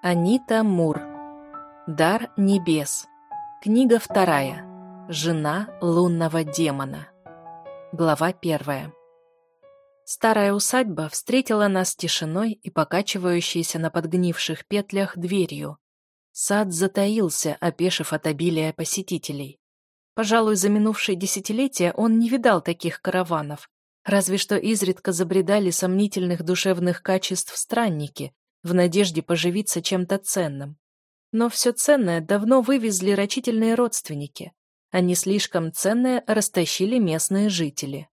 Анита Мур. Дар небес. Книга вторая. Жена лунного демона. Глава первая. Старая усадьба встретила нас тишиной и покачивающейся на подгнивших петлях дверью. Сад затаился, опешив от обилия посетителей. Пожалуй, за минувшие десятилетия он не видал таких караванов, разве что изредка забредали сомнительных душевных качеств странники, в надежде поживиться чем-то ценным. Но все ценное давно вывезли рачительные родственники, а не слишком ценное растащили местные жители.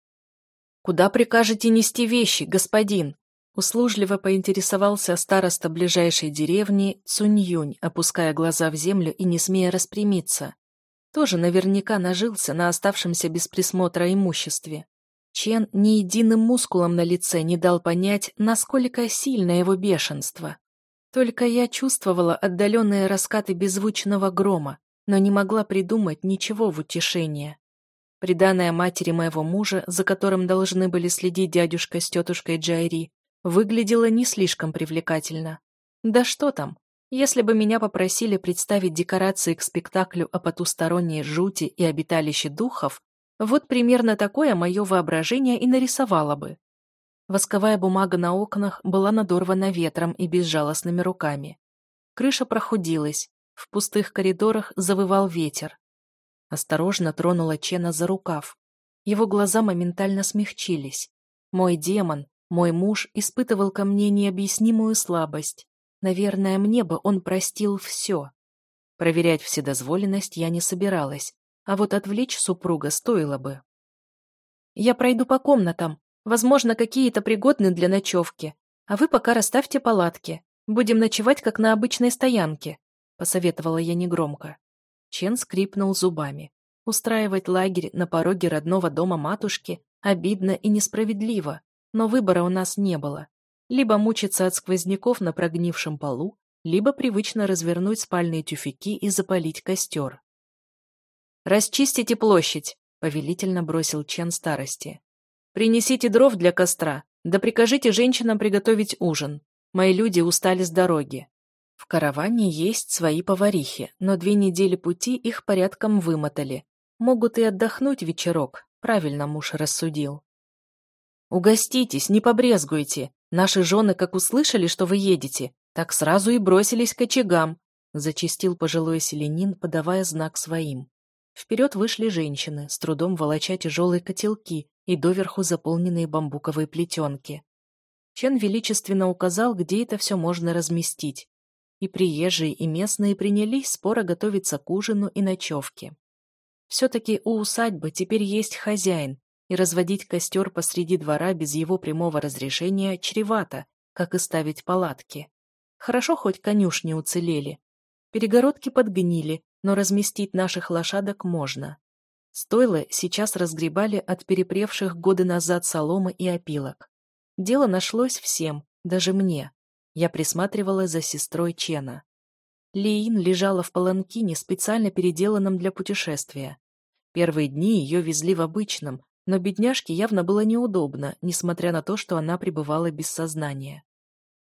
«Куда прикажете нести вещи, господин?» Услужливо поинтересовался староста ближайшей деревни Цуньюнь, опуская глаза в землю и не смея распрямиться. Тоже наверняка нажился на оставшемся без присмотра имуществе. Чен ни единым мускулом на лице не дал понять, насколько сильно его бешенство. Только я чувствовала отдаленные раскаты беззвучного грома, но не могла придумать ничего в утешение. Приданная матери моего мужа, за которым должны были следить дядюшка с тетушкой Джайри, выглядела не слишком привлекательно. Да что там, если бы меня попросили представить декорации к спектаклю о потусторонней жути и обиталище духов, вот примерно такое мое воображение и нарисовало бы. Восковая бумага на окнах была надорвана ветром и безжалостными руками. Крыша прохудилась, в пустых коридорах завывал ветер. Осторожно тронула Чена за рукав. Его глаза моментально смягчились. Мой демон, мой муж испытывал ко мне необъяснимую слабость. Наверное, мне бы он простил все. Проверять вседозволенность я не собиралась, а вот отвлечь супруга стоило бы. «Я пройду по комнатам. Возможно, какие-то пригодны для ночевки. А вы пока расставьте палатки. Будем ночевать, как на обычной стоянке», — посоветовала я негромко. Чен скрипнул зубами. Устраивать лагерь на пороге родного дома матушки обидно и несправедливо, но выбора у нас не было. Либо мучиться от сквозняков на прогнившем полу, либо привычно развернуть спальные тюфяки и запалить костер. «Расчистите площадь», — повелительно бросил Чен старости. «Принесите дров для костра, да прикажите женщинам приготовить ужин. Мои люди устали с дороги». В караване есть свои поварихи, но две недели пути их порядком вымотали. Могут и отдохнуть вечерок, правильно муж рассудил. «Угоститесь, не побрезгуйте. Наши жены, как услышали, что вы едете, так сразу и бросились к очагам», зачистил пожилой селенин, подавая знак своим. Вперед вышли женщины, с трудом волоча тяжелые котелки и доверху заполненные бамбуковые плетенки. Чен величественно указал, где это все можно разместить. И приезжие, и местные принялись споро готовиться к ужину и ночевке. Все-таки у усадьбы теперь есть хозяин, и разводить костер посреди двора без его прямого разрешения чревато, как и ставить палатки. Хорошо хоть конюшни уцелели. Перегородки подгнили, но разместить наших лошадок можно. Стойлы сейчас разгребали от перепревших годы назад соломы и опилок. Дело нашлось всем, даже мне. Я присматривала за сестрой Чена. Лиин лежала в паланкине, специально переделанном для путешествия. Первые дни ее везли в обычном, но бедняжке явно было неудобно, несмотря на то, что она пребывала без сознания.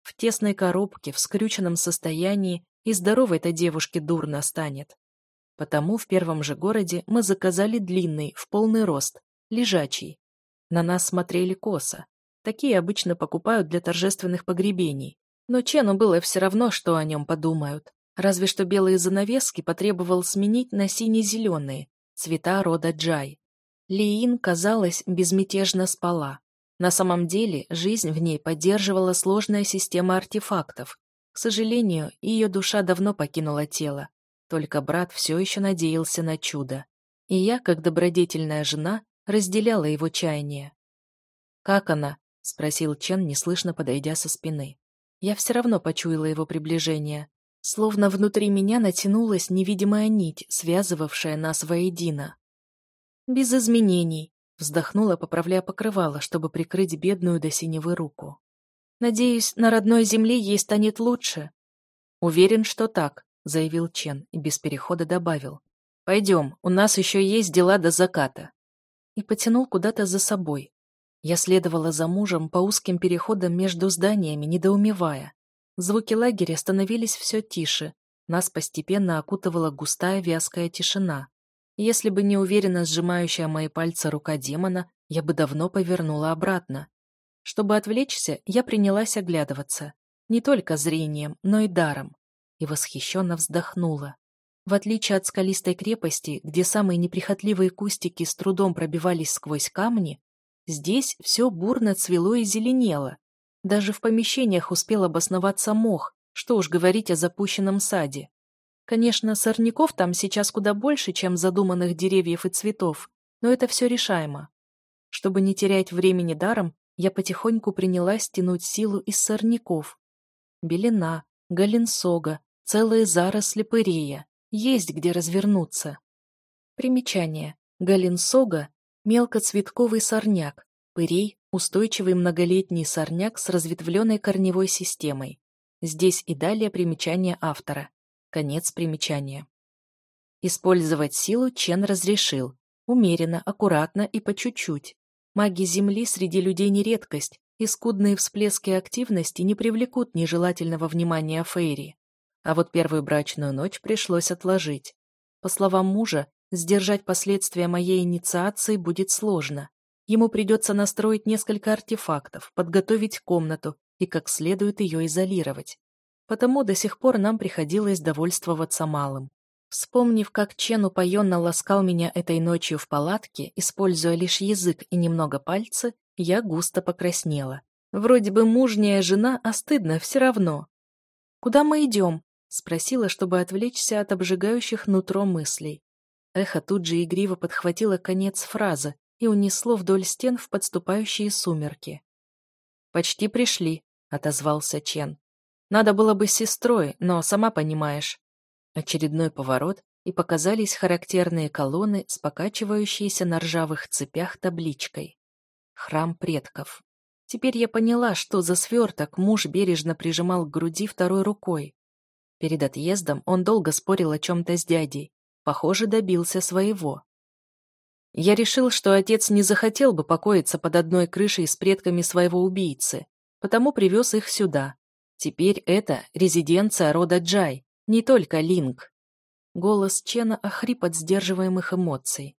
В тесной коробке, в скрюченном состоянии, и здоровой-то девушке дурно станет. Потому в первом же городе мы заказали длинный, в полный рост, лежачий. На нас смотрели косо. Такие обычно покупают для торжественных погребений. Но Чену было все равно, что о нем подумают. Разве что белые занавески потребовал сменить на сине-зеленые, цвета рода Джай. Лиин, казалось, безмятежно спала. На самом деле, жизнь в ней поддерживала сложная система артефактов. К сожалению, ее душа давно покинула тело, только брат все еще надеялся на чудо. И я, как добродетельная жена, разделяла его чаяние. «Как она?» — спросил Чен, неслышно подойдя со спины. Я все равно почуяла его приближение. Словно внутри меня натянулась невидимая нить, связывавшая нас воедино. «Без изменений», — вздохнула, поправляя покрывало, чтобы прикрыть бедную до синевы руку. «Надеюсь, на родной земле ей станет лучше». «Уверен, что так», заявил Чен и без перехода добавил. «Пойдем, у нас еще есть дела до заката». И потянул куда-то за собой. Я следовала за мужем по узким переходам между зданиями, недоумевая. Звуки лагеря становились все тише. Нас постепенно окутывала густая вязкая тишина. Если бы не уверенно сжимающая мои пальцы рука демона, я бы давно повернула обратно. Чтобы отвлечься, я принялась оглядываться. Не только зрением, но и даром. И восхищенно вздохнула. В отличие от скалистой крепости, где самые неприхотливые кустики с трудом пробивались сквозь камни, здесь все бурно цвело и зеленело. Даже в помещениях успел обосноваться мох, что уж говорить о запущенном саде. Конечно, сорняков там сейчас куда больше, чем задуманных деревьев и цветов, но это все решаемо. Чтобы не терять времени даром, я потихоньку принялась тянуть силу из сорняков. Белина, галинсога, целые заросли пырея. Есть где развернуться. Примечание. Галинсога – мелкоцветковый сорняк, пырей – устойчивый многолетний сорняк с разветвленной корневой системой. Здесь и далее примечание автора. Конец примечания. Использовать силу Чен разрешил. Умеренно, аккуратно и по чуть-чуть. Маги Земли среди людей не редкость, и скудные всплески активности не привлекут нежелательного внимания Фейри. А вот первую брачную ночь пришлось отложить. По словам мужа, сдержать последствия моей инициации будет сложно. Ему придется настроить несколько артефактов, подготовить комнату и как следует ее изолировать. Потому до сих пор нам приходилось довольствоваться малым. Вспомнив, как Чен упоенно ласкал меня этой ночью в палатке, используя лишь язык и немного пальцы, я густо покраснела. Вроде бы мужняя жена, а стыдно все равно. «Куда мы идем?» — спросила, чтобы отвлечься от обжигающих нутро мыслей. Эхо тут же игриво подхватило конец фразы и унесло вдоль стен в подступающие сумерки. «Почти пришли», — отозвался Чен. «Надо было бы с сестрой, но сама понимаешь, Очередной поворот, и показались характерные колонны с покачивающейся на ржавых цепях табличкой. Храм предков. Теперь я поняла, что за сверток муж бережно прижимал к груди второй рукой. Перед отъездом он долго спорил о чем-то с дядей. Похоже, добился своего. Я решил, что отец не захотел бы покоиться под одной крышей с предками своего убийцы, потому привез их сюда. Теперь это резиденция рода Джай, не только Линк. Голос Чена охрип от сдерживаемых эмоций.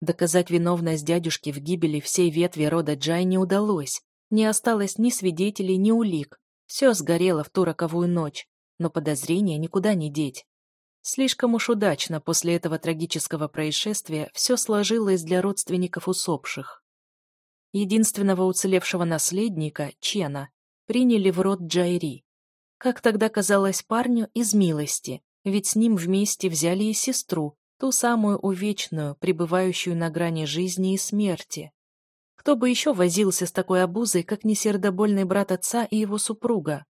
Доказать виновность дядюшки в гибели всей ветви рода Джай не удалось. Не осталось ни свидетелей, ни улик. Все сгорело в ту роковую ночь, но подозрения никуда не деть. Слишком уж удачно после этого трагического происшествия все сложилось для родственников усопших. Единственного уцелевшего наследника, Чена, приняли в род Джайри. Как тогда казалось парню, из милости, ведь с ним вместе взяли и сестру, ту самую увечную, пребывающую на грани жизни и смерти. Кто бы еще возился с такой обузой, как не сердобольный брат отца и его супруга?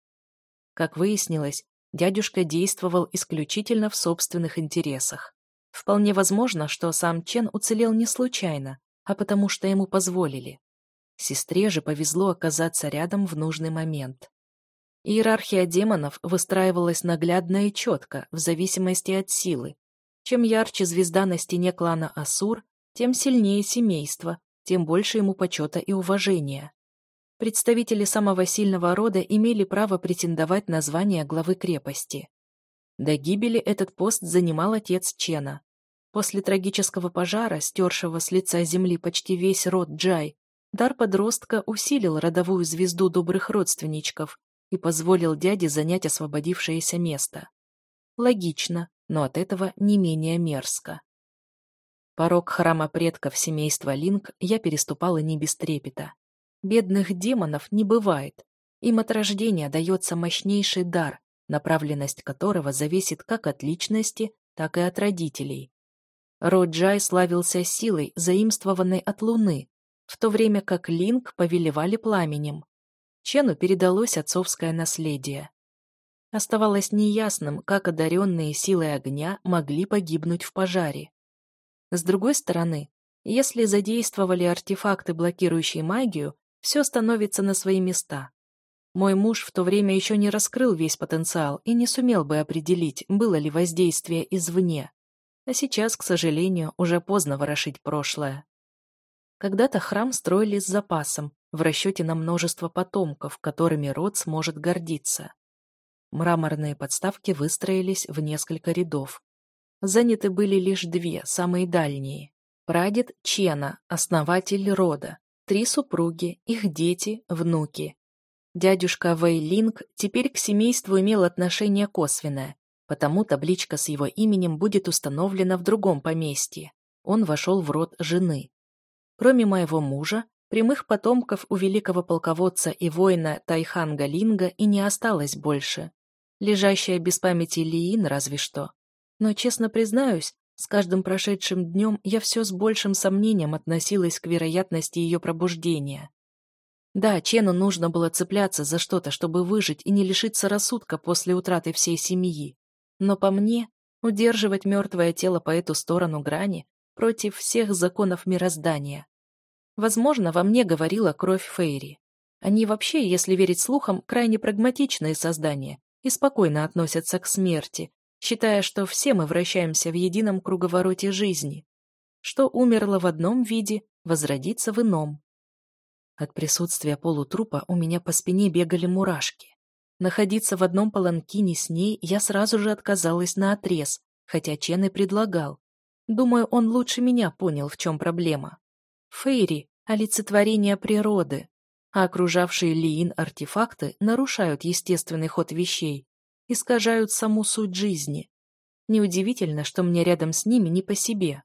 Как выяснилось, дядюшка действовал исключительно в собственных интересах. Вполне возможно, что сам Чен уцелел не случайно, а потому что ему позволили. Сестре же повезло оказаться рядом в нужный момент. Иерархия демонов выстраивалась наглядно и четко, в зависимости от силы. Чем ярче звезда на стене клана Асур, тем сильнее семейство, тем больше ему почета и уважения. Представители самого сильного рода имели право претендовать на звание главы крепости. До гибели этот пост занимал отец Чена. После трагического пожара, стершего с лица земли почти весь род Джай, дар подростка усилил родовую звезду добрых родственничков и позволил дяде занять освободившееся место. Логично, но от этого не менее мерзко. Порог храма предков семейства Линк я переступала не без трепета. Бедных демонов не бывает. Им от рождения дается мощнейший дар, направленность которого зависит как от личности, так и от родителей. Роджай славился силой, заимствованной от Луны, в то время как Линк повелевали пламенем. Чену передалось отцовское наследие. Оставалось неясным, как одаренные силой огня могли погибнуть в пожаре. С другой стороны, если задействовали артефакты, блокирующие магию, все становится на свои места. Мой муж в то время еще не раскрыл весь потенциал и не сумел бы определить, было ли воздействие извне. А сейчас, к сожалению, уже поздно ворошить прошлое. Когда-то храм строили с запасом, в расчете на множество потомков, которыми род сможет гордиться. Мраморные подставки выстроились в несколько рядов. Заняты были лишь две, самые дальние. Прадед Чена, основатель рода, три супруги, их дети, внуки. Дядюшка Вэйлинг теперь к семейству имел отношение косвенное, потому табличка с его именем будет установлена в другом поместье. Он вошел в род жены. Кроме моего мужа, прямых потомков у великого полководца и воина Тайханга Линга и не осталось больше. Лежащая без памяти Лиин разве что. Но, честно признаюсь, с каждым прошедшим днем я все с большим сомнением относилась к вероятности ее пробуждения. Да, Чену нужно было цепляться за что-то, чтобы выжить и не лишиться рассудка после утраты всей семьи. Но по мне, удерживать мертвое тело по эту сторону грани против всех законов мироздания. Возможно, во мне говорила кровь Фейри. Они вообще, если верить слухам, крайне прагматичные создания и спокойно относятся к смерти, считая, что все мы вращаемся в едином круговороте жизни. Что умерло в одном виде, возродится в ином. От присутствия полутрупа у меня по спине бегали мурашки. Находиться в одном паланкине с ней я сразу же отказалась на отрез, хотя Чен и предлагал. Думаю, он лучше меня понял, в чем проблема. Фейри — олицетворение природы, а окружавшие Лиин артефакты нарушают естественный ход вещей, искажают саму суть жизни. Неудивительно, что мне рядом с ними не по себе.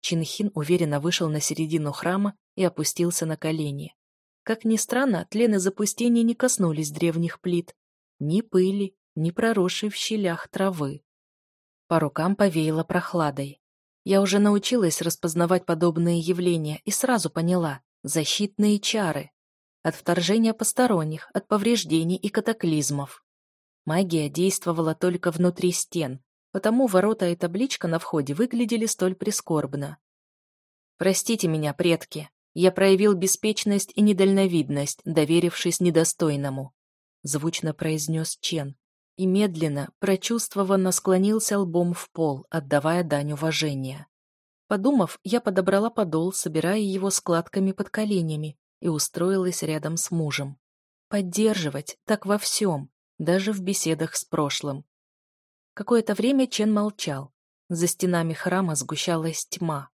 Чинхин уверенно вышел на середину храма и опустился на колени. Как ни странно, тлен и запустение не коснулись древних плит. Ни пыли, ни проросшей в щелях травы. По рукам повеяло прохладой. Я уже научилась распознавать подобные явления и сразу поняла – защитные чары. От вторжения посторонних, от повреждений и катаклизмов. Магия действовала только внутри стен, потому ворота и табличка на входе выглядели столь прискорбно. «Простите меня, предки», я проявил беспечность и недальновидность, доверившись недостойному. Звучно произнес Чен и медленно, прочувствованно склонился лбом в пол, отдавая дань уважения. Подумав, я подобрала подол, собирая его складками под коленями, и устроилась рядом с мужем. Поддерживать, так во всем, даже в беседах с прошлым. Какое-то время Чен молчал. За стенами храма сгущалась тьма.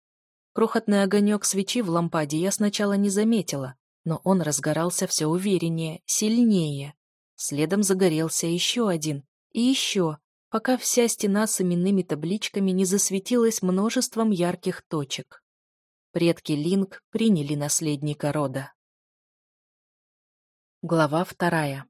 Крохотный огонек свечи в лампаде я сначала не заметила, но он разгорался все увереннее, сильнее. Следом загорелся еще один и еще, пока вся стена с именными табличками не засветилась множеством ярких точек. Предки Линк приняли наследника рода. Глава вторая.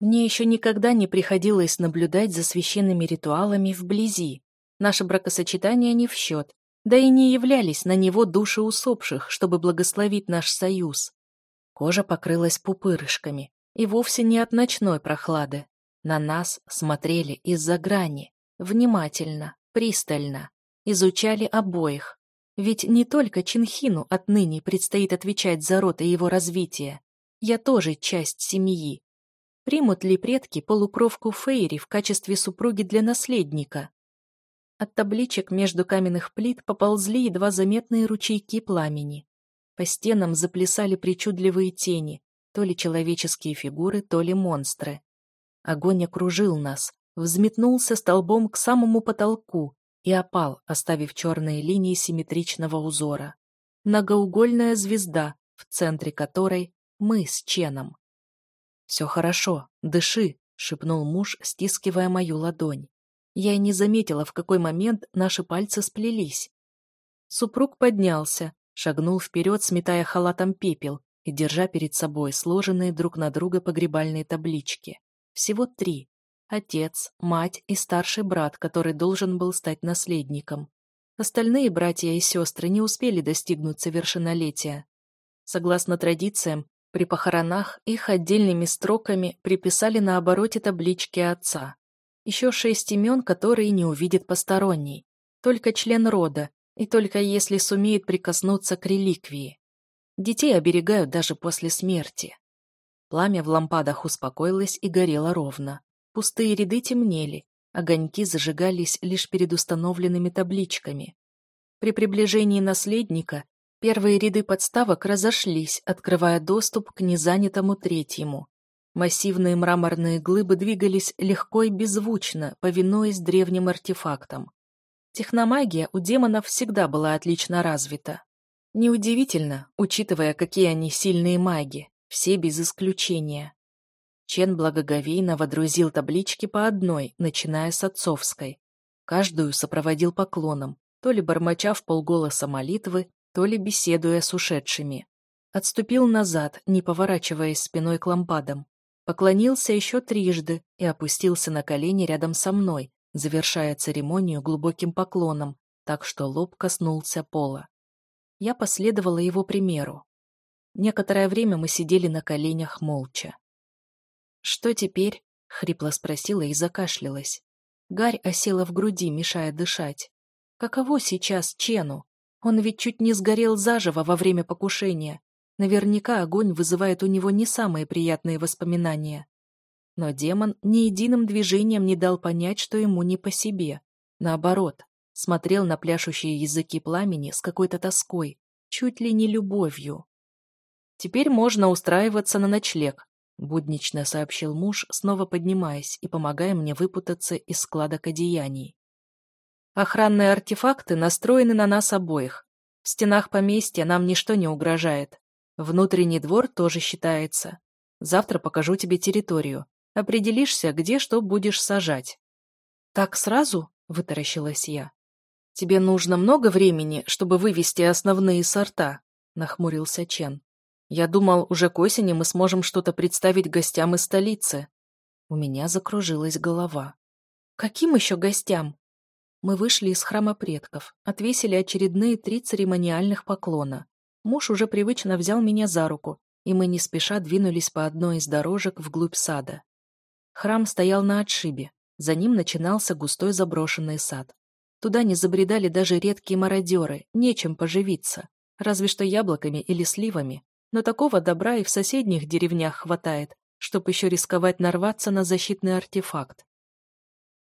Мне еще никогда не приходилось наблюдать за священными ритуалами вблизи. Наше бракосочетание не в счет, да и не являлись на него души усопших, чтобы благословить наш союз. Кожа покрылась пупырышками, и вовсе не от ночной прохлады. На нас смотрели из-за грани, внимательно, пристально, изучали обоих. Ведь не только Чинхину отныне предстоит отвечать за род и его развитие. Я тоже часть семьи. Примут ли предки полукровку Фейри в качестве супруги для наследника? От табличек между каменных плит поползли едва заметные ручейки пламени. По стенам заплясали причудливые тени, то ли человеческие фигуры, то ли монстры. Огонь окружил нас, взметнулся столбом к самому потолку и опал, оставив черные линии симметричного узора. Многоугольная звезда, в центре которой мы с Ченом. «Все хорошо, дыши», — шепнул муж, стискивая мою ладонь. Я и не заметила, в какой момент наши пальцы сплелись. Супруг поднялся, шагнул вперед, сметая халатом пепел и держа перед собой сложенные друг на друга погребальные таблички. Всего три. Отец, мать и старший брат, который должен был стать наследником. Остальные братья и сестры не успели достигнуть совершеннолетия. Согласно традициям, при похоронах их отдельными строками приписали на обороте таблички отца. Еще шесть имен, которые не увидит посторонний. Только член рода, и только если сумеет прикоснуться к реликвии. Детей оберегают даже после смерти. Пламя в лампадах успокоилось и горело ровно. Пустые ряды темнели, огоньки зажигались лишь перед установленными табличками. При приближении наследника первые ряды подставок разошлись, открывая доступ к незанятому третьему. Массивные мраморные глыбы двигались легко и беззвучно, повинуясь древним артефактам. Техномагия у демонов всегда была отлично развита. Неудивительно, учитывая, какие они сильные маги, все без исключения. Чен благоговейно водрузил таблички по одной, начиная с отцовской. Каждую сопроводил поклоном, то ли бормоча в полголоса молитвы, то ли беседуя с ушедшими. Отступил назад, не поворачиваясь спиной к лампадам. Поклонился еще трижды и опустился на колени рядом со мной, завершая церемонию глубоким поклоном, так что лоб коснулся пола. Я последовала его примеру. Некоторое время мы сидели на коленях молча. «Что теперь?» — хрипло спросила и закашлялась. Гарь осела в груди, мешая дышать. «Каково сейчас Чену? Он ведь чуть не сгорел заживо во время покушения. Наверняка огонь вызывает у него не самые приятные воспоминания. Но демон ни единым движением не дал понять, что ему не по себе. Наоборот, смотрел на пляшущие языки пламени с какой-то тоской, чуть ли не любовью. «Теперь можно устраиваться на ночлег», — буднично сообщил муж, снова поднимаясь и помогая мне выпутаться из складок одеяний. «Охранные артефакты настроены на нас обоих. В стенах поместья нам ничто не угрожает. Внутренний двор тоже считается. Завтра покажу тебе территорию. Определишься, где что будешь сажать». «Так сразу?» — вытаращилась я. «Тебе нужно много времени, чтобы вывести основные сорта», — нахмурился Чен. «Я думал, уже к осени мы сможем что-то представить гостям из столицы». У меня закружилась голова. «Каким еще гостям?» Мы вышли из храма предков, отвесили очередные три церемониальных поклона. Муж уже привычно взял меня за руку, и мы не спеша двинулись по одной из дорожек вглубь сада. Храм стоял на отшибе, за ним начинался густой заброшенный сад. Туда не забредали даже редкие мародеры, нечем поживиться, разве что яблоками или сливами, но такого добра и в соседних деревнях хватает, чтоб еще рисковать нарваться на защитный артефакт.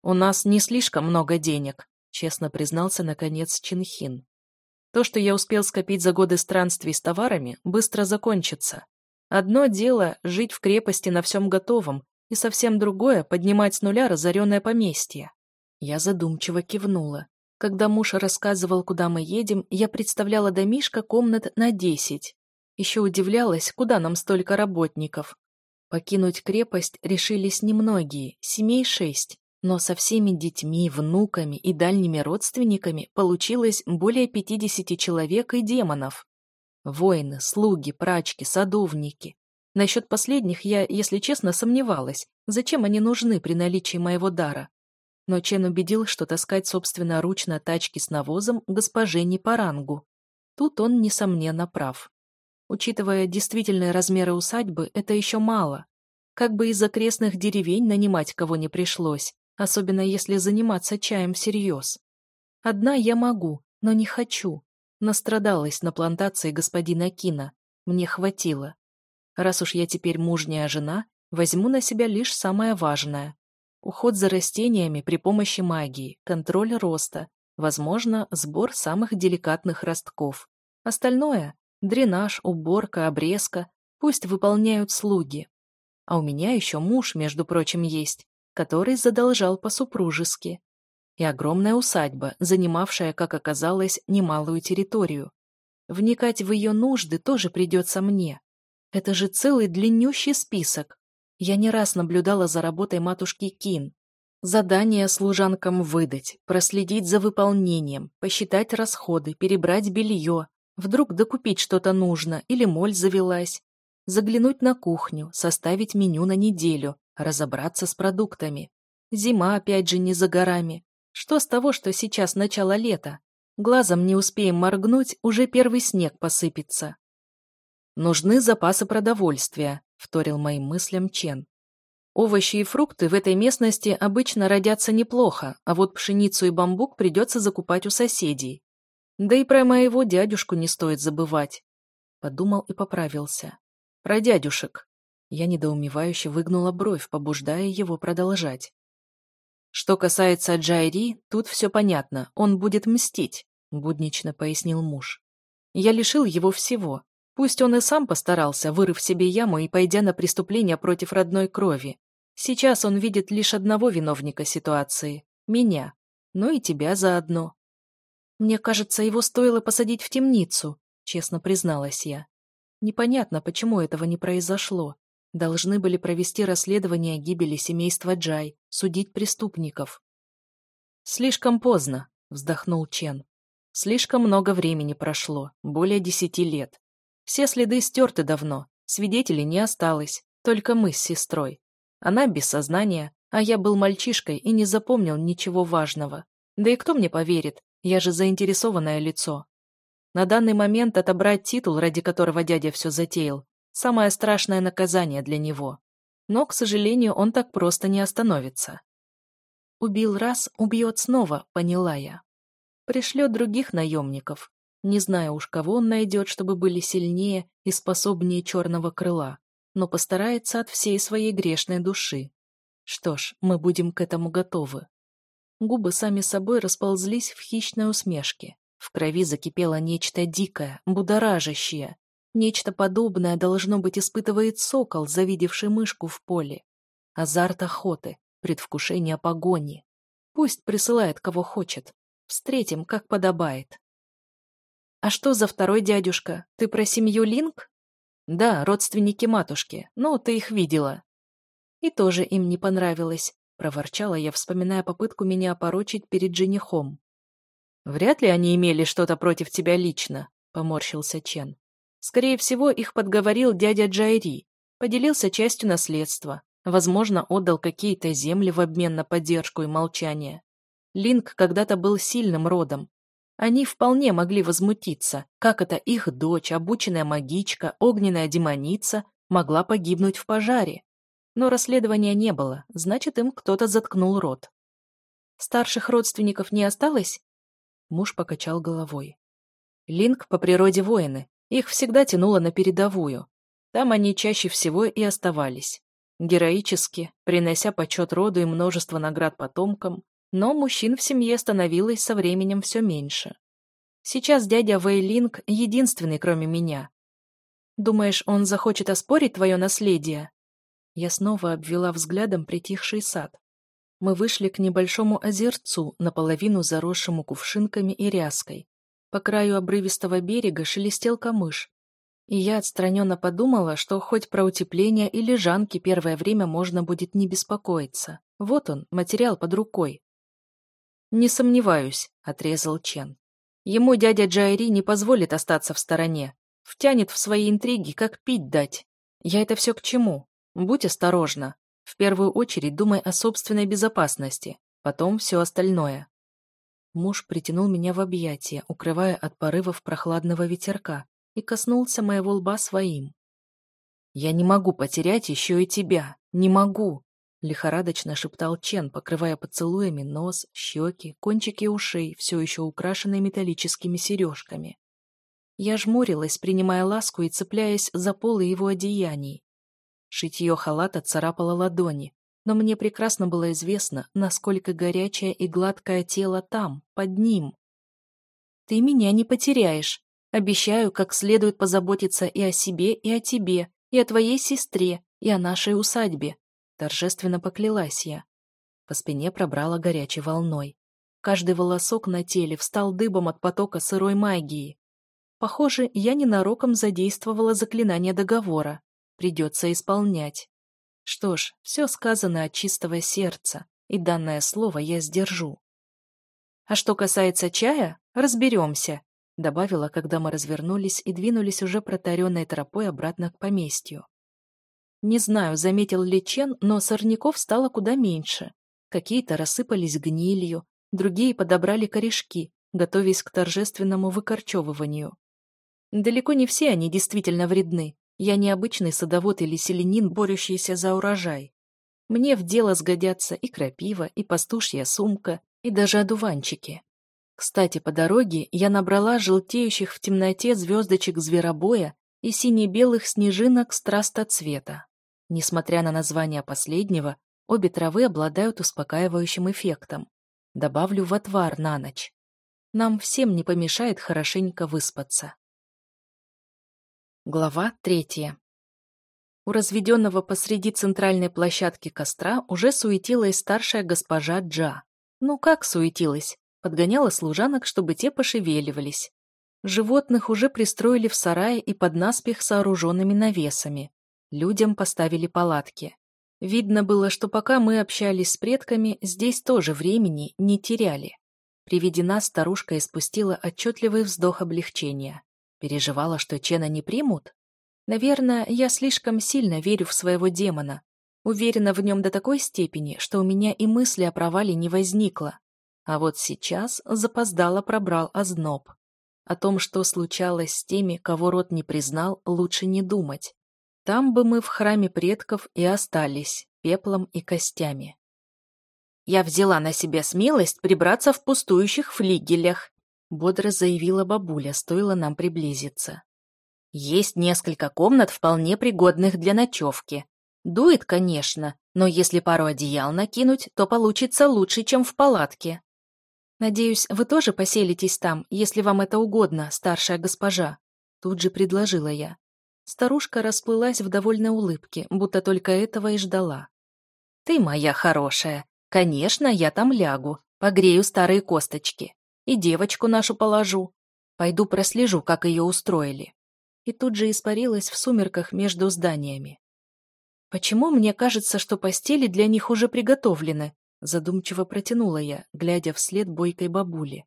«У нас не слишком много денег», — честно признался, наконец, Чинхин. «То, что я успел скопить за годы странствий с товарами, быстро закончится. Одно дело — жить в крепости на всем готовом, и совсем другое — поднимать с нуля разоренное поместье. Я задумчиво кивнула. Когда муж рассказывал, куда мы едем, я представляла домишко комнат на десять. Еще удивлялась, куда нам столько работников. Покинуть крепость решились немногие, семей шесть, но со всеми детьми, внуками и дальними родственниками получилось более пятидесяти человек и демонов. Воины, слуги, прачки, садовники. Насчет последних я, если честно, сомневалась, зачем они нужны при наличии моего дара но Чен убедил, что таскать собственноручно тачки с навозом госпоже не по рангу. Тут он, несомненно, прав. Учитывая действительные размеры усадьбы, это еще мало. Как бы из окрестных деревень нанимать кого не пришлось, особенно если заниматься чаем всерьез. Одна я могу, но не хочу. Настрадалась на плантации господина Кина. Мне хватило. Раз уж я теперь мужняя жена, возьму на себя лишь самое важное Уход за растениями при помощи магии, контроль роста, возможно, сбор самых деликатных ростков. Остальное – дренаж, уборка, обрезка – пусть выполняют слуги. А у меня еще муж, между прочим, есть, который задолжал по-супружески. И огромная усадьба, занимавшая, как оказалось, немалую территорию. Вникать в ее нужды тоже придется мне. Это же целый длиннющий список. Я не раз наблюдала за работой матушки Кин. Задания служанкам выдать, проследить за выполнением, посчитать расходы, перебрать белье. Вдруг докупить что-то нужно или моль завелась. Заглянуть на кухню, составить меню на неделю, разобраться с продуктами. Зима опять же не за горами. Что с того, что сейчас начало лета? Глазом не успеем моргнуть, уже первый снег посыпется. Нужны запасы продовольствия, вторил моим мыслям Чен. Овощи и фрукты в этой местности обычно родятся неплохо, а вот пшеницу и бамбук придется закупать у соседей. Да и про моего дядюшку не стоит забывать. Подумал и поправился. Про дядюшек. Я недоумевающе выгнула бровь, побуждая его продолжать. Что касается Джайри, тут все понятно, он будет мстить, буднично пояснил муж. Я лишил его всего, Пусть он и сам постарался, вырыв себе яму и пойдя на преступление против родной крови. Сейчас он видит лишь одного виновника ситуации — меня. Ну и тебя заодно. Мне кажется, его стоило посадить в темницу, честно призналась я. Непонятно, почему этого не произошло. Должны были провести расследование гибели семейства Джай, судить преступников. «Слишком поздно», — вздохнул Чен. «Слишком много времени прошло, более десяти лет. Все следы стерты давно, свидетелей не осталось, только мы с сестрой. Она без сознания, а я был мальчишкой и не запомнил ничего важного. Да и кто мне поверит, я же заинтересованное лицо. На данный момент отобрать титул, ради которого дядя все затеял, самое страшное наказание для него. Но, к сожалению, он так просто не остановится. Убил раз, убьет снова, поняла я. Пришлет других наемников. Не знаю уж, кого он найдет, чтобы были сильнее и способнее черного крыла, но постарается от всей своей грешной души. Что ж, мы будем к этому готовы. Губы сами собой расползлись в хищной усмешке. В крови закипело нечто дикое, будоражащее. Нечто подобное, должно быть, испытывает сокол, завидевший мышку в поле. Азарт охоты, предвкушение погони. Пусть присылает, кого хочет. Встретим, как подобает. «А что за второй дядюшка? Ты про семью Линк?» «Да, родственники матушки. Ну, ты их видела». И тоже им не понравилось, проворчала я, вспоминая попытку меня опорочить перед женихом. «Вряд ли они имели что-то против тебя лично», — поморщился Чен. «Скорее всего, их подговорил дядя Джайри, поделился частью наследства, возможно, отдал какие-то земли в обмен на поддержку и молчание. Линк когда-то был сильным родом. Они вполне могли возмутиться, как это их дочь, обученная магичка, огненная демоница, могла погибнуть в пожаре. Но расследования не было, значит, им кто-то заткнул рот. Старших родственников не осталось? Муж покачал головой. Линк по природе воины. Их всегда тянуло на передовую. Там они чаще всего и оставались. Героически, принося почет роду и множество наград потомкам, но мужчин в семье становилось со временем все меньше. Сейчас дядя Вейлинг единственный, кроме меня. Думаешь, он захочет оспорить твое наследие? Я снова обвела взглядом притихший сад. Мы вышли к небольшому озерцу, наполовину заросшему кувшинками и ряской. По краю обрывистого берега шелестел камыш. И я отстраненно подумала, что хоть про утепление и лежанки первое время можно будет не беспокоиться. Вот он, материал под рукой. «Не сомневаюсь», — отрезал Чен. «Ему дядя Джайри не позволит остаться в стороне. Втянет в свои интриги, как пить дать. Я это все к чему? Будь осторожна. В первую очередь думай о собственной безопасности, потом все остальное. Муж притянул меня в объятия, укрывая от порывов прохладного ветерка, и коснулся моего лба своим. «Я не могу потерять еще и тебя, не могу!» Лихорадочно шептал Чен, покрывая поцелуями нос, щеки, кончики ушей, все еще украшенные металлическими сережками. Я жмурилась, принимая ласку и цепляясь за полы его одеяний. Шитье халата царапало ладони, но мне прекрасно было известно, насколько горячее и гладкое тело там, под ним. «Ты меня не потеряешь. Обещаю, как следует позаботиться и о себе, и о тебе, и о твоей сестре, и о нашей усадьбе», торжественно поклялась я. По спине пробрала горячей волной. Каждый волосок на теле встал дыбом от потока сырой магии. Похоже, я ненароком задействовала заклинание договора. Придется исполнять. Что ж, все сказано от чистого сердца, и данное слово я сдержу. А что касается чая, разберемся, добавила, когда мы развернулись и двинулись уже протаренной тропой обратно к поместью. Не знаю, заметил ли Чен, но сорняков стало куда меньше. Какие-то рассыпались гнилью, другие подобрали корешки, готовясь к торжественному выкорчевыванию. Далеко не все они действительно вредны, я не обычный садовод или селенин, борющийся за урожай. Мне в дело сгодятся и крапива, и пастушья сумка, и даже одуванчики. Кстати, по дороге я набрала желтеющих в темноте звездочек зверобоя и сине-белых снежинок страстоцвета. Несмотря на название последнего, обе травы обладают успокаивающим эффектом. Добавлю в отвар на ночь. Нам всем не помешает хорошенько выспаться. Глава третья. У разведенного посреди центральной площадки костра уже суетилась старшая госпожа Джа. Ну как суетилась? Подгоняла служанок, чтобы те пошевеливались. Животных уже пристроили в сарае и под наспех сооруженными навесами. Людям поставили палатки. Видно было, что пока мы общались с предками, здесь тоже времени не теряли. При виде нас старушка испустила отчетливый вздох облегчения. Переживала, что Чена не примут? Наверное, я слишком сильно верю в своего демона. Уверена в нем до такой степени, что у меня и мысли о провале не возникло. А вот сейчас запоздало пробрал озноб. О том, что случалось с теми, кого род не признал, лучше не думать. Там бы мы в храме предков и остались, пеплом и костями. Я взяла на себя смелость прибраться в пустующих флигелях, бодро заявила бабуля, стоило нам приблизиться. Есть несколько комнат, вполне пригодных для ночевки. Дует, конечно, но если пару одеял накинуть, то получится лучше, чем в палатке. Надеюсь, вы тоже поселитесь там, если вам это угодно, старшая госпожа. Тут же предложила я. Старушка расплылась в довольной улыбке, будто только этого и ждала. «Ты моя хорошая. Конечно, я там лягу, погрею старые косточки. И девочку нашу положу. Пойду прослежу, как ее устроили. И тут же испарилась в сумерках между зданиями. «Почему мне кажется, что постели для них уже приготовлены?» Задумчиво протянула я, глядя вслед бойкой бабули.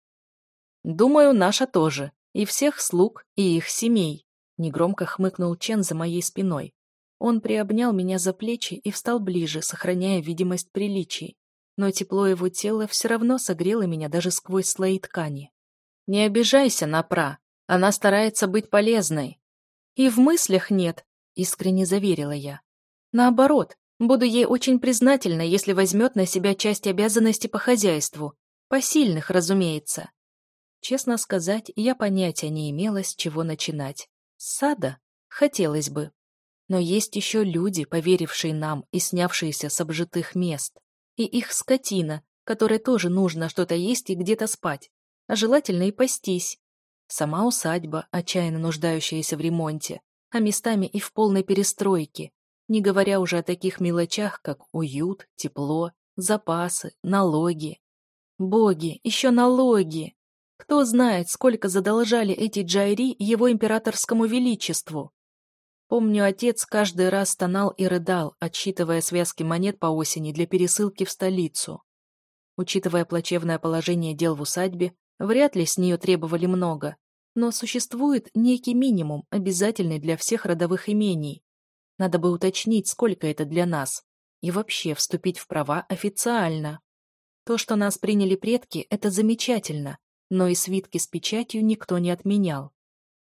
«Думаю, наша тоже. И всех слуг, и их семей», — негромко хмыкнул Чен за моей спиной. Он приобнял меня за плечи и встал ближе, сохраняя видимость приличий но тепло его тела все равно согрело меня даже сквозь слои ткани. «Не обижайся, Напра, она старается быть полезной». «И в мыслях нет», — искренне заверила я. «Наоборот, буду ей очень признательна, если возьмет на себя часть обязанностей по хозяйству. Посильных, разумеется». Честно сказать, я понятия не имела, с чего начинать. С сада? Хотелось бы. Но есть еще люди, поверившие нам и снявшиеся с обжитых мест и их скотина, которой тоже нужно что-то есть и где-то спать, а желательно и пастись. Сама усадьба, отчаянно нуждающаяся в ремонте, а местами и в полной перестройке, не говоря уже о таких мелочах, как уют, тепло, запасы, налоги. Боги, еще налоги! Кто знает, сколько задолжали эти джайри его императорскому величеству. Помню, отец каждый раз стонал и рыдал, отсчитывая связки монет по осени для пересылки в столицу. Учитывая плачевное положение дел в усадьбе, вряд ли с нее требовали много, но существует некий минимум, обязательный для всех родовых имений. Надо бы уточнить, сколько это для нас, и вообще вступить в права официально. То, что нас приняли предки, это замечательно, но и свитки с печатью никто не отменял.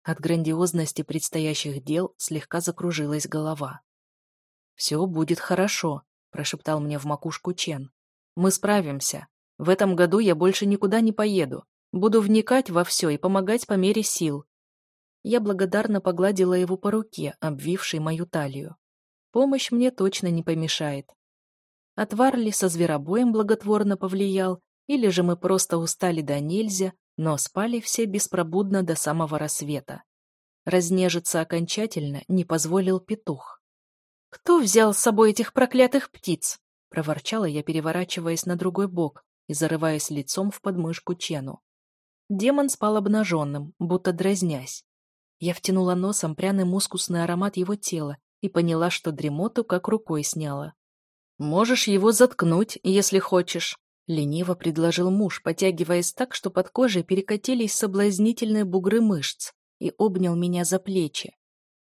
От грандиозности предстоящих дел слегка закружилась голова. «Все будет хорошо», — прошептал мне в макушку Чен. «Мы справимся. В этом году я больше никуда не поеду. Буду вникать во все и помогать по мере сил». Я благодарно погладила его по руке, обвившей мою талию. Помощь мне точно не помешает. Отвар ли со зверобоем благотворно повлиял, или же мы просто устали до нельзя, но спали все беспробудно до самого рассвета. Разнежиться окончательно не позволил петух. «Кто взял с собой этих проклятых птиц?» — проворчала я, переворачиваясь на другой бок и зарываясь лицом в подмышку Чену. Демон спал обнаженным, будто дразнясь. Я втянула носом пряный мускусный аромат его тела и поняла, что дремоту как рукой сняла. «Можешь его заткнуть, если хочешь», Лениво предложил муж, потягиваясь так, что под кожей перекатились соблазнительные бугры мышц, и обнял меня за плечи.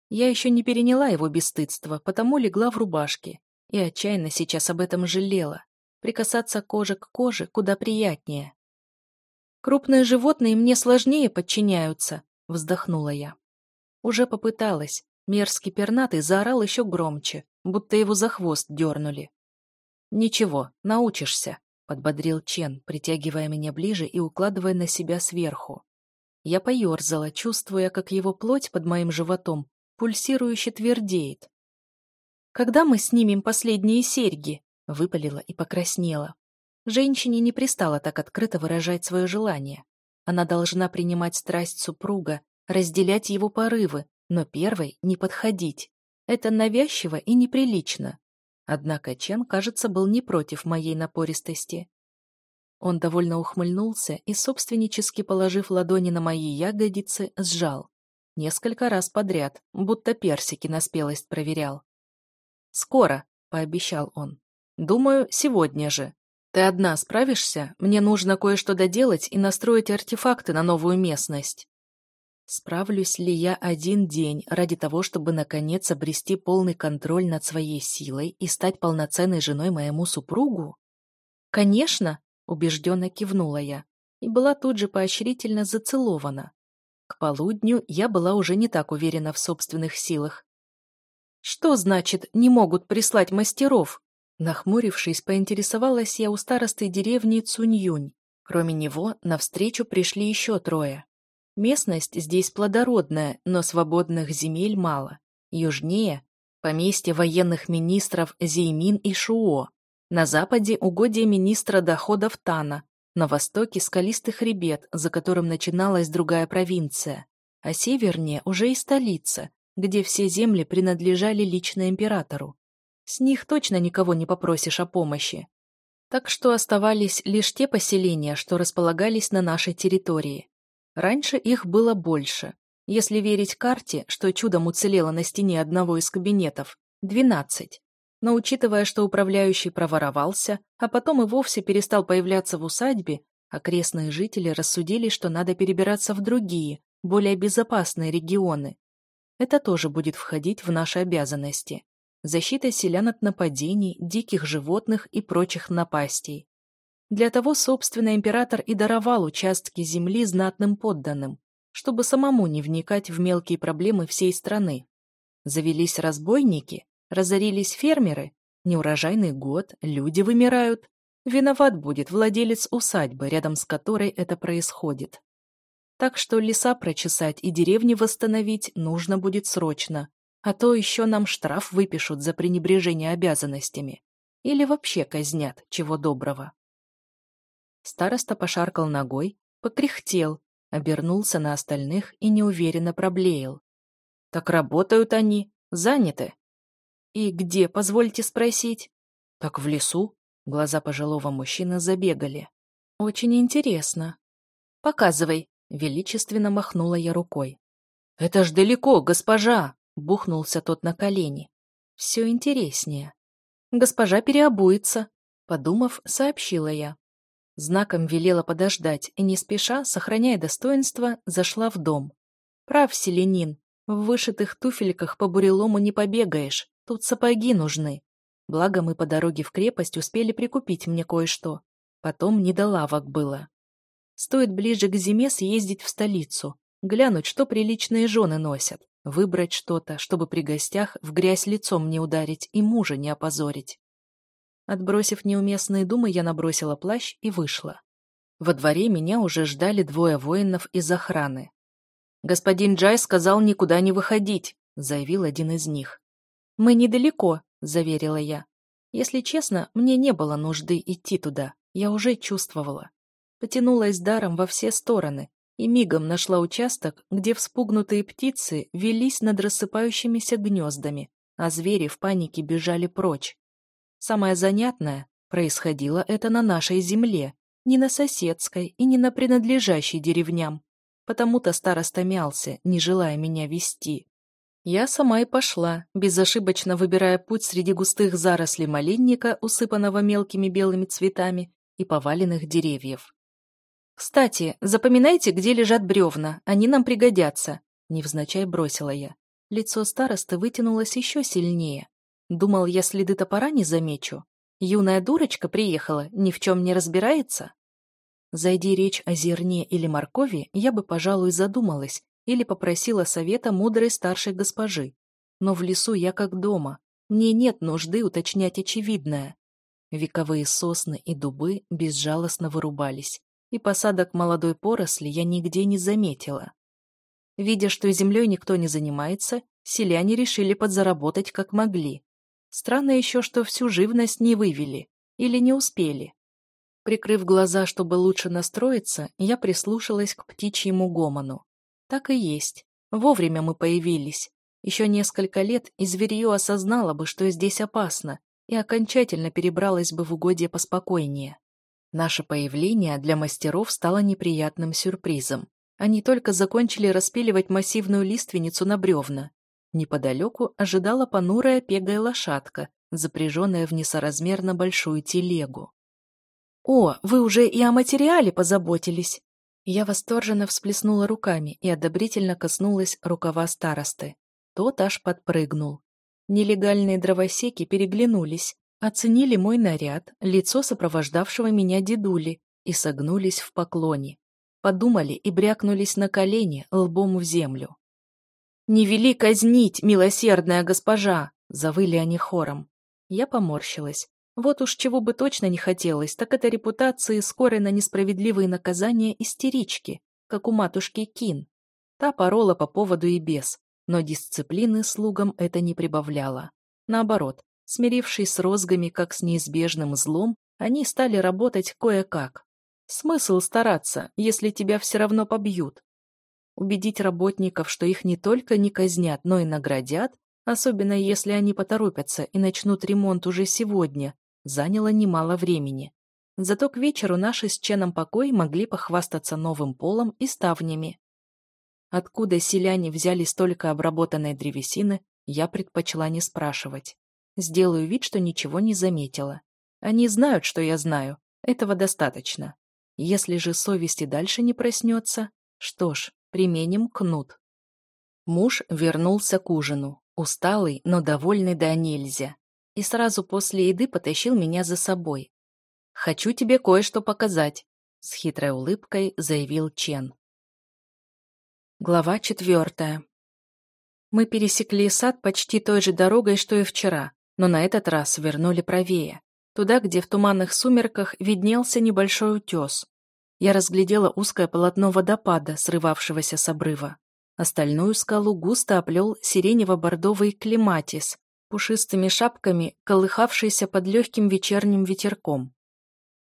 Я еще не переняла его бесстыдство, потому легла в рубашке, и отчаянно сейчас об этом жалела. Прикасаться кожа к коже куда приятнее. «Крупные животные мне сложнее подчиняются», — вздохнула я. Уже попыталась. Мерзкий пернатый заорал еще громче, будто его за хвост дернули. «Ничего, научишься», — подбодрил Чен, притягивая меня ближе и укладывая на себя сверху. Я поерзала, чувствуя, как его плоть под моим животом пульсирующе твердеет. «Когда мы снимем последние серьги?» — выпалила и покраснела. Женщине не пристало так открыто выражать свое желание. Она должна принимать страсть супруга, разделять его порывы, но первой не подходить. Это навязчиво и неприлично. Однако Чен, кажется, был не против моей напористости. Он довольно ухмыльнулся и, собственнически положив ладони на мои ягодицы, сжал. Несколько раз подряд, будто персики на спелость проверял. «Скоро», — пообещал он. «Думаю, сегодня же. Ты одна справишься? Мне нужно кое-что доделать и настроить артефакты на новую местность». Справлюсь ли я один день ради того, чтобы наконец обрести полный контроль над своей силой и стать полноценной женой моему супругу? Конечно, убежденно кивнула я и была тут же поощрительно зацелована. К полудню я была уже не так уверена в собственных силах. «Что значит, не могут прислать мастеров?» Нахмурившись, поинтересовалась я у старосты деревни Цуньюнь. Кроме него, навстречу пришли еще трое. Местность здесь плодородная, но свободных земель мало. Южнее – поместье военных министров Зеймин и Шуо. На западе – угодье министра доходов Тана. На востоке – скалистый хребет, за которым начиналась другая провинция. А севернее – уже и столица, где все земли принадлежали лично императору. С них точно никого не попросишь о помощи. Так что оставались лишь те поселения, что располагались на нашей территории. Раньше их было больше. Если верить карте, что чудом уцелело на стене одного из кабинетов, 12. Но учитывая, что управляющий проворовался, а потом и вовсе перестал появляться в усадьбе, окрестные жители рассудили, что надо перебираться в другие, более безопасные регионы. Это тоже будет входить в наши обязанности. Защита селян от нападений, диких животных и прочих напастей. Для того, собственно, император и даровал участки земли знатным подданным, чтобы самому не вникать в мелкие проблемы всей страны. Завелись разбойники, разорились фермеры, неурожайный год, люди вымирают. Виноват будет владелец усадьбы, рядом с которой это происходит. Так что леса прочесать и деревни восстановить нужно будет срочно, а то еще нам штраф выпишут за пренебрежение обязанностями. Или вообще казнят, чего доброго. Староста пошаркал ногой, покряхтел, обернулся на остальных и неуверенно проблеял. «Так работают они, заняты». «И где, позвольте спросить?» «Так в лесу». Глаза пожилого мужчины забегали. «Очень интересно». «Показывай», — величественно махнула я рукой. «Это ж далеко, госпожа!» — бухнулся тот на колени. «Все интереснее». «Госпожа переобуется», — подумав, сообщила я. Знаком велела подождать и, не спеша, сохраняя достоинство, зашла в дом. Прав селенин, в вышитых туфельках по бурелому не побегаешь, тут сапоги нужны. Благо мы по дороге в крепость успели прикупить мне кое-что. Потом не до лавок было. Стоит ближе к зиме съездить в столицу, глянуть, что приличные жены носят, выбрать что-то, чтобы при гостях в грязь лицом не ударить и мужа не опозорить. Отбросив неуместные думы, я набросила плащ и вышла. Во дворе меня уже ждали двое воинов из охраны. «Господин Джай сказал никуда не выходить», — заявил один из них. «Мы недалеко», — заверила я. Если честно, мне не было нужды идти туда, я уже чувствовала. Потянулась даром во все стороны и мигом нашла участок, где вспугнутые птицы велись над рассыпающимися гнездами, а звери в панике бежали прочь. Самое занятное, происходило это на нашей земле, не на соседской и не на принадлежащей деревням. Потому-то староста мялся, не желая меня вести. Я сама и пошла, безошибочно выбирая путь среди густых зарослей малинника, усыпанного мелкими белыми цветами, и поваленных деревьев. «Кстати, запоминайте, где лежат бревна, они нам пригодятся», — невзначай бросила я. Лицо старосты вытянулось еще сильнее. Думал, я следы топора не замечу. Юная дурочка приехала, ни в чем не разбирается. Зайди речь о зерне или моркови, я бы, пожалуй, задумалась или попросила совета мудрой старшей госпожи. Но в лесу я как дома. Мне нет нужды уточнять очевидное. Вековые сосны и дубы безжалостно вырубались, и посадок молодой поросли я нигде не заметила. Видя, что землей никто не занимается, селяне решили подзаработать как могли. Странно еще, что всю живность не вывели. Или не успели. Прикрыв глаза, чтобы лучше настроиться, я прислушалась к птичьему гомону. Так и есть. Вовремя мы появились. Еще несколько лет, и зверье осознало бы, что здесь опасно, и окончательно перебралось бы в угодье поспокойнее. Наше появление для мастеров стало неприятным сюрпризом. Они только закончили распиливать массивную лиственницу на бревна. Неподалеку ожидала понурая пегая лошадка, запряженная в несоразмерно большую телегу. «О, вы уже и о материале позаботились!» Я восторженно всплеснула руками и одобрительно коснулась рукава старосты. Тот аж подпрыгнул. Нелегальные дровосеки переглянулись, оценили мой наряд, лицо сопровождавшего меня дедули и согнулись в поклоне. Подумали и брякнулись на колени, лбом в землю. «Не вели казнить, милосердная госпожа!» — завыли они хором. Я поморщилась. Вот уж чего бы точно не хотелось, так это репутации скорой на несправедливые наказания истерички, как у матушки Кин. Та порола по поводу и без, но дисциплины слугам это не прибавляло. Наоборот, смирившись с розгами как с неизбежным злом, они стали работать кое-как. Смысл стараться, если тебя все равно побьют? Убедить работников, что их не только не казнят, но и наградят, особенно если они поторопятся и начнут ремонт уже сегодня, заняло немало времени. Зато к вечеру наши с Ченом покой могли похвастаться новым полом и ставнями. Откуда селяне взяли столько обработанной древесины, я предпочла не спрашивать. Сделаю вид, что ничего не заметила. Они знают, что я знаю. Этого достаточно. Если же совесть и дальше не проснется, что ж, применим кнут. Муж вернулся к ужину, усталый, но довольный до нельзя и сразу после еды потащил меня за собой. «Хочу тебе кое-что показать», — с хитрой улыбкой заявил Чен. Глава четвертая. Мы пересекли сад почти той же дорогой, что и вчера, но на этот раз вернули правее, туда, где в туманных сумерках виднелся небольшой утес. Я разглядела узкое полотно водопада, срывавшегося с обрыва. Остальную скалу густо оплел сиренево-бордовый клематис, пушистыми шапками, колыхавшийся под легким вечерним ветерком.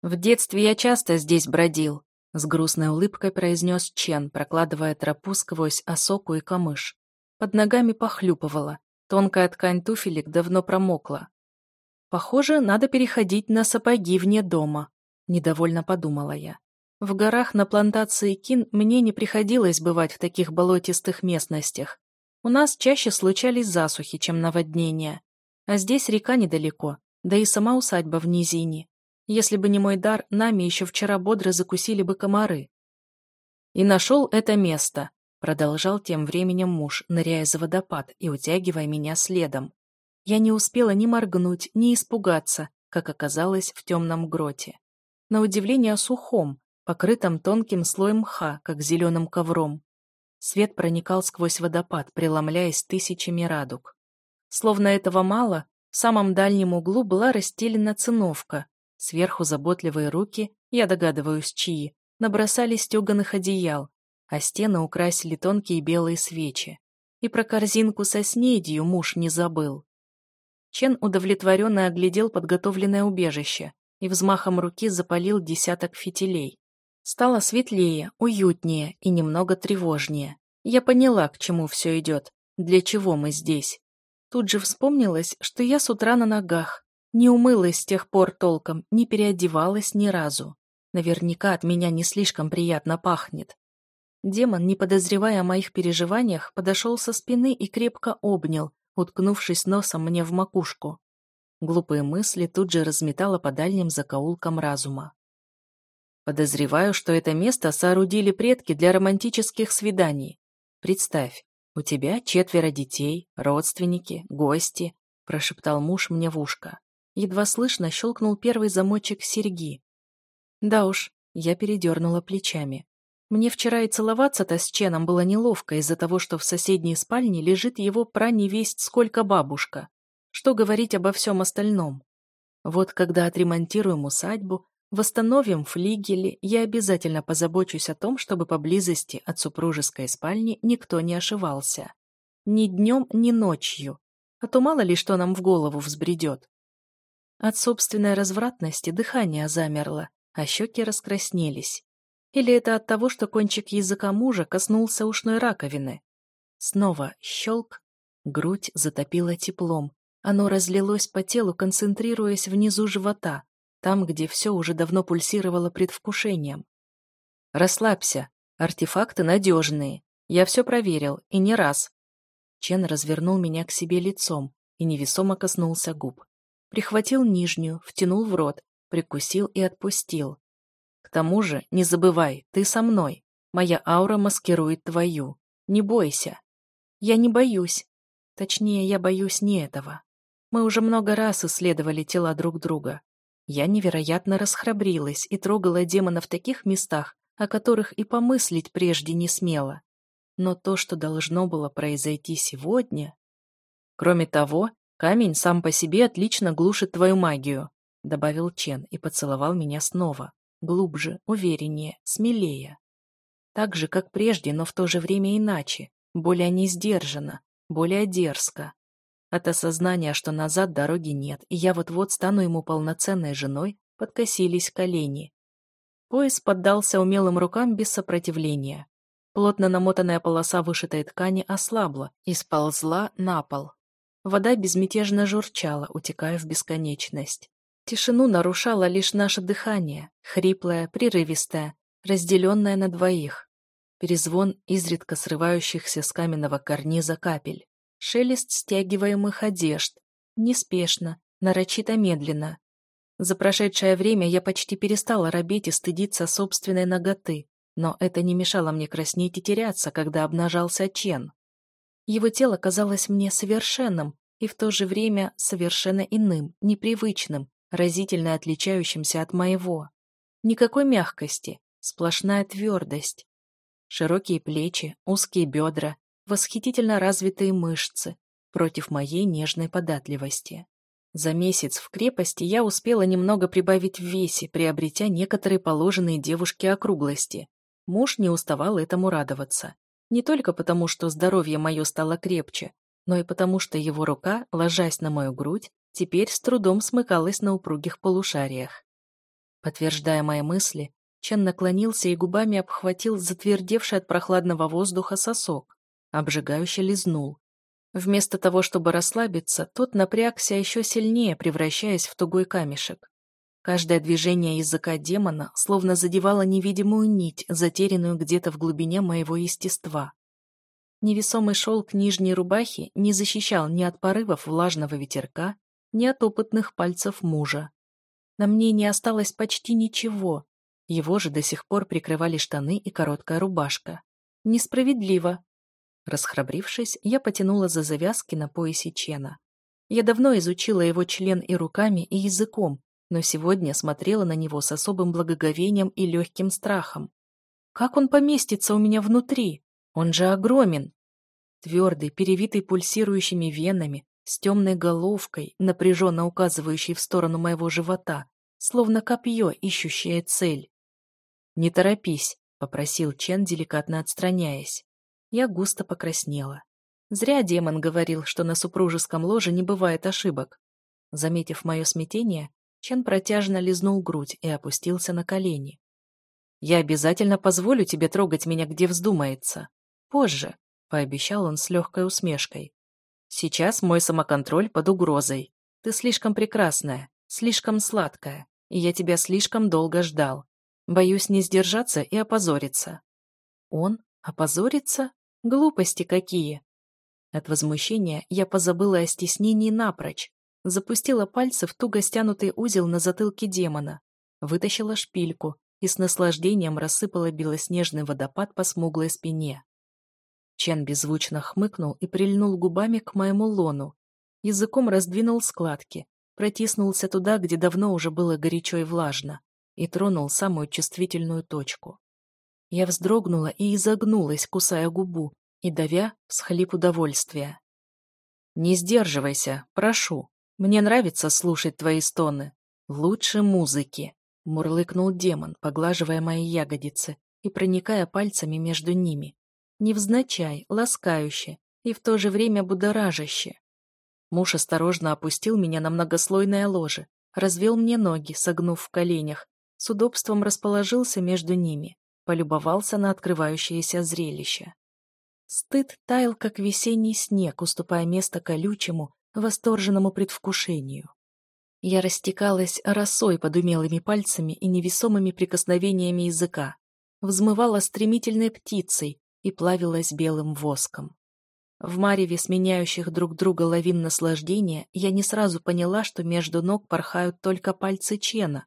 «В детстве я часто здесь бродил», — с грустной улыбкой произнес Чен, прокладывая тропу сквозь осоку и камыш. Под ногами похлюпывала, тонкая ткань туфелек давно промокла. «Похоже, надо переходить на сапоги вне дома», — недовольно подумала я. В горах на плантации кин мне не приходилось бывать в таких болотистых местностях, у нас чаще случались засухи, чем наводнения. А здесь река недалеко, да и сама усадьба в низине. Если бы не мой дар, нами еще вчера бодро закусили бы комары. И нашел это место, продолжал тем временем муж, ныряя за водопад и утягивая меня следом. Я не успела ни моргнуть, ни испугаться, как оказалось в темном гроте. На удивление сухом, покрытом тонким слоем мха, как зеленым ковром. Свет проникал сквозь водопад, преломляясь тысячами радуг. Словно этого мало, в самом дальнем углу была расстелена циновка. Сверху заботливые руки, я догадываюсь, чьи, набросали стеганых одеял, а стены украсили тонкие белые свечи. И про корзинку со снедью муж не забыл. Чен удовлетворенно оглядел подготовленное убежище и взмахом руки запалил десяток фитилей. Стало светлее, уютнее и немного тревожнее. Я поняла, к чему все идет, для чего мы здесь. Тут же вспомнилось, что я с утра на ногах, не умылась с тех пор толком, не переодевалась ни разу. Наверняка от меня не слишком приятно пахнет. Демон, не подозревая о моих переживаниях, подошел со спины и крепко обнял, уткнувшись носом мне в макушку. Глупые мысли тут же разметала по дальним закоулкам разума. Подозреваю, что это место соорудили предки для романтических свиданий. Представь, у тебя четверо детей, родственники, гости, прошептал муж мне в ушко. Едва слышно щелкнул первый замочек серьги. Да уж, я передернула плечами. Мне вчера и целоваться-то с Ченом было неловко из-за того, что в соседней спальне лежит его праневесть сколько бабушка. Что говорить обо всем остальном? Вот когда отремонтируем усадьбу, Восстановим флигели, я обязательно позабочусь о том, чтобы поблизости от супружеской спальни никто не ошивался. Ни днем, ни ночью. А то мало ли что нам в голову взбредет. От собственной развратности дыхание замерло, а щеки раскраснелись. Или это от того, что кончик языка мужа коснулся ушной раковины? Снова щелк, грудь затопила теплом. Оно разлилось по телу, концентрируясь внизу живота, там, где все уже давно пульсировало предвкушением. «Расслабься, артефакты надежные. Я все проверил, и не раз». Чен развернул меня к себе лицом и невесомо коснулся губ. Прихватил нижнюю, втянул в рот, прикусил и отпустил. «К тому же, не забывай, ты со мной. Моя аура маскирует твою. Не бойся». «Я не боюсь. Точнее, я боюсь не этого. Мы уже много раз исследовали тела друг друга. Я невероятно расхрабрилась и трогала демона в таких местах, о которых и помыслить прежде не смела. Но то, что должно было произойти сегодня... Кроме того, камень сам по себе отлично глушит твою магию, добавил Чен и поцеловал меня снова. Глубже, увереннее, смелее. Так же, как прежде, но в то же время иначе, более несдержанно, более дерзко. От осознания, что назад дороги нет, и я вот-вот стану ему полноценной женой, подкосились колени. Пояс поддался умелым рукам без сопротивления. Плотно намотанная полоса вышитой ткани ослабла и сползла на пол. Вода безмятежно журчала, утекая в бесконечность. Тишину нарушало лишь наше дыхание, хриплое, прерывистое, разделенное на двоих. Перезвон изредка срывающихся с каменного карниза капель шелест стягиваемых одежд. Неспешно, нарочито медленно. За прошедшее время я почти перестала робеть и стыдиться собственной ноготы, но это не мешало мне краснеть и теряться, когда обнажался Чен. Его тело казалось мне совершенным и в то же время совершенно иным, непривычным, разительно отличающимся от моего. Никакой мягкости, сплошная твердость. Широкие плечи, узкие бедра, восхитительно развитые мышцы против моей нежной податливости. За месяц в крепости я успела немного прибавить в весе, приобретя некоторые положенные девушке округлости. Муж не уставал этому радоваться. Не только потому, что здоровье мое стало крепче, но и потому, что его рука, ложась на мою грудь, теперь с трудом смыкалась на упругих полушариях. Подтверждая мои мысли, Чен наклонился и губами обхватил затвердевший от прохладного воздуха сосок обжигающе лизнул. Вместо того, чтобы расслабиться, тот напрягся еще сильнее, превращаясь в тугой камешек. Каждое движение языка демона словно задевало невидимую нить, затерянную где-то в глубине моего естества. Невесомый шелк нижней рубахи не защищал ни от порывов влажного ветерка, ни от опытных пальцев мужа. На мне не осталось почти ничего, его же до сих пор прикрывали штаны и короткая рубашка. Несправедливо, Расхрабрившись, я потянула за завязки на поясе Чена. Я давно изучила его член и руками, и языком, но сегодня смотрела на него с особым благоговением и легким страхом. Как он поместится у меня внутри? Он же огромен. Твердый, перевитый пульсирующими венами, с темной головкой, напряженно указывающей в сторону моего живота, словно копье, ищущее цель. «Не торопись», — попросил Чен, деликатно отстраняясь. Я густо покраснела. Зря демон говорил, что на супружеском ложе не бывает ошибок. Заметив мое смятение, Чен протяжно лизнул грудь и опустился на колени. «Я обязательно позволю тебе трогать меня, где вздумается. Позже», — пообещал он с легкой усмешкой. «Сейчас мой самоконтроль под угрозой. Ты слишком прекрасная, слишком сладкая, и я тебя слишком долго ждал. Боюсь не сдержаться и опозориться». «Он? Опозориться? Глупости какие! От возмущения я позабыла о стеснении напрочь, запустила пальцы в туго стянутый узел на затылке демона, вытащила шпильку и с наслаждением рассыпала белоснежный водопад по смуглой спине. Чен беззвучно хмыкнул и прильнул губами к моему лону, языком раздвинул складки, протиснулся туда, где давно уже было горячо и влажно, и тронул самую чувствительную точку. Я вздрогнула и изогнулась, кусая губу и давя всхлип удовольствия. «Не сдерживайся, прошу. Мне нравится слушать твои стоны. Лучше музыки», — мурлыкнул демон, поглаживая мои ягодицы и проникая пальцами между ними. Невзначай, ласкающе и в то же время будоражаще. Муж осторожно опустил меня на многослойное ложе, развел мне ноги, согнув в коленях, с удобством расположился между ними полюбовался на открывающееся зрелище. Стыд таял, как весенний снег, уступая место колючему, восторженному предвкушению. Я растекалась росой под умелыми пальцами и невесомыми прикосновениями языка, взмывала стремительной птицей и плавилась белым воском. В мареве сменяющих друг друга лавин наслаждения я не сразу поняла, что между ног порхают только пальцы Чена,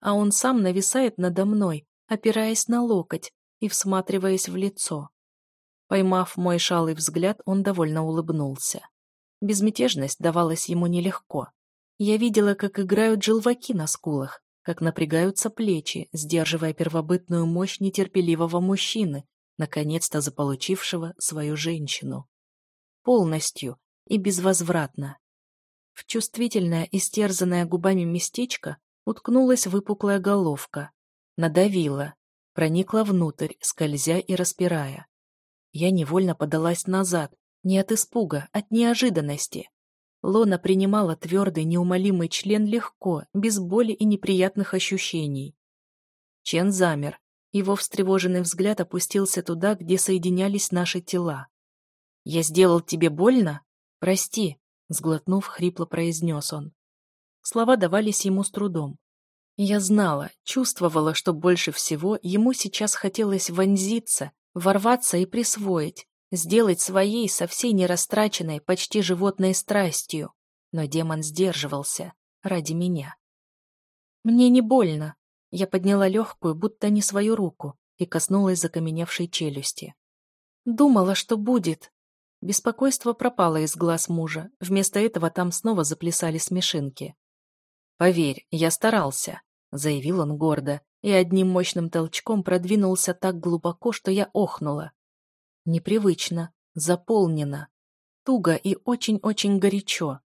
а он сам нависает надо мной, опираясь на локоть и всматриваясь в лицо. Поймав мой шалый взгляд, он довольно улыбнулся. Безмятежность давалась ему нелегко. Я видела, как играют желваки на скулах, как напрягаются плечи, сдерживая первобытную мощь нетерпеливого мужчины, наконец-то заполучившего свою женщину. Полностью и безвозвратно. В чувствительное, истерзанное губами местечко уткнулась выпуклая головка. Надавила, проникла внутрь, скользя и распирая. Я невольно подалась назад, не от испуга, от неожиданности. Лона принимала твердый, неумолимый член легко, без боли и неприятных ощущений. Чен замер. Его встревоженный взгляд опустился туда, где соединялись наши тела. «Я сделал тебе больно? Прости», — сглотнув, хрипло произнес он. Слова давались ему с трудом. Я знала, чувствовала, что больше всего ему сейчас хотелось вонзиться, ворваться и присвоить, сделать своей со всей нерастраченной, почти животной страстью. Но демон сдерживался ради меня. Мне не больно. Я подняла легкую, будто не свою руку, и коснулась закаменевшей челюсти. Думала, что будет, Беспокойство пропало из глаз мужа, вместо этого там снова заплясали смешинки. «Поверь, я старался», — заявил он гордо, и одним мощным толчком продвинулся так глубоко, что я охнула. Непривычно, заполнено, туго и очень-очень горячо.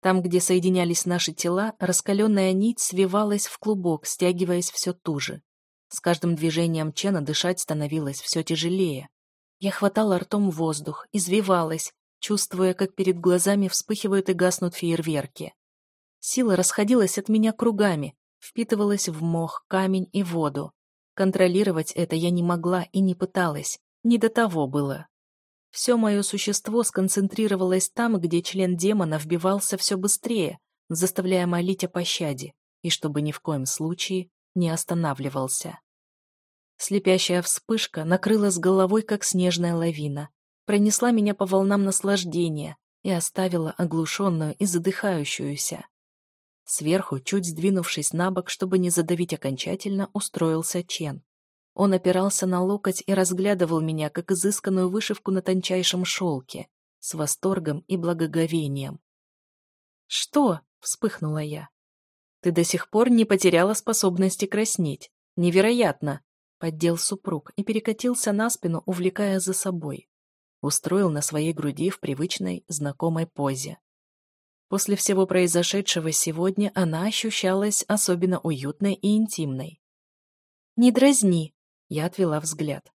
Там, где соединялись наши тела, раскаленная нить свивалась в клубок, стягиваясь все туже. С каждым движением Чена дышать становилось все тяжелее. Я хватала ртом воздух, извивалась, чувствуя, как перед глазами вспыхивают и гаснут фейерверки. Сила расходилась от меня кругами, впитывалась в мох, камень и воду. Контролировать это я не могла и не пыталась, не до того было. Все мое существо сконцентрировалось там, где член демона вбивался все быстрее, заставляя молить о пощаде, и чтобы ни в коем случае не останавливался. Слепящая вспышка накрыла с головой, как снежная лавина, пронесла меня по волнам наслаждения и оставила оглушенную и задыхающуюся. Сверху, чуть сдвинувшись на бок, чтобы не задавить окончательно, устроился Чен. Он опирался на локоть и разглядывал меня, как изысканную вышивку на тончайшем шелке, с восторгом и благоговением. «Что?» — вспыхнула я. «Ты до сих пор не потеряла способности краснеть. Невероятно!» Поддел супруг и перекатился на спину, увлекая за собой. Устроил на своей груди в привычной, знакомой позе. После всего произошедшего сегодня она ощущалась особенно уютной и интимной. «Не дразни!» — я отвела взгляд.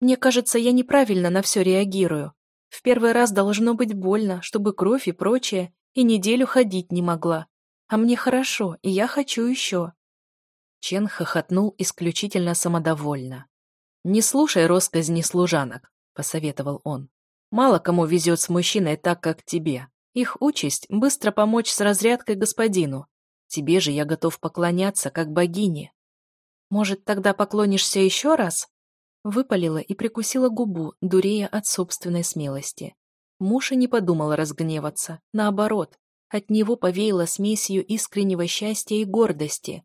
«Мне кажется, я неправильно на все реагирую. В первый раз должно быть больно, чтобы кровь и прочее, и неделю ходить не могла. А мне хорошо, и я хочу еще. Чен хохотнул исключительно самодовольно. «Не слушай росказни служанок», — посоветовал он. «Мало кому везет с мужчиной так, как тебе. Их участь — быстро помочь с разрядкой господину. Тебе же я готов поклоняться, как богине». «Может, тогда поклонишься еще раз?» Выпалила и прикусила губу, дурея от собственной смелости. Муж и не подумал разгневаться. Наоборот, от него повеяло смесью искреннего счастья и гордости.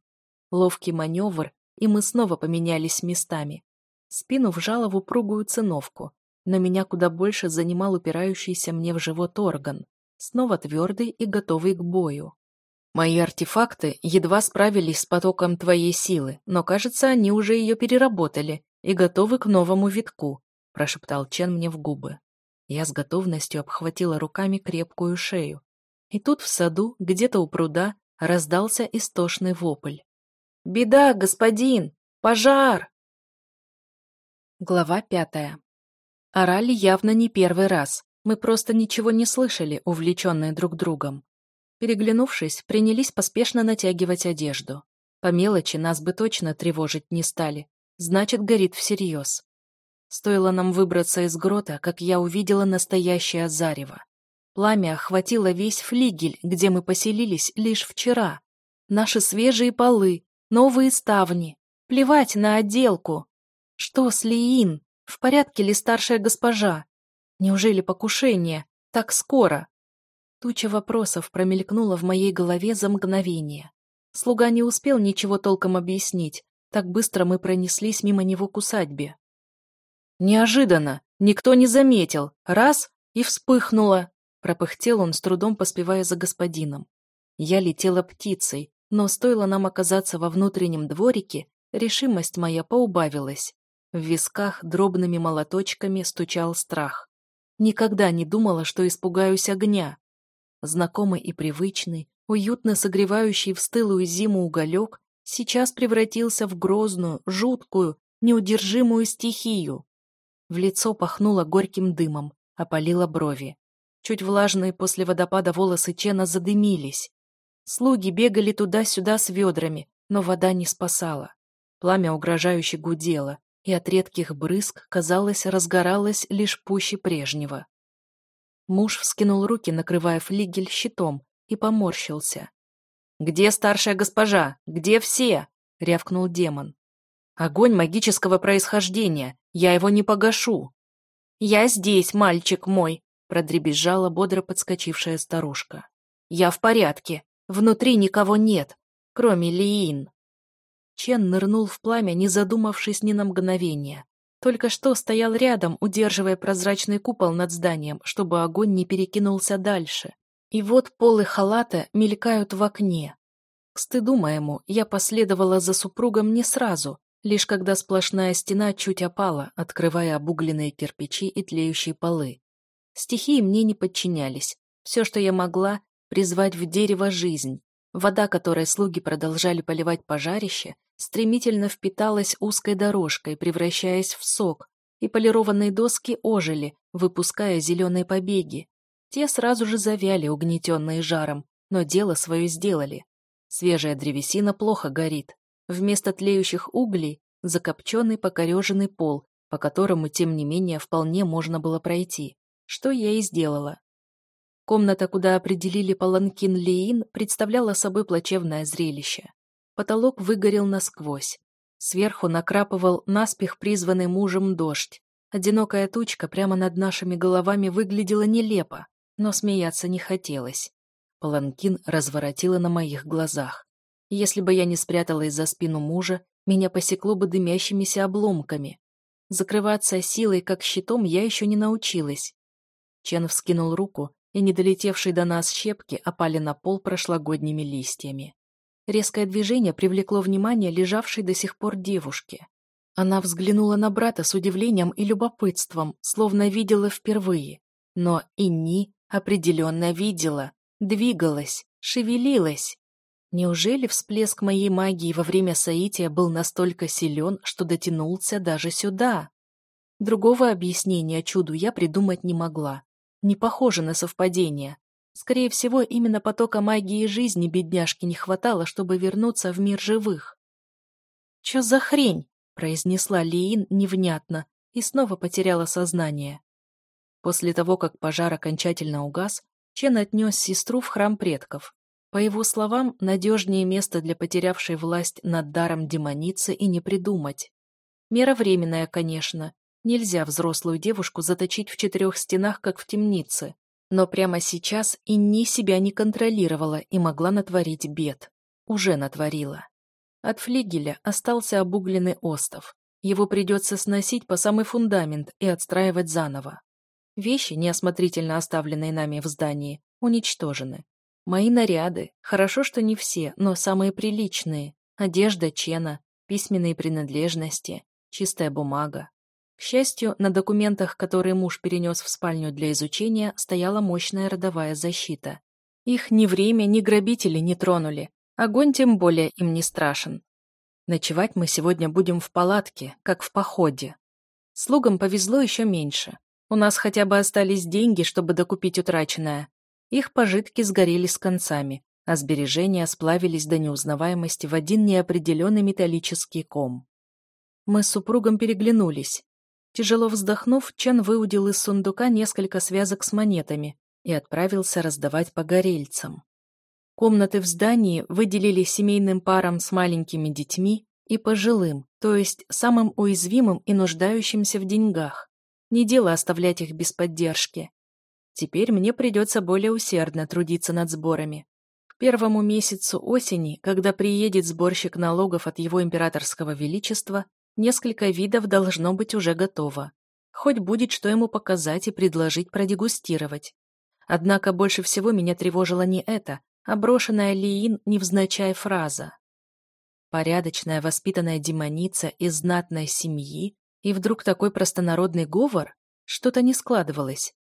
Ловкий маневр, и мы снова поменялись местами. Спину вжала в упругую циновку, но меня куда больше занимал упирающийся мне в живот орган, снова твердый и готовый к бою. Мои артефакты едва справились с потоком твоей силы, но, кажется, они уже ее переработали и готовы к новому витку, прошептал Чен мне в губы. Я с готовностью обхватила руками крепкую шею. И тут в саду, где-то у пруда, раздался истошный вопль. «Беда, господин! Пожар!» Глава пятая. Орали явно не первый раз. Мы просто ничего не слышали, увлеченные друг другом. Переглянувшись, принялись поспешно натягивать одежду. По мелочи нас бы точно тревожить не стали. Значит, горит всерьез. Стоило нам выбраться из грота, как я увидела настоящее зарево. Пламя охватило весь флигель, где мы поселились лишь вчера. Наши свежие полы, новые ставни. Плевать на отделку. Что с Лиин? В порядке ли старшая госпожа? Неужели покушение? Так скоро? Туча вопросов промелькнула в моей голове за мгновение. Слуга не успел ничего толком объяснить. Так быстро мы пронеслись мимо него к усадьбе. Неожиданно, никто не заметил. Раз — и вспыхнуло. Пропыхтел он, с трудом поспевая за господином. Я летела птицей, но стоило нам оказаться во внутреннем дворике, решимость моя поубавилась. В висках дробными молоточками стучал страх. Никогда не думала, что испугаюсь огня. Знакомый и привычный, уютно согревающий в стылую зиму уголек сейчас превратился в грозную, жуткую, неудержимую стихию. В лицо пахнуло горьким дымом, опалило брови. Чуть влажные после водопада волосы Чена задымились. Слуги бегали туда-сюда с ведрами, но вода не спасала. Пламя угрожающе гудело, и от редких брызг, казалось, разгоралось лишь пуще прежнего. Муж вскинул руки, накрывая флигель щитом, и поморщился. «Где старшая госпожа? Где все?» — рявкнул демон. «Огонь магического происхождения. Я его не погашу». «Я здесь, мальчик мой», — продребезжала бодро подскочившая старушка. «Я в порядке. Внутри никого нет, кроме Лиин». Чен нырнул в пламя, не задумавшись ни на мгновение. Только что стоял рядом, удерживая прозрачный купол над зданием, чтобы огонь не перекинулся дальше. И вот полы халата мелькают в окне. К стыду моему, я последовала за супругом не сразу, лишь когда сплошная стена чуть опала, открывая обугленные кирпичи и тлеющие полы. Стихии мне не подчинялись. Все, что я могла, призвать в дерево жизнь. Вода, которой слуги продолжали поливать пожарище, стремительно впиталась узкой дорожкой, превращаясь в сок, и полированные доски ожили, выпуская зеленые побеги, те сразу же завяли, угнетенные жаром, но дело свое сделали. Свежая древесина плохо горит. Вместо тлеющих углей – закопченный покореженный пол, по которому, тем не менее, вполне можно было пройти, что я и сделала. Комната, куда определили паланкин Леин, представляла собой плачевное зрелище. Потолок выгорел насквозь. Сверху накрапывал наспех призванный мужем дождь. Одинокая тучка прямо над нашими головами выглядела нелепо но смеяться не хотелось. Паланкин разворотила на моих глазах. Если бы я не спряталась за спину мужа, меня посекло бы дымящимися обломками. Закрываться силой, как щитом, я еще не научилась. Чен вскинул руку, и недолетевшие до нас щепки опали на пол прошлогодними листьями. Резкое движение привлекло внимание лежавшей до сих пор девушки. Она взглянула на брата с удивлением и любопытством, словно видела впервые. Но Инни Определенно видела, двигалась, шевелилась. Неужели всплеск моей магии во время соития был настолько силен, что дотянулся даже сюда? Другого объяснения чуду я придумать не могла. Не похоже на совпадение. Скорее всего, именно потока магии жизни бедняжки не хватало, чтобы вернуться в мир живых. «Чё за хрень?» – произнесла Лиин невнятно и снова потеряла сознание. После того, как пожар окончательно угас, Чен отнес сестру в храм предков. По его словам, надежнее место для потерявшей власть над даром демоницы и не придумать. Мера временная, конечно. Нельзя взрослую девушку заточить в четырех стенах, как в темнице. Но прямо сейчас Инни себя не контролировала и могла натворить бед. Уже натворила. От флигеля остался обугленный остов. Его придется сносить по самый фундамент и отстраивать заново. Вещи, неосмотрительно оставленные нами в здании, уничтожены. Мои наряды, хорошо, что не все, но самые приличные. Одежда Чена, письменные принадлежности, чистая бумага. К счастью, на документах, которые муж перенес в спальню для изучения, стояла мощная родовая защита. Их ни время, ни грабители не тронули. Огонь тем более им не страшен. Ночевать мы сегодня будем в палатке, как в походе. Слугам повезло еще меньше. У нас хотя бы остались деньги, чтобы докупить утраченное. Их пожитки сгорели с концами, а сбережения сплавились до неузнаваемости в один неопределенный металлический ком. Мы с супругом переглянулись. Тяжело вздохнув, Чен выудил из сундука несколько связок с монетами и отправился раздавать погорельцам. Комнаты в здании выделили семейным парам с маленькими детьми и пожилым, то есть самым уязвимым и нуждающимся в деньгах. Не дело оставлять их без поддержки. Теперь мне придется более усердно трудиться над сборами. К первому месяцу осени, когда приедет сборщик налогов от его императорского величества, несколько видов должно быть уже готово. Хоть будет что ему показать и предложить продегустировать. Однако больше всего меня тревожило не это, а брошенная Лиин невзначай фраза. Порядочная воспитанная демоница из знатной семьи, и вдруг такой простонародный говор? Что-то не складывалось.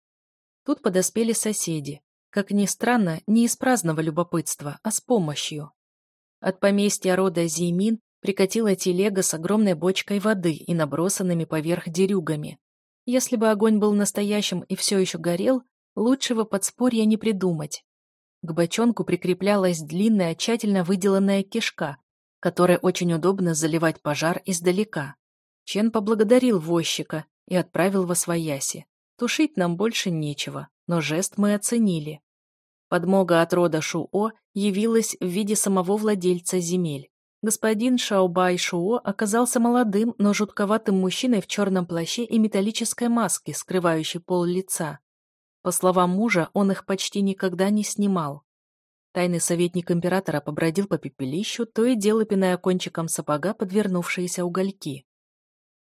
Тут подоспели соседи. Как ни странно, не из праздного любопытства, а с помощью. От поместья рода Зимин прикатила телега с огромной бочкой воды и набросанными поверх дерюгами. Если бы огонь был настоящим и все еще горел, лучшего подспорья не придумать. К бочонку прикреплялась длинная, тщательно выделанная кишка, которой очень удобно заливать пожар издалека. Чен поблагодарил возчика и отправил во свояси. Тушить нам больше нечего, но жест мы оценили. Подмога от рода Шуо явилась в виде самого владельца земель. Господин Шаобай Шуо оказался молодым, но жутковатым мужчиной в черном плаще и металлической маске, скрывающей пол лица. По словам мужа, он их почти никогда не снимал. Тайный советник императора побродил по пепелищу, то и дело пиная кончиком сапога подвернувшиеся угольки.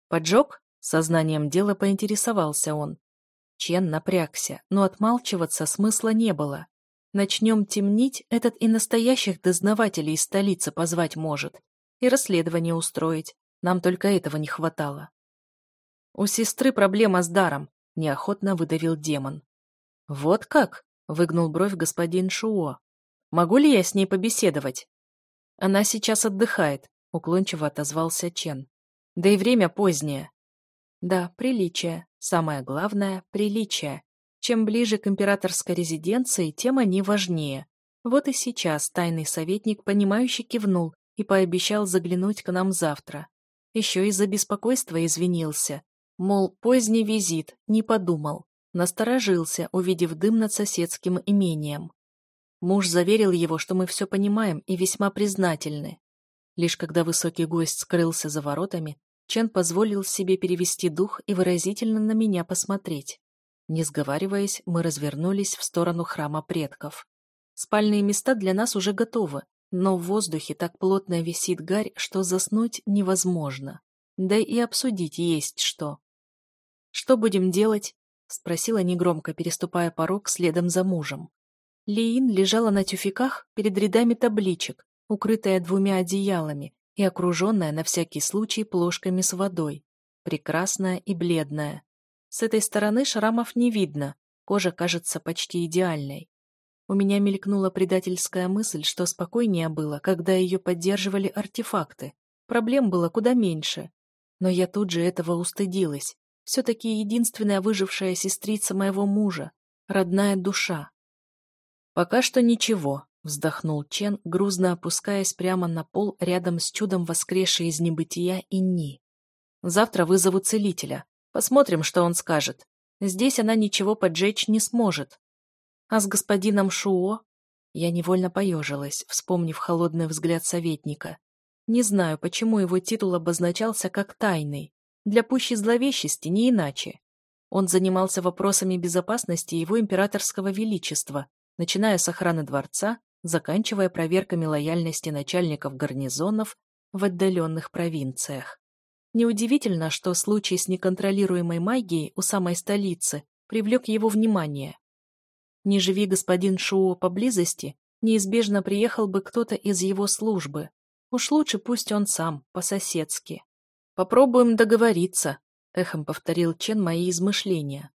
«Поджог?» — сознанием дела поинтересовался он. Чен напрягся, но отмалчиваться смысла не было. Начнем темнить, этот и настоящих дознавателей из столицы позвать может. И расследование устроить. Нам только этого не хватало. У сестры проблема с даром, неохотно выдавил демон. Вот как? Выгнул бровь господин Шуо. Могу ли я с ней побеседовать? Она сейчас отдыхает, уклончиво отозвался Чен. Да и время позднее. Да, приличие. Самое главное – приличие. Чем ближе к императорской резиденции, тем они важнее. Вот и сейчас тайный советник, понимающе кивнул и пообещал заглянуть к нам завтра. Еще из-за беспокойства извинился. Мол, поздний визит, не подумал. Насторожился, увидев дым над соседским имением. Муж заверил его, что мы все понимаем и весьма признательны. Лишь когда высокий гость скрылся за воротами, Чен позволил себе перевести дух и выразительно на меня посмотреть. Не сговариваясь, мы развернулись в сторону храма предков. Спальные места для нас уже готовы, но в воздухе так плотно висит гарь, что заснуть невозможно. Да и обсудить есть что. «Что будем делать?» — спросила негромко, переступая порог следом за мужем. Лиин лежала на тюфяках перед рядами табличек, укрытая двумя одеялами и окруженная на всякий случай плошками с водой. Прекрасная и бледная. С этой стороны шрамов не видно, кожа кажется почти идеальной. У меня мелькнула предательская мысль, что спокойнее было, когда ее поддерживали артефакты. Проблем было куда меньше. Но я тут же этого устыдилась. Все-таки единственная выжившая сестрица моего мужа, родная душа. «Пока что ничего», — вздохнул Чен, грузно опускаясь прямо на пол рядом с чудом воскресшей из небытия Инни. «Завтра вызову целителя. Посмотрим, что он скажет. Здесь она ничего поджечь не сможет. А с господином Шуо я невольно поежилась, вспомнив холодный взгляд советника. Не знаю, почему его титул обозначался как тайный. Для пущей зловещести не иначе. Он занимался вопросами безопасности его императорского величества, начиная с охраны дворца, заканчивая проверками лояльности начальников гарнизонов в отдаленных провинциях. Неудивительно, что случай с неконтролируемой магией у самой столицы привлек его внимание. Не живи господин Шуо поблизости, неизбежно приехал бы кто-то из его службы. Уж лучше пусть он сам, по-соседски. «Попробуем договориться», — эхом повторил Чен мои измышления.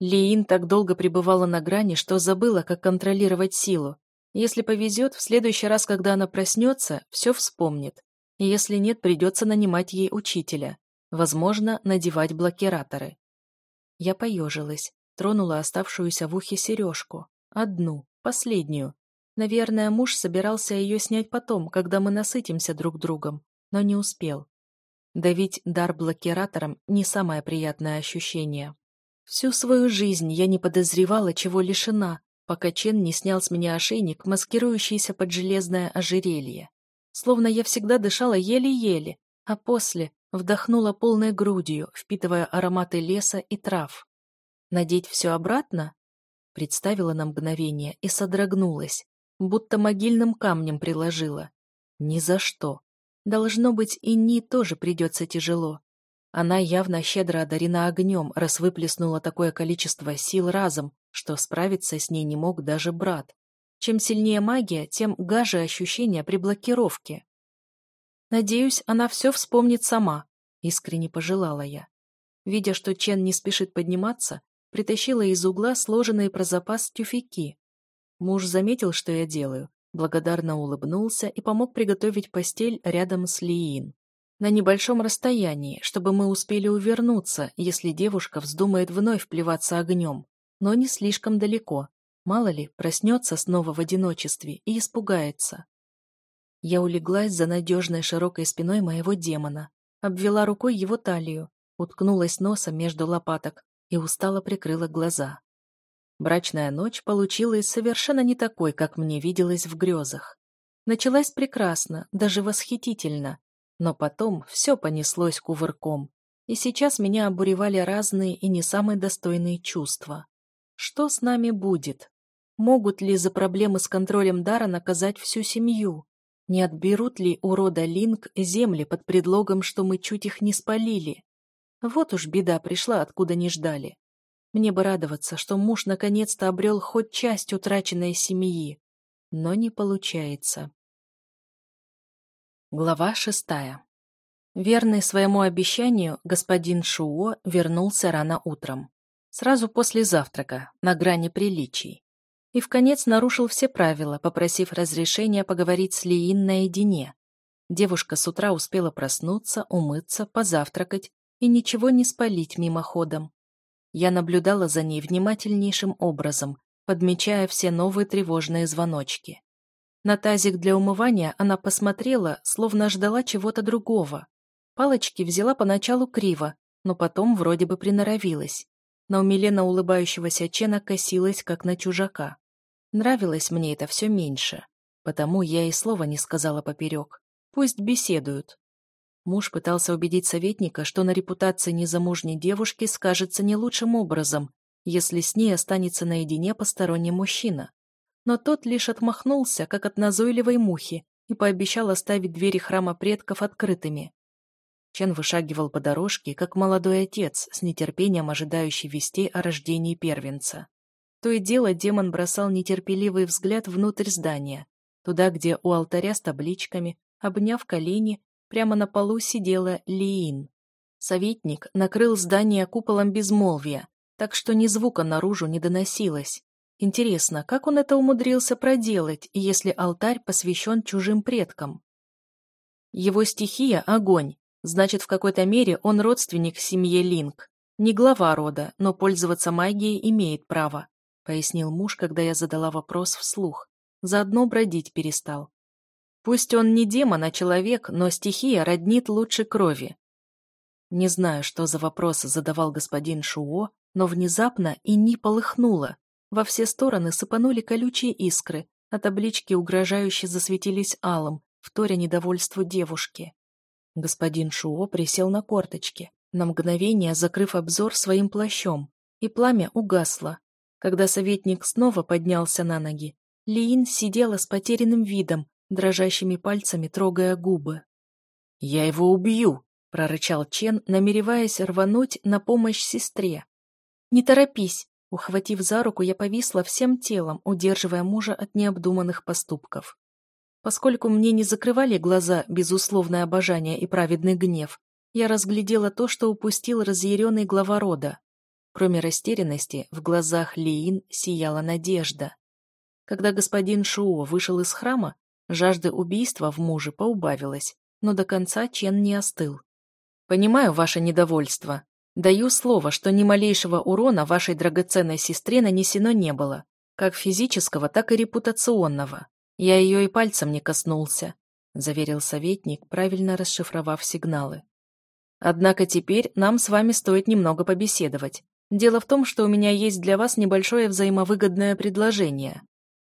Лиин так долго пребывала на грани, что забыла, как контролировать силу. Если повезет, в следующий раз, когда она проснется, все вспомнит если нет, придется нанимать ей учителя, возможно, надевать блокираторы. Я поежилась, тронула оставшуюся в ухе сережку, одну, последнюю. Наверное, муж собирался ее снять потом, когда мы насытимся друг другом, но не успел. Давить дар блокиратором – не самое приятное ощущение. Всю свою жизнь я не подозревала, чего лишена, пока Чен не снял с меня ошейник, маскирующийся под железное ожерелье. Словно я всегда дышала еле-еле, а после вдохнула полной грудью, впитывая ароматы леса и трав. Надеть все обратно? Представила на мгновение и содрогнулась, будто могильным камнем приложила. Ни за что. Должно быть, и Ни тоже придется тяжело. Она явно щедро одарена огнем, раз выплеснула такое количество сил разом, что справиться с ней не мог даже брат. Чем сильнее магия, тем гаже ощущения при блокировке. Надеюсь, она все вспомнит сама, искренне пожелала я. Видя, что Чен не спешит подниматься, притащила из угла сложенные про запас тюфяки. Муж заметил, что я делаю, благодарно улыбнулся и помог приготовить постель рядом с Лиин. На небольшом расстоянии, чтобы мы успели увернуться, если девушка вздумает вновь плеваться огнем, но не слишком далеко. Мало ли, проснется снова в одиночестве и испугается. Я улеглась за надежной широкой спиной моего демона, обвела рукой его талию, уткнулась носом между лопаток и устало прикрыла глаза. Брачная ночь получилась совершенно не такой, как мне виделось в грезах. Началась прекрасно, даже восхитительно, но потом все понеслось кувырком, и сейчас меня обуревали разные и не самые достойные чувства. Что с нами будет? Могут ли за проблемы с контролем дара наказать всю семью? Не отберут ли у рода Линк земли под предлогом, что мы чуть их не спалили? Вот уж беда пришла, откуда не ждали. Мне бы радоваться, что муж наконец-то обрел хоть часть утраченной семьи. Но не получается. Глава шестая. Верный своему обещанию, господин Шуо вернулся рано утром. Сразу после завтрака, на грани приличий. И в конец нарушил все правила, попросив разрешения поговорить с Лиин наедине. Девушка с утра успела проснуться, умыться, позавтракать и ничего не спалить мимоходом. Я наблюдала за ней внимательнейшим образом, подмечая все новые тревожные звоночки. На тазик для умывания она посмотрела, словно ждала чего-то другого. Палочки взяла поначалу криво, но потом вроде бы приноровилась. На умиленно улыбающегося Чена косилась, как на чужака. Нравилось мне это все меньше, потому я и слова не сказала поперек. Пусть беседуют. Муж пытался убедить советника, что на репутации незамужней девушки скажется не лучшим образом, если с ней останется наедине посторонний мужчина. Но тот лишь отмахнулся, как от назойливой мухи, и пообещал оставить двери храма предков открытыми. Чен вышагивал по дорожке, как молодой отец, с нетерпением ожидающий вестей о рождении первенца. То и дело демон бросал нетерпеливый взгляд внутрь здания, туда, где у алтаря с табличками, обняв колени, Прямо на полу сидела Лиин. Советник накрыл здание куполом безмолвия, так что ни звука наружу не доносилось. Интересно, как он это умудрился проделать, если алтарь посвящен чужим предкам? Его стихия — огонь, значит, в какой-то мере он родственник семье Линк. Не глава рода, но пользоваться магией имеет право, пояснил муж, когда я задала вопрос вслух. Заодно бродить перестал. Пусть он не демон, а человек, но стихия роднит лучше крови. Не знаю, что за вопрос задавал господин Шуо, но внезапно и не полыхнуло. Во все стороны сыпанули колючие искры, а таблички угрожающе засветились алым, вторя недовольству девушки. Господин Шуо присел на корточки, на мгновение закрыв обзор своим плащом, и пламя угасло. Когда советник снова поднялся на ноги, Лиин сидела с потерянным видом, дрожащими пальцами трогая губы. «Я его убью!» — прорычал Чен, намереваясь рвануть на помощь сестре. «Не торопись!» — ухватив за руку, я повисла всем телом, удерживая мужа от необдуманных поступков. Поскольку мне не закрывали глаза безусловное обожание и праведный гнев, я разглядела то, что упустил разъяренный глава рода. Кроме растерянности, в глазах Лиин сияла надежда. Когда господин Шуо вышел из храма, Жажда убийства в муже поубавилась, но до конца Чен не остыл. «Понимаю ваше недовольство. Даю слово, что ни малейшего урона вашей драгоценной сестре нанесено не было, как физического, так и репутационного. Я ее и пальцем не коснулся», — заверил советник, правильно расшифровав сигналы. Однако теперь нам с вами стоит немного побеседовать. Дело в том, что у меня есть для вас небольшое взаимовыгодное предложение.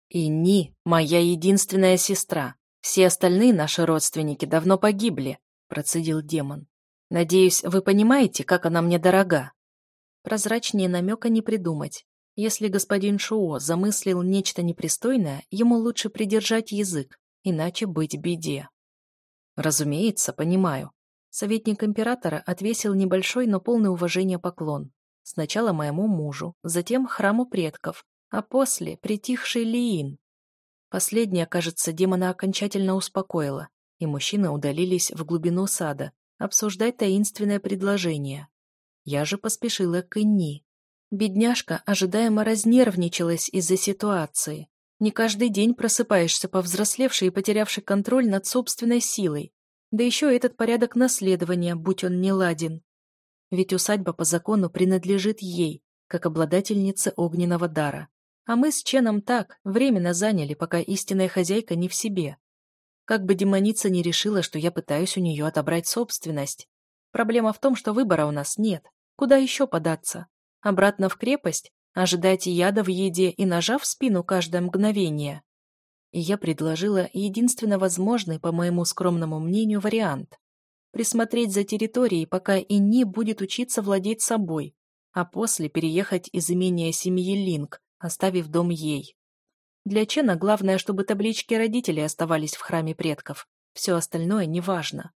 Инни – моя единственная сестра. Все остальные наши родственники давно погибли, процедил демон. Надеюсь, вы понимаете, как она мне дорога. Прозрачнее намека не придумать. Если господин Шуо замыслил нечто непристойное, ему лучше придержать язык, иначе быть беде. Разумеется, понимаю. Советник императора отвесил небольшой, но полный уважения поклон. Сначала моему мужу, затем храму предков, а после притихший Лиин. Последняя, кажется, демона окончательно успокоила, и мужчины удалились в глубину сада обсуждать таинственное предложение. Я же поспешила к Инни. Бедняжка ожидаемо разнервничалась из-за ситуации. Не каждый день просыпаешься повзрослевший и потерявший контроль над собственной силой. Да еще этот порядок наследования, будь он не ладен. Ведь усадьба по закону принадлежит ей, как обладательнице огненного дара. А мы с Ченом так, временно заняли, пока истинная хозяйка не в себе. Как бы демоница не решила, что я пытаюсь у нее отобрать собственность. Проблема в том, что выбора у нас нет. Куда еще податься? Обратно в крепость? Ожидать яда в еде и ножа в спину каждое мгновение? И я предложила единственно возможный, по моему скромному мнению, вариант присмотреть за территорией, пока Инни будет учиться владеть собой, а после переехать из имения семьи Линк, оставив дом ей. Для Чена главное, чтобы таблички родителей оставались в храме предков. Все остальное неважно.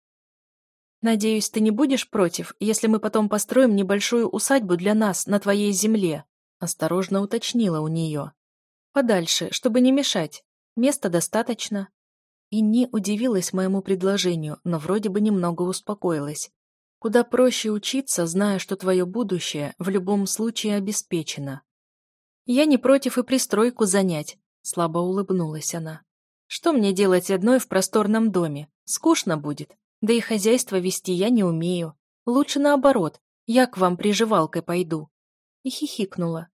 «Надеюсь, ты не будешь против, если мы потом построим небольшую усадьбу для нас на твоей земле?» Осторожно уточнила у нее. «Подальше, чтобы не мешать. Места достаточно. И не удивилась моему предложению, но вроде бы немного успокоилась. Куда проще учиться, зная, что твое будущее в любом случае обеспечено. Я не против и пристройку занять, слабо улыбнулась она. Что мне делать одной в просторном доме? Скучно будет. Да и хозяйство вести я не умею. Лучше наоборот, я к вам приживалкой пойду. И хихикнула.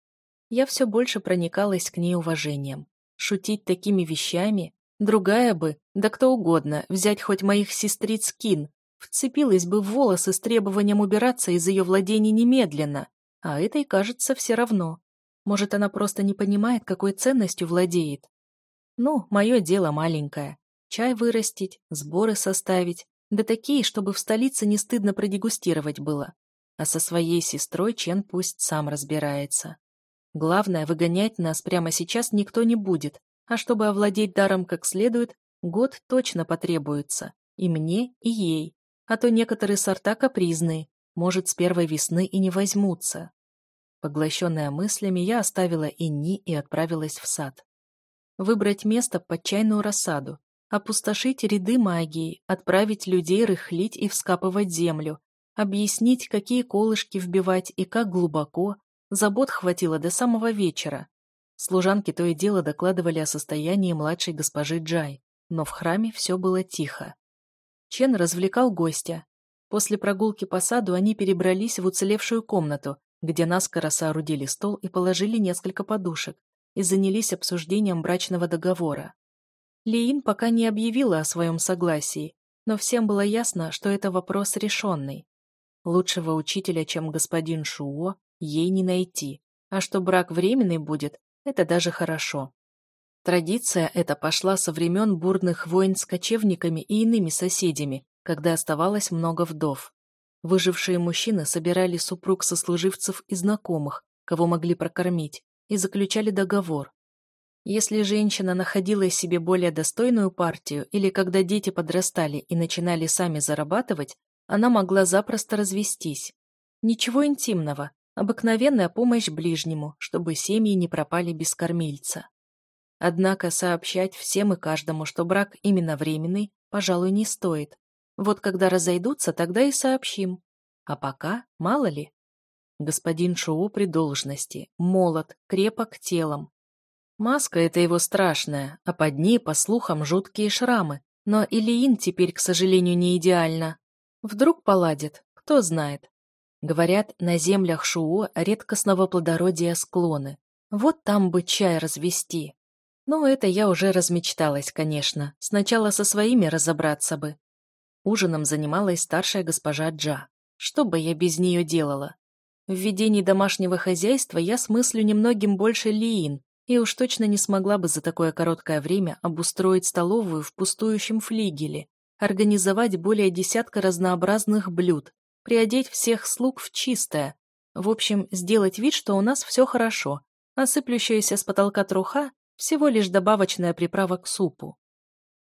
Я все больше проникалась к ней уважением. Шутить такими вещами Другая бы, да кто угодно, взять хоть моих сестриц Кин, вцепилась бы в волосы с требованием убираться из ее владений немедленно, а этой, кажется, все равно. Может, она просто не понимает, какой ценностью владеет. Ну, мое дело маленькое. Чай вырастить, сборы составить, да такие, чтобы в столице не стыдно продегустировать было. А со своей сестрой Чен пусть сам разбирается. Главное, выгонять нас прямо сейчас никто не будет, а чтобы овладеть даром как следует, год точно потребуется. И мне, и ей. А то некоторые сорта капризные, может, с первой весны и не возьмутся. Поглощенная мыслями, я оставила Инни и отправилась в сад. Выбрать место под чайную рассаду, опустошить ряды магии, отправить людей рыхлить и вскапывать землю, объяснить, какие колышки вбивать и как глубоко, забот хватило до самого вечера. Служанки то и дело докладывали о состоянии младшей госпожи Джай, но в храме все было тихо. Чен развлекал гостя. После прогулки по саду они перебрались в уцелевшую комнату, где наскоро соорудили стол и положили несколько подушек, и занялись обсуждением брачного договора. Лиин пока не объявила о своем согласии, но всем было ясно, что это вопрос решенный. Лучшего учителя, чем господин Шуо, ей не найти, а что брак временный будет, это даже хорошо. Традиция эта пошла со времен бурных войн с кочевниками и иными соседями, когда оставалось много вдов. Выжившие мужчины собирали супруг сослуживцев и знакомых, кого могли прокормить, и заключали договор. Если женщина находила себе более достойную партию или когда дети подрастали и начинали сами зарабатывать, она могла запросто развестись. Ничего интимного, Обыкновенная помощь ближнему, чтобы семьи не пропали без кормильца. Однако сообщать всем и каждому, что брак именно временный, пожалуй, не стоит. Вот когда разойдутся, тогда и сообщим. А пока, мало ли. Господин Шоу при должности, молод, крепок телом. Маска — это его страшная, а под ней, по слухам, жуткие шрамы. Но Ильин теперь, к сожалению, не идеально. Вдруг поладит, кто знает. Говорят, на землях Шуо редкостного плодородия склоны. Вот там бы чай развести. Но это я уже размечталась, конечно. Сначала со своими разобраться бы. Ужином занималась старшая госпожа Джа. Что бы я без нее делала? В ведении домашнего хозяйства я смыслю немногим больше Лиин, и уж точно не смогла бы за такое короткое время обустроить столовую в пустующем флигеле, организовать более десятка разнообразных блюд, приодеть всех слуг в чистое, в общем, сделать вид, что у нас все хорошо, а сыплющаяся с потолка труха – всего лишь добавочная приправа к супу.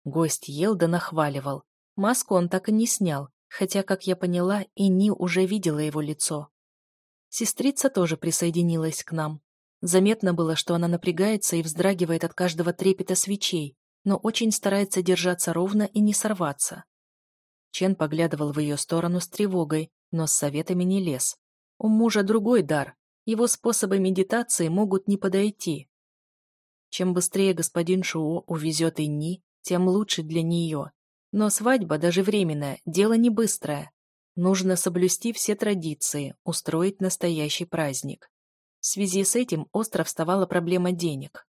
Гость ел да нахваливал. Маску он так и не снял, хотя, как я поняла, и Ни уже видела его лицо. Сестрица тоже присоединилась к нам. Заметно было, что она напрягается и вздрагивает от каждого трепета свечей, но очень старается держаться ровно и не сорваться. Чен поглядывал в ее сторону с тревогой, но с советами не лез. У мужа другой дар, его способы медитации могут не подойти. Чем быстрее господин Шуо увезет Инни, тем лучше для нее. Но свадьба, даже временная, дело не быстрое. Нужно соблюсти все традиции, устроить настоящий праздник. В связи с этим остро вставала проблема денег.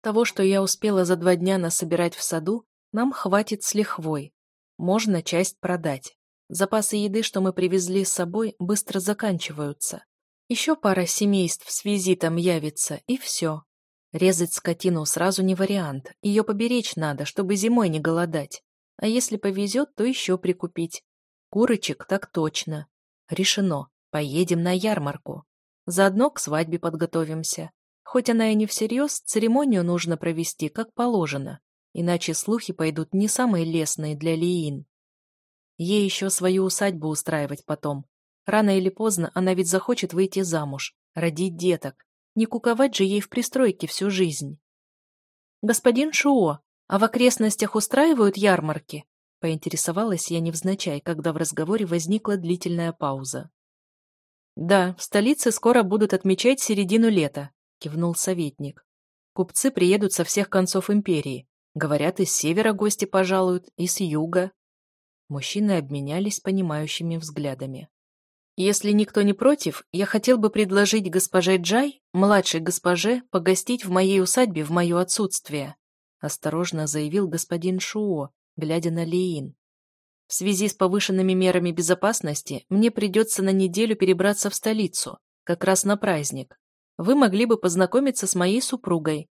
Того, что я успела за два дня насобирать в саду, нам хватит с лихвой. Можно часть продать. Запасы еды, что мы привезли с собой, быстро заканчиваются. Еще пара семейств с визитом явится, и все. Резать скотину сразу не вариант, ее поберечь надо, чтобы зимой не голодать. А если повезет, то еще прикупить. Курочек так точно. Решено, поедем на ярмарку. Заодно к свадьбе подготовимся. Хоть она и не всерьез, церемонию нужно провести как положено, иначе слухи пойдут не самые лестные для Лиин. Ей еще свою усадьбу устраивать потом. Рано или поздно она ведь захочет выйти замуж, родить деток. Не куковать же ей в пристройке всю жизнь. «Господин Шуо, а в окрестностях устраивают ярмарки?» Поинтересовалась я невзначай, когда в разговоре возникла длительная пауза. «Да, в столице скоро будут отмечать середину лета», — кивнул советник. «Купцы приедут со всех концов империи. Говорят, из севера гости пожалуют, и с юга. Мужчины обменялись понимающими взглядами. «Если никто не против, я хотел бы предложить госпоже Джай, младшей госпоже, погостить в моей усадьбе в мое отсутствие», осторожно заявил господин Шуо, глядя на Лиин. «В связи с повышенными мерами безопасности мне придется на неделю перебраться в столицу, как раз на праздник. Вы могли бы познакомиться с моей супругой».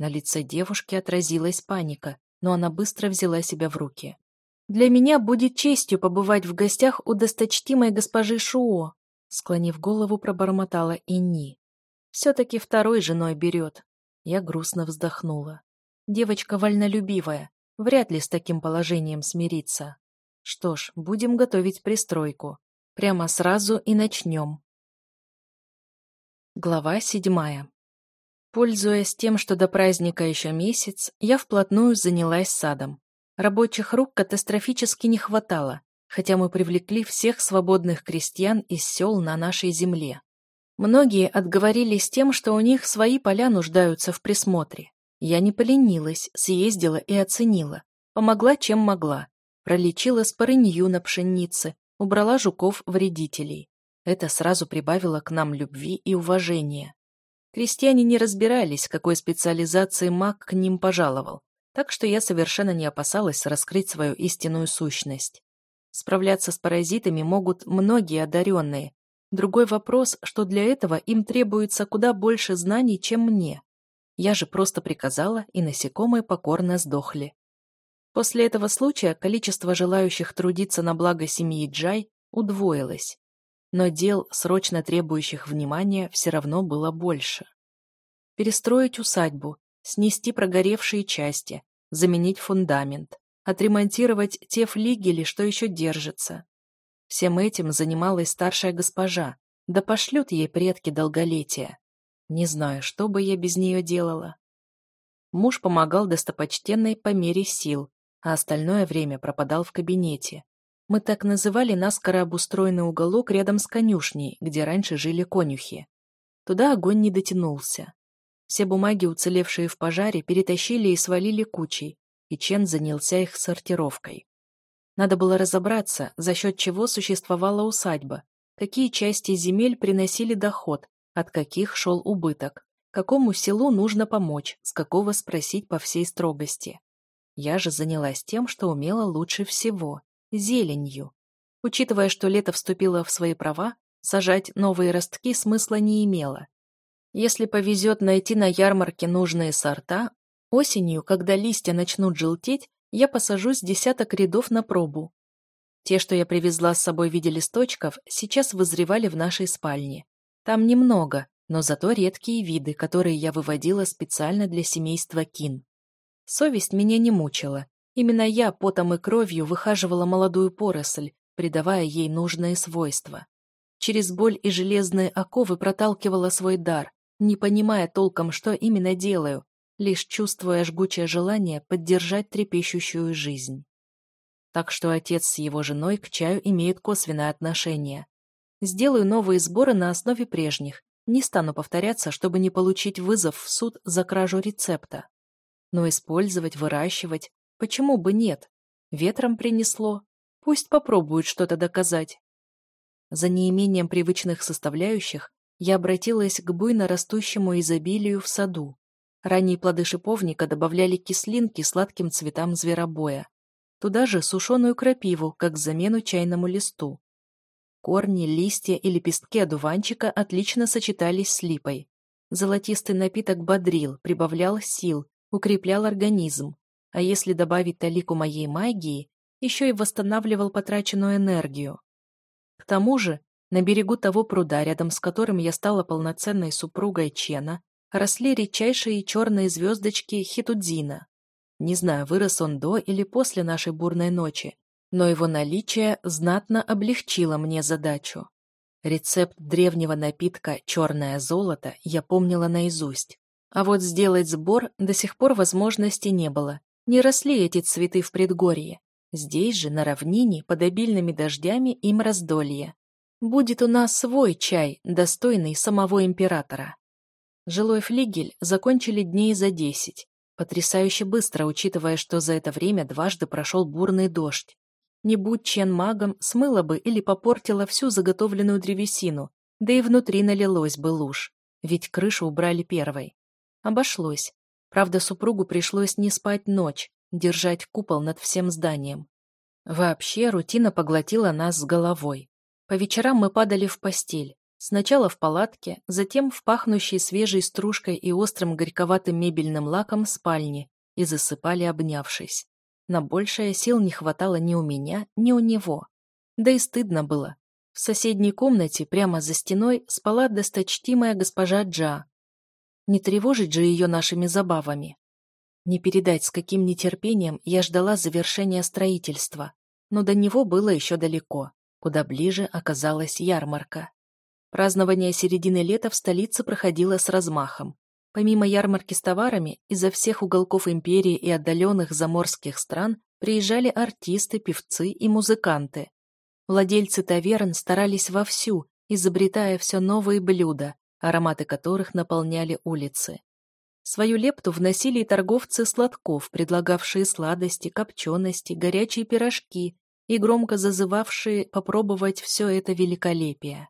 На лице девушки отразилась паника, но она быстро взяла себя в руки. Для меня будет честью побывать в гостях у досточтимой госпожи Шуо, склонив голову, пробормотала Инни. Все-таки второй женой берет. Я грустно вздохнула. Девочка вольнолюбивая, вряд ли с таким положением смирится. Что ж, будем готовить пристройку. Прямо сразу и начнем. Глава седьмая. Пользуясь тем, что до праздника еще месяц, я вплотную занялась садом. Рабочих рук катастрофически не хватало, хотя мы привлекли всех свободных крестьян из сел на нашей земле. Многие отговорились тем, что у них свои поля нуждаются в присмотре. Я не поленилась, съездила и оценила. Помогла, чем могла. Пролечила спорынью на пшенице, убрала жуков-вредителей. Это сразу прибавило к нам любви и уважения. Крестьяне не разбирались, какой специализации маг к ним пожаловал, так что я совершенно не опасалась раскрыть свою истинную сущность. Справляться с паразитами могут многие одаренные. Другой вопрос, что для этого им требуется куда больше знаний, чем мне. Я же просто приказала, и насекомые покорно сдохли. После этого случая количество желающих трудиться на благо семьи Джай удвоилось. Но дел, срочно требующих внимания, все равно было больше. Перестроить усадьбу, снести прогоревшие части, заменить фундамент, отремонтировать те флигели, что еще держатся. Всем этим занималась старшая госпожа, да пошлют ей предки долголетия. Не знаю, что бы я без нее делала. Муж помогал достопочтенной по мере сил, а остальное время пропадал в кабинете. Мы так называли наскоро обустроенный уголок рядом с конюшней, где раньше жили конюхи. Туда огонь не дотянулся. Все бумаги, уцелевшие в пожаре, перетащили и свалили кучей, и Чен занялся их сортировкой. Надо было разобраться, за счет чего существовала усадьба, какие части земель приносили доход, от каких шел убыток, какому селу нужно помочь, с какого спросить по всей строгости. Я же занялась тем, что умела лучше всего – зеленью. Учитывая, что лето вступило в свои права, сажать новые ростки смысла не имело. Если повезет найти на ярмарке нужные сорта, осенью, когда листья начнут желтеть, я посажу с десяток рядов на пробу. Те, что я привезла с собой в виде листочков, сейчас вызревали в нашей спальне. Там немного, но зато редкие виды, которые я выводила специально для семейства Кин. Совесть меня не мучила. Именно я потом и кровью выхаживала молодую поросль, придавая ей нужные свойства. Через боль и железные оковы проталкивала свой дар, не понимая толком, что именно делаю, лишь чувствуя жгучее желание поддержать трепещущую жизнь. Так что отец с его женой к чаю имеют косвенное отношение. Сделаю новые сборы на основе прежних, не стану повторяться, чтобы не получить вызов в суд за кражу рецепта. Но использовать, выращивать, почему бы нет? Ветром принесло. Пусть попробуют что-то доказать. За неимением привычных составляющих я обратилась к буйно растущему изобилию в саду. Ранние плоды шиповника добавляли кислинки сладким цветам зверобоя. Туда же сушеную крапиву, как замену чайному листу. Корни, листья и лепестки одуванчика отлично сочетались с липой. Золотистый напиток бодрил, прибавлял сил, укреплял организм, а если добавить талику моей магии, еще и восстанавливал потраченную энергию. К тому же, на берегу того пруда, рядом с которым я стала полноценной супругой Чена, росли редчайшие черные звездочки хитудзина. Не знаю, вырос он до или после нашей бурной ночи, но его наличие знатно облегчило мне задачу. Рецепт древнего напитка «черное золото» я помнила наизусть. А вот сделать сбор до сих пор возможности не было. Не росли эти цветы в предгорье. Здесь же, на равнине, под обильными дождями им раздолье. Будет у нас свой чай, достойный самого императора. Жилой флигель закончили дней за десять. Потрясающе быстро, учитывая, что за это время дважды прошел бурный дождь. Не будь Чен магом, смыло бы или попортило всю заготовленную древесину, да и внутри налилось бы луж, ведь крышу убрали первой. Обошлось. Правда, супругу пришлось не спать ночь, держать купол над всем зданием. Вообще, рутина поглотила нас с головой. По вечерам мы падали в постель, Сначала в палатке, затем в пахнущей свежей стружкой и острым горьковатым мебельным лаком спальне и засыпали, обнявшись. На большее сил не хватало ни у меня, ни у него. Да и стыдно было. В соседней комнате, прямо за стеной, спала досточтимая госпожа Джа. Не тревожить же ее нашими забавами. Не передать, с каким нетерпением я ждала завершения строительства, но до него было еще далеко, куда ближе оказалась ярмарка. Празднование середины лета в столице проходило с размахом. Помимо ярмарки с товарами, изо всех уголков империи и отдаленных заморских стран приезжали артисты, певцы и музыканты. Владельцы таверн старались вовсю, изобретая все новые блюда, ароматы которых наполняли улицы. Свою лепту вносили и торговцы сладков, предлагавшие сладости, копчености, горячие пирожки и громко зазывавшие попробовать все это великолепие.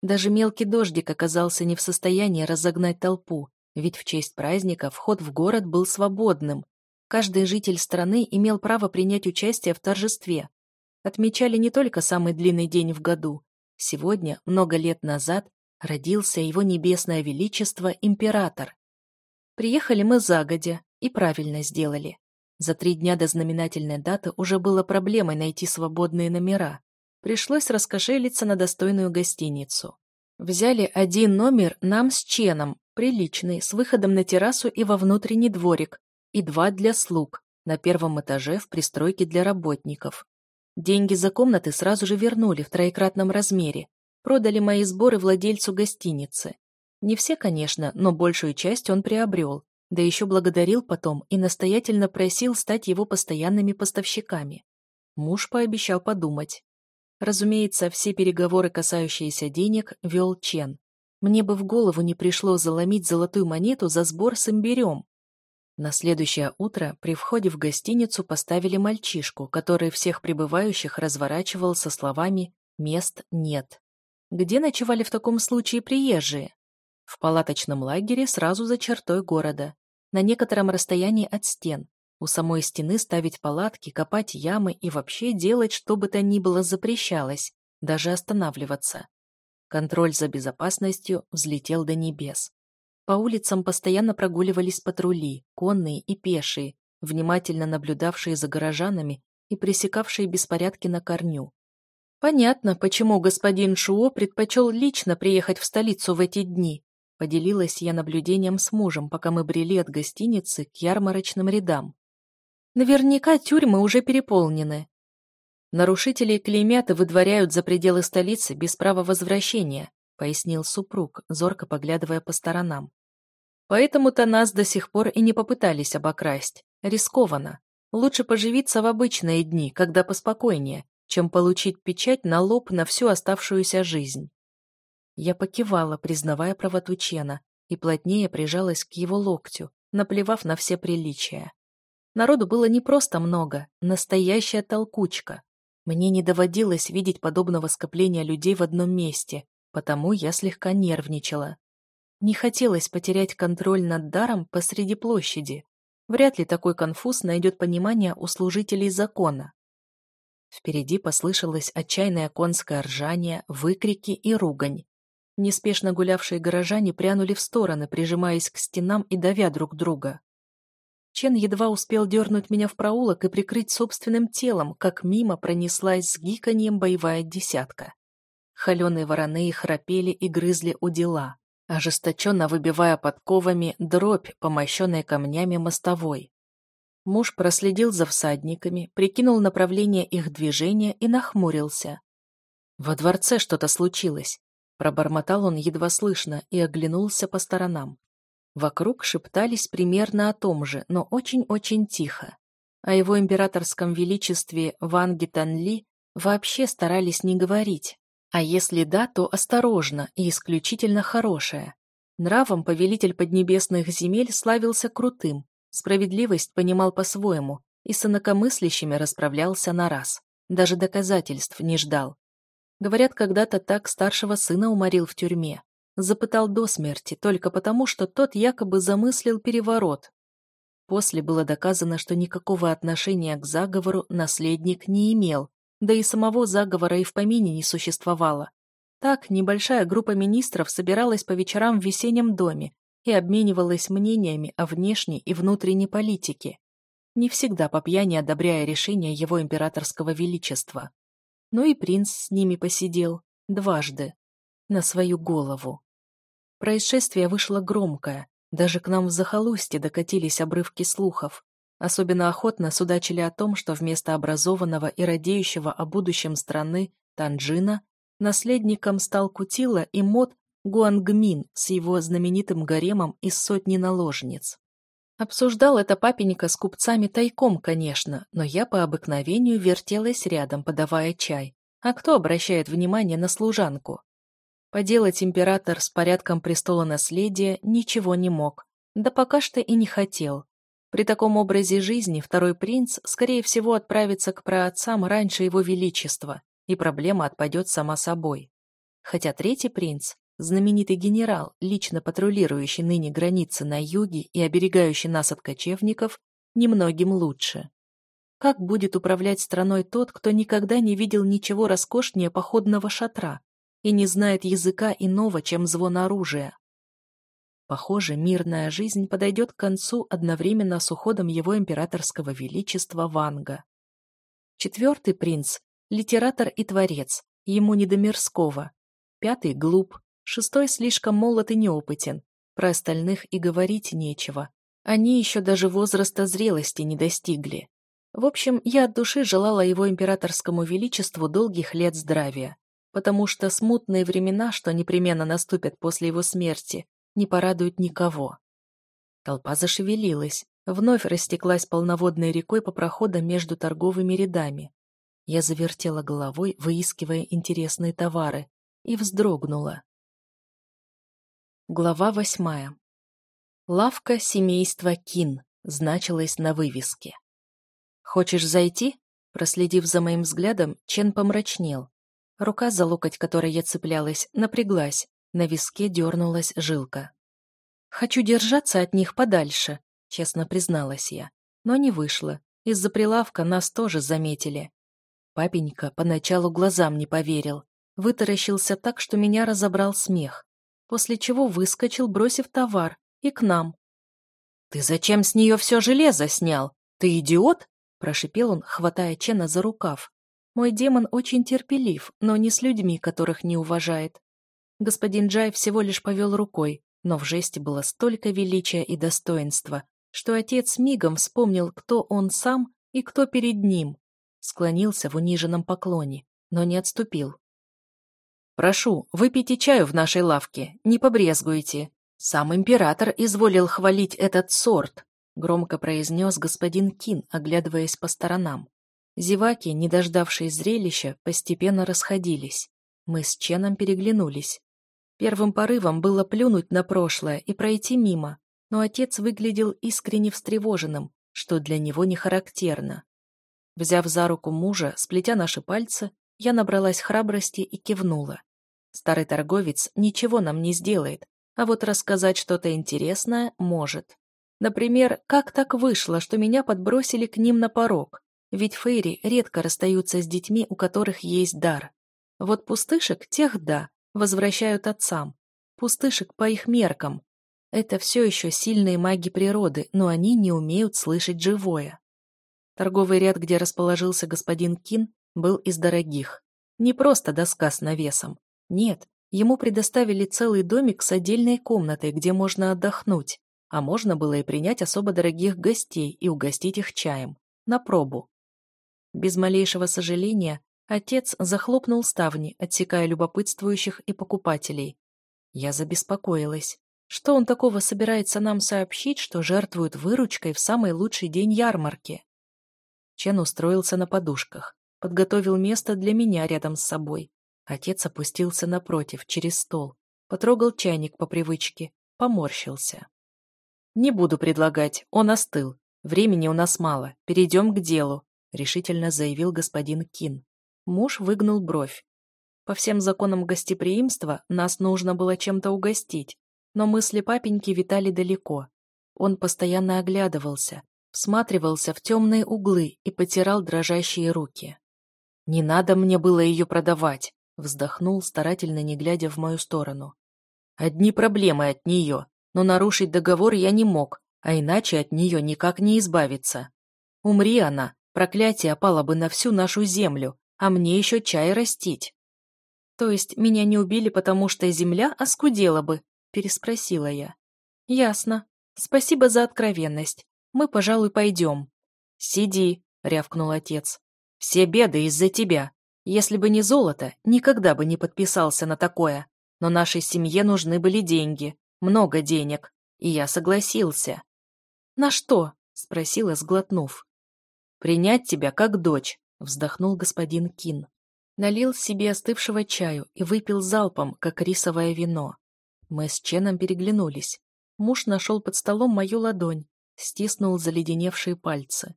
Даже мелкий дождик оказался не в состоянии разогнать толпу, ведь в честь праздника вход в город был свободным. Каждый житель страны имел право принять участие в торжестве. Отмечали не только самый длинный день в году. Сегодня, много лет назад, родился его небесное величество император. Приехали мы загодя и правильно сделали. За три дня до знаменательной даты уже было проблемой найти свободные номера. Пришлось раскошелиться на достойную гостиницу. Взяли один номер нам с Ченом, приличный, с выходом на террасу и во внутренний дворик, и два для слуг, на первом этаже в пристройке для работников. Деньги за комнаты сразу же вернули в троекратном размере, продали мои сборы владельцу гостиницы. Не все, конечно, но большую часть он приобрел, да еще благодарил потом и настоятельно просил стать его постоянными поставщиками. Муж пообещал подумать. Разумеется, все переговоры, касающиеся денег, вел Чен. Мне бы в голову не пришло заломить золотую монету за сбор с имбирем. На следующее утро при входе в гостиницу поставили мальчишку, который всех прибывающих разворачивал со словами «мест нет». Где ночевали в таком случае приезжие? В палаточном лагере сразу за чертой города, на некотором расстоянии от стен. У самой стены ставить палатки, копать ямы и вообще делать что бы то ни было запрещалось, даже останавливаться. Контроль за безопасностью взлетел до небес. По улицам постоянно прогуливались патрули, конные и пешие, внимательно наблюдавшие за горожанами и пресекавшие беспорядки на корню. Понятно, почему господин Шуо предпочел лично приехать в столицу в эти дни. Поделилась я наблюдением с мужем, пока мы брели от гостиницы к ярмарочным рядам. Наверняка тюрьмы уже переполнены. Нарушителей клеймят и выдворяют за пределы столицы без права возвращения, пояснил супруг, зорко поглядывая по сторонам. Поэтому-то нас до сих пор и не попытались обокрасть. Рискованно. Лучше поживиться в обычные дни, когда поспокойнее, чем получить печать на лоб на всю оставшуюся жизнь. Я покивала, признавая правоту Чена, и плотнее прижалась к его локтю, наплевав на все приличия. Народу было не просто много, настоящая толкучка. Мне не доводилось видеть подобного скопления людей в одном месте, потому я слегка нервничала. Не хотелось потерять контроль над даром посреди площади. Вряд ли такой конфуз найдет понимание у служителей закона. Впереди послышалось отчаянное конское ржание, выкрики и ругань. Неспешно гулявшие горожане прянули в стороны, прижимаясь к стенам и давя друг друга. Чен едва успел дернуть меня в проулок и прикрыть собственным телом, как мимо пронеслась с гиканьем боевая десятка. Холеные вороны храпели и грызли у дела, ожесточенно выбивая подковами дробь, помощенной камнями мостовой. Муж проследил за всадниками, прикинул направление их движения и нахмурился. «Во дворце что-то случилось», — пробормотал он едва слышно и оглянулся по сторонам. Вокруг шептались примерно о том же, но очень-очень тихо. О его императорском величестве Ванги Танли вообще старались не говорить. А если да, то осторожно и исключительно хорошее. Нравом повелитель поднебесных земель славился крутым, Справедливость понимал по-своему и с инакомыслящими расправлялся на раз. Даже доказательств не ждал. Говорят, когда-то так старшего сына уморил в тюрьме. Запытал до смерти, только потому, что тот якобы замыслил переворот. После было доказано, что никакого отношения к заговору наследник не имел, да и самого заговора и в помине не существовало. Так небольшая группа министров собиралась по вечерам в весеннем доме, и обменивалась мнениями о внешней и внутренней политике, не всегда по пьяни одобряя решения его императорского величества. Но и принц с ними посидел дважды, на свою голову. Происшествие вышло громкое, даже к нам в захолустье докатились обрывки слухов. Особенно охотно судачили о том, что вместо образованного и радеющего о будущем страны Танджина наследником стал Кутила и Мод Гуангмин с его знаменитым гаремом из сотни наложниц. Обсуждал это папенька с купцами тайком, конечно, но я по обыкновению вертелась рядом, подавая чай. А кто обращает внимание на служанку? Поделать император с порядком престола наследия ничего не мог, да пока что и не хотел. При таком образе жизни второй принц, скорее всего, отправится к праотцам раньше его величества, и проблема отпадет сама собой. Хотя третий принц, знаменитый генерал, лично патрулирующий ныне границы на юге и оберегающий нас от кочевников, немногим лучше. Как будет управлять страной тот, кто никогда не видел ничего роскошнее походного шатра и не знает языка иного, чем звон оружия? Похоже, мирная жизнь подойдет к концу одновременно с уходом его императорского величества Ванга. Четвертый принц – литератор и творец, ему не до мирского. Пятый – глуп, Шестой слишком молод и неопытен. Про остальных и говорить нечего. Они еще даже возраста зрелости не достигли. В общем, я от души желала его императорскому величеству долгих лет здравия, потому что смутные времена, что непременно наступят после его смерти, не порадуют никого. Толпа зашевелилась, вновь растеклась полноводной рекой по проходам между торговыми рядами. Я завертела головой, выискивая интересные товары, и вздрогнула. Глава восьмая. Лавка семейства Кин значилась на вывеске. «Хочешь зайти?» Проследив за моим взглядом, Чен помрачнел. Рука, за локоть которой я цеплялась, напряглась, на виске дернулась жилка. «Хочу держаться от них подальше», — честно призналась я. но не вышло. Из-за прилавка нас тоже заметили. Папенька поначалу глазам не поверил. Вытаращился так, что меня разобрал смех. После чего выскочил, бросив товар, и к нам. «Ты зачем с нее все железо снял? Ты идиот?» Прошипел он, хватая Чена за рукав. Мой демон очень терпелив, но не с людьми, которых не уважает. Господин Джай всего лишь повел рукой, но в жесте было столько величия и достоинства, что отец мигом вспомнил, кто он сам и кто перед ним. Склонился в униженном поклоне, но не отступил. «Прошу, выпейте чаю в нашей лавке, не побрезгуйте. Сам император изволил хвалить этот сорт», громко произнес господин Кин, оглядываясь по сторонам. Зеваки, не дождавшие зрелища, постепенно расходились. Мы с Ченом переглянулись. Первым порывом было плюнуть на прошлое и пройти мимо, но отец выглядел искренне встревоженным, что для него не характерно. Взяв за руку мужа, сплетя наши пальцы, я набралась храбрости и кивнула. Старый торговец ничего нам не сделает, а вот рассказать что-то интересное может. Например, как так вышло, что меня подбросили к ним на порог? Ведь фейри редко расстаются с детьми, у которых есть дар. Вот пустышек, тех да, возвращают отцам. Пустышек по их меркам. Это все еще сильные маги природы, но они не умеют слышать живое. Торговый ряд, где расположился господин Кин, был из дорогих. Не просто доска с навесом. Нет, ему предоставили целый домик с отдельной комнатой, где можно отдохнуть, а можно было и принять особо дорогих гостей и угостить их чаем. На пробу. Без малейшего сожаления Отец захлопнул ставни, отсекая любопытствующих и покупателей. Я забеспокоилась. Что он такого собирается нам сообщить, что жертвует выручкой в самый лучший день ярмарки? Чен устроился на подушках, подготовил место для меня рядом с собой. Отец опустился напротив, через стол, потрогал чайник по привычке, поморщился. «Не буду предлагать, он остыл. Времени у нас мало, перейдем к делу», — решительно заявил господин Кин. Муж выгнул бровь. По всем законам гостеприимства нас нужно было чем-то угостить, но мысли папеньки витали далеко. Он постоянно оглядывался, всматривался в темные углы и потирал дрожащие руки. «Не надо мне было ее продавать», — вздохнул, старательно не глядя в мою сторону. «Одни проблемы от нее, но нарушить договор я не мог, а иначе от нее никак не избавиться. Умри она, проклятие опало бы на всю нашу землю, а мне еще чай растить. То есть меня не убили, потому что земля оскудела бы, переспросила я. Ясно. Спасибо за откровенность. Мы, пожалуй, пойдем. Сиди, рявкнул отец. Все беды из-за тебя. Если бы не золото, никогда бы не подписался на такое. Но нашей семье нужны были деньги, много денег, и я согласился. На что? спросила, сглотнув. Принять тебя как дочь, Вздохнул господин Кин. Налил себе остывшего чаю и выпил залпом, как рисовое вино. Мы с Ченом переглянулись. Муж нашел под столом мою ладонь, стиснул заледеневшие пальцы.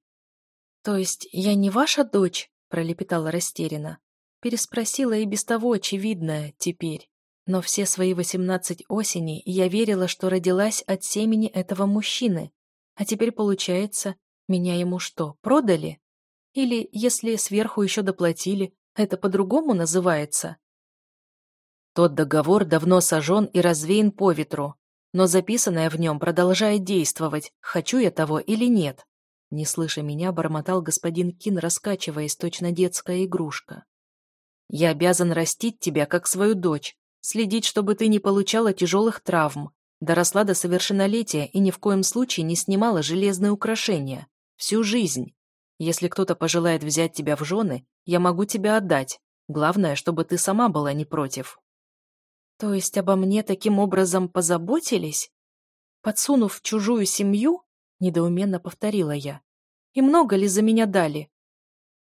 «То есть я не ваша дочь?» — пролепетала растерянно. Переспросила и без того очевидное теперь. Но все свои восемнадцать осени я верила, что родилась от семени этого мужчины. А теперь, получается, меня ему что, продали? Или, если сверху еще доплатили, это по-другому называется? Тот договор давно сожжен и развеян по ветру, но записанное в нем продолжает действовать, хочу я того или нет. Не слыша меня, бормотал господин Кин, раскачиваясь, точно детская игрушка. Я обязан растить тебя, как свою дочь, следить, чтобы ты не получала тяжелых травм, доросла до совершеннолетия и ни в коем случае не снимала железные украшения. Всю жизнь. Если кто-то пожелает взять тебя в жены, я могу тебя отдать. Главное, чтобы ты сама была не против». «То есть обо мне таким образом позаботились? Подсунув чужую семью?» — недоуменно повторила я. «И много ли за меня дали?»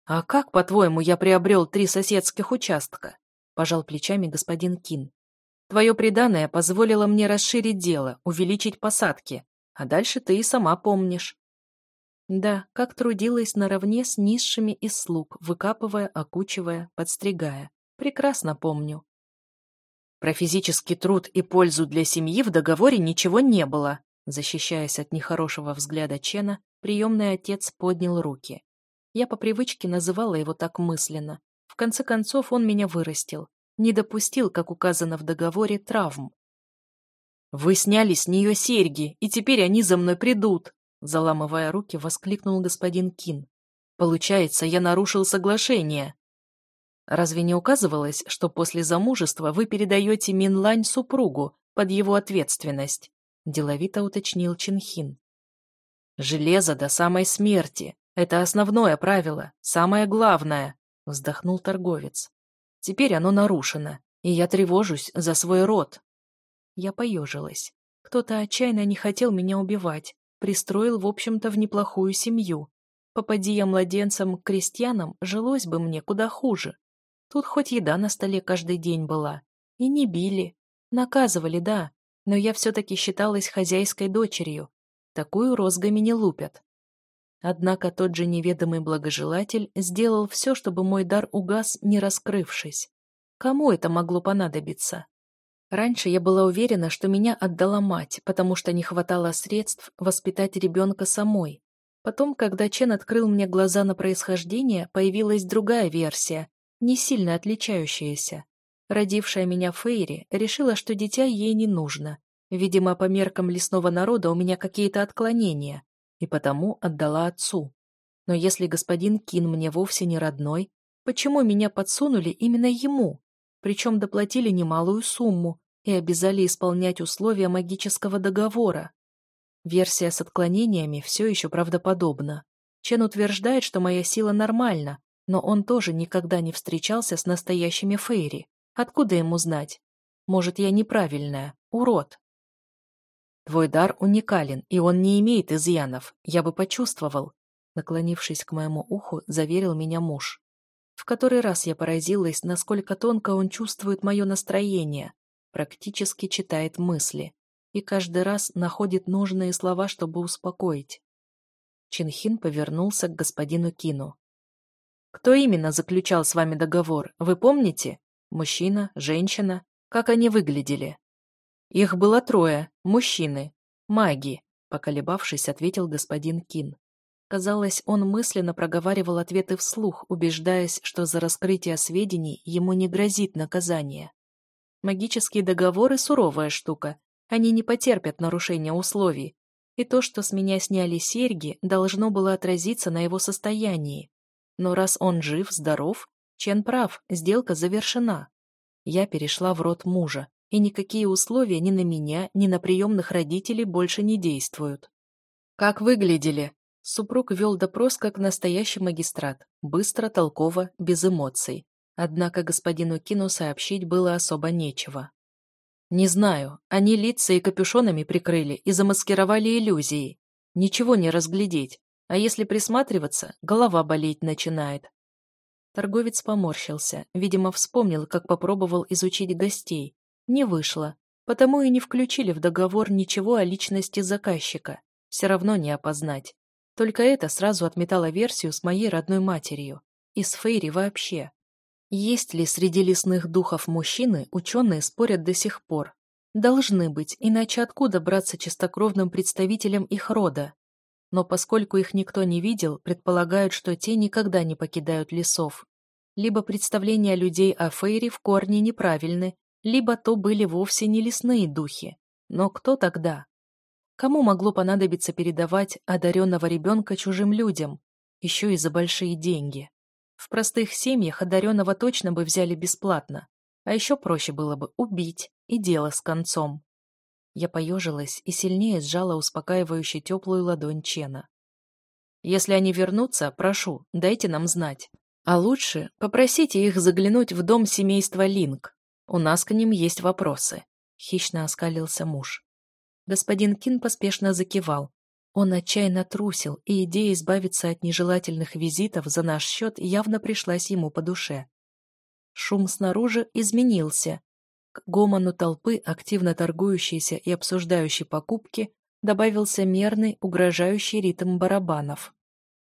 «А как, по-твоему, я приобрел три соседских участка?» — пожал плечами господин Кин. «Твое преданное позволило мне расширить дело, увеличить посадки, а дальше ты и сама помнишь. Да, как трудилась наравне с низшими из слуг, выкапывая, окучивая, подстригая. Прекрасно помню. Про физический труд и пользу для семьи в договоре ничего не было, защищаясь от нехорошего взгляда Чена, приемный отец поднял руки. Я по привычке называла его так мысленно. В конце концов, он меня вырастил. Не допустил, как указано в договоре, травм. «Вы сняли с нее серьги, и теперь они за мной придут!» Заламывая руки, воскликнул господин Кин. «Получается, я нарушил соглашение!» Разве не указывалось, что после замужества вы передаете Минлань супругу под его ответственность? Деловито уточнил Чинхин. Железо до самой смерти. Это основное правило, самое главное, вздохнул торговец. Теперь оно нарушено, и я тревожусь за свой род. Я поежилась. Кто-то отчаянно не хотел меня убивать, пристроил, в общем-то, в неплохую семью. Попади я младенцам к крестьянам, жилось бы мне куда хуже. Тут хоть еда на столе каждый день была. И не били. Наказывали, да, но я все-таки считалась хозяйской дочерью. Такую розгами не лупят. Однако тот же неведомый благожелатель сделал все, чтобы мой дар угас, не раскрывшись. Кому это могло понадобиться? Раньше я была уверена, что меня отдала мать, потому что не хватало средств воспитать ребенка самой. Потом, когда Чен открыл мне глаза на происхождение, появилась другая версия, не сильно отличающаяся. Родившая меня Фейри решила, что дитя ей не нужно. Видимо, по меркам лесного народа у меня какие-то отклонения, и потому отдала отцу. Но если господин Кин мне вовсе не родной, почему меня подсунули именно ему? Причем доплатили немалую сумму и обязали исполнять условия магического договора. Версия с отклонениями все еще правдоподобна. Чен утверждает, что моя сила нормальна, но он тоже никогда не встречался с настоящими Фейри. Откуда ему знать? Может, я неправильная, урод. Твой дар уникален, и он не имеет изъянов. Я бы почувствовал. Наклонившись к моему уху, заверил меня муж. В который раз я поразилась, насколько тонко он чувствует мое настроение, практически читает мысли и каждый раз находит нужные слова, чтобы успокоить. Чинхин повернулся к господину Кину. Кто именно заключал с вами договор, вы помните? Мужчина, женщина? Как они выглядели? Их было трое, мужчины, маги, поколебавшись, ответил господин Кин. Казалось, он мысленно проговаривал ответы вслух, убеждаясь, что за раскрытие сведений ему не грозит наказание. Магические договоры – суровая штука. Они не потерпят нарушения условий. И то, что с меня сняли серьги, должно было отразиться на его состоянии. Но раз он жив, здоров, Чен прав, сделка завершена. Я перешла в рот мужа, и никакие условия ни на меня, ни на приемных родителей больше не действуют. «Как выглядели?» Супруг вел допрос как настоящий магистрат, быстро, толково, без эмоций. Однако господину Кину сообщить было особо нечего. «Не знаю, они лица и капюшонами прикрыли и замаскировали иллюзии. Ничего не разглядеть, а если присматриваться, голова болеть начинает. Торговец поморщился, видимо, вспомнил, как попробовал изучить гостей. Не вышло, потому и не включили в договор ничего о личности заказчика. Все равно не опознать. Только это сразу отметало версию с моей родной матерью. И с Фейри вообще. Есть ли среди лесных духов мужчины, ученые спорят до сих пор. Должны быть, иначе откуда браться чистокровным представителям их рода? Но поскольку их никто не видел, предполагают, что те никогда не покидают лесов. Либо представления людей о Фейре в корне неправильны, либо то были вовсе не лесные духи. Но кто тогда? Кому могло понадобиться передавать одаренного ребенка чужим людям, еще и за большие деньги? В простых семьях одаренного точно бы взяли бесплатно, а еще проще было бы убить, и дело с концом. Я поежилась и сильнее сжала успокаивающую теплую ладонь Чена. «Если они вернутся, прошу, дайте нам знать. А лучше попросите их заглянуть в дом семейства Линк. У нас к ним есть вопросы», — хищно оскалился муж. Господин Кин поспешно закивал. Он отчаянно трусил, и идея избавиться от нежелательных визитов за наш счет явно пришлась ему по душе. Шум снаружи изменился, к гомону толпы, активно торгующейся и обсуждающей покупки, добавился мерный, угрожающий ритм барабанов.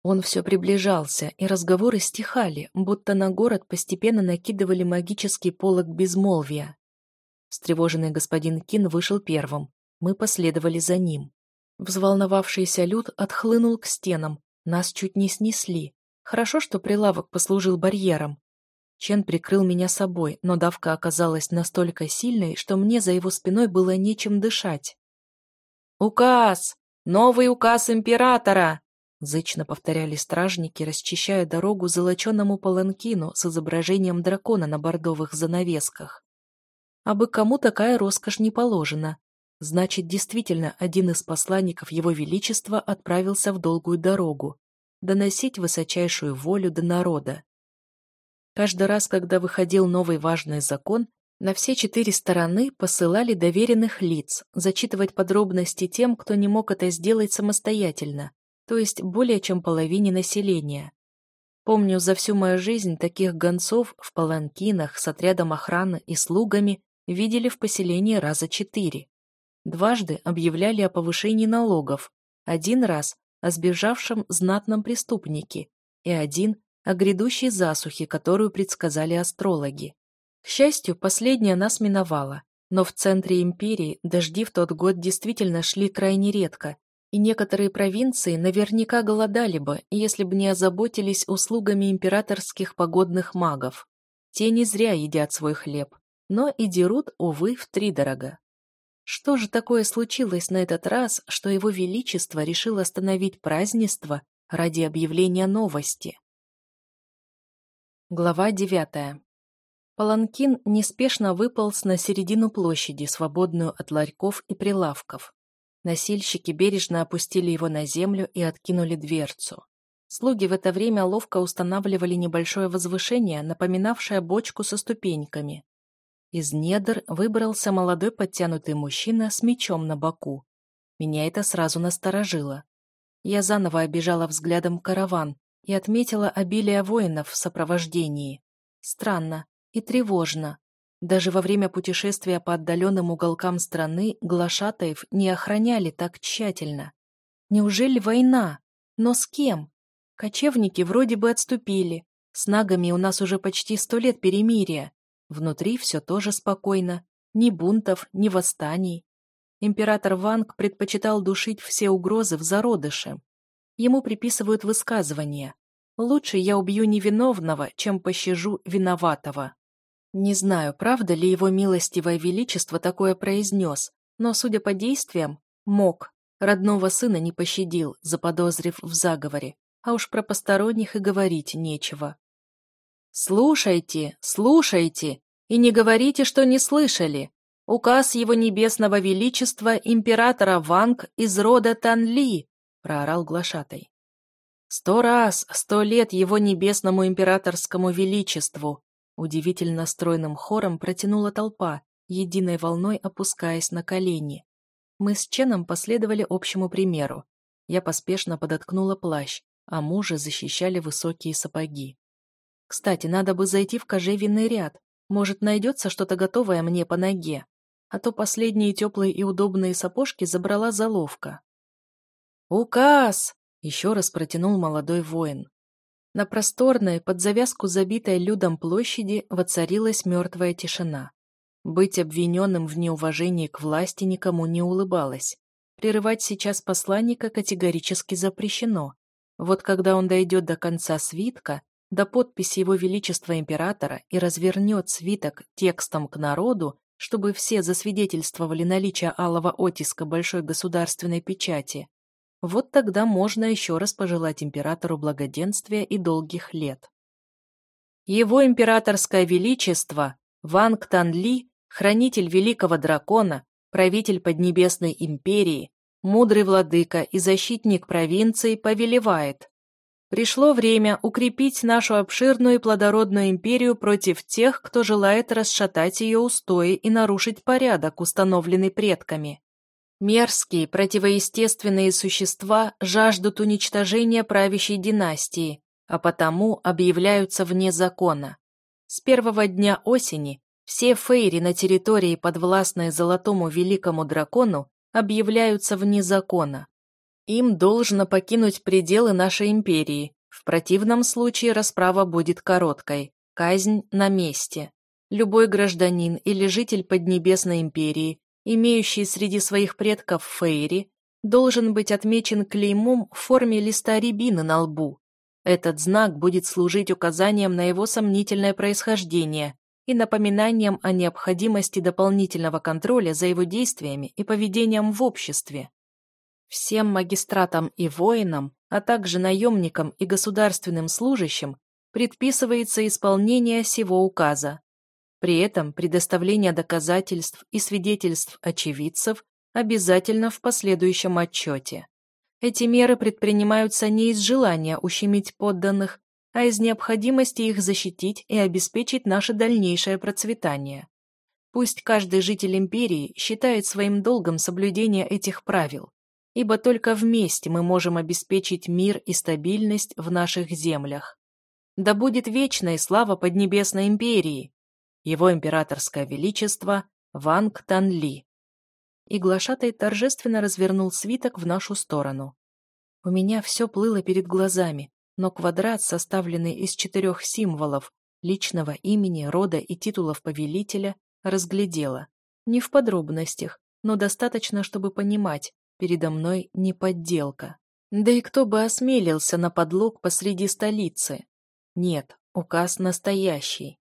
Он все приближался, и разговоры стихали, будто на город постепенно накидывали магический полог безмолвия. Встревоженный господин Кин вышел первым. Мы последовали за ним. Взволновавшийся люд отхлынул к стенам, нас чуть не снесли. Хорошо, что прилавок послужил барьером. Чен прикрыл меня собой, но давка оказалась настолько сильной, что мне за его спиной было нечем дышать. «Указ! Новый указ императора!» Зычно повторяли стражники, расчищая дорогу золоченному паланкину с изображением дракона на бордовых занавесках. А бы кому такая роскошь не положена. Значит, действительно, один из посланников Его Величества отправился в долгую дорогу, доносить высочайшую волю до народа. Каждый раз, когда выходил новый важный закон, на все четыре стороны посылали доверенных лиц зачитывать подробности тем, кто не мог это сделать самостоятельно, то есть более чем половине населения. Помню, за всю мою жизнь таких гонцов в паланкинах с отрядом охраны и слугами видели в поселении раза четыре. Дважды объявляли о повышении налогов, один раз о сбежавшем знатном преступнике и один о грядущей засухе, которую предсказали астрологи. К счастью, последняя нас миновала, но в центре империи дожди в тот год действительно шли крайне редко, и некоторые провинции наверняка голодали бы, если бы не озаботились услугами императорских погодных магов. Те не зря едят свой хлеб, но и дерут, увы, втридорога. Что же такое случилось на этот раз, что его величество решил остановить празднество ради объявления новости? Глава девятая. Паланкин неспешно выполз на середину площади, свободную от ларьков и прилавков. Носильщики бережно опустили его на землю и откинули дверцу. Слуги в это время ловко устанавливали небольшое возвышение, напоминавшее бочку со ступеньками. Из недр выбрался молодой подтянутый мужчина с мечом на боку. Меня это сразу насторожило. Я заново обижала взглядом караван и отметила обилие воинов в сопровождении. Странно и тревожно. Даже во время путешествия по отдаленным уголкам страны глашатаев не охраняли так тщательно. Неужели война? Но с кем? Кочевники вроде бы отступили. С нагами у нас уже почти сто лет перемирия. Внутри все тоже спокойно. Ни бунтов, ни восстаний. Император Ванг предпочитал душить все угрозы в зародыше. Ему приписывают высказывания. «Лучше я убью невиновного, чем пощажу виноватого». Не знаю, правда ли его милостивое величество такое произнес, но, судя по действиям, мог. Родного сына не пощадил, заподозрив в заговоре, а уж про посторонних и говорить нечего. «Слушайте, слушайте, и не говорите, что не слышали. Указ его небесного величества императора Ванг из рода Танли», — проорал глашатай. «Сто раз, сто лет его небесному императорскому величеству», удивительно стройным хором протянула толпа, единой волной опускаясь на колени. Мы с Ченом последовали общему примеру. Я поспешно подоткнула плащ, а мужа защищали высокие сапоги. Кстати, надо бы зайти в кожевенный ряд. Может, найдется что-то готовое мне по ноге. А то последние теплые и удобные сапожки забрала заловка. «Указ!» — еще раз протянул молодой воин. На просторной, под завязку забитой людом площади воцарилась мертвая тишина. Быть обвиненным в неуважении к власти никому не улыбалось. Прерывать сейчас посланника категорически запрещено. Вот когда он дойдет до конца свитка, до подписи Его Величества Императора и развернет свиток текстом к народу, чтобы все засвидетельствовали наличие алого оттиска большой государственной печати, вот тогда можно еще раз пожелать императору благоденствия и долгих лет. Его императорское величество Ванг Танли, хранитель великого дракона, правитель Поднебесной империи, мудрый владыка и защитник провинции повелевает Пришло время укрепить нашу обширную и плодородную империю против тех, кто желает расшатать ее устои и нарушить порядок, установленный предками. Мерзкие, противоестественные существа жаждут уничтожения правящей династии, а потому объявляются вне закона. С первого дня осени все фейри на территории, подвластной Золотому Великому Дракону, объявляются вне закона. Им должно покинуть пределы нашей империи. В противном случае расправа будет короткой. Казнь на месте. Любой гражданин или житель Поднебесной империи, имеющий среди своих предков Фейри, должен быть отмечен клеймом в форме листа рябины на лбу. Этот знак будет служить указанием на его сомнительное происхождение и напоминанием о необходимости дополнительного контроля за его действиями и поведением в обществе. Всем магистратам и воинам, а также наемникам и государственным служащим предписывается исполнение сего указа. При этом предоставление доказательств и свидетельств очевидцев обязательно в последующем отчете. Эти меры предпринимаются не из желания ущемить подданных, а из необходимости их защитить и обеспечить наше дальнейшее процветание. Пусть каждый житель империи считает своим долгом соблюдение этих правил, ибо только вместе мы можем обеспечить мир и стабильность в наших землях. Да будет вечная слава Поднебесной империи, его императорское величество Ванг Танли и глашатай торжественно развернул свиток в нашу сторону. У меня все плыло перед глазами, но квадрат, составленный из четырех символов, личного имени, рода и титулов повелителя, разглядела. Не в подробностях, но достаточно, чтобы понимать, передо мной не подделка. Да и кто бы осмелился на подлог посреди столицы? Нет, указ настоящий.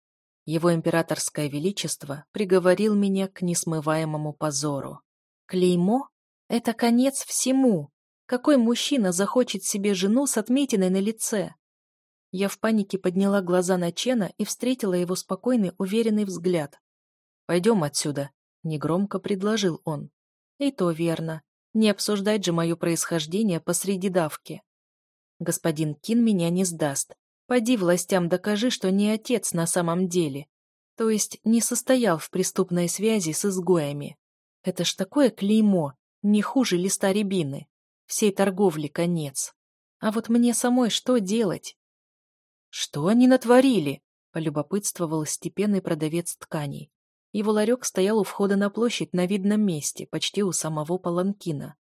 Его императорское величество приговорил меня к несмываемому позору. Клеймо — это конец всему. Какой мужчина захочет себе жену с отметиной на лице? Я в панике подняла глаза на Чена и встретила его спокойный, уверенный взгляд. «Пойдем отсюда», — негромко предложил он. И то верно. Не обсуждать же мое происхождение посреди давки. Господин Кин меня не сдаст. Поди властям докажи, что не отец на самом деле. То есть не состоял в преступной связи с изгоями. Это ж такое клеймо, не хуже листа рябины. Всей торговли конец. А вот мне самой что делать? Что они натворили? Полюбопытствовал степенный продавец тканей. Его ларек стоял у входа на площадь на видном месте, почти у самого Паланкина.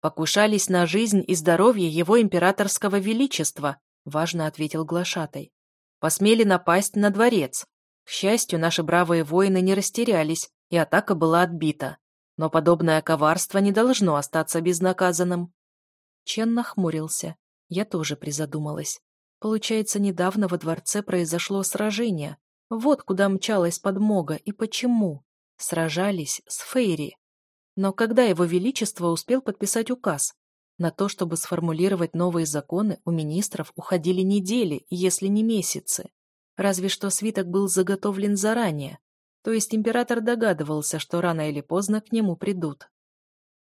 «Покушались на жизнь и здоровье его императорского величества», важно ответил глашатай. «Посмели напасть на дворец. К счастью, наши бравые воины не растерялись, и атака была отбита. Но подобное коварство не должно остаться безнаказанным. Чен нахмурился. Я тоже призадумалась. Получается, недавно во дворце произошло сражение. Вот куда мчалась подмога и почему. Сражались с Фейри. Но когда его величество успел подписать указ? На то, чтобы сформулировать новые законы, у министров уходили недели, если не месяцы. Разве что свиток был заготовлен заранее. То есть император догадывался, что рано или поздно к нему придут.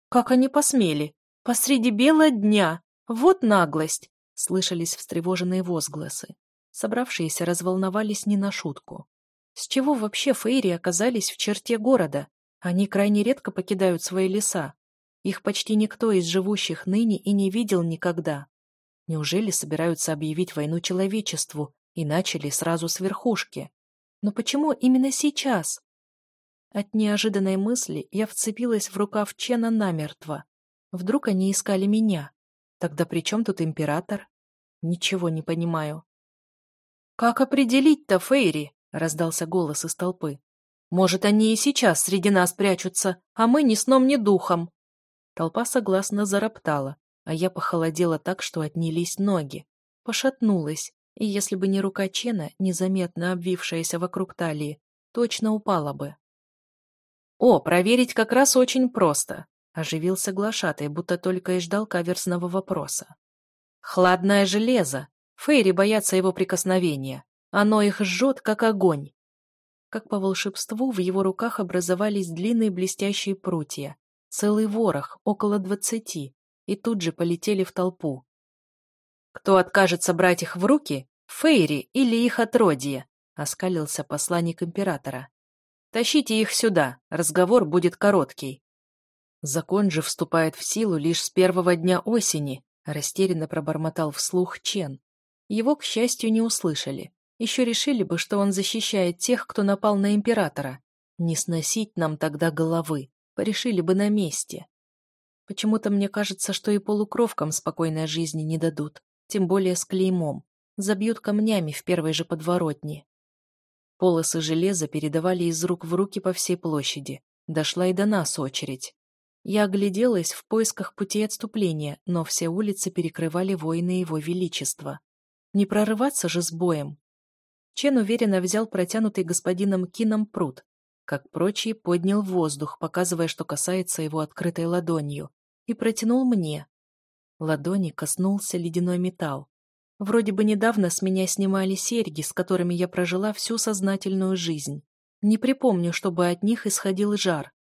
«Как они посмели? Посреди бела дня! Вот наглость!» Слышались встревоженные возгласы. Собравшиеся разволновались не на шутку. С чего вообще фейри оказались в черте города? Они крайне редко покидают свои леса. Их почти никто из живущих ныне и не видел никогда. Неужели собираются объявить войну человечеству и начали сразу с верхушки? Но почему именно сейчас? От неожиданной мысли я вцепилась в рукав Чена намертво. Вдруг они искали меня? Тогда при чем тут император? Ничего не понимаю. «Как определить-то, Фейри?» — раздался голос из толпы. «Может, они и сейчас среди нас прячутся, а мы ни сном, ни духом». Толпа согласно зароптала, а я похолодела так, что отнялись ноги. Пошатнулась, и если бы не рука Чена, незаметно обвившаяся вокруг талии, точно упала бы. «О, проверить как раз очень просто», — оживился глашатай, будто только и ждал каверсного вопроса. «Хладное железо. Фейри боятся его прикосновения. Оно их жжет, как огонь». Как по волшебству, в его руках образовались длинные блестящие прутья, целый ворох, около двадцати, и тут же полетели в толпу. «Кто откажется брать их в руки, Фейри или их отродье», — оскалился посланник императора. «Тащите их сюда, разговор будет короткий». Закон же вступает в силу лишь с первого дня осени, растерянно пробормотал вслух Чен. Его, к счастью, не услышали. Еще решили бы, что он защищает тех, кто напал на императора. Не сносить нам тогда головы, порешили бы на месте. Почему-то мне кажется, что и полукровкам спокойной жизни не дадут тем более с клеймом, забьют камнями в первой же подворотне. Полосы железа передавали из рук в руки по всей площади. Дошла и до нас очередь. Я огляделась в поисках пути отступления, но все улицы перекрывали воины Его Величества. Не прорываться же с боем. Чен уверенно взял протянутый господином Кином пруд, как прочие поднял воздух, показывая, что касается его открытой ладонью, и протянул мне. Ладони коснулся ледяной металл. Вроде бы недавно с меня снимали серьги, с которыми я прожила всю сознательную жизнь. Не припомню, чтобы от них исходил жар.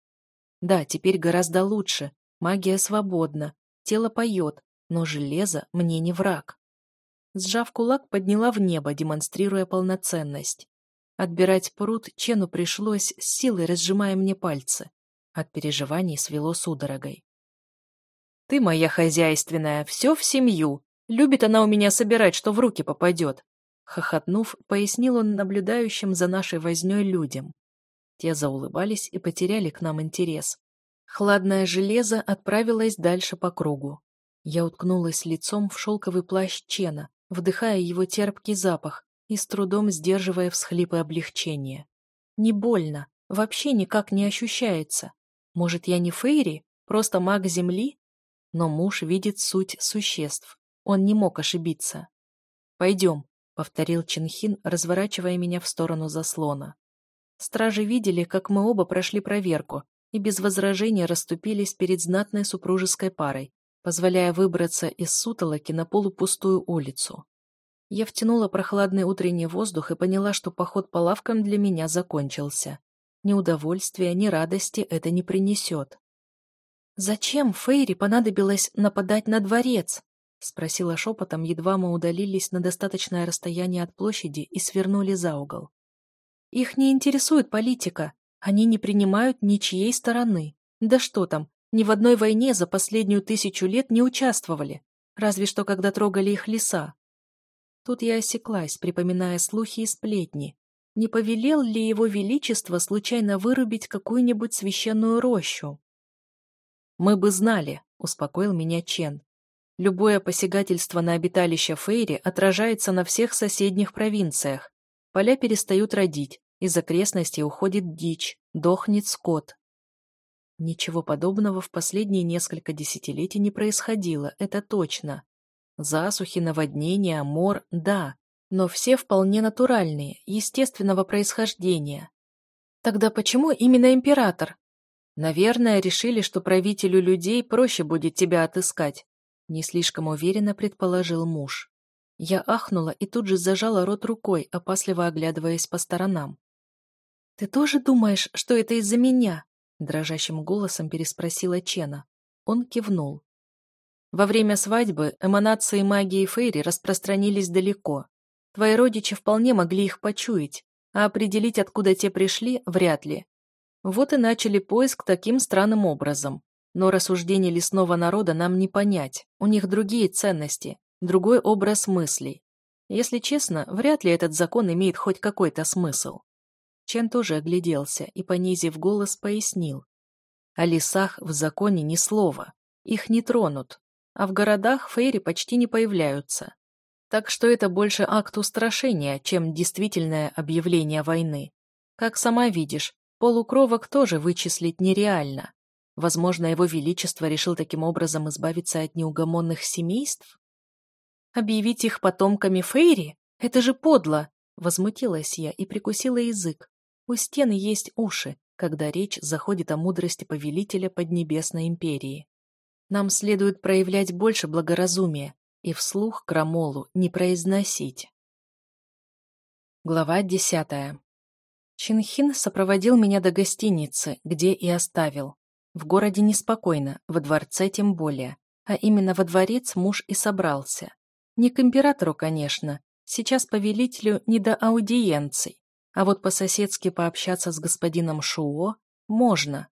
Да, теперь гораздо лучше. Магия свободна, тело поет, но железо мне не враг. Сжав кулак, подняла в небо, демонстрируя полноценность. Отбирать пруд Чену пришлось, с силой разжимая мне пальцы. От переживаний свело судорогой. «Ты моя хозяйственная, все в семью. Любит она у меня собирать, что в руки попадет». Хохотнув, пояснил он наблюдающим за нашей вознёй людям. Те заулыбались и потеряли к нам интерес. Хладное железо отправилось дальше по кругу. Я уткнулась лицом в шелковый плащ Чена, вдыхая его терпкий запах и с трудом сдерживая всхлипы облегчения. Не больно, вообще никак не ощущается. Может, я не Фейри, просто маг Земли? Но муж видит суть существ. Он не мог ошибиться. «Пойдем», — повторил Чинхин, разворачивая меня в сторону заслона. Стражи видели, как мы оба прошли проверку и без возражения расступились перед знатной супружеской парой, позволяя выбраться из сутолоки на полупустую улицу. Я втянула прохладный утренний воздух и поняла, что поход по лавкам для меня закончился. Ни удовольствия, ни радости это не принесет. «Зачем Фейри понадобилось нападать на дворец?» — спросила шепотом, едва мы удалились на достаточное расстояние от площади и свернули за угол. «Их не интересует политика. Они не принимают ничьей стороны. Да что там, ни в одной войне за последнюю тысячу лет не участвовали, разве что когда трогали их леса. Тут я осеклась, припоминая слухи и сплетни. Не повелел ли его величество случайно вырубить какую-нибудь священную рощу? «Мы бы знали», — успокоил меня Чен. «Любое посягательство на обиталище Фейри отражается на всех соседних провинциях. Поля перестают родить, из окрестностей уходит дичь, дохнет скот. Ничего подобного в последние несколько десятилетий не происходило, это точно. Засухи, наводнения, мор – да, но все вполне натуральные, естественного происхождения. Тогда почему именно император? Наверное, решили, что правителю людей проще будет тебя отыскать, не слишком уверенно предположил муж. Я ахнула и тут же зажала рот рукой, опасливо оглядываясь по сторонам. «Ты тоже думаешь, что это из-за меня?» Дрожащим голосом переспросила Чена. Он кивнул. Во время свадьбы эманации магии Фейри распространились далеко. Твои родичи вполне могли их почуять, а определить, откуда те пришли, вряд ли. Вот и начали поиск таким странным образом. Но рассуждения лесного народа нам не понять, у них другие ценности, другой образ мыслей. Если честно, вряд ли этот закон имеет хоть какой-то смысл. Чен тоже огляделся и, понизив голос, пояснил. О лесах в законе ни слова. Их не тронут. А в городах фейри почти не появляются. Так что это больше акт устрашения, чем действительное объявление войны. Как сама видишь, полукровок тоже вычислить нереально. Возможно, его величество решил таким образом избавиться от неугомонных семейств? Объявить их потомками Фейри? Это же подло! Возмутилась я и прикусила язык. У стены есть уши, когда речь заходит о мудрости повелителя Поднебесной империи. Нам следует проявлять больше благоразумия и вслух крамолу не произносить. Глава десятая. Чинхин сопроводил меня до гостиницы, где и оставил. В городе неспокойно, во дворце тем более. А именно во дворец муж и собрался. Не к императору, конечно. Сейчас повелителю не до аудиенций. А вот по-соседски пообщаться с господином Шуо можно.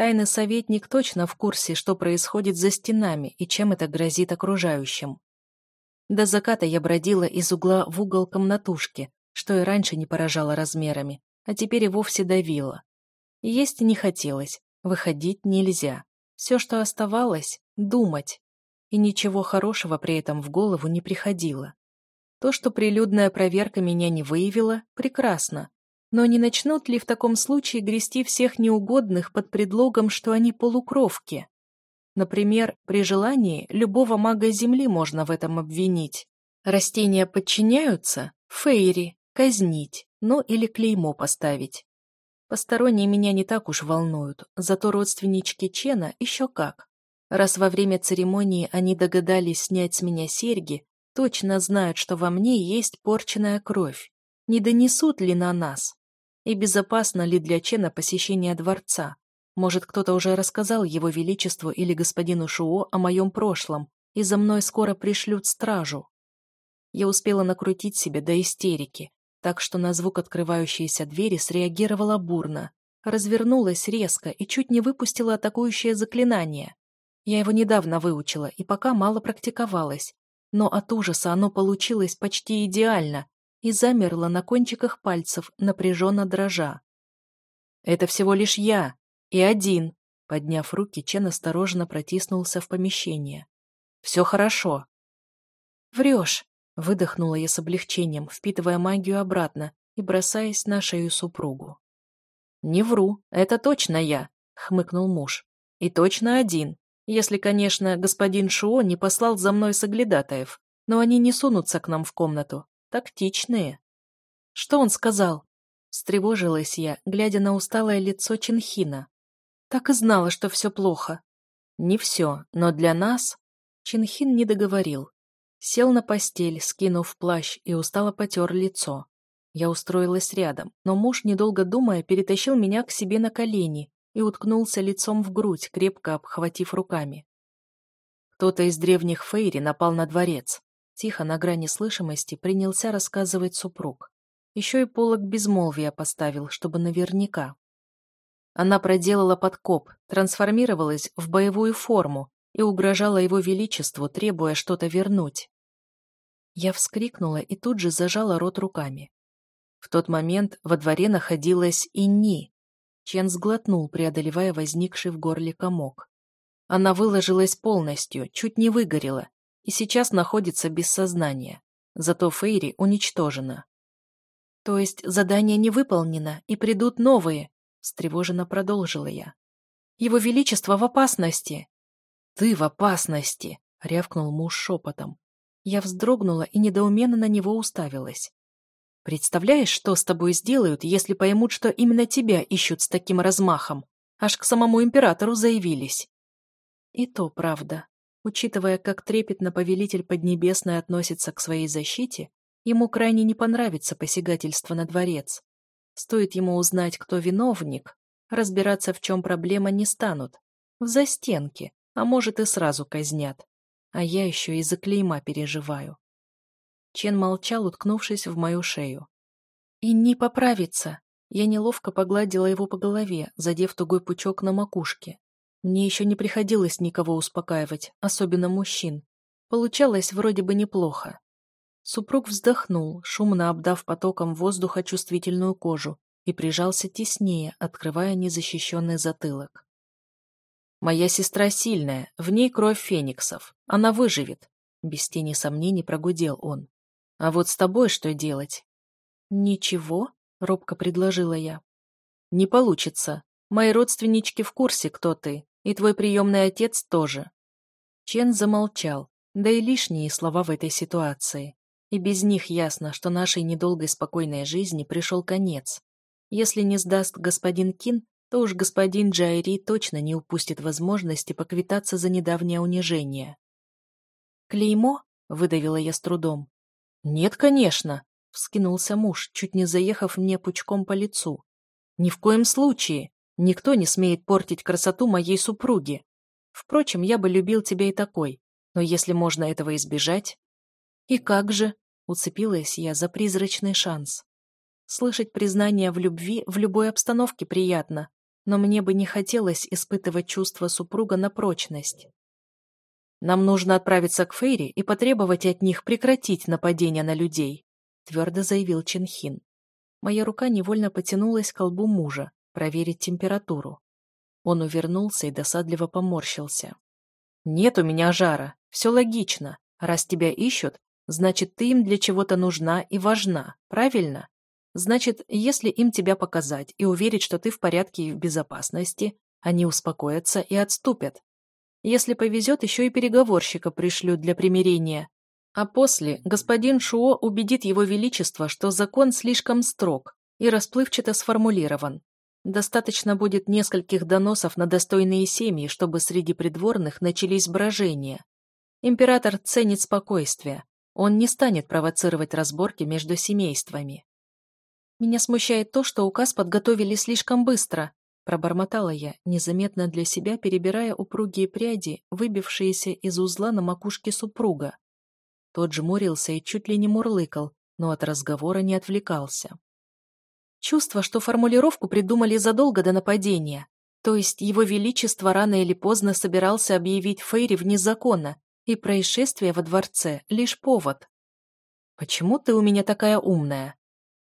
Тайный советник точно в курсе, что происходит за стенами и чем это грозит окружающим. До заката я бродила из угла в угол комнатушки, что и раньше не поражало размерами, а теперь и вовсе давило. Есть не хотелось, выходить нельзя. Все, что оставалось — думать. И ничего хорошего при этом в голову не приходило. То, что прилюдная проверка меня не выявила, прекрасно. Но не начнут ли в таком случае грести всех неугодных под предлогом, что они полукровки? Например, при желании любого мага Земли можно в этом обвинить. Растения подчиняются? Фейри. Казнить. Ну или клеймо поставить. Посторонние меня не так уж волнуют, зато родственнички Чена еще как. Раз во время церемонии они догадались снять с меня серьги, точно знают, что во мне есть порченная кровь. Не донесут ли на нас? И безопасно ли для Чена посещение дворца? Может, кто-то уже рассказал его величеству или господину Шуо о моем прошлом, и за мной скоро пришлют стражу. Я успела накрутить себе до истерики, так что на звук открывающейся двери среагировала бурно, развернулась резко и чуть не выпустила атакующее заклинание. Я его недавно выучила и пока мало практиковалась, но от ужаса оно получилось почти идеально и замерло на кончиках пальцев, напряженно дрожа. «Это всего лишь я, и один», подняв руки, Чен осторожно протиснулся в помещение. «Все хорошо». «Врешь», Выдохнула я с облегчением, впитывая магию обратно и бросаясь на шею супругу. «Не вру, это точно я», — хмыкнул муж. «И точно один, если, конечно, господин Шуо не послал за мной соглядатаев, но они не сунутся к нам в комнату. Тактичные». «Что он сказал?» Встревожилась я, глядя на усталое лицо Чинхина. Так и знала, что все плохо. Не все, но для нас... Чинхин не договорил. Сел на постель, скинув плащ, и устало потер лицо. Я устроилась рядом, но муж, недолго думая, перетащил меня к себе на колени и уткнулся лицом в грудь, крепко обхватив руками. Кто-то из древних Фейри напал на дворец. Тихо, на грани слышимости, принялся рассказывать супруг. Еще и полог безмолвия поставил, чтобы наверняка. Она проделала подкоп, трансформировалась в боевую форму и угрожала его величеству, требуя что-то вернуть. Я вскрикнула и тут же зажала рот руками. В тот момент во дворе находилась Инни. Чен сглотнул, преодолевая возникший в горле комок. Она выложилась полностью, чуть не выгорела, и сейчас находится без сознания. Зато Фейри уничтожена. «То есть задание не выполнено, и придут новые?» – встревоженно продолжила я. «Его Величество в опасности!» «Ты в опасности!» — рявкнул муж шепотом. Я вздрогнула и недоуменно на него уставилась. «Представляешь, что с тобой сделают, если поймут, что именно тебя ищут с таким размахом? Аж к самому императору заявились». И то правда. Учитывая, как трепетно повелитель Поднебесной относится к своей защите, ему крайне не понравится посягательство на дворец. Стоит ему узнать, кто виновник, разбираться, в чем проблема, не станут. В застенке, а может и сразу казнят. А я еще из-за клейма переживаю. Чен молчал, уткнувшись в мою шею. «И не поправится!» Я неловко погладила его по голове, задев тугой пучок на макушке. Мне еще не приходилось никого успокаивать, особенно мужчин. Получалось вроде бы неплохо. Супруг вздохнул, шумно обдав потоком воздуха чувствительную кожу, и прижался теснее, открывая незащищенный затылок. Моя сестра сильная, в ней кровь фениксов. Она выживет. Без тени сомнений прогудел он. А вот с тобой что делать? Ничего, робко предложила я. Не получится. Мои родственнички в курсе, кто ты, и твой приемный отец тоже. Чен замолчал, да и лишние слова в этой ситуации. И без них ясно, что нашей недолгой спокойной жизни пришел конец. Если не сдаст господин Кин, то уж господин Джайри точно не упустит возможности поквитаться за недавнее унижение. «Клеймо?» — выдавила я с трудом. «Нет, конечно», — вскинулся муж, чуть не заехав мне пучком по лицу. «Ни в коем случае. Никто не смеет портить красоту моей супруги. Впрочем, я бы любил тебя и такой, но если можно этого избежать...» «И как же?» — уцепилась я за призрачный шанс. Слышать признание в любви в любой обстановке приятно, но мне бы не хотелось испытывать чувство супруга на прочность. «Нам нужно отправиться к Фейри и потребовать от них прекратить нападение на людей», твердо заявил Чинхин. Моя рука невольно потянулась к колбу мужа, проверить температуру. Он увернулся и досадливо поморщился. «Нет у меня жара, все логично. Раз тебя ищут, значит, ты им для чего-то нужна и важна, правильно? Значит, если им тебя показать и уверить, что ты в порядке и в безопасности, они успокоятся и отступят. Если повезет, еще и переговорщика пришлют для примирения. А после господин Шуо убедит его величество, что закон слишком строг и расплывчато сформулирован. Достаточно будет нескольких доносов на достойные семьи, чтобы среди придворных начались брожения. Император ценит спокойствие. Он не станет провоцировать разборки между семействами. Меня смущает то, что указ подготовили слишком быстро, Пробормотала я, незаметно для себя перебирая упругие пряди, выбившиеся из узла на макушке супруга. Тот жмурился и чуть ли не мурлыкал, но от разговора не отвлекался. Чувство, что формулировку придумали задолго до нападения, то есть его величество рано или поздно собирался объявить Фейри вне закона, и происшествие во дворце — лишь повод. «Почему ты у меня такая умная?»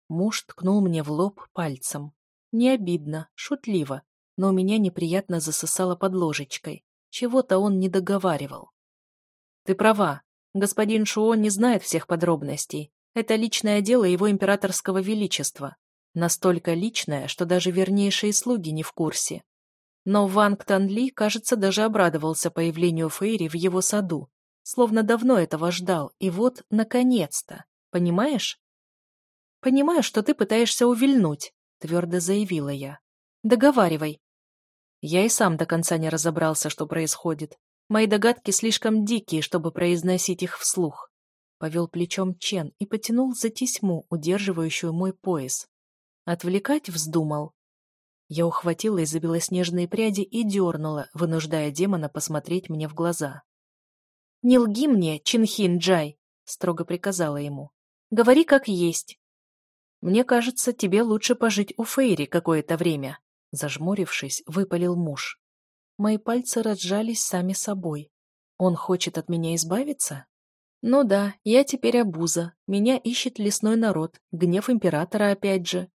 Муж ткнул мне в лоб пальцем. Не обидно, шутливо, но у меня неприятно засосало под ложечкой. Чего-то он не договаривал. Ты права. Господин Шуо не знает всех подробностей. Это личное дело его императорского величества. Настолько личное, что даже вернейшие слуги не в курсе. Но Ванг Танли, кажется, даже обрадовался появлению Фейри в его саду. Словно давно этого ждал, и вот, наконец-то. Понимаешь? Понимаю, что ты пытаешься увильнуть, — твердо заявила я. «Договаривай». Я и сам до конца не разобрался, что происходит. Мои догадки слишком дикие, чтобы произносить их вслух. Повел плечом Чен и потянул за тесьму, удерживающую мой пояс. Отвлекать вздумал. Я ухватилась за белоснежные пряди и дернула, вынуждая демона посмотреть мне в глаза. «Не лги мне, Чинхин Джай!» — строго приказала ему. «Говори как есть. «Мне кажется, тебе лучше пожить у Фейри какое-то время», зажмурившись, выпалил муж. Мои пальцы разжались сами собой. Он хочет от меня избавиться? Ну да, я теперь обуза. Меня ищет лесной народ, гнев императора опять же.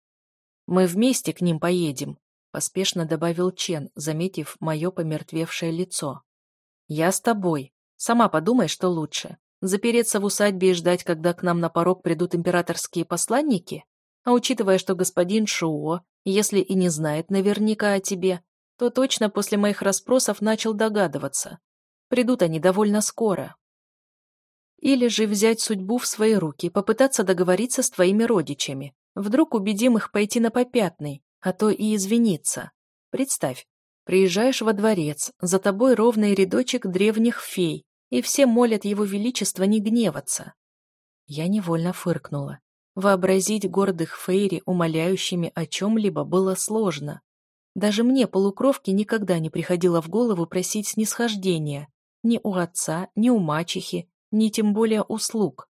Мы вместе к ним поедем, поспешно добавил Чен, заметив мое помертвевшее лицо. Я с тобой. Сама подумай, что лучше. Запереться в усадьбе и ждать, когда к нам на порог придут императорские посланники? А учитывая, что господин Шуо, если и не знает наверняка о тебе, то точно после моих расспросов начал догадываться. Придут они довольно скоро. Или же взять судьбу в свои руки, попытаться договориться с твоими родичами. Вдруг убедим их пойти на попятный, а то и извиниться. Представь, приезжаешь во дворец, за тобой ровный рядочек древних фей, и все молят его величество не гневаться. Я невольно фыркнула. Вообразить гордых Фейри, умоляющими о чем-либо, было сложно. Даже мне, полукровке, никогда не приходило в голову просить снисхождения. Ни у отца, ни у мачехи, ни тем более у слуг.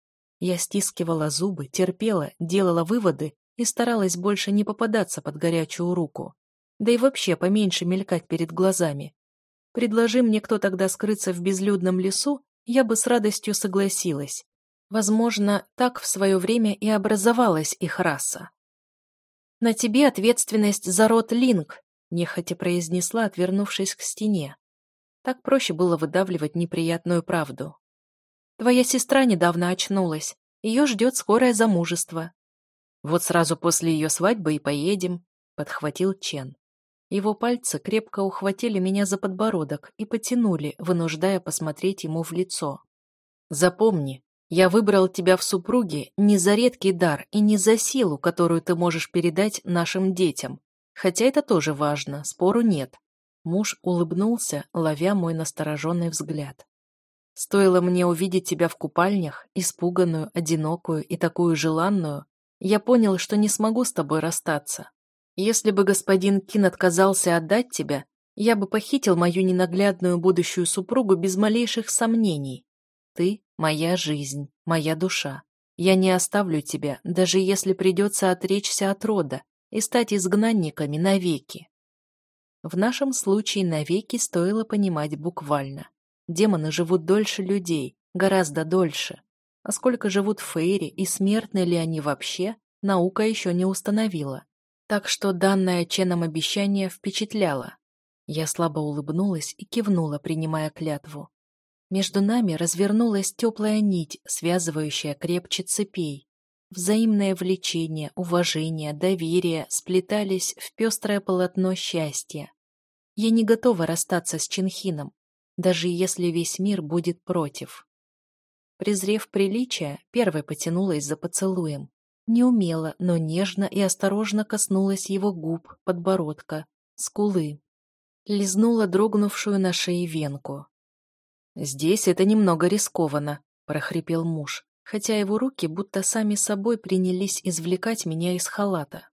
Я стискивала зубы, терпела, делала выводы и старалась больше не попадаться под горячую руку. Да и вообще поменьше мелькать перед глазами. Предложи мне кто тогда скрыться в безлюдном лесу, я бы с радостью согласилась. Возможно, так в свое время и образовалась их раса. «На тебе ответственность за род Линк», — нехотя произнесла, отвернувшись к стене. Так проще было выдавливать неприятную правду. «Твоя сестра недавно очнулась. Ее ждет скорое замужество». «Вот сразу после ее свадьбы и поедем», — подхватил Чен. Его пальцы крепко ухватили меня за подбородок и потянули, вынуждая посмотреть ему в лицо. «Запомни, я выбрал тебя в супруге не за редкий дар и не за силу, которую ты можешь передать нашим детям. Хотя это тоже важно, спору нет. Муж улыбнулся, ловя мой настороженный взгляд. Стоило мне увидеть тебя в купальнях, испуганную, одинокую и такую желанную, я понял, что не смогу с тобой расстаться. Если бы господин Кин отказался отдать тебя, я бы похитил мою ненаглядную будущую супругу без малейших сомнений. Ты Моя жизнь, моя душа. Я не оставлю тебя, даже если придется отречься от рода и стать изгнанниками навеки. В нашем случае навеки стоило понимать буквально. Демоны живут дольше людей, гораздо дольше. А сколько живут фейри и смертны ли они вообще, наука еще не установила. Так что данное Ченом обещание впечатляло. Я слабо улыбнулась и кивнула, принимая клятву. Между нами развернулась теплая нить, связывающая крепче цепей. Взаимное влечение, уважение, доверие сплетались в пестрое полотно счастья. Я не готова расстаться с Чинхином. Даже если весь мир будет против. Презрев приличие, первой потянулась за поцелуем. Неумело, но нежно и осторожно коснулась его губ, подбородка, скулы. Лизнула дрогнувшую на шее венку. «Здесь это немного рискованно», — прохрипел муж, хотя его руки будто сами собой принялись извлекать меня из халата.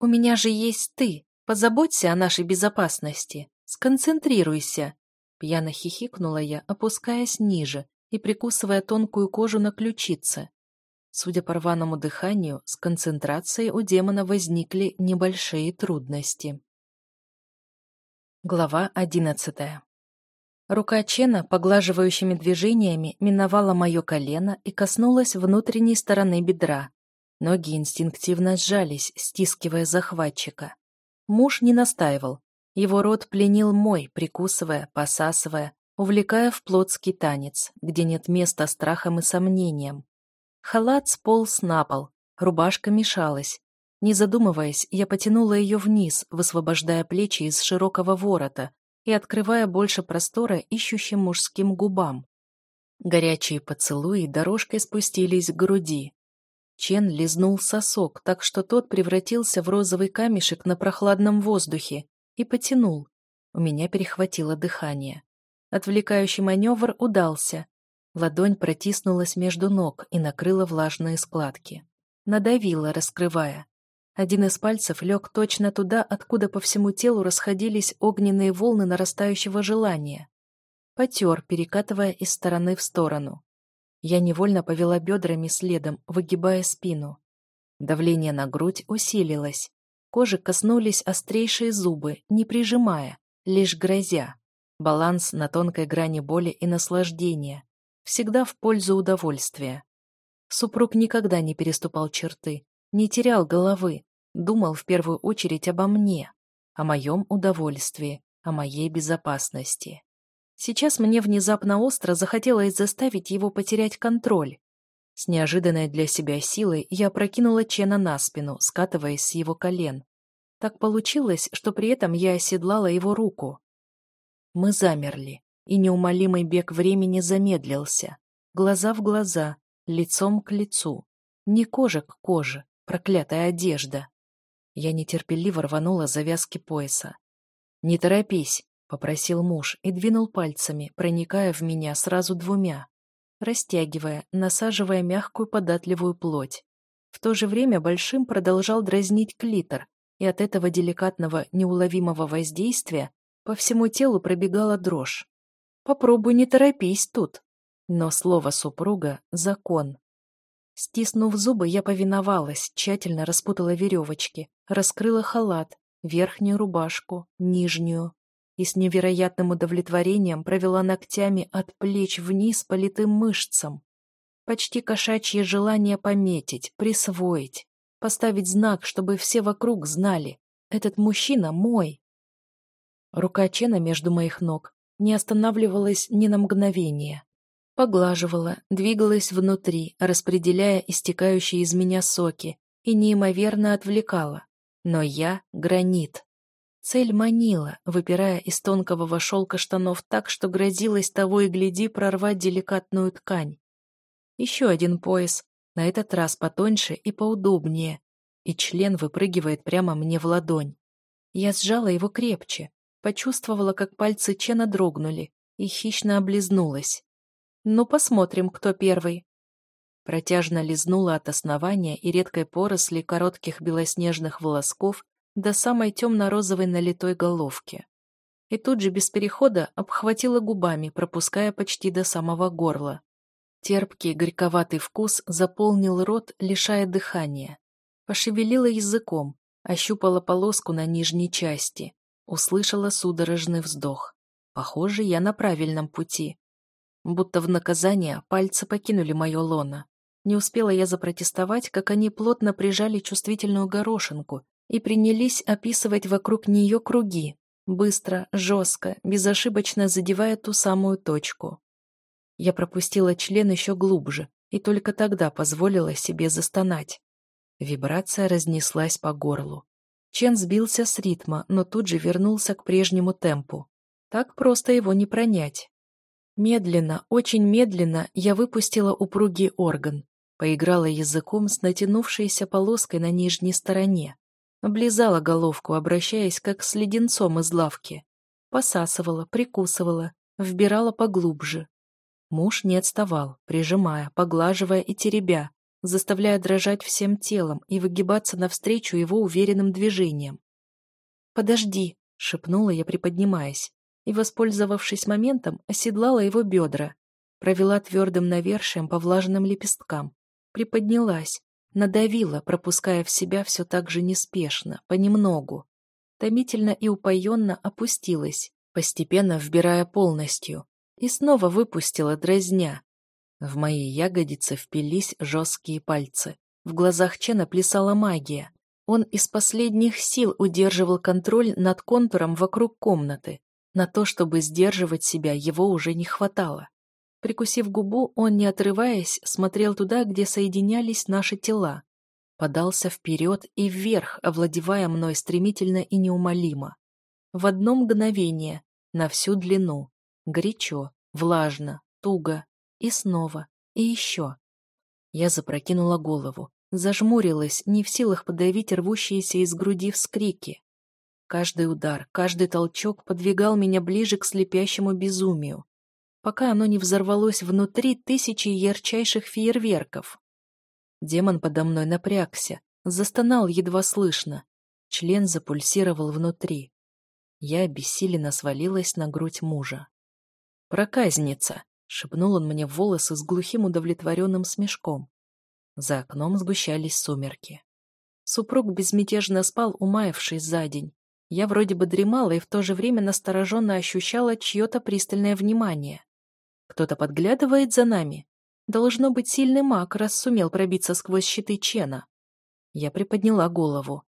«У меня же есть ты. Позаботься о нашей безопасности. Сконцентрируйся!» Пьяно хихикнула я, опускаясь ниже и прикусывая тонкую кожу на ключице. Судя по рваному дыханию, с концентрацией у демона возникли небольшие трудности. Глава одиннадцатая. Рука Чена, поглаживающими движениями, миновала мое колено и коснулась внутренней стороны бедра. Ноги инстинктивно сжались, стискивая захватчика. Муж не настаивал. Его рот пленил мой, прикусывая, посасывая, увлекая в плотский танец, где нет места страхам и сомнениям. Халат сполз на пол, рубашка мешалась. Не задумываясь, я потянула ее вниз, высвобождая плечи из широкого ворота и открывая больше простора ищущим мужским губам. Горячие поцелуи дорожкой спустились к груди, Чен лизнул сосок, так что тот превратился в розовый камешек на прохладном воздухе и потянул. У меня перехватило дыхание. Отвлекающий маневр удался. Ладонь протиснулась между ног и накрыла влажные складки. Надавила, раскрывая. Один из пальцев лег точно туда, откуда по всему телу расходились огненные волны нарастающего желания. Потер, перекатывая из стороны в сторону. Я невольно повела бедрами следом, выгибая спину. Давление на грудь усилилось. Кожи коснулись острейшие зубы, не прижимая, лишь грозя. Баланс на тонкой грани боли и наслаждения. Всегда в пользу удовольствия. Супруг никогда не переступал черты, не терял головы, думал в первую очередь обо мне, о моем удовольствии, о моей безопасности. Сейчас мне внезапно остро захотелось заставить его потерять контроль. С неожиданной для себя силой я прокинула Чена на спину, скатываясь с его колен. Так получилось, что при этом я оседлала его руку. Мы замерли, и неумолимый бег времени замедлился. Глаза в глаза, лицом к лицу. Не кожа к коже, проклятая одежда. Я нетерпеливо рванула завязки пояса. «Не торопись», — попросил муж и двинул пальцами, проникая в меня сразу двумя, растягивая, насаживая мягкую податливую плоть. В то же время большим продолжал дразнить клитор, и от этого деликатного, неуловимого воздействия по всему телу пробегала дрожь. «Попробуй не торопись тут». Но слово супруга — закон. Стиснув зубы, я повиновалась, тщательно распутала веревочки, раскрыла халат, верхнюю рубашку, нижнюю, и с невероятным удовлетворением провела ногтями от плеч вниз по литым мышцам. Почти кошачье желание пометить, присвоить, поставить знак, чтобы все вокруг знали. Этот мужчина мой. Рука Чена между моих ног не останавливалась ни на мгновение. Поглаживала, двигалась внутри, распределяя истекающие из меня соки, и неимоверно отвлекала. Но я — гранит. Цель манила, выпирая из тонкого шелка штанов так, что грозилось того и гляди прорвать деликатную ткань. Еще один пояс, на этот раз потоньше и поудобнее, и член выпрыгивает прямо мне в ладонь. Я сжала его крепче, почувствовала, как пальцы Чена дрогнули, и хищно облизнулась. «Ну, посмотрим, кто первый». Протяжно лизнула от основания и редкой поросли коротких белоснежных волосков до самой темно-розовой налитой головки. И тут же без перехода обхватила губами, пропуская почти до самого горла. Терпкий горьковатый вкус заполнил рот, лишая дыхания. Пошевелила языком, ощупала полоску на нижней части, услышала судорожный вздох. Похоже, я на правильном пути. Будто в наказание пальцы покинули мое лоно. Не успела я запротестовать, как они плотно прижали чувствительную горошинку и принялись описывать вокруг нее круги, быстро, жестко, безошибочно задевая ту самую точку. Я пропустила член еще глубже и только тогда позволила себе застонать. Вибрация разнеслась по горлу. Чен сбился с ритма, но тут же вернулся к прежнему темпу. Так просто его не пронять. Медленно, очень медленно я выпустила упругий орган, поиграла языком с натянувшейся полоской на нижней стороне, облизала головку, обращаясь как с леденцом из лавки, посасывала, прикусывала, вбирала поглубже. Муж не отставал, прижимая, поглаживая и теребя, заставляя дрожать всем телом и выгибаться навстречу его уверенным движениям. «Подожди», — шепнула я, приподнимаясь, и, воспользовавшись моментом, оседлала его бедра, провела твердым навершием по влажным лепесткам, приподнялась, надавила, пропуская в себя все так же неспешно, понемногу. Томительно и упоенно опустилась, постепенно вбирая полностью, и снова выпустила дразня. В мои ягодицы впились жесткие пальцы. В глазах Чена плясала магия. Он из последних сил удерживал контроль над контуром вокруг комнаты, на то, чтобы сдерживать себя, его уже не хватало. Прикусив губу, он, не отрываясь, смотрел туда, где соединялись наши тела. Подался вперед и вверх, овладевая мной стремительно и неумолимо. В одно мгновение, на всю длину. Горячо, влажно, туго. И снова. И еще. Я запрокинула голову, зажмурилась, не в силах подавить рвущиеся из груди вскрики. Каждый удар, каждый толчок подвигал меня ближе к слепящему безумию, пока оно не взорвалось внутри тысячи ярчайших фейерверков. Демон подо мной напрягся, застонал едва слышно. Член запульсировал внутри. Я обессиленно свалилась на грудь мужа. «Проказница!» — шепнул он мне в волосы с глухим удовлетворенным смешком. За окном сгущались сумерки. Супруг безмятежно спал, умаявшись за день, я вроде бы дремала и в то же время настороженно ощущала чье-то пристальное внимание. Кто-то подглядывает за нами. Должно быть сильный маг, раз сумел пробиться сквозь щиты Чена. Я приподняла голову.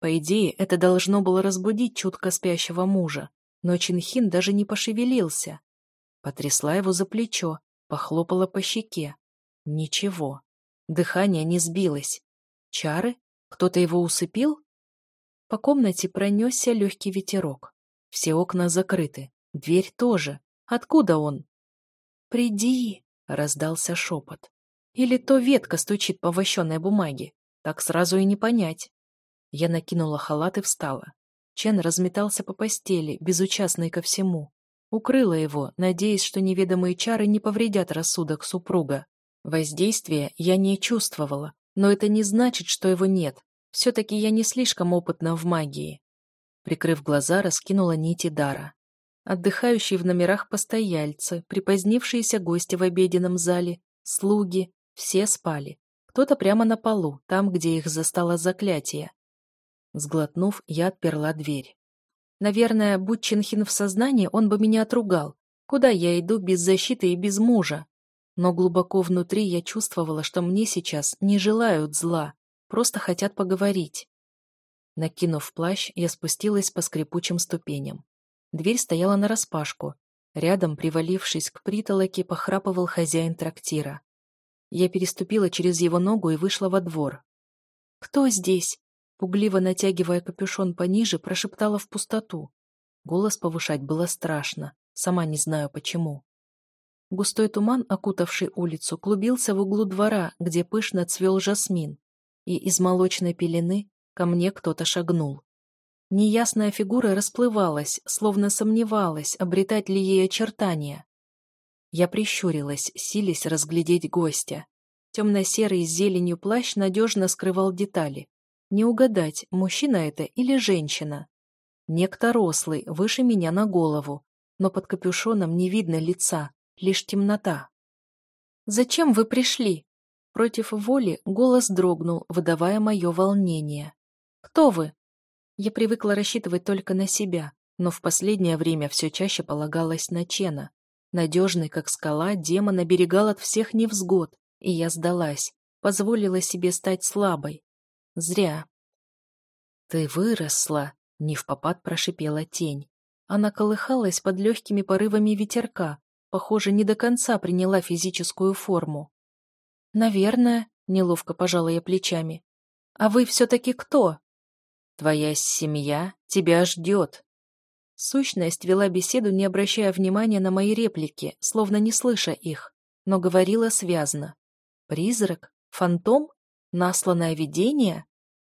По идее, это должно было разбудить чутко спящего мужа, но Чинхин даже не пошевелился. Потрясла его за плечо, похлопала по щеке. Ничего. Дыхание не сбилось. Чары? Кто-то его усыпил? По комнате пронесся легкий ветерок. Все окна закрыты. Дверь тоже. Откуда он? «Приди!» — раздался шепот. Или то ветка стучит по вощенной бумаге. Так сразу и не понять. Я накинула халат и встала. Чен разметался по постели, безучастный ко всему. Укрыла его, надеясь, что неведомые чары не повредят рассудок супруга. Воздействия я не чувствовала, но это не значит, что его нет. Все-таки я не слишком опытна в магии. Прикрыв глаза, раскинула нити дара. Отдыхающие в номерах постояльцы, припозднившиеся гости в обеденном зале, слуги, все спали. Кто-то прямо на полу, там, где их застало заклятие. Сглотнув, я отперла дверь. Наверное, будь Чинхин в сознании, он бы меня отругал. Куда я иду без защиты и без мужа? Но глубоко внутри я чувствовала, что мне сейчас не желают зла. Просто хотят поговорить. Накинув плащ, я спустилась по скрипучим ступеням. Дверь стояла нараспашку. Рядом, привалившись к притолоке, похрапывал хозяин трактира. Я переступила через его ногу и вышла во двор. «Кто здесь?» Пугливо натягивая капюшон пониже, прошептала в пустоту. Голос повышать было страшно, сама не знаю почему. Густой туман, окутавший улицу, клубился в углу двора, где пышно цвел жасмин и из молочной пелены ко мне кто-то шагнул. Неясная фигура расплывалась, словно сомневалась, обретать ли ей очертания. Я прищурилась, силясь разглядеть гостя. Темно-серый с зеленью плащ надежно скрывал детали. Не угадать, мужчина это или женщина. Некто рослый, выше меня на голову, но под капюшоном не видно лица, лишь темнота. «Зачем вы пришли?» Против воли голос дрогнул, выдавая мое волнение. «Кто вы?» Я привыкла рассчитывать только на себя, но в последнее время все чаще полагалась на Чена. Надежный, как скала, демон оберегал от всех невзгод, и я сдалась, позволила себе стать слабой. Зря. «Ты выросла», — не в попад прошипела тень. Она колыхалась под легкими порывами ветерка, похоже, не до конца приняла физическую форму. «Наверное», — неловко пожала я плечами. «А вы все-таки кто?» «Твоя семья тебя ждет». Сущность вела беседу, не обращая внимания на мои реплики, словно не слыша их, но говорила связно. Призрак? Фантом? Насланное видение?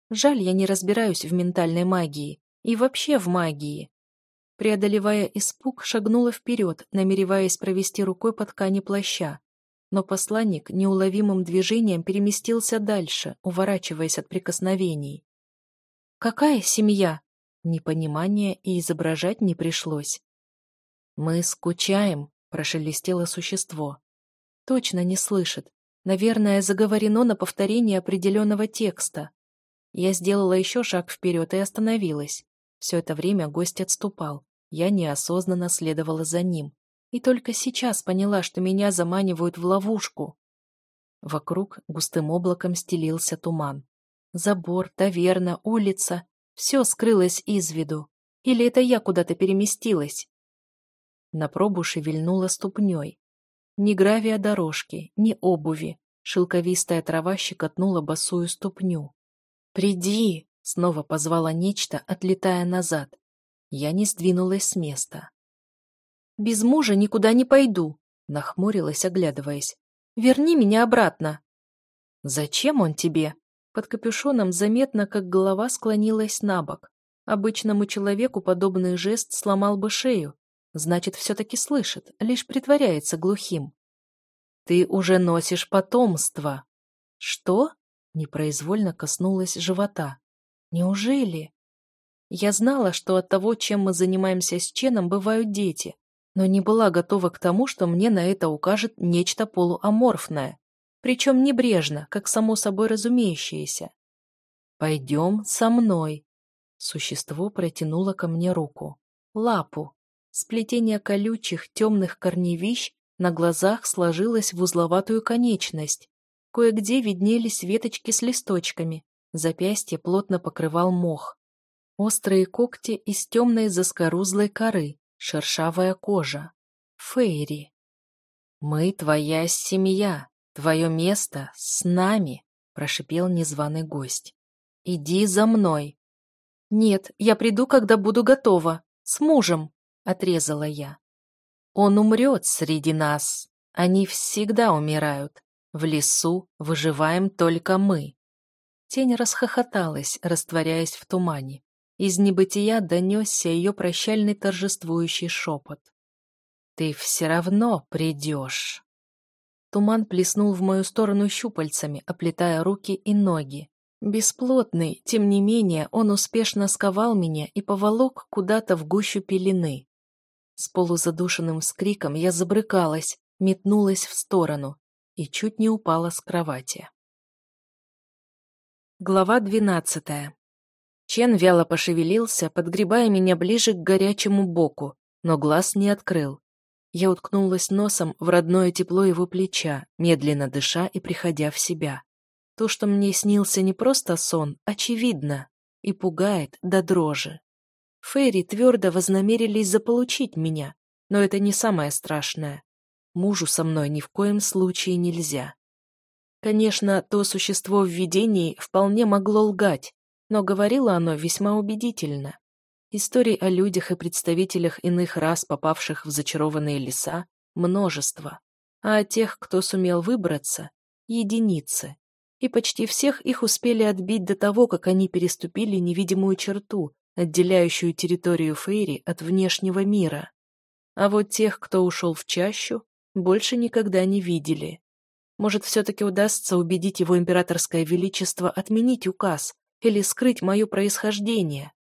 Жаль, я не разбираюсь в ментальной магии и вообще в магии. Преодолевая испуг, шагнула вперед, намереваясь провести рукой по ткани плаща. Но посланник неуловимым движением переместился дальше, уворачиваясь от прикосновений. «Какая семья?» Непонимания и изображать не пришлось. «Мы скучаем», — прошелестело существо. Точно не слышит. Наверное, заговорено на повторение определенного текста. Я сделала еще шаг вперед и остановилась. Все это время гость отступал. Я неосознанно следовала за ним. И только сейчас поняла, что меня заманивают в ловушку. Вокруг густым облаком стелился туман. Забор, таверна, улица все скрылось из виду. Или это я куда-то переместилась? На пробу шевельнула ступней. Ни гравия дорожки, ни обуви. Шелковистая трава щекотнула босую ступню. «Приди!» — снова позвала нечто, отлетая назад. Я не сдвинулась с места. «Без мужа никуда не пойду», — нахмурилась, оглядываясь. «Верни меня обратно». «Зачем он тебе?» Под капюшоном заметно, как голова склонилась на бок. Обычному человеку подобный жест сломал бы шею. Значит, все-таки слышит, лишь притворяется глухим. «Ты уже носишь потомство». «Что?» Непроизвольно коснулась живота. «Неужели?» Я знала, что от того, чем мы занимаемся с Ченом, бывают дети, но не была готова к тому, что мне на это укажет нечто полуаморфное причем небрежно, как само собой разумеющееся. «Пойдем со мной». Существо протянуло ко мне руку. Лапу. Сплетение колючих темных корневищ на глазах сложилось в узловатую конечность. Кое-где виднелись веточки с листочками. Запястье плотно покрывал мох. Острые когти из темной заскорузлой коры, шершавая кожа. Фейри. «Мы твоя семья», «Твое место с нами», — прошипел незваный гость. «Иди за мной». «Нет, я приду, когда буду готова. С мужем», — отрезала я. «Он умрет среди нас. Они всегда умирают. В лесу выживаем только мы». Тень расхохоталась, растворяясь в тумане. Из небытия донесся ее прощальный торжествующий шепот. «Ты все равно придешь». Туман плеснул в мою сторону щупальцами, оплетая руки и ноги. Бесплотный, тем не менее, он успешно сковал меня и поволок куда-то в гущу пелены. С полузадушенным вскриком я забрыкалась, метнулась в сторону и чуть не упала с кровати. Глава двенадцатая. Чен вяло пошевелился, подгребая меня ближе к горячему боку, но глаз не открыл. Я уткнулась носом в родное тепло его плеча, медленно дыша и приходя в себя. То, что мне снился не просто сон, очевидно, и пугает до дрожи. Фейри твердо вознамерились заполучить меня, но это не самое страшное. Мужу со мной ни в коем случае нельзя. Конечно, то существо в видении вполне могло лгать, но говорило оно весьма убедительно. Историй о людях и представителях иных рас, попавших в зачарованные леса, множество, а о тех, кто сумел выбраться, единицы. И почти всех их успели отбить до того, как они переступили невидимую черту, отделяющую территорию Фейри от внешнего мира. А вот тех, кто ушел в чащу, больше никогда не видели. Может, все-таки удастся убедить его императорское величество отменить указ или скрыть мое происхождение.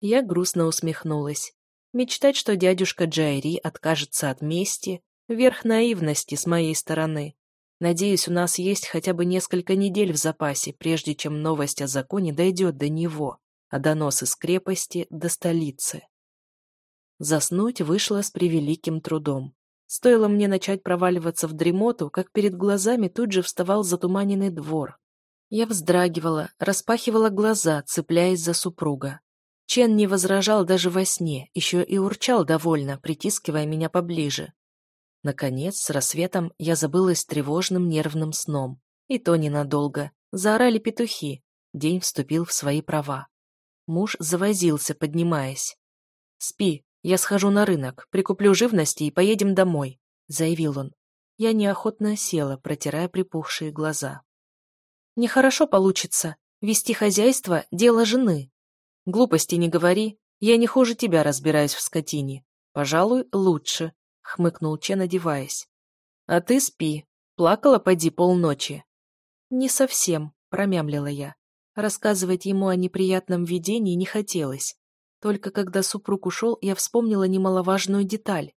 Я грустно усмехнулась. Мечтать, что дядюшка Джайри откажется от мести — верх наивности с моей стороны. Надеюсь, у нас есть хотя бы несколько недель в запасе, прежде чем новость о законе дойдет до него, а донос из крепости — до столицы. Заснуть вышло с превеликим трудом. Стоило мне начать проваливаться в дремоту, как перед глазами тут же вставал затуманенный двор. Я вздрагивала, распахивала глаза, цепляясь за супруга. Чен не возражал даже во сне, еще и урчал довольно, притискивая меня поближе. Наконец, с рассветом я забылась тревожным нервным сном. И то ненадолго. Заорали петухи. День вступил в свои права. Муж завозился, поднимаясь. «Спи, я схожу на рынок, прикуплю живности и поедем домой», — заявил он. Я неохотно села, протирая припухшие глаза. «Нехорошо получится. Вести хозяйство — дело жены. Глупости не говори, я не хуже тебя разбираюсь в скотине. Пожалуй, лучше», — хмыкнул Чен, одеваясь. «А ты спи. Плакала, поди, полночи». «Не совсем», — промямлила я. Рассказывать ему о неприятном видении не хотелось. Только когда супруг ушел, я вспомнила немаловажную деталь.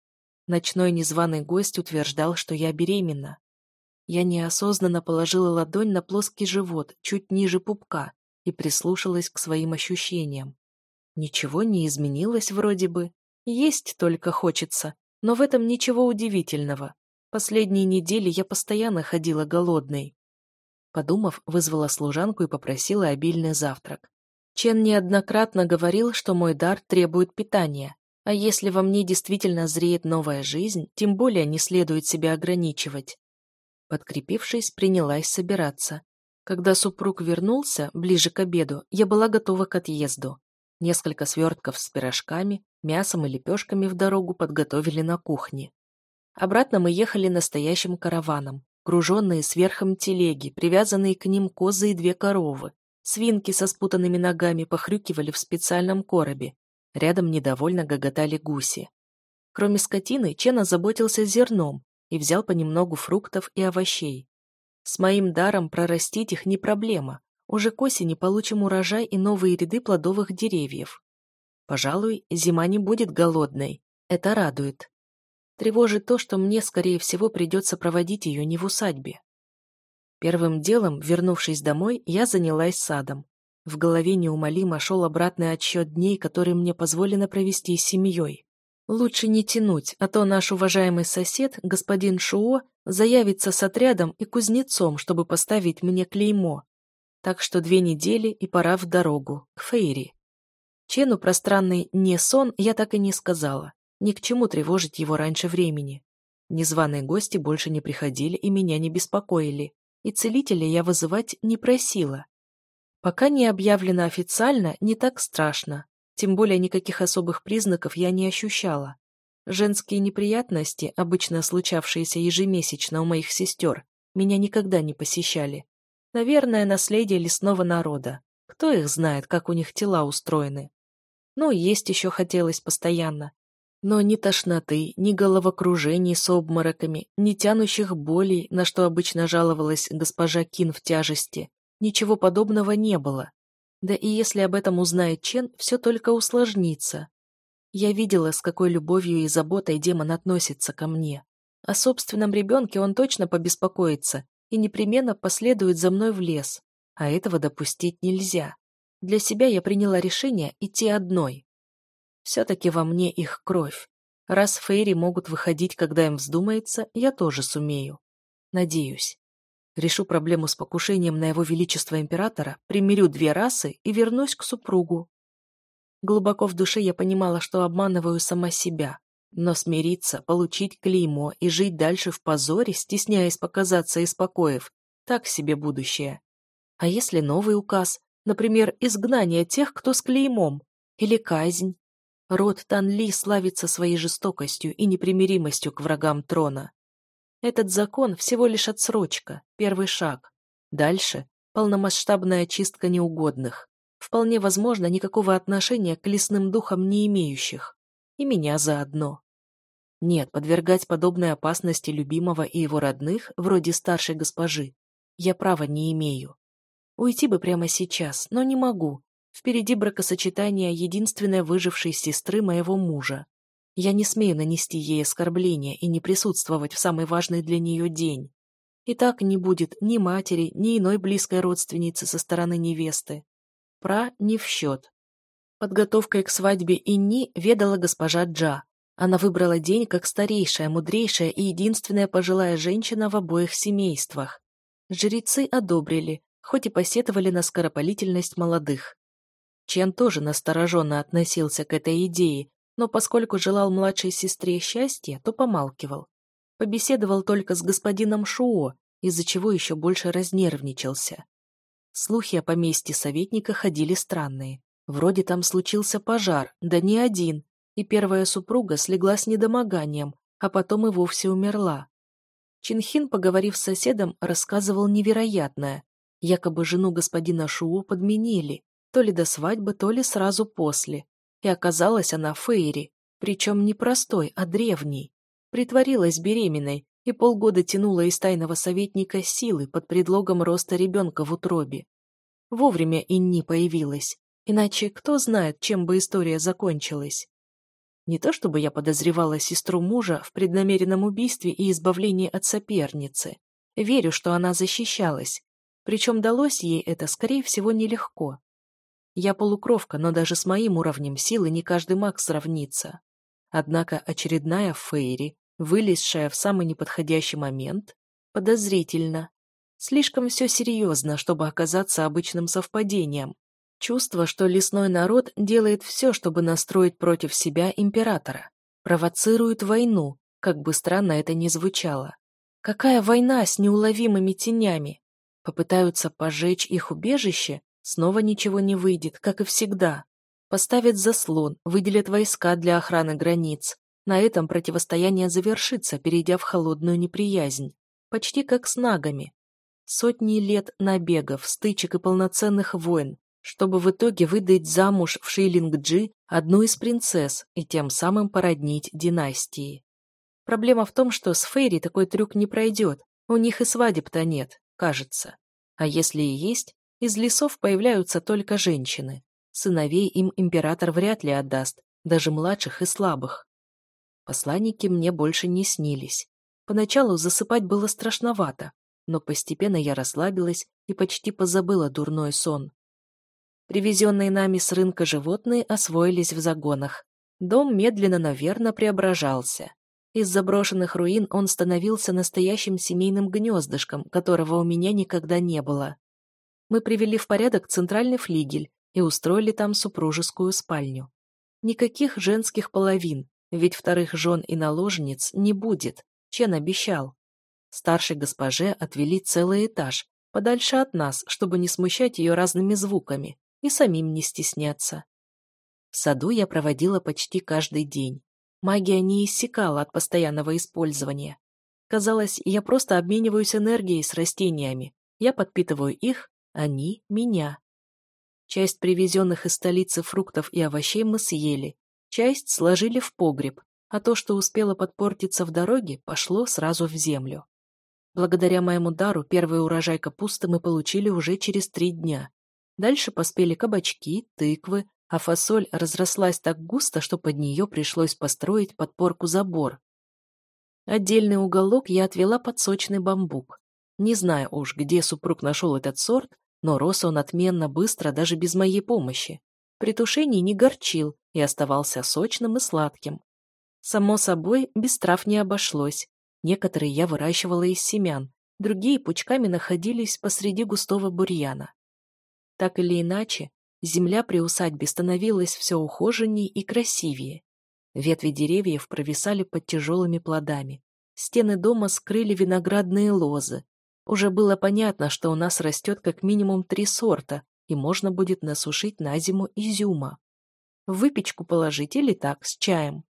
Ночной незваный гость утверждал, что я беременна. Я неосознанно положила ладонь на плоский живот, чуть ниже пупка, и прислушалась к своим ощущениям. Ничего не изменилось вроде бы. Есть только хочется, но в этом ничего удивительного. Последние недели я постоянно ходила голодной. Подумав, вызвала служанку и попросила обильный завтрак. Чен неоднократно говорил, что мой дар требует питания, а если во мне действительно зреет новая жизнь, тем более не следует себя ограничивать. Подкрепившись, принялась собираться. Когда супруг вернулся, ближе к обеду, я была готова к отъезду. Несколько свертков с пирожками, мясом и лепешками в дорогу подготовили на кухне. Обратно мы ехали настоящим караваном, груженные сверхом телеги, привязанные к ним козы и две коровы. Свинки со спутанными ногами похрюкивали в специальном коробе, Рядом недовольно гоготали гуси. Кроме скотины, Чен озаботился зерном и взял понемногу фруктов и овощей. С моим даром прорастить их не проблема. Уже к осени получим урожай и новые ряды плодовых деревьев. Пожалуй, зима не будет голодной. Это радует. Тревожит то, что мне, скорее всего, придется проводить ее не в усадьбе. Первым делом, вернувшись домой, я занялась садом. В голове неумолимо шел обратный отсчет дней, которые мне позволено провести с семьей. Лучше не тянуть, а то наш уважаемый сосед, господин Шуо, заявится с отрядом и кузнецом, чтобы поставить мне клеймо. Так что две недели и пора в дорогу, к Фейри. Чену пространный «не сон» я так и не сказала. Ни к чему тревожить его раньше времени. Незваные гости больше не приходили и меня не беспокоили. И целителя я вызывать не просила. Пока не объявлено официально, не так страшно. Тем более никаких особых признаков я не ощущала. Женские неприятности, обычно случавшиеся ежемесячно у моих сестер, меня никогда не посещали. Наверное, наследие лесного народа. Кто их знает, как у них тела устроены. Ну, есть еще хотелось постоянно. Но ни тошноты, ни головокружений с обмороками, ни тянущих болей, на что обычно жаловалась госпожа Кин в тяжести, Ничего подобного не было. Да и если об этом узнает Чен, все только усложнится. Я видела, с какой любовью и заботой демон относится ко мне. О собственном ребенке он точно побеспокоится и непременно последует за мной в лес. А этого допустить нельзя. Для себя я приняла решение идти одной. Все-таки во мне их кровь. Раз Фейри могут выходить, когда им вздумается, я тоже сумею. Надеюсь. Решу проблему с покушением на его величество императора, примирю две расы и вернусь к супругу. Глубоко в душе я понимала, что обманываю сама себя. Но смириться, получить клеймо и жить дальше в позоре, стесняясь показаться из покоев, так себе будущее. А если новый указ, например, изгнание тех, кто с клеймом, или казнь? Род Танли славится своей жестокостью и непримиримостью к врагам трона. Этот закон всего лишь отсрочка, первый шаг. Дальше – полномасштабная очистка неугодных. Вполне возможно, никакого отношения к лесным духам не имеющих. И меня заодно. Нет, подвергать подобной опасности любимого и его родных, вроде старшей госпожи, я права не имею. Уйти бы прямо сейчас, но не могу. Впереди бракосочетание единственной выжившей сестры моего мужа. Я не смею нанести ей оскорбления и не присутствовать в самый важный для нее день. И так не будет ни матери, ни иной близкой родственницы со стороны невесты. Пра не в счет. Подготовкой к свадьбе Инни ведала госпожа Джа. Она выбрала день как старейшая, мудрейшая и единственная пожилая женщина в обоих семействах. Жрецы одобрили, хоть и посетовали на скоропалительность молодых. Чен тоже настороженно относился к этой идее, но поскольку желал младшей сестре счастья, то помалкивал. Побеседовал только с господином Шуо, из-за чего еще больше разнервничался. Слухи о поместье советника ходили странные. Вроде там случился пожар, да не один, и первая супруга слегла с недомоганием, а потом и вовсе умерла. Чинхин, поговорив с соседом, рассказывал невероятное. Якобы жену господина Шуо подменили, то ли до свадьбы, то ли сразу после. И оказалась она Фейри, причем не простой, а древней. Притворилась беременной и полгода тянула из тайного советника силы под предлогом роста ребенка в утробе. Вовремя Инни появилась, иначе кто знает, чем бы история закончилась. Не то чтобы я подозревала сестру мужа в преднамеренном убийстве и избавлении от соперницы. Верю, что она защищалась. Причем далось ей это, скорее всего, нелегко. Я полукровка, но даже с моим уровнем силы не каждый маг сравнится. Однако очередная Фейри, вылезшая в самый неподходящий момент, подозрительно. Слишком все серьезно, чтобы оказаться обычным совпадением. Чувство, что лесной народ делает все, чтобы настроить против себя императора. Провоцирует войну, как бы странно это ни звучало. Какая война с неуловимыми тенями? Попытаются пожечь их убежище, снова ничего не выйдет, как и всегда. Поставят заслон, выделят войска для охраны границ. На этом противостояние завершится, перейдя в холодную неприязнь. Почти как с нагами. Сотни лет набегов, стычек и полноценных войн, чтобы в итоге выдать замуж в Шейлинг-Джи одну из принцесс и тем самым породнить династии. Проблема в том, что с Фейри такой трюк не пройдет, у них и свадеб-то нет, кажется. А если и есть, из лесов появляются только женщины. Сыновей им император вряд ли отдаст, даже младших и слабых. Посланники мне больше не снились. Поначалу засыпать было страшновато, но постепенно я расслабилась и почти позабыла дурной сон. Привезенные нами с рынка животные освоились в загонах. Дом медленно, но преображался. Из заброшенных руин он становился настоящим семейным гнездышком, которого у меня никогда не было. Мы привели в порядок центральный флигель и устроили там супружескую спальню. Никаких женских половин, ведь вторых жен и наложниц не будет, Чен обещал. Старшей госпоже отвели целый этаж, подальше от нас, чтобы не смущать ее разными звуками, и самим не стесняться. В саду я проводила почти каждый день. Магия не иссякала от постоянного использования. Казалось, я просто обмениваюсь энергией с растениями. Я подпитываю их, они — меня. Часть привезенных из столицы фруктов и овощей мы съели, часть сложили в погреб, а то, что успело подпортиться в дороге, пошло сразу в землю. Благодаря моему дару первый урожай капусты мы получили уже через три дня. Дальше поспели кабачки, тыквы, а фасоль разрослась так густо, что под нее пришлось построить подпорку-забор. Отдельный уголок я отвела под сочный бамбук. Не знаю уж, где супруг нашел этот сорт, но рос он отменно быстро даже без моей помощи. При тушении не горчил и оставался сочным и сладким. Само собой, без трав не обошлось. Некоторые я выращивала из семян, другие пучками находились посреди густого бурьяна. Так или иначе, земля при усадьбе становилась все ухоженнее и красивее. Ветви деревьев провисали под тяжелыми плодами. Стены дома скрыли виноградные лозы. Уже было понятно, что у нас растет как минимум три сорта, и можно будет насушить на зиму изюма. В выпечку положить или так, с чаем.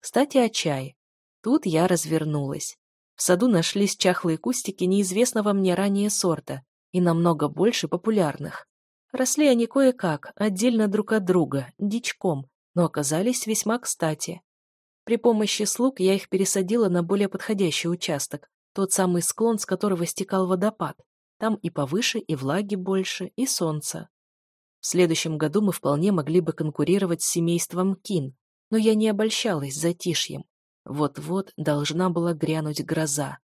Кстати, о чае. Тут я развернулась. В саду нашлись чахлые кустики неизвестного мне ранее сорта и намного больше популярных. Росли они кое-как, отдельно друг от друга, дичком, но оказались весьма кстати. При помощи слуг я их пересадила на более подходящий участок, тот самый склон, с которого стекал водопад. Там и повыше, и влаги больше, и солнца. В следующем году мы вполне могли бы конкурировать с семейством Кин, но я не обольщалась затишьем. Вот-вот должна была грянуть гроза.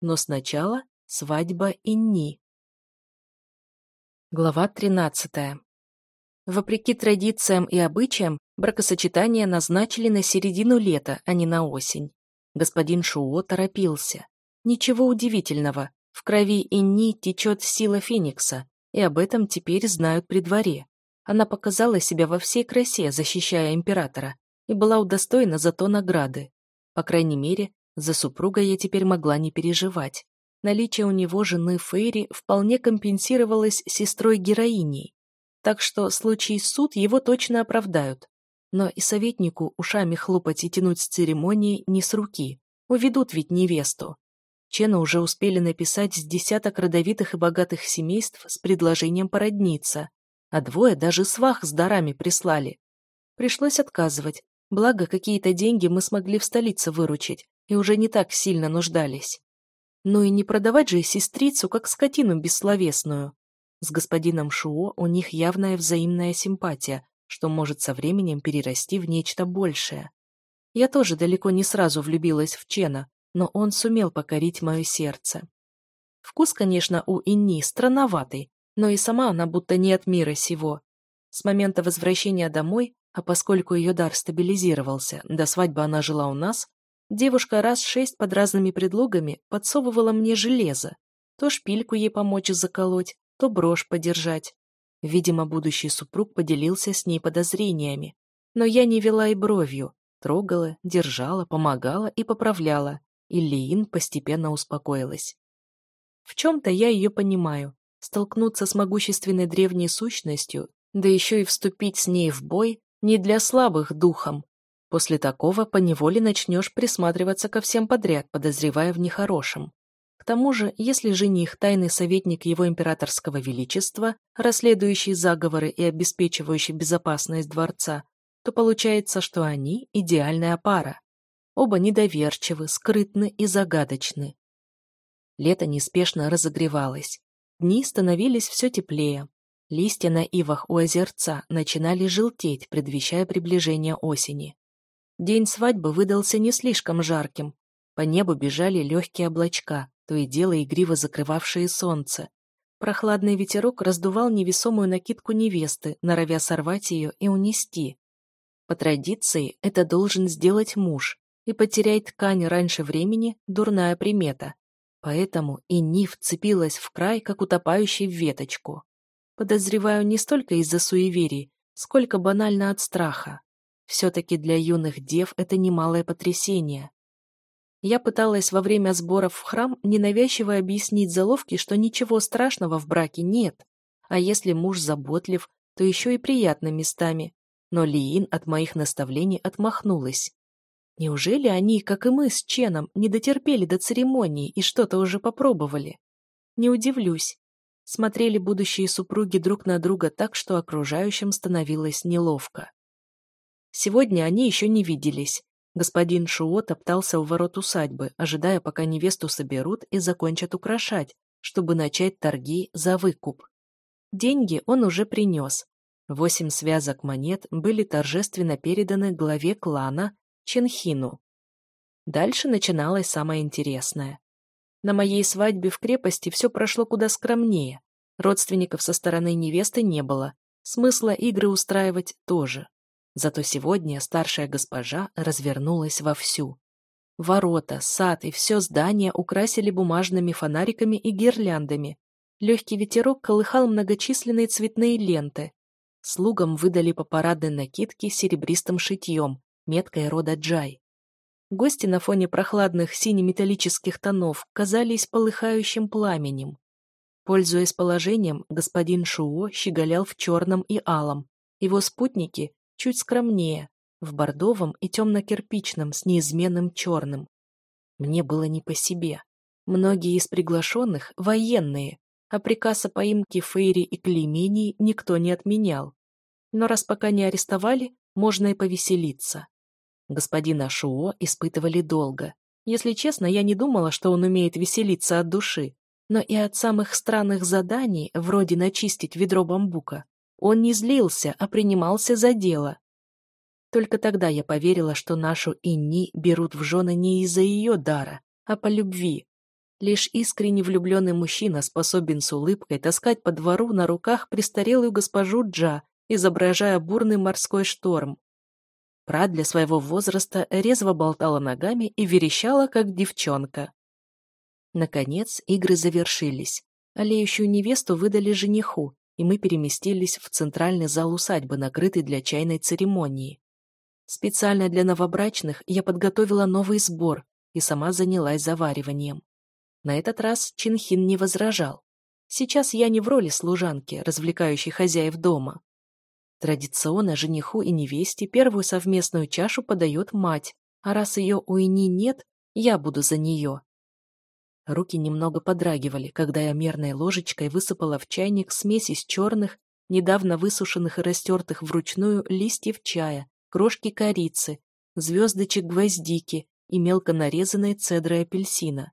Но сначала свадьба Инни. Глава 13. Вопреки традициям и обычаям, бракосочетание назначили на середину лета, а не на осень. Господин Шуо торопился. Ничего удивительного, в крови Инни течет сила Феникса, и об этом теперь знают при дворе. Она показала себя во всей красе, защищая императора, и была удостоена за то награды. По крайней мере, за супруга я теперь могла не переживать наличие у него жены Фейри вполне компенсировалось сестрой-героиней, так что случай суд его точно оправдают. Но и советнику ушами хлопать и тянуть с церемонии не с руки. Уведут ведь невесту. Чена уже успели написать с десяток родовитых и богатых семейств с предложением породниться, а двое даже свах с дарами прислали. Пришлось отказывать, благо какие-то деньги мы смогли в столице выручить и уже не так сильно нуждались. Ну и не продавать же сестрицу, как скотину бессловесную. С господином Шуо у них явная взаимная симпатия, что может со временем перерасти в нечто большее. Я тоже далеко не сразу влюбилась в Чена, но он сумел покорить мое сердце. Вкус, конечно, у Инни странноватый, но и сама она будто не от мира сего. С момента возвращения домой, а поскольку ее дар стабилизировался, до свадьбы она жила у нас, девушка раз шесть под разными предлогами подсовывала мне железо. То шпильку ей помочь заколоть, то брошь подержать. Видимо, будущий супруг поделился с ней подозрениями. Но я не вела и бровью, трогала, держала, помогала и поправляла, и Лиин постепенно успокоилась. В чем-то я ее понимаю. Столкнуться с могущественной древней сущностью, да еще и вступить с ней в бой, не для слабых духом. После такого поневоле начнешь присматриваться ко всем подряд, подозревая в нехорошем. К тому же, если жених – тайный советник его императорского величества, расследующий заговоры и обеспечивающий безопасность дворца, то получается, что они – идеальная пара. Оба недоверчивы, скрытны и загадочны. Лето неспешно разогревалось. Дни становились все теплее. Листья на ивах у озерца начинали желтеть, предвещая приближение осени. День свадьбы выдался не слишком жарким. По небу бежали легкие облачка, то и дело игриво закрывавшие солнце. Прохладный ветерок раздувал невесомую накидку невесты, норовя сорвать ее и унести. По традиции, это должен сделать муж, и потерять ткань раньше времени – дурная примета. Поэтому и Нив вцепилась в край, как утопающий в веточку. Подозреваю не столько из-за суеверий, сколько банально от страха. Все-таки для юных дев это немалое потрясение. Я пыталась во время сборов в храм ненавязчиво объяснить заловке, что ничего страшного в браке нет, а если муж заботлив, то еще и приятно местами. Но Лиин от моих наставлений отмахнулась. Неужели они, как и мы с Ченом, не дотерпели до церемонии и что-то уже попробовали? Не удивлюсь. Смотрели будущие супруги друг на друга так, что окружающим становилось неловко. Сегодня они еще не виделись, Господин Шуо топтался у ворот усадьбы, ожидая, пока невесту соберут и закончат украшать, чтобы начать торги за выкуп. Деньги он уже принес. Восемь связок монет были торжественно переданы главе клана Ченхину. Дальше начиналось самое интересное. На моей свадьбе в крепости все прошло куда скромнее. Родственников со стороны невесты не было. Смысла игры устраивать тоже. Зато сегодня старшая госпожа развернулась вовсю. Ворота, сад и все здание украсили бумажными фонариками и гирляндами. Легкий ветерок колыхал многочисленные цветные ленты. Слугам выдали по парадной накидке серебристым шитьем, меткой рода Джай. Гости на фоне прохладных сине-металлических тонов казались полыхающим пламенем. Пользуясь положением, господин Шуо щеголял в черном и алом. Его спутники чуть скромнее, в бордовом и темно-кирпичном с неизменным черным. Мне было не по себе. Многие из приглашенных – военные, а приказ о поимке Фейри и Клеймении никто не отменял. Но раз пока не арестовали, можно и повеселиться. Господина Шуо испытывали долго. Если честно, я не думала, что он умеет веселиться от души, но и от самых странных заданий, вроде начистить ведро бамбука, он не злился, а принимался за дело. Только тогда я поверила, что нашу Инни берут в жены не из-за ее дара, а по любви. Лишь искренне влюбленный мужчина способен с улыбкой таскать по двору на руках престарелую госпожу Джа, изображая бурный морской шторм. Пра для своего возраста резво болтала ногами и верещала, как девчонка. Наконец игры завершились. Олеющую невесту выдали жениху, и мы переместились в центральный зал усадьбы, накрытый для чайной церемонии. Специально для новобрачных я подготовила новый сбор и сама занялась завариванием. На этот раз Чинхин не возражал. Сейчас я не в роли служанки, развлекающей хозяев дома. Традиционно жениху и невесте первую совместную чашу подает мать, а раз ее у Ини нет, я буду за нее. Руки немного подрагивали, когда я мерной ложечкой высыпала в чайник смесь из черных, недавно высушенных и растертых вручную листьев чая, крошки корицы, звездочек гвоздики и мелко нарезанной цедры апельсина.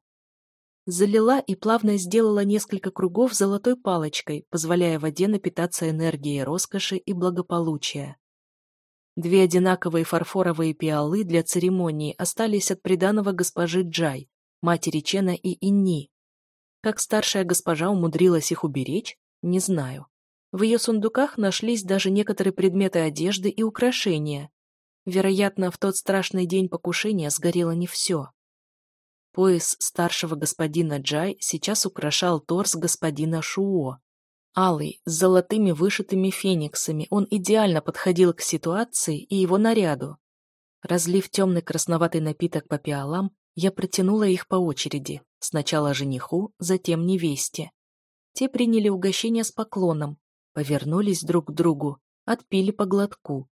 Залила и плавно сделала несколько кругов золотой палочкой, позволяя воде напитаться энергией роскоши и благополучия. Две одинаковые фарфоровые пиалы для церемонии остались от приданого госпожи Джай, матери Чена и Инни. Как старшая госпожа умудрилась их уберечь, не знаю. В ее сундуках нашлись даже некоторые предметы одежды и украшения. Вероятно, в тот страшный день покушения сгорело не все. Пояс старшего господина Джай сейчас украшал торс господина Шуо. Алый, с золотыми вышитыми фениксами, он идеально подходил к ситуации и его наряду. Разлив темный красноватый напиток по пиалам, я протянула их по очереди, сначала жениху, затем невесте. Те приняли угощение с поклоном, повернулись друг к другу, отпили по глотку.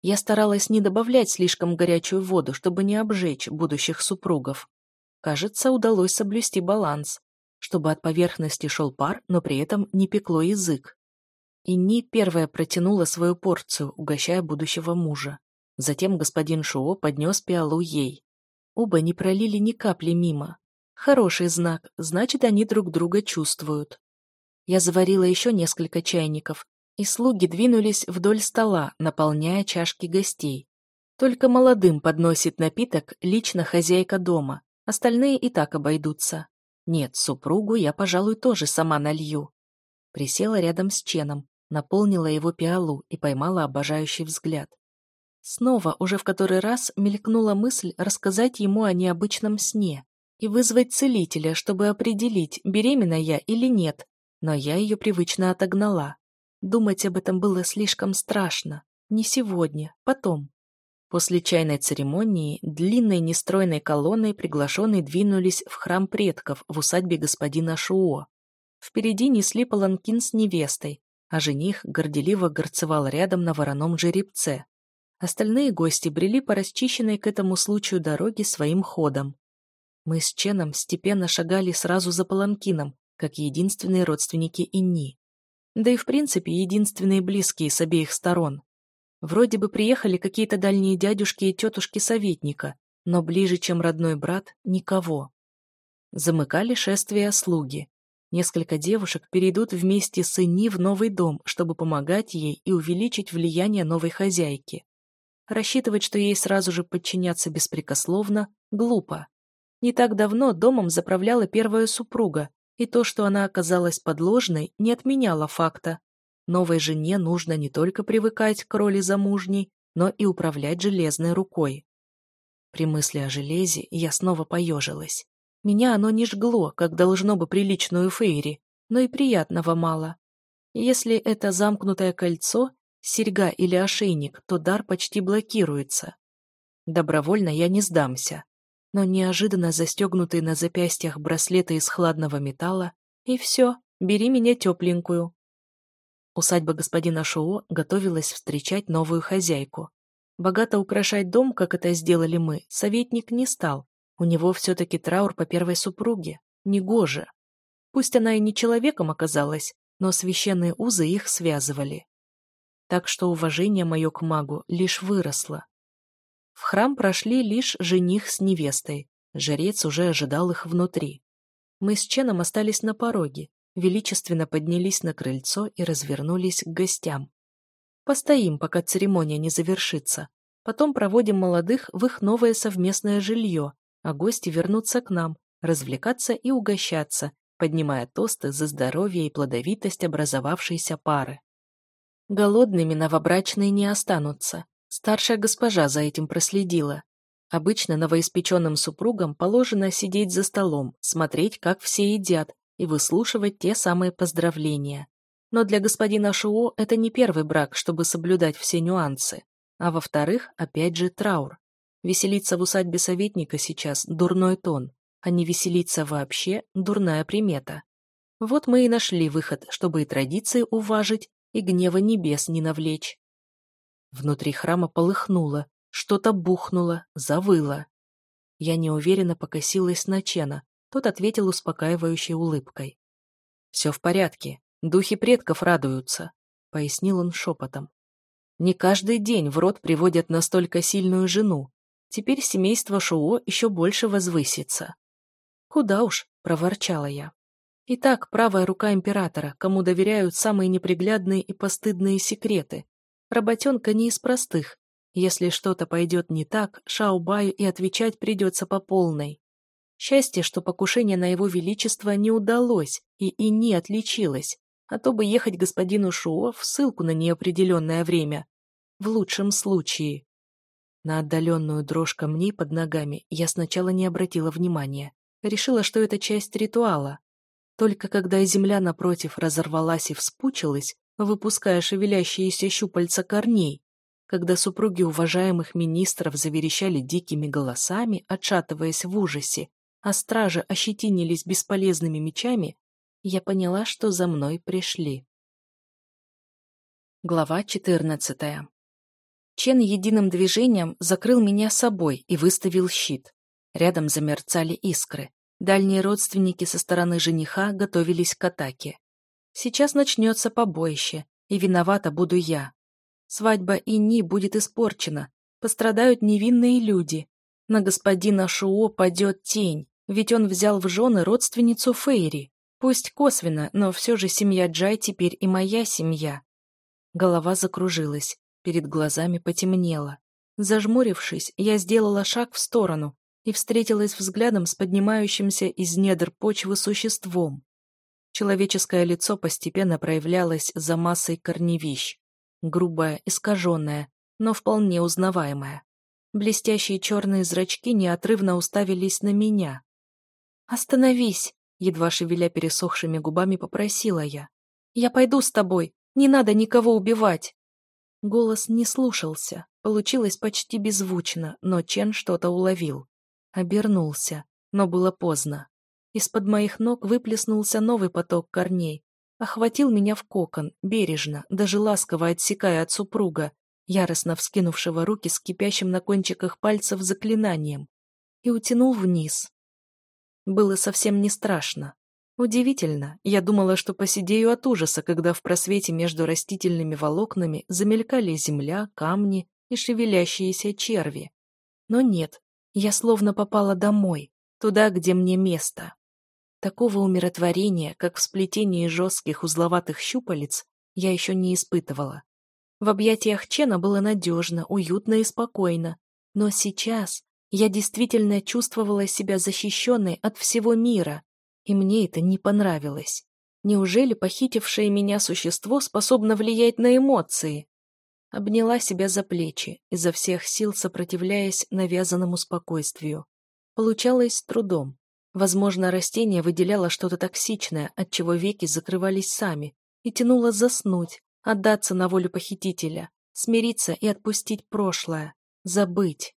Я старалась не добавлять слишком горячую воду, чтобы не обжечь будущих супругов. Кажется, удалось соблюсти баланс, чтобы от поверхности шел пар, но при этом не пекло язык. Инни первая протянула свою порцию, угощая будущего мужа. Затем господин Шуо поднес пиалу ей. Оба не пролили ни капли мимо. Хороший знак, значит, они друг друга чувствуют. Я заварила еще несколько чайников, и слуги двинулись вдоль стола, наполняя чашки гостей. Только молодым подносит напиток лично хозяйка дома, Остальные и так обойдутся. Нет, супругу я, пожалуй, тоже сама налью. Присела рядом с Ченом, наполнила его пиалу и поймала обожающий взгляд. Снова, уже в который раз, мелькнула мысль рассказать ему о необычном сне и вызвать целителя, чтобы определить, беременна я или нет, но я ее привычно отогнала. Думать об этом было слишком страшно. Не сегодня, потом. После чайной церемонии длинной нестройной колонной приглашенные двинулись в храм предков в усадьбе господина Шуо. Впереди несли паланкин с невестой, а жених горделиво горцевал рядом на вороном жеребце. Остальные гости брели по расчищенной к этому случаю дороге своим ходом. Мы с Ченом степенно шагали сразу за паланкином, как единственные родственники Инни. Да и в принципе единственные близкие с обеих сторон. Вроде бы приехали какие-то дальние дядюшки и тетушки советника, но ближе, чем родной брат, никого. Замыкали шествие слуги. Несколько девушек перейдут вместе с Инни в новый дом, чтобы помогать ей и увеличить влияние новой хозяйки. Рассчитывать, что ей сразу же подчиняться беспрекословно, глупо. Не так давно домом заправляла первая супруга, и то, что она оказалась подложной, не отменяло факта. Новой жене нужно не только привыкать к роли замужней, но и управлять железной рукой. При мысли о железе я снова поежилась. Меня оно не жгло, как должно бы приличную фейри, но и приятного мало. Если это замкнутое кольцо, серьга или ошейник, то дар почти блокируется. Добровольно я не сдамся. Но неожиданно застегнутые на запястьях браслеты из хладного металла, и все, бери меня тепленькую. Усадьба господина Шоо готовилась встречать новую хозяйку. Богато украшать дом, как это сделали мы, советник не стал. У него все-таки траур по первой супруге. Негоже. Пусть она и не человеком оказалась, но священные узы их связывали. Так что уважение мое к магу лишь выросло. В храм прошли лишь жених с невестой. Жрец уже ожидал их внутри. Мы с Ченом остались на пороге, величественно поднялись на крыльцо и развернулись к гостям. Постоим, пока церемония не завершится. Потом проводим молодых в их новое совместное жилье, а гости вернутся к нам, развлекаться и угощаться, поднимая тосты за здоровье и плодовитость образовавшейся пары. Голодными новобрачные не останутся. Старшая госпожа за этим проследила. Обычно новоиспеченным супругам положено сидеть за столом, смотреть, как все едят, и выслушивать те самые поздравления. Но для господина Шуо это не первый брак, чтобы соблюдать все нюансы. А во-вторых, опять же, траур. Веселиться в усадьбе советника сейчас – дурной тон, а не веселиться вообще – дурная примета. Вот мы и нашли выход, чтобы и традиции уважить, и гнева небес не навлечь. Внутри храма полыхнуло, что-то бухнуло, завыло. Я неуверенно покосилась на Чена, тот ответил успокаивающей улыбкой. «Все в порядке, духи предков радуются», — пояснил он шепотом. «Не каждый день в род приводят настолько сильную жену. Теперь семейство Шуо еще больше возвысится». «Куда уж», — проворчала я. Итак, правая рука императора, кому доверяют самые неприглядные и постыдные секреты. Работенка не из простых. Если что-то пойдет не так, Шаубаю и отвечать придется по полной. Счастье, что покушение на его величество не удалось и и не отличилось, а то бы ехать господину Шуо в ссылку на неопределенное время. В лучшем случае. На отдаленную дрожь камней под ногами я сначала не обратила внимания. Решила, что это часть ритуала. Только когда земля напротив разорвалась и вспучилась, выпуская шевелящиеся щупальца корней, когда супруги уважаемых министров заверещали дикими голосами, отшатываясь в ужасе, а стражи ощетинились бесполезными мечами, я поняла, что за мной пришли. Глава 14 Чен единым движением закрыл меня собой и выставил щит. Рядом замерцали искры. Дальние родственники со стороны жениха готовились к атаке. Сейчас начнется побоище, и виновата буду я. Свадьба Ини будет испорчена, пострадают невинные люди. На господина Шуо падет тень, ведь он взял в жены родственницу Фейри. Пусть косвенно, но все же семья Джай теперь и моя семья. Голова закружилась, перед глазами потемнело. Зажмурившись, я сделала шаг в сторону, и встретилась взглядом с поднимающимся из недр почвы существом. Человеческое лицо постепенно проявлялось за массой корневищ. Грубое, искаженное, но вполне узнаваемое. Блестящие черные зрачки неотрывно уставились на меня. «Остановись!» — едва шевеля пересохшими губами попросила я. «Я пойду с тобой, не надо никого убивать!» Голос не слушался, получилось почти беззвучно, но Чен что-то уловил. Обернулся, но было поздно. Из-под моих ног выплеснулся новый поток корней, охватил меня в кокон, бережно, даже ласково отсекая от супруга, яростно вскинувшего руки с кипящим на кончиках пальцев заклинанием, и утянул вниз. Было совсем не страшно. Удивительно, я думала, что посидею от ужаса, когда в просвете между растительными волокнами замелькали земля, камни и шевелящиеся черви. Но нет, я словно попала домой, туда, где мне место. Такого умиротворения, как в сплетении жестких узловатых щупалец, я еще не испытывала. В объятиях Чена было надежно, уютно и спокойно. Но сейчас я действительно чувствовала себя защищенной от всего мира, и мне это не понравилось. Неужели похитившее меня существо способно влиять на эмоции? Обняла себя за плечи, изо всех сил сопротивляясь навязанному спокойствию. Получалось с трудом. Возможно, растение выделяло что-то токсичное, от чего веки закрывались сами, и тянуло заснуть, отдаться на волю похитителя, смириться и отпустить прошлое, забыть.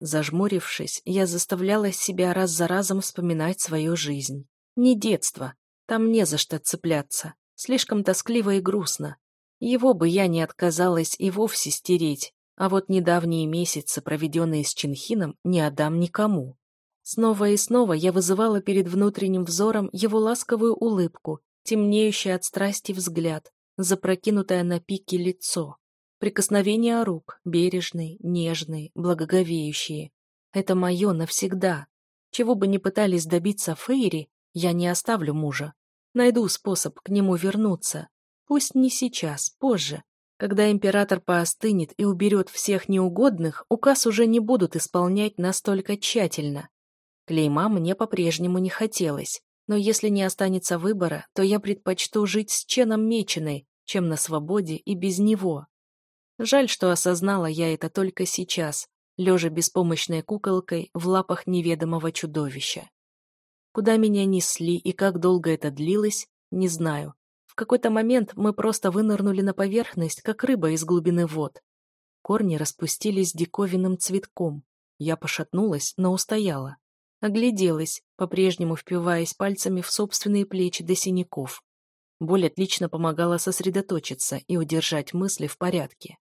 Зажмурившись, я заставляла себя раз за разом вспоминать свою жизнь. Не детство, там не за что цепляться, слишком тоскливо и грустно, его бы я не отказалась и вовсе стереть, а вот недавние месяцы, проведенные с Чинхином, не отдам никому. Снова и снова я вызывала перед внутренним взором его ласковую улыбку, темнеющий от страсти взгляд, запрокинутое на пике лицо. Прикосновения рук, бережные, нежные, благоговеющие. Это мое навсегда. Чего бы ни пытались добиться Фейри, я не оставлю мужа. Найду способ к нему вернуться, Пусть не сейчас, позже. Когда император поостынет и уберет всех неугодных, указ уже не будут исполнять настолько тщательно. Клейма мне по-прежнему не хотелось, но если не останется выбора, то я предпочту жить с Ченом Меченой, чем на свободе и без него. Жаль, что осознала я это только сейчас, лежа беспомощной куколкой в лапах неведомого чудовища. Куда меня несли и как долго это длилось, не знаю какой-то момент мы просто вынырнули на поверхность, как рыба из глубины вод. Корни распустились диковинным цветком. Я пошатнулась, но устояла. Огляделась, по-прежнему впиваясь пальцами в собственные плечи до синяков. Боль отлично помогала сосредоточиться и удержать мысли в порядке.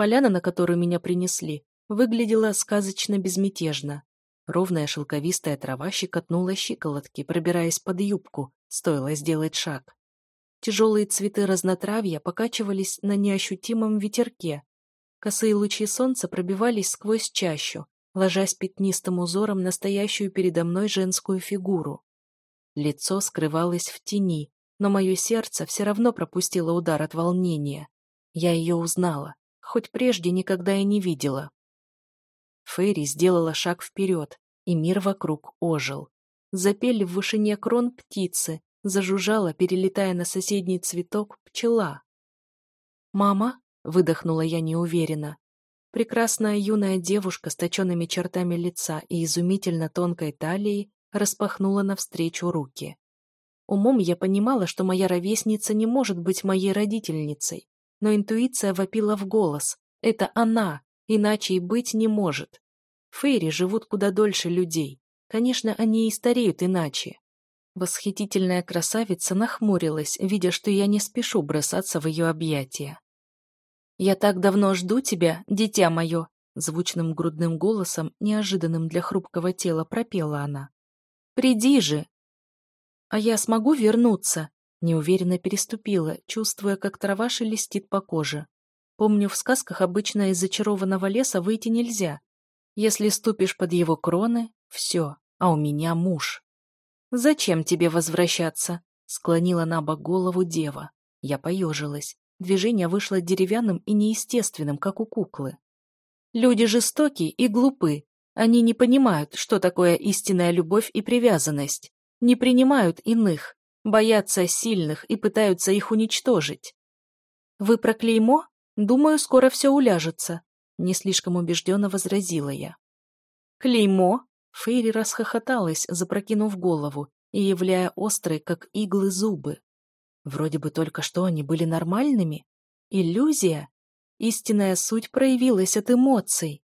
Поляна, на которую меня принесли, выглядела сказочно безмятежно. Ровная шелковистая трава щекотнула щиколотки, пробираясь под юбку, стоило сделать шаг. Тяжелые цветы разнотравья покачивались на неощутимом ветерке. Косые лучи солнца пробивались сквозь чащу, ложась пятнистым узором настоящую передо мной женскую фигуру. Лицо скрывалось в тени, но мое сердце все равно пропустило удар от волнения. Я ее узнала, хоть прежде никогда и не видела. Фейри сделала шаг вперед, и мир вокруг ожил. Запели в вышине крон птицы, зажужжала, перелетая на соседний цветок, пчела. «Мама?» — выдохнула я неуверенно. Прекрасная юная девушка с точенными чертами лица и изумительно тонкой талией распахнула навстречу руки. Умом я понимала, что моя ровесница не может быть моей родительницей, но интуиция вопила в голос. Это она, иначе и быть не может. Фейри живут куда дольше людей. Конечно, они и стареют иначе. Восхитительная красавица нахмурилась, видя, что я не спешу бросаться в ее объятия. «Я так давно жду тебя, дитя мое!» Звучным грудным голосом, неожиданным для хрупкого тела, пропела она. «Приди же!» «А я смогу вернуться?» Неуверенно переступила, чувствуя, как трава шелестит по коже. Помню, в сказках обычно из зачарованного леса выйти нельзя. Если ступишь под его кроны — все, а у меня муж. «Зачем тебе возвращаться?» — склонила на бок голову дева. Я поежилась. Движение вышло деревянным и неестественным, как у куклы. Люди жестоки и глупы. Они не понимают, что такое истинная любовь и привязанность. Не принимают иных, боятся сильных и пытаются их уничтожить. «Вы про клеймо? Думаю, скоро все уляжется», — не слишком убежденно возразила я. «Клеймо?» — Фейри расхохоталась, запрокинув голову и являя острые, как иглы, зубы. Вроде бы только что они были нормальными. Иллюзия. Истинная суть проявилась от эмоций.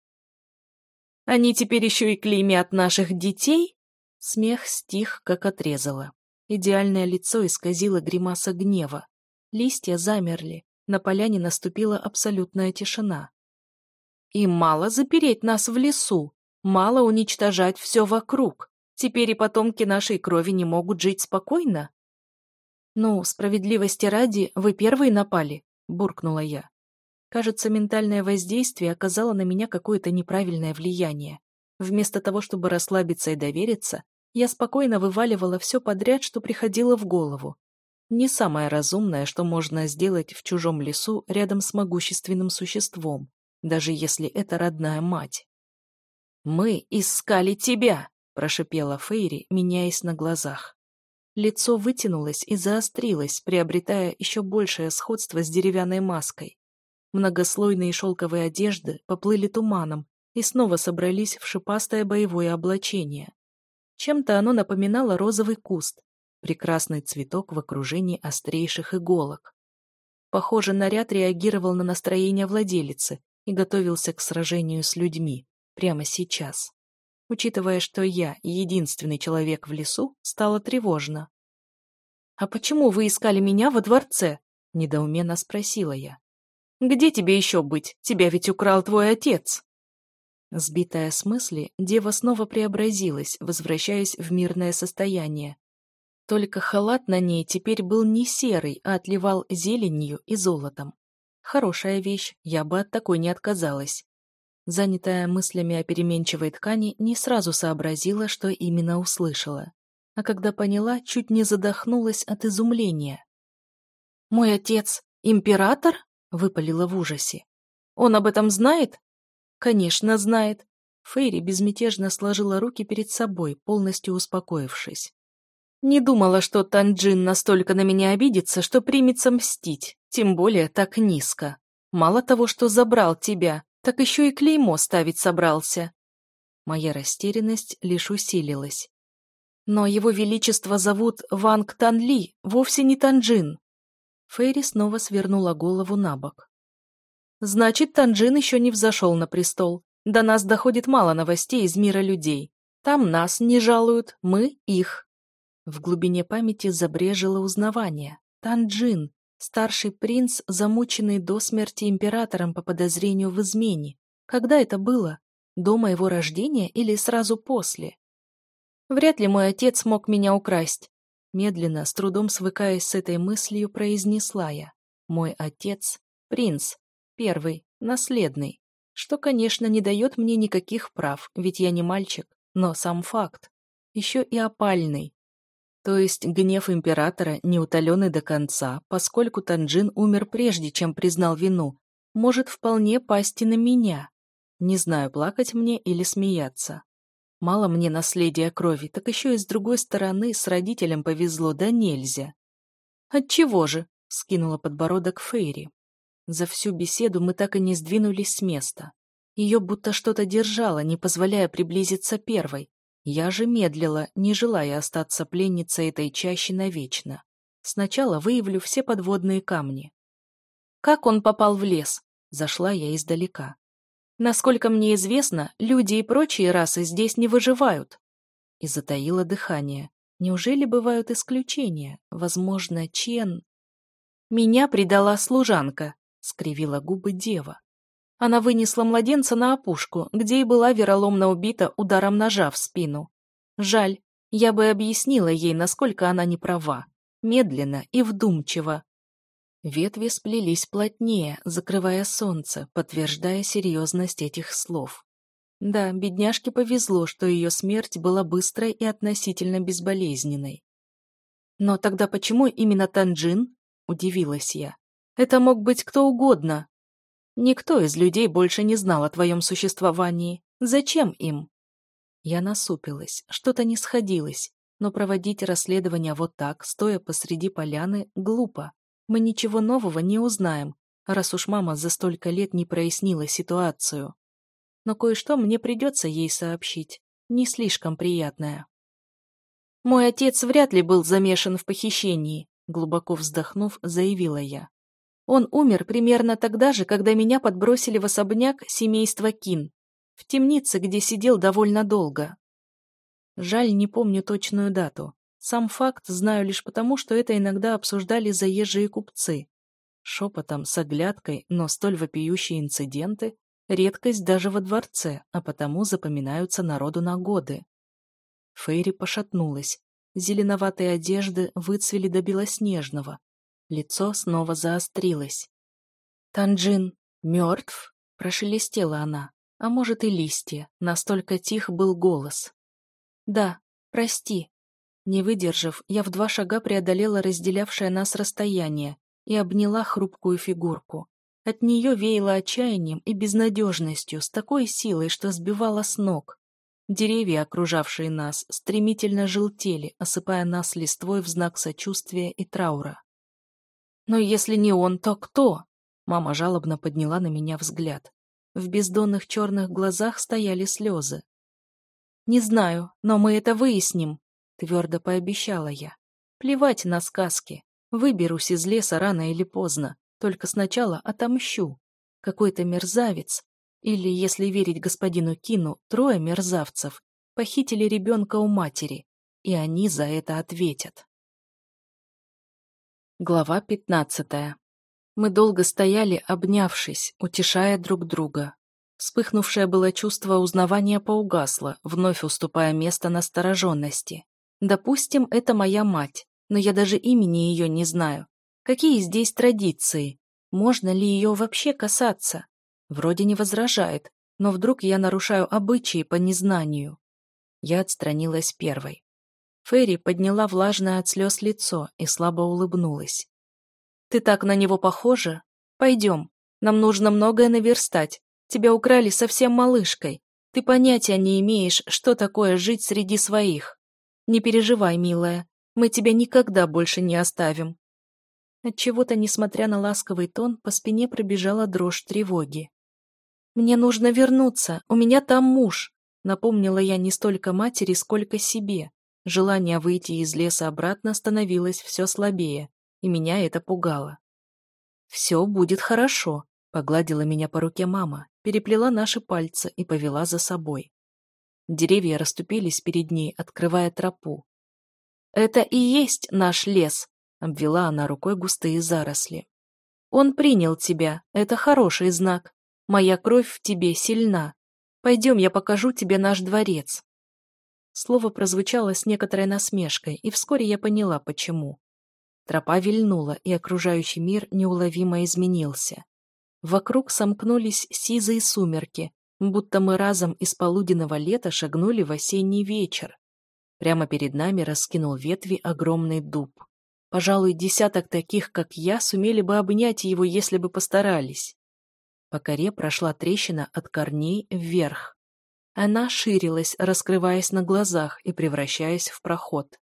Они теперь еще и клеймят наших детей? Смех стих, как отрезало. Идеальное лицо исказило гримаса гнева. Листья замерли. На поляне наступила абсолютная тишина. И мало запереть нас в лесу, мало уничтожать все вокруг. Теперь и потомки нашей крови не могут жить спокойно? «Ну, справедливости ради, вы первые напали», — буркнула я. Кажется, ментальное воздействие оказало на меня какое-то неправильное влияние. Вместо того, чтобы расслабиться и довериться, я спокойно вываливала все подряд, что приходило в голову. Не самое разумное, что можно сделать в чужом лесу рядом с могущественным существом, даже если это родная мать. «Мы искали тебя!» – прошипела Фейри, меняясь на глазах. Лицо вытянулось и заострилось, приобретая еще большее сходство с деревянной маской. Многослойные шелковые одежды поплыли туманом и снова собрались в шипастое боевое облачение. Чем-то оно напоминало розовый куст, прекрасный цветок в окружении острейших иголок. Похоже, наряд реагировал на настроение владелицы и готовился к сражению с людьми прямо сейчас. Учитывая, что я единственный человек в лесу, стало тревожно. «А почему вы искали меня во дворце?» – недоуменно спросила я. «Где тебе еще быть? Тебя ведь украл твой отец!» Сбитая с мысли, дева снова преобразилась, возвращаясь в мирное состояние. Только халат на ней теперь был не серый, а отливал зеленью и золотом. Хорошая вещь, я бы от такой не отказалась. Занятая мыслями о переменчивой ткани, не сразу сообразила, что именно услышала. А когда поняла, чуть не задохнулась от изумления. «Мой отец император?» — выпалила в ужасе. «Он об этом знает?» «Конечно, знает». Фейри безмятежно сложила руки перед собой, полностью успокоившись. «Не думала, что Танджин настолько на меня обидится, что примется мстить, тем более так низко. Мало того, что забрал тебя, так еще и клеймо ставить собрался. Моя растерянность лишь усилилась. Но его величество зовут Ванг Танли, вовсе не Танджин. Фейри снова свернула голову на бок. Значит, Танджин еще не взошел на престол. До нас доходит мало новостей из мира людей. Там нас не жалуют, мы их. В глубине памяти забрежило узнавание. Танджин, Старший принц, замученный до смерти императором по подозрению в измене. Когда это было? До моего рождения или сразу после? Вряд ли мой отец мог меня украсть. Медленно, с трудом свыкаясь с этой мыслью, произнесла я. Мой отец — принц, первый, наследный, что, конечно, не дает мне никаких прав, ведь я не мальчик, но сам факт. Еще и опальный. То есть гнев императора, не утоленный до конца, поскольку Танджин умер прежде, чем признал вину, может вполне пасть на меня. Не знаю, плакать мне или смеяться. Мало мне наследия крови, так еще и с другой стороны с родителям повезло, да нельзя. Отчего же? — скинула подбородок Фейри. За всю беседу мы так и не сдвинулись с места. Ее будто что-то держало, не позволяя приблизиться первой, я же медлила, не желая остаться пленницей этой чащи навечно. Сначала выявлю все подводные камни. Как он попал в лес? Зашла я издалека. Насколько мне известно, люди и прочие расы здесь не выживают. И затаила дыхание. Неужели бывают исключения? Возможно, Чен... Меня предала служанка, скривила губы дева. Она вынесла младенца на опушку, где и была вероломно убита ударом ножа в спину. Жаль, я бы объяснила ей, насколько она не права. Медленно и вдумчиво. Ветви сплелись плотнее, закрывая солнце, подтверждая серьезность этих слов. Да, бедняжке повезло, что ее смерть была быстрой и относительно безболезненной. «Но тогда почему именно Танджин?» – удивилась я. «Это мог быть кто угодно, Никто из людей больше не знал о твоем существовании. Зачем им? Я насупилась, что-то не сходилось, но проводить расследование вот так, стоя посреди поляны, глупо. Мы ничего нового не узнаем, раз уж мама за столько лет не прояснила ситуацию. Но кое-что мне придется ей сообщить, не слишком приятное. Мой отец вряд ли был замешан в похищении, глубоко вздохнув, заявила я. Он умер примерно тогда же, когда меня подбросили в особняк семейства Кин, в темнице, где сидел довольно долго. Жаль, не помню точную дату. Сам факт знаю лишь потому, что это иногда обсуждали заезжие купцы. Шепотом, с оглядкой, но столь вопиющие инциденты — редкость даже во дворце, а потому запоминаются народу на годы. Фейри пошатнулась. Зеленоватые одежды выцвели до белоснежного, Лицо снова заострилось. «Танджин мертв?» — прошелестела она. А может и листья, настолько тих был голос. «Да, прости». Не выдержав, я в два шага преодолела разделявшее нас расстояние и обняла хрупкую фигурку. От нее веяло отчаянием и безнадежностью с такой силой, что сбивала с ног. Деревья, окружавшие нас, стремительно желтели, осыпая нас листвой в знак сочувствия и траура. Но если не он, то кто? Мама жалобно подняла на меня взгляд. В бездонных черных глазах стояли слезы. «Не знаю, но мы это выясним», — твердо пообещала я. «Плевать на сказки. Выберусь из леса рано или поздно. Только сначала отомщу. Какой-то мерзавец, или, если верить господину Кину, трое мерзавцев, похитили ребенка у матери, и они за это ответят». Глава пятнадцатая. Мы долго стояли, обнявшись, утешая друг друга. Вспыхнувшее было чувство узнавания поугасло, вновь уступая место настороженности. Допустим, это моя мать, но я даже имени ее не знаю. Какие здесь традиции? Можно ли ее вообще касаться? Вроде не возражает, но вдруг я нарушаю обычаи по незнанию. Я отстранилась первой. Ферри подняла влажное от слез лицо и слабо улыбнулась. «Ты так на него похожа? Пойдем. Нам нужно многое наверстать. Тебя украли совсем малышкой. Ты понятия не имеешь, что такое жить среди своих. Не переживай, милая, мы тебя никогда больше не оставим». Отчего-то, несмотря на ласковый тон, по спине пробежала дрожь тревоги. «Мне нужно вернуться, у меня там муж», напомнила я не столько матери, сколько себе. Желание выйти из леса обратно становилось все слабее, и меня это пугало. «Все будет хорошо», — погладила меня по руке мама, переплела наши пальцы и повела за собой. Деревья расступились перед ней, открывая тропу. «Это и есть наш лес», — обвела она рукой густые заросли. Он принял тебя, это хороший знак. Моя кровь в тебе сильна. Пойдем, я покажу тебе наш дворец. Слово прозвучало с некоторой насмешкой, и вскоре я поняла, почему. Тропа вильнула, и окружающий мир неуловимо изменился. Вокруг сомкнулись сизые сумерки, будто мы разом из полуденного лета шагнули в осенний вечер. Прямо перед нами раскинул ветви огромный дуб. Пожалуй, десяток таких, как я, сумели бы обнять его, если бы постарались. По коре прошла трещина от корней вверх. Она ширилась, раскрываясь на глазах и превращаясь в проход.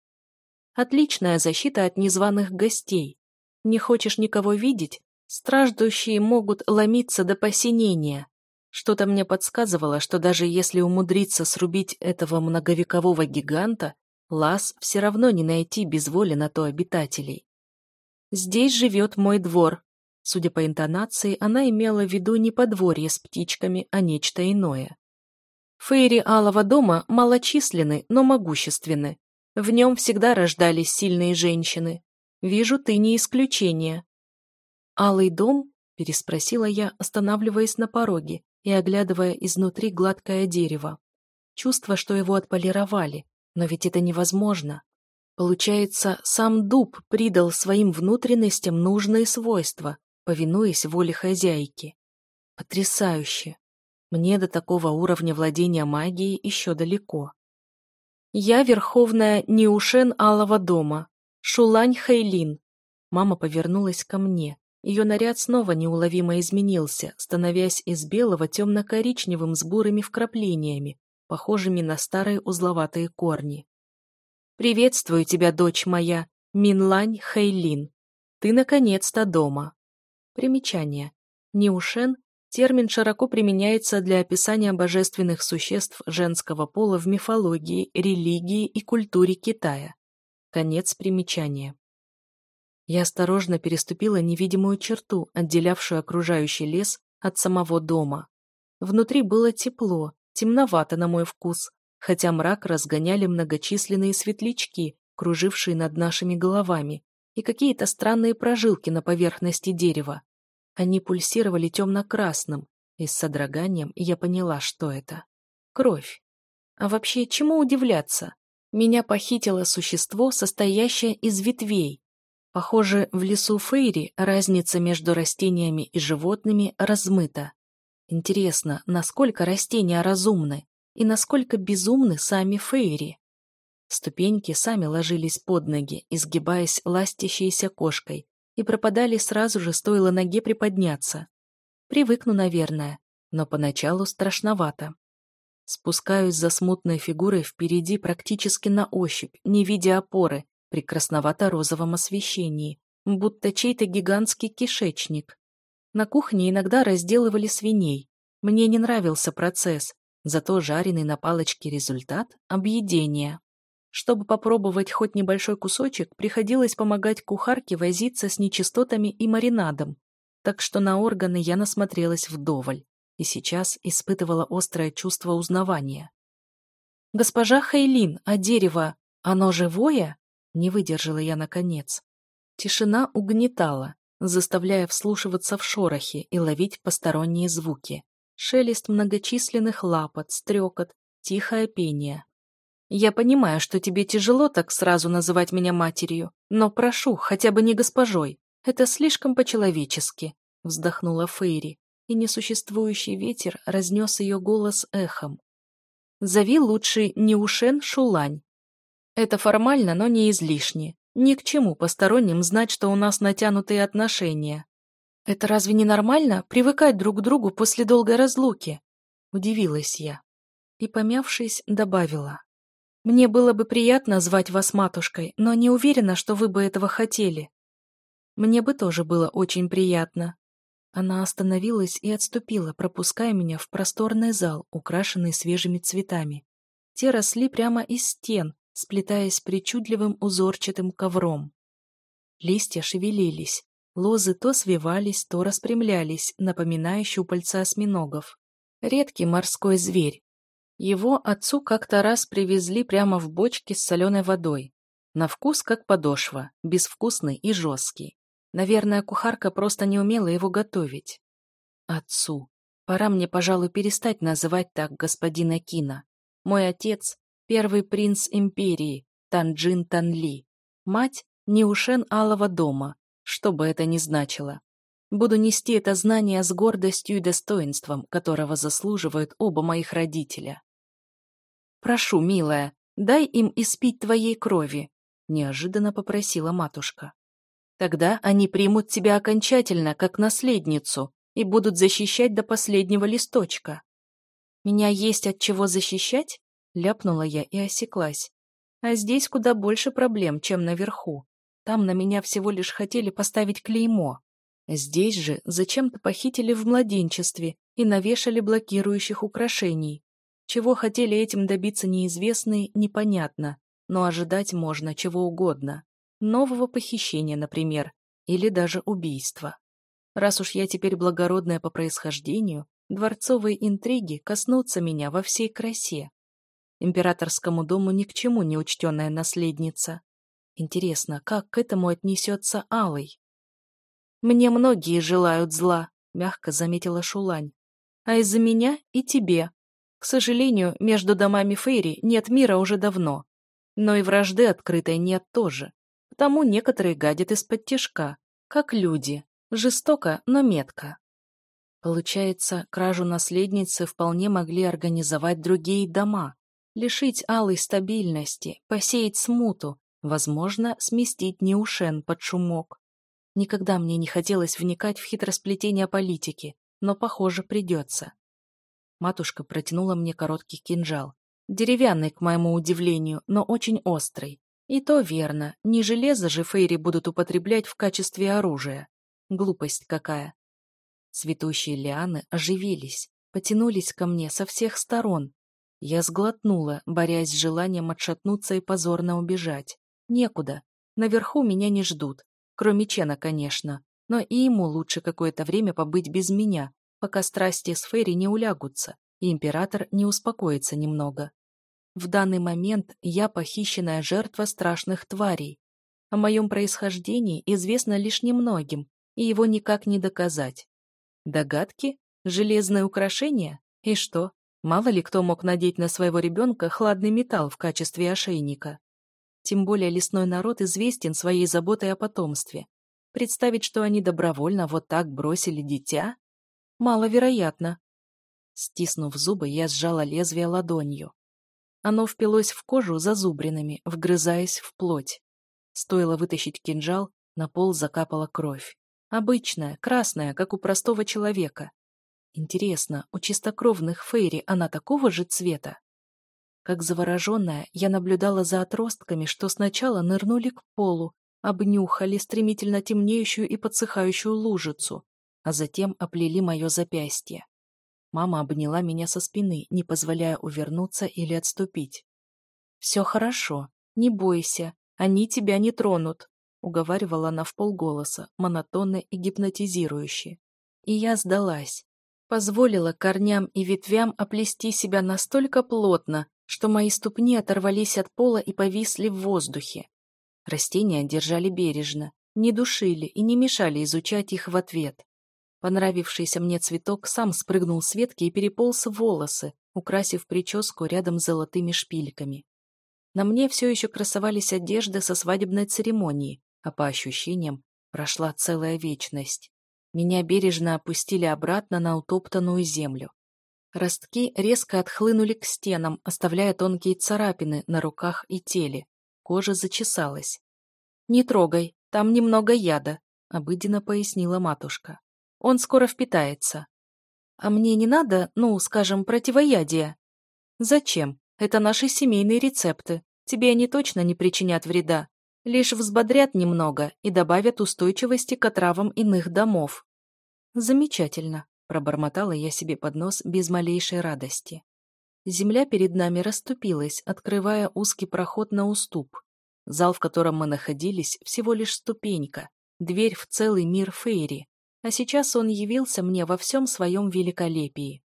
Отличная защита от незваных гостей. Не хочешь никого видеть? Страждущие могут ломиться до посинения. Что-то мне подсказывало, что даже если умудриться срубить этого многовекового гиганта, лаз все равно не найти без воли на то обитателей. Здесь живет мой двор. Судя по интонации, она имела в виду не подворье с птичками, а нечто иное. Фейри Алого дома малочисленны, но могущественны. В нем всегда рождались сильные женщины. Вижу, ты не исключение. «Алый дом?» – переспросила я, останавливаясь на пороге и оглядывая изнутри гладкое дерево. Чувство, что его отполировали, но ведь это невозможно. Получается, сам дуб придал своим внутренностям нужные свойства, повинуясь воле хозяйки. Потрясающе! Мне до такого уровня владения магией еще далеко. Я верховная Неушен Алого дома, Шулань Хейлин. Мама повернулась ко мне. Ее наряд снова неуловимо изменился, становясь из белого темно-коричневым с бурыми вкраплениями, похожими на старые узловатые корни. «Приветствую тебя, дочь моя, Минлань Хэйлин. Ты наконец-то дома». Примечание. Неушен Термин широко применяется для описания божественных существ женского пола в мифологии, религии и культуре Китая. Конец примечания. Я осторожно переступила невидимую черту, отделявшую окружающий лес от самого дома. Внутри было тепло, темновато на мой вкус, хотя мрак разгоняли многочисленные светлячки, кружившие над нашими головами, и какие-то странные прожилки на поверхности дерева. Они пульсировали темно-красным, и с содроганием я поняла, что это. Кровь. А вообще, чему удивляться? Меня похитило существо, состоящее из ветвей. Похоже, в лесу Фейри разница между растениями и животными размыта. Интересно, насколько растения разумны и насколько безумны сами Фейри? Ступеньки сами ложились под ноги, изгибаясь ластящейся кошкой, и пропадали сразу же, стоило ноге приподняться. Привыкну, наверное, но поначалу страшновато. Спускаюсь за смутной фигурой впереди практически на ощупь, не видя опоры, при красновато-розовом освещении, будто чей-то гигантский кишечник. На кухне иногда разделывали свиней. Мне не нравился процесс, зато жареный на палочке результат – объедение. Чтобы попробовать хоть небольшой кусочек, приходилось помогать кухарке возиться с нечистотами и маринадом, так что на органы я насмотрелась вдоволь и сейчас испытывала острое чувство узнавания. «Госпожа Хейлин, а дерево, оно живое?» Не выдержала я наконец. Тишина угнетала, заставляя вслушиваться в шорохи и ловить посторонние звуки. Шелест многочисленных лапот, стрекот, тихое пение. Я понимаю, что тебе тяжело так сразу называть меня матерью, но прошу, хотя бы не госпожой. Это слишком по-человечески», — вздохнула Фейри, и несуществующий ветер разнес ее голос эхом. «Зови лучше Неушен Шулань. Это формально, но не излишне. Ни к чему посторонним знать, что у нас натянутые отношения. Это разве не нормально, привыкать друг к другу после долгой разлуки?» Удивилась я. И, помявшись, добавила. Мне было бы приятно звать вас матушкой, но не уверена, что вы бы этого хотели. Мне бы тоже было очень приятно. Она остановилась и отступила, пропуская меня в просторный зал, украшенный свежими цветами. Те росли прямо из стен, сплетаясь причудливым узорчатым ковром. Листья шевелились, лозы то свивались, то распрямлялись, напоминая щупальца осьминогов. Редкий морской зверь, его отцу как-то раз привезли прямо в бочке с соленой водой. На вкус как подошва, безвкусный и жесткий. Наверное, кухарка просто не умела его готовить. Отцу. Пора мне, пожалуй, перестать называть так господина Кина. Мой отец — первый принц империи, Танджин Танли. Мать — Неушен Алого дома, что бы это ни значило. Буду нести это знание с гордостью и достоинством, которого заслуживают оба моих родителя. «Прошу, милая, дай им испить твоей крови», — неожиданно попросила матушка. «Тогда они примут тебя окончательно, как наследницу, и будут защищать до последнего листочка». «Меня есть от чего защищать?» — ляпнула я и осеклась. «А здесь куда больше проблем, чем наверху. Там на меня всего лишь хотели поставить клеймо. Здесь же зачем-то похитили в младенчестве и навешали блокирующих украшений. Чего хотели этим добиться неизвестные, непонятно, но ожидать можно чего угодно. Нового похищения, например, или даже убийства. Раз уж я теперь благородная по происхождению, дворцовые интриги коснутся меня во всей красе. Императорскому дому ни к чему не учтенная наследница. Интересно, как к этому отнесется Алый? «Мне многие желают зла», — мягко заметила Шулань. «А из-за меня и тебе. К сожалению, между домами Фейри нет мира уже давно. Но и вражды открытой нет тоже. Потому некоторые гадят из-под тишка, как люди. Жестоко, но метко. Получается, кражу наследницы вполне могли организовать другие дома, лишить алой стабильности, посеять смуту, возможно, сместить Неушен под шумок. Никогда мне не хотелось вникать в хитросплетение политики, но, похоже, придется. Матушка протянула мне короткий кинжал. Деревянный, к моему удивлению, но очень острый. И то верно, не железо же фейри будут употреблять в качестве оружия. Глупость какая. Цветущие лианы оживились, потянулись ко мне со всех сторон. Я сглотнула, борясь с желанием отшатнуться и позорно убежать. Некуда. Наверху меня не ждут. Кроме Чена, конечно. Но и ему лучше какое-то время побыть без меня, пока страсти с Ферри не улягутся, и император не успокоится немного. В данный момент я похищенная жертва страшных тварей. О моем происхождении известно лишь немногим, и его никак не доказать. Догадки? Железное украшение? И что? Мало ли кто мог надеть на своего ребенка хладный металл в качестве ошейника. Тем более лесной народ известен своей заботой о потомстве. Представить, что они добровольно вот так бросили дитя? Маловероятно. Стиснув зубы, я сжала лезвие ладонью. Оно впилось в кожу зазубринами, вгрызаясь в плоть. Стоило вытащить кинжал, на пол закапала кровь. Обычная, красная, как у простого человека. Интересно, у чистокровных фейри она такого же цвета? Как завороженная, я наблюдала за отростками, что сначала нырнули к полу, обнюхали стремительно темнеющую и подсыхающую лужицу, а затем оплели мое запястье. Мама обняла меня со спины, не позволяя увернуться или отступить. «Все хорошо, не бойся, они тебя не тронут», — уговаривала она в полголоса, монотонно и гипнотизирующе. И я сдалась. Позволила корням и ветвям оплести себя настолько плотно, что мои ступни оторвались от пола и повисли в воздухе. Растения держали бережно, не душили и не мешали изучать их в ответ. Понравившийся мне цветок сам спрыгнул с ветки и переполз в волосы, украсив прическу рядом с золотыми шпильками. На мне все еще красовались одежды со свадебной церемонии, а по ощущениям прошла целая вечность. Меня бережно опустили обратно на утоптанную землю. Ростки резко отхлынули к стенам, оставляя тонкие царапины на руках и теле. Кожа зачесалась. «Не трогай, там немного яда», — обыденно пояснила матушка. «Он скоро впитается». «А мне не надо, ну, скажем, противоядия?» «Зачем? Это наши семейные рецепты. Тебе они точно не причинят вреда. Лишь взбодрят немного и добавят устойчивости к отравам иных домов». «Замечательно пробормотала я себе под нос без малейшей радости. Земля перед нами расступилась, открывая узкий проход на уступ. Зал, в котором мы находились, всего лишь ступенька, дверь в целый мир Фейри, а сейчас он явился мне во всем своем великолепии.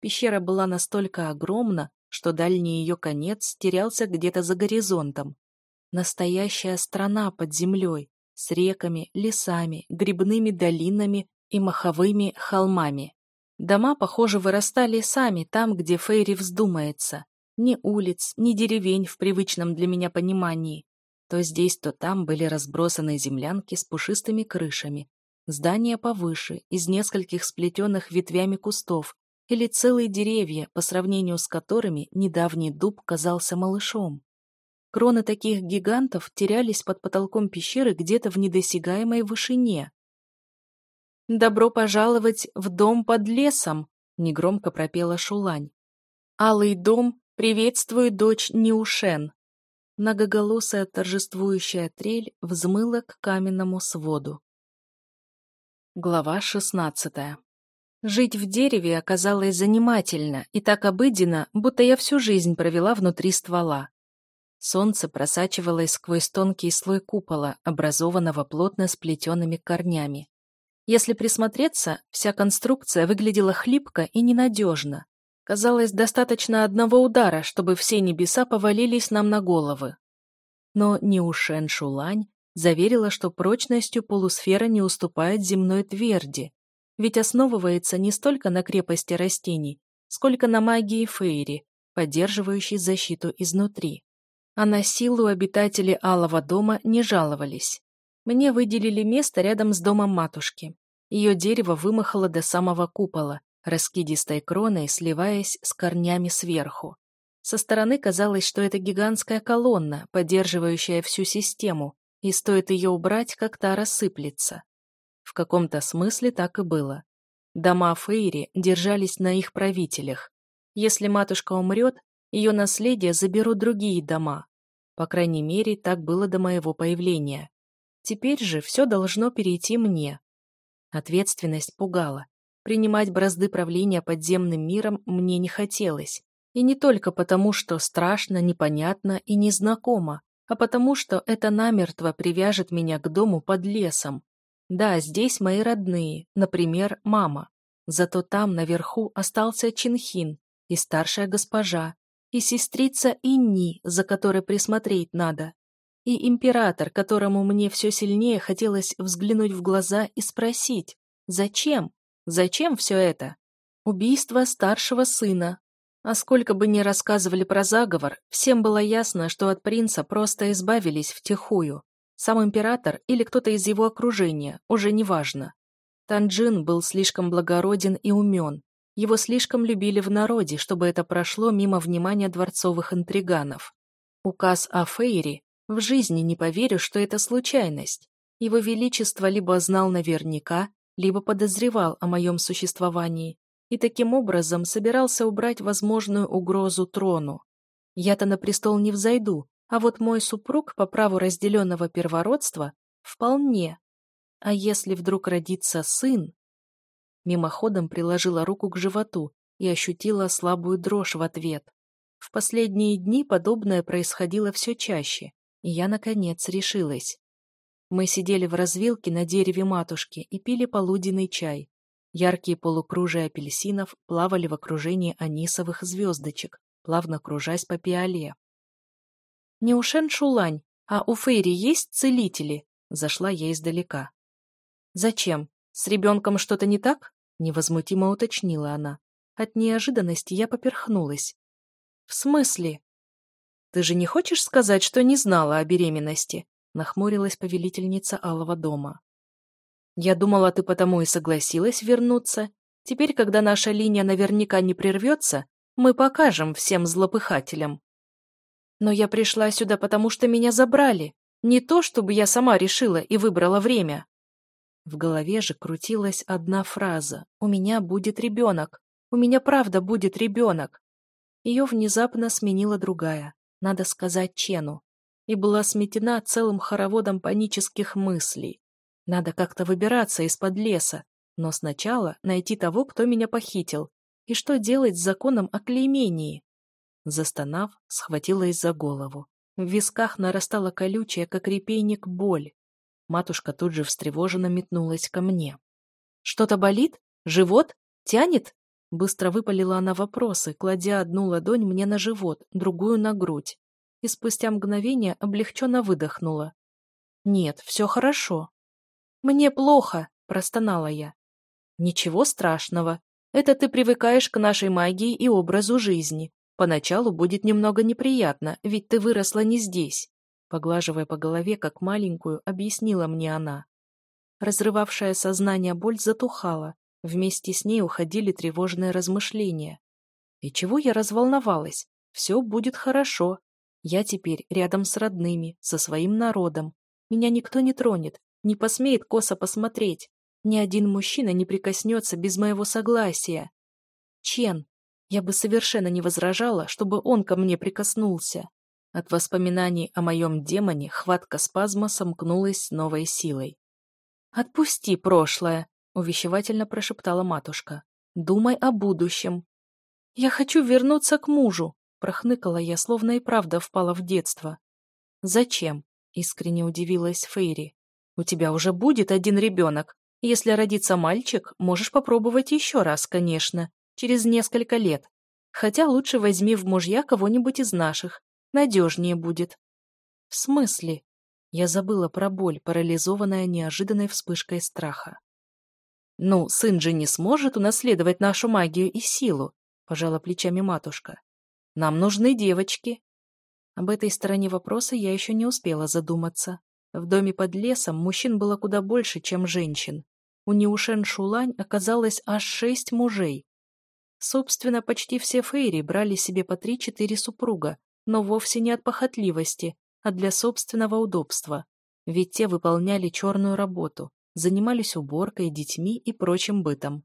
Пещера была настолько огромна, что дальний ее конец терялся где-то за горизонтом. Настоящая страна под землей, с реками, лесами, грибными долинами и маховыми холмами. Дома, похоже, вырастали сами там, где Фейри вздумается. Ни улиц, ни деревень в привычном для меня понимании. То здесь, то там были разбросаны землянки с пушистыми крышами, здания повыше, из нескольких сплетенных ветвями кустов, или целые деревья, по сравнению с которыми недавний дуб казался малышом. Кроны таких гигантов терялись под потолком пещеры где-то в недосягаемой вышине. «Добро пожаловать в дом под лесом!» — негромко пропела Шулань. «Алый дом приветствует дочь Неушен!» Многоголосая торжествующая трель взмыла к каменному своду. Глава шестнадцатая Жить в дереве оказалось занимательно и так обыденно, будто я всю жизнь провела внутри ствола. Солнце просачивалось сквозь тонкий слой купола, образованного плотно сплетенными корнями. Если присмотреться, вся конструкция выглядела хлипко и ненадежно. Казалось, достаточно одного удара, чтобы все небеса повалились нам на головы. Но Неушен Шулань заверила, что прочностью полусфера не уступает земной тверди, ведь основывается не столько на крепости растений, сколько на магии Фейри, поддерживающей защиту изнутри. А на силу обитатели Алого дома не жаловались. Мне выделили место рядом с домом матушки. Ее дерево вымахало до самого купола, раскидистой кроной, сливаясь с корнями сверху. Со стороны казалось, что это гигантская колонна, поддерживающая всю систему, и стоит ее убрать, как та рассыплется. В каком-то смысле так и было. Дома Фейри держались на их правителях. Если матушка умрет, ее наследие заберут другие дома. По крайней мере, так было до моего появления. Теперь же все должно перейти мне. Ответственность пугала. Принимать бразды правления подземным миром мне не хотелось. И не только потому, что страшно, непонятно и незнакомо, а потому, что это намертво привяжет меня к дому под лесом, да, здесь мои родные, например, мама. Зато там, наверху, остался Чинхин и старшая госпожа, и сестрица Инни, за которой присмотреть надо, и император, которому мне все сильнее хотелось взглянуть в глаза и спросить, зачем? Зачем все это? Убийство старшего сына. А сколько бы ни рассказывали про заговор, всем было ясно, что от принца просто избавились втихую. Сам император или кто-то из его окружения, уже не важно. Танджин был слишком благороден и умен. Его слишком любили в народе, чтобы это прошло мимо внимания дворцовых интриганов. Указ о Фейре в жизни не поверю, что это случайность. Его Величество либо знал наверняка, либо подозревал о моем существовании и таким образом собирался убрать возможную угрозу трону. Я-то на престол не взойду, а вот мой супруг по праву разделенного первородства вполне. А если вдруг родится сын? Мимоходом приложила руку к животу и ощутила слабую дрожь в ответ. В последние дни подобное происходило все чаще, и я, наконец, решилась. Мы сидели в развилке на дереве матушки и пили полуденный чай. Яркие полукружия апельсинов плавали в окружении анисовых звездочек, плавно кружась по пиале. «Не у Шен а у Фейри есть целители?» Зашла я издалека. «Зачем? С ребенком что-то не так?» Невозмутимо уточнила она. От неожиданности я поперхнулась. «В смысле?» «Ты же не хочешь сказать, что не знала о беременности?» Нахмурилась повелительница Алого дома. «Я думала, ты потому и согласилась вернуться. Теперь, когда наша линия наверняка не прервется, мы покажем всем злопыхателям, но я пришла сюда, потому что меня забрали. Не то, чтобы я сама решила и выбрала время. В голове же крутилась одна фраза. «У меня будет ребенок. У меня правда будет ребенок». Ее внезапно сменила другая. Надо сказать Чену. И была сметена целым хороводом панических мыслей. Надо как-то выбираться из-под леса, но сначала найти того, кто меня похитил. И что делать с законом о клеймении? Застонав, схватилась за голову. В висках нарастала колючая, как репейник, боль. Матушка тут же встревоженно метнулась ко мне. «Что-то болит? Живот? Тянет?» Быстро выпалила она вопросы, кладя одну ладонь мне на живот, другую на грудь. и спустя мгновение облегченно выдохнула. «Нет, все хорошо». «Мне плохо», — простонала я. «Ничего страшного. Это ты привыкаешь к нашей магии и образу жизни. Поначалу будет немного неприятно, ведь ты выросла не здесь», поглаживая по голове, как маленькую, объяснила мне она. Разрывавшая сознание боль затухала, вместе с ней уходили тревожные размышления. И чего я разволновалась? Все будет хорошо. Я теперь рядом с родными, со своим народом. Меня никто не тронет, не посмеет косо посмотреть. Ни один мужчина не прикоснется без моего согласия. Чен, я бы совершенно не возражала, чтобы он ко мне прикоснулся. От воспоминаний о моем демоне хватка спазма сомкнулась с новой силой. «Отпусти прошлое», — увещевательно прошептала матушка. «Думай о будущем». «Я хочу вернуться к мужу», — прохныкала я, словно и правда впала в детство. «Зачем?» — искренне удивилась Фейри. «У тебя уже будет один ребенок. Если родится мальчик, можешь попробовать еще раз, конечно, через несколько лет. Хотя лучше возьми в мужья кого-нибудь из наших. Надежнее будет. В смысле? Я забыла про боль, парализованная неожиданной вспышкой страха. Ну, сын же не сможет унаследовать нашу магию и силу, пожала плечами матушка. Нам нужны девочки. Об этой стороне вопроса я еще не успела задуматься. В доме под лесом мужчин было куда больше, чем женщин. У Неушен Шулань оказалось аж шесть мужей, Собственно, почти все фейри брали себе по три-четыре супруга, но вовсе не от похотливости, а для собственного удобства. Ведь те выполняли черную работу, занимались уборкой, детьми и прочим бытом.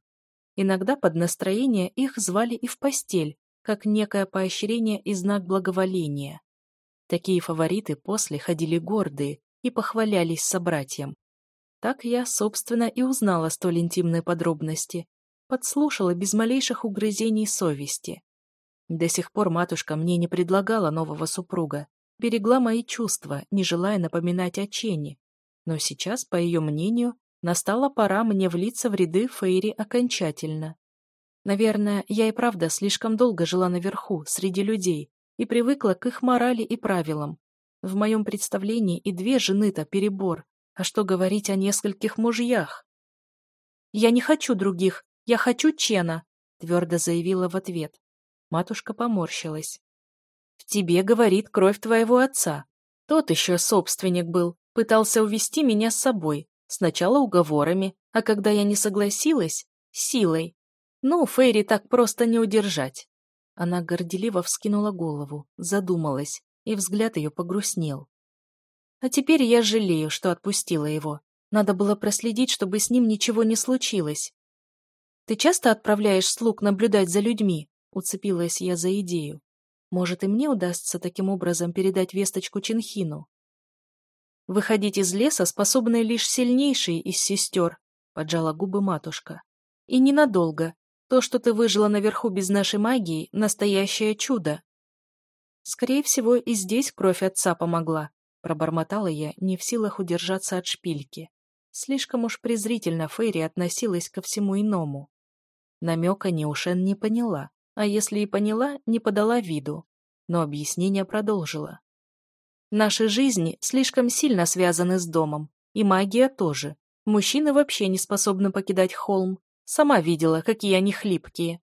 Иногда под настроение их звали и в постель, как некое поощрение и знак благоволения. Такие фавориты после ходили гордые и похвалялись собратьям. Так я, собственно, и узнала столь интимные подробности, подслушала без малейших угрызений совести. До сих пор матушка мне не предлагала нового супруга, берегла мои чувства, не желая напоминать о Чене. Но сейчас, по ее мнению, настала пора мне влиться в ряды Фейри окончательно. Наверное, я и правда слишком долго жила наверху, среди людей, и привыкла к их морали и правилам. В моем представлении и две жены-то перебор, а что говорить о нескольких мужьях? «Я не хочу других», «Я хочу Чена», — твердо заявила в ответ. Матушка поморщилась. «В тебе, говорит, кровь твоего отца. Тот еще собственник был, пытался увести меня с собой. Сначала уговорами, а когда я не согласилась — силой. Ну, Фейри так просто не удержать». Она горделиво вскинула голову, задумалась, и взгляд ее погрустнел. «А теперь я жалею, что отпустила его. Надо было проследить, чтобы с ним ничего не случилось. «Ты часто отправляешь слуг наблюдать за людьми?» — уцепилась я за идею. «Может, и мне удастся таким образом передать весточку Чинхину?» «Выходить из леса способны лишь сильнейшие из сестер», — поджала губы матушка. «И ненадолго. То, что ты выжила наверху без нашей магии, — настоящее чудо». «Скорее всего, и здесь кровь отца помогла», — пробормотала я, не в силах удержаться от шпильки. Слишком уж презрительно Фейри относилась ко всему иному. Намека Неушен не поняла, а если и поняла, не подала виду, но объяснение продолжила. Наши жизни слишком сильно связаны с домом, и магия тоже. Мужчины вообще не способны покидать холм. Сама видела, какие они хлипкие.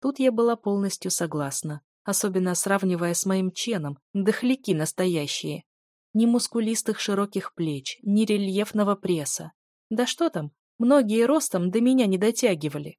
Тут я была полностью согласна, особенно сравнивая с моим ченом, дохляки настоящие. Ни мускулистых широких плеч, ни рельефного пресса. Да что там, многие ростом до меня не дотягивали.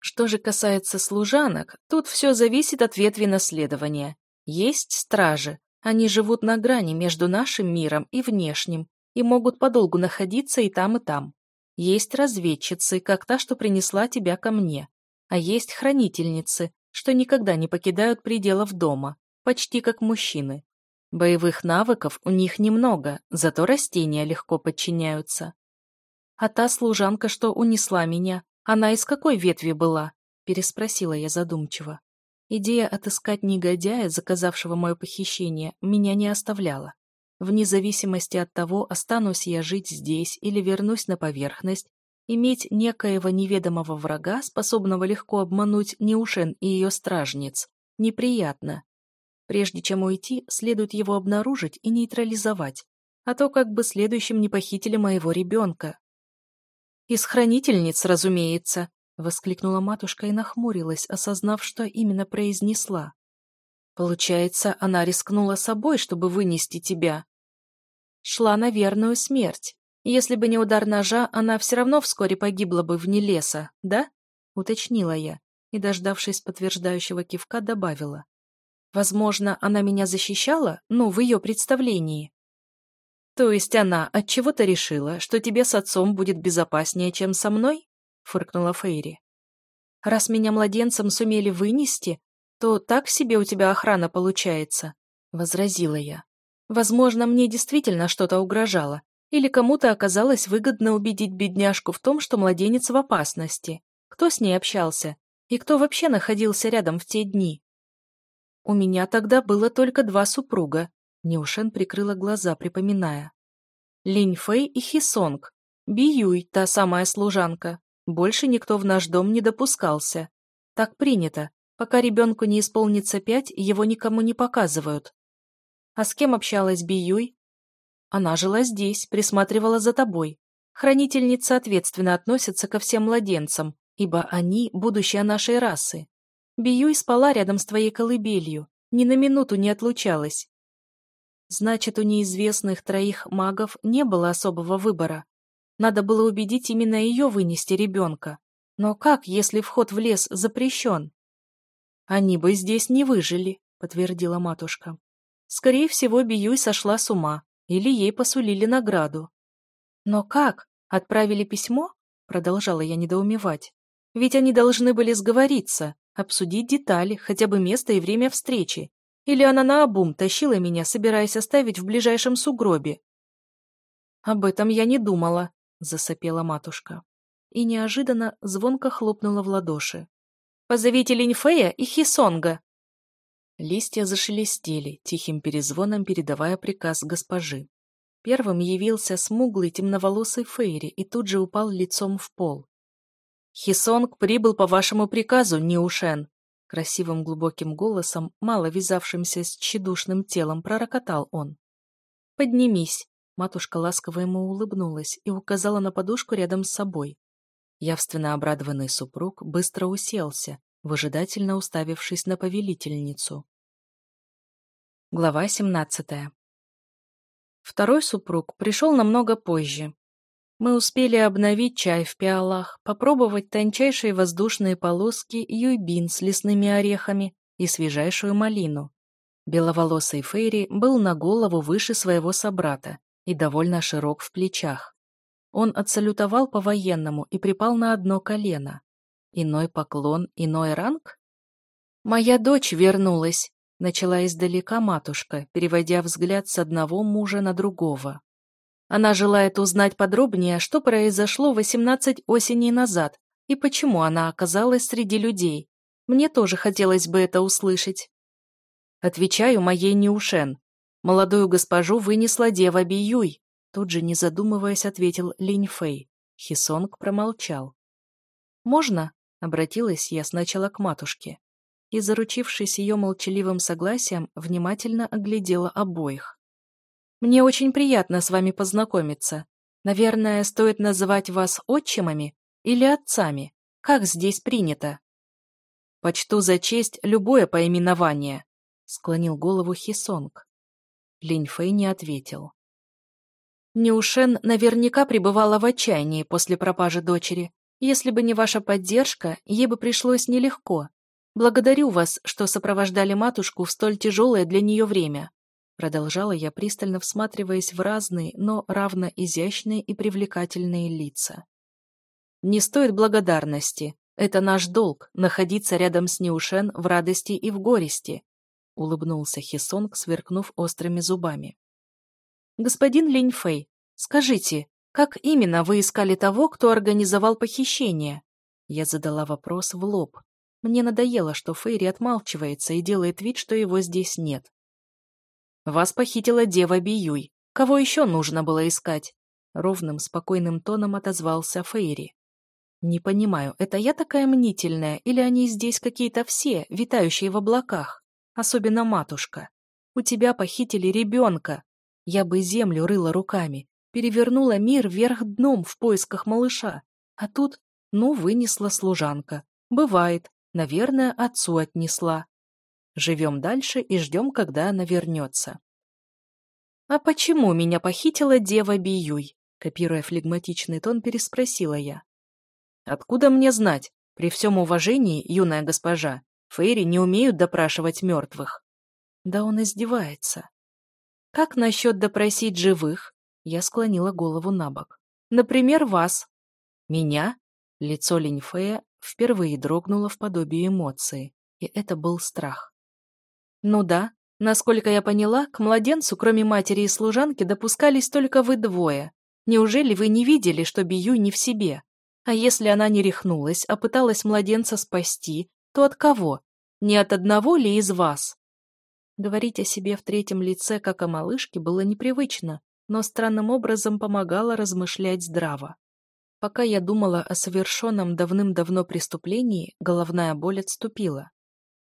Что же касается служанок, тут все зависит от ветви наследования. Есть стражи, они живут на грани между нашим миром и внешним и могут подолгу находиться и там, и там. Есть разведчицы, как та, что принесла тебя ко мне. А есть хранительницы, что никогда не покидают пределов дома, почти как мужчины. Боевых навыков у них немного, зато растения легко подчиняются. А та служанка, что унесла меня, «Она из какой ветви была?» — переспросила я задумчиво. Идея отыскать негодяя, заказавшего мое похищение, меня не оставляла. Вне зависимости от того, останусь я жить здесь или вернусь на поверхность, иметь некоего неведомого врага, способного легко обмануть Неушен и ее стражниц, неприятно. Прежде чем уйти, следует его обнаружить и нейтрализовать, а то как бы следующим не похитили моего ребенка. «Из хранительниц, разумеется», — воскликнула матушка и нахмурилась, осознав, что именно произнесла. «Получается, она рискнула собой, чтобы вынести тебя. Шла на верную смерть. Если бы не удар ножа, она все равно вскоре погибла бы вне леса, да?» — уточнила я и, дождавшись подтверждающего кивка, добавила. Возможно, она меня защищала, ну, в ее представлении. То есть она от чего то решила, что тебе с отцом будет безопаснее, чем со мной? Фыркнула Фейри. Раз меня младенцем сумели вынести, то так себе у тебя охрана получается, возразила я. Возможно, мне действительно что-то угрожало, или кому-то оказалось выгодно убедить бедняжку в том, что младенец в опасности. Кто с ней общался? И кто вообще находился рядом в те дни? У меня тогда было только два супруга. Неушен прикрыла глаза, припоминая. Линь Фэй и Хисонг. Биюй, та самая служанка. Больше никто в наш дом не допускался. Так принято. Пока ребенку не исполнится пять, его никому не показывают. А с кем общалась Биюй? Она жила здесь, присматривала за тобой. Хранительница ответственно относится ко всем младенцам, ибо они – будущее нашей расы. Биюй спала рядом с твоей колыбелью, ни на минуту не отлучалась. Значит, у неизвестных троих магов не было особого выбора. Надо было убедить именно ее вынести ребенка. Но как, если вход в лес запрещен? Они бы здесь не выжили, подтвердила матушка. Скорее всего, Биюй сошла с ума, или ей посулили награду. Но как? Отправили письмо? Продолжала я недоумевать. Ведь они должны были сговориться, обсудить детали, хотя бы место и время встречи. Или она наобум тащила меня, собираясь оставить в ближайшем сугробе. «Об этом я не думала», — засопела матушка. И неожиданно звонко хлопнула в ладоши. «Позовите Линьфея и Хисонга!» Листья зашелестели, тихим перезвоном передавая приказ госпожи. Первым явился смуглый темноволосый Фейри и тут же упал лицом в пол. «Хисонг прибыл по вашему приказу, Ниушен!» Красивым глубоким голосом, мало вязавшимся с тщедушным телом, пророкотал он. «Поднимись!» Матушка ласково ему улыбнулась и указала на подушку рядом с собой. Явственно обрадованный супруг быстро уселся, выжидательно уставившись на повелительницу. Глава семнадцатая. Второй супруг пришел намного позже, мы успели обновить чай в пиалах, попробовать тончайшие воздушные полоски юйбин с лесными орехами и свежайшую малину. Беловолосый Фейри был на голову выше своего собрата и довольно широк в плечах. Он отсалютовал по-военному и припал на одно колено. Иной поклон, иной ранг? «Моя дочь вернулась», — начала издалека матушка, переводя взгляд с одного мужа на другого. Она желает узнать подробнее, что произошло 18 осеней назад и почему она оказалась среди людей. Мне тоже хотелось бы это услышать. Отвечаю моей Неушен. Молодую госпожу вынесла дева Биюй. Тут же, не задумываясь, ответил Линь Фэй. Хисонг промолчал. «Можно?» — обратилась я сначала к матушке. И, заручившись ее молчаливым согласием, внимательно оглядела обоих. Мне очень приятно с вами познакомиться. Наверное, стоит называть вас отчимами или отцами. Как здесь принято? Почту за честь любое поименование, склонил голову Хисонг. Линьфэй не ответил. Неушен наверняка пребывала в отчаянии после пропажи дочери. Если бы не ваша поддержка, ей бы пришлось нелегко. Благодарю вас, что сопровождали матушку в столь тяжелое для нее время. Продолжала я, пристально всматриваясь в разные, но равно изящные и привлекательные лица. «Не стоит благодарности. Это наш долг — находиться рядом с Неушен в радости и в горести», — улыбнулся Хисонг, сверкнув острыми зубами. «Господин Линьфэй, скажите, как именно вы искали того, кто организовал похищение?» Я задала вопрос в лоб. Мне надоело, что Фейри отмалчивается и делает вид, что его здесь нет. Вас похитила дева Биюй. Кого еще нужно было искать?» Ровным, спокойным тоном отозвался Фейри. «Не понимаю, это я такая мнительная, или они здесь какие-то все, витающие в облаках? особенно матушка. У тебя похитили ребенка. Я бы землю рыла руками, перевернула мир вверх дном в поисках малыша. А тут, ну, вынесла служанка. Бывает, наверное, отцу отнесла. Живем дальше и ждем, когда она вернется. «А почему меня похитила дева Биюй?» Копируя флегматичный тон, переспросила я. «Откуда мне знать? При всем уважении, юная госпожа, фейри не умеют допрашивать мертвых». Да он издевается. «Как насчет допросить живых?» Я склонила голову на бок. «Например, вас». «Меня?» Лицо Линьфея впервые дрогнуло в подобии эмоции, и это был страх. «Ну да, Насколько я поняла, к младенцу, кроме матери и служанки, допускались только вы двое. Неужели вы не видели, что Бию не в себе? А если она не рехнулась, а пыталась младенца спасти, то от кого? Не от одного ли из вас? Говорить о себе в третьем лице, как о малышке, было непривычно, но странным образом помогало размышлять здраво. Пока я думала о совершенном давным-давно преступлении, головная боль отступила.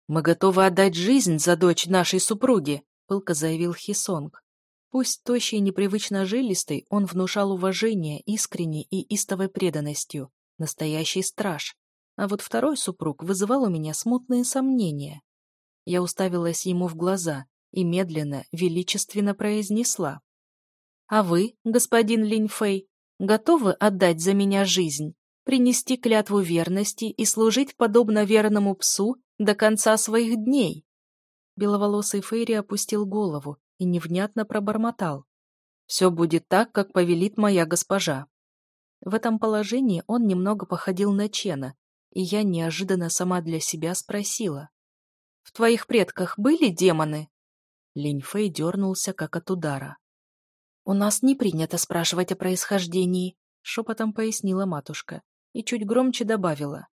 «Мы готовы отдать жизнь за дочь нашей супруги», — пылко заявил Хисонг. Пусть тощий и непривычно жилистый, он внушал уважение искренней и истовой преданностью, настоящий страж. А вот второй супруг вызывал у меня смутные сомнения. Я уставилась ему в глаза и медленно, величественно произнесла. «А вы, господин Линьфэй, готовы отдать за меня жизнь, принести клятву верности и служить подобно верному псу до конца своих дней. Беловолосый Фейри опустил голову и невнятно пробормотал. «Все будет так, как повелит моя госпожа». В этом положении он немного походил на Чена, и я неожиданно сама для себя спросила. «В твоих предках были демоны?» Линь Фэй дернулся, как от удара. «У нас не принято спрашивать о происхождении», — шепотом пояснила матушка и чуть громче добавила.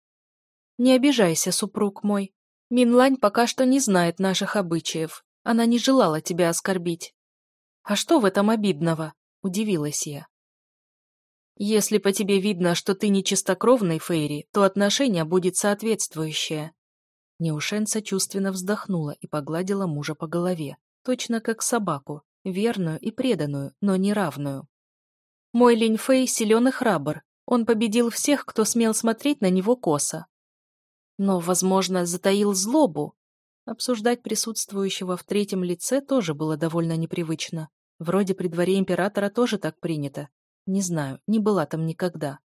«Не обижайся, супруг мой. Минлань пока что не знает наших обычаев. Она не желала тебя оскорбить». «А что в этом обидного?» – удивилась я. «Если по тебе видно, что ты не чистокровный Фейри, то отношение будет соответствующее». Неушен сочувственно вздохнула и погладила мужа по голове, точно как собаку, верную и преданную, но неравную. «Мой Линь Фэй силен и храбр. Он победил всех, кто смел смотреть на него косо но, возможно, затаил злобу. Обсуждать присутствующего в третьем лице тоже было довольно непривычно. Вроде при дворе императора тоже так принято. Не знаю, не была там никогда.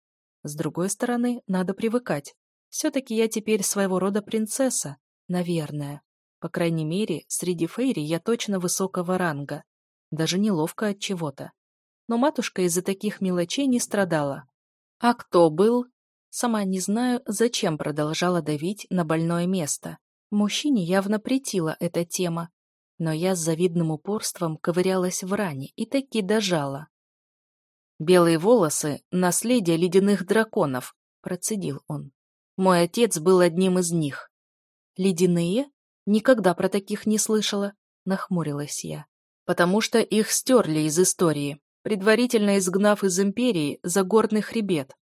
С другой стороны, надо привыкать. Все-таки я теперь своего рода принцесса, наверное. По крайней мере, среди фейри я точно высокого ранга. Даже неловко от чего-то. Но матушка из-за таких мелочей не страдала. А кто был? Сама не знаю, зачем продолжала давить на больное место. Мужчине явно претила эта тема, но я с завидным упорством ковырялась в ране и таки дожала. «Белые волосы — наследие ледяных драконов», — процедил он. «Мой отец был одним из них». «Ледяные? Никогда про таких не слышала», — нахмурилась я. «Потому что их стерли из истории, предварительно изгнав из империи за горный хребет.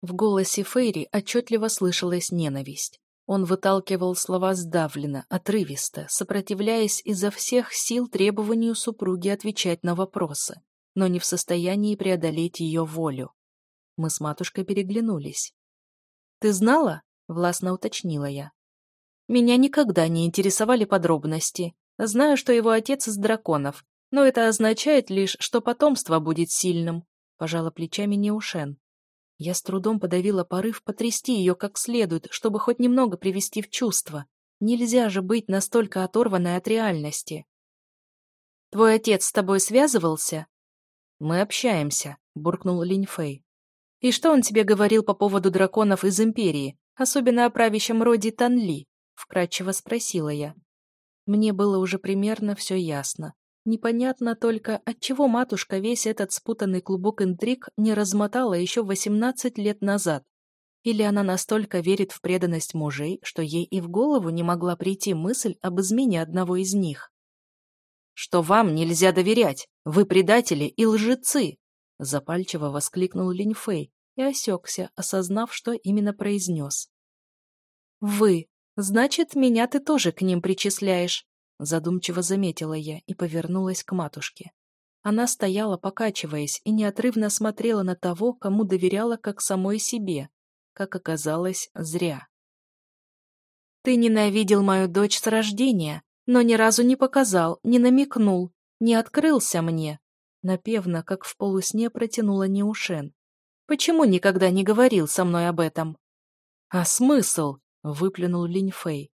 В голосе Фейри отчетливо слышалась ненависть. Он выталкивал слова сдавленно, отрывисто, сопротивляясь изо всех сил требованию супруги отвечать на вопросы, но не в состоянии преодолеть ее волю. Мы с матушкой переглянулись. «Ты знала?» — властно уточнила я. «Меня никогда не интересовали подробности. Знаю, что его отец из драконов, но это означает лишь, что потомство будет сильным», — пожала плечами Неушен. Я с трудом подавила порыв потрясти ее как следует, чтобы хоть немного привести в чувство. Нельзя же быть настолько оторванной от реальности. «Твой отец с тобой связывался?» «Мы общаемся», — буркнул Линь Фэй. «И что он тебе говорил по поводу драконов из Империи, особенно о правящем роде Танли?» — вкратчиво спросила я. Мне было уже примерно все ясно. Непонятно только, отчего матушка весь этот спутанный клубок интриг не размотала еще 18 лет назад. Или она настолько верит в преданность мужей, что ей и в голову не могла прийти мысль об измене одного из них. «Что вам нельзя доверять! Вы предатели и лжецы!» Запальчиво воскликнул Линьфэй и осекся, осознав, что именно произнес. «Вы!» Значит, меня ты тоже к ним причисляешь, задумчиво заметила я и повернулась к матушке. Она стояла, покачиваясь, и неотрывно смотрела на того, кому доверяла как самой себе. Как оказалось, зря. «Ты ненавидел мою дочь с рождения, но ни разу не показал, не намекнул, не открылся мне», напевно, как в полусне протянула Неушен. «Почему никогда не говорил со мной об этом?» «А смысл?» — выплюнул Линьфэй.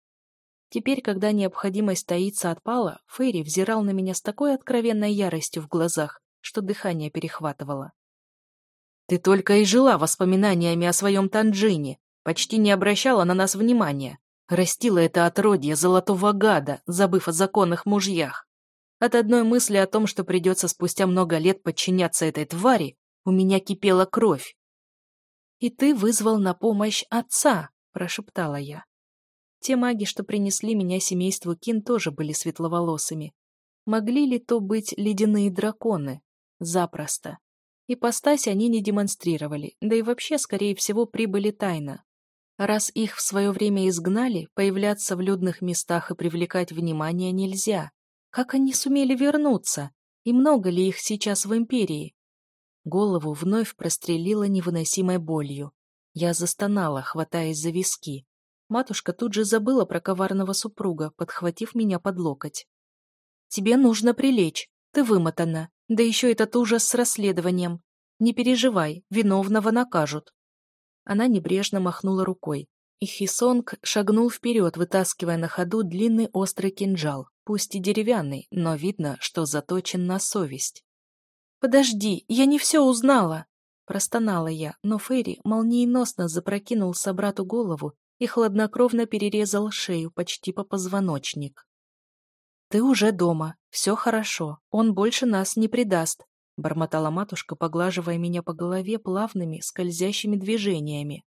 Теперь, когда необходимость таиться отпала, Фейри взирал на меня с такой откровенной яростью в глазах, что дыхание перехватывало. «Ты только и жила воспоминаниями о своем Танджине, почти не обращала на нас внимания, растила это отродье золотого гада, забыв о законных мужьях. От одной мысли о том, что придется спустя много лет подчиняться этой твари, у меня кипела кровь. «И ты вызвал на помощь отца», — прошептала я. Те маги, что принесли меня семейству Кин, тоже были светловолосыми. Могли ли то быть ледяные драконы? Запросто. Ипостась они не демонстрировали, да и вообще, скорее всего, прибыли тайно. Раз их в свое время изгнали, появляться в людных местах и привлекать внимание нельзя. Как они сумели вернуться? И много ли их сейчас в Империи? Голову вновь прострелила невыносимой болью. Я застонала, хватаясь за виски. Матушка тут же забыла про коварного супруга, подхватив меня под локоть. «Тебе нужно прилечь. Ты вымотана. Да еще этот ужас с расследованием. Не переживай, виновного накажут». Она небрежно махнула рукой, и Хисонг шагнул вперед, вытаскивая на ходу длинный острый кинжал, пусть и деревянный, но видно, что заточен на совесть. «Подожди, я не все узнала!» Простонала я, но Ферри молниеносно запрокинул собрату голову и хладнокровно перерезал шею почти по позвоночник. «Ты уже дома, все хорошо, он больше нас не предаст», бормотала матушка, поглаживая меня по голове плавными, скользящими движениями.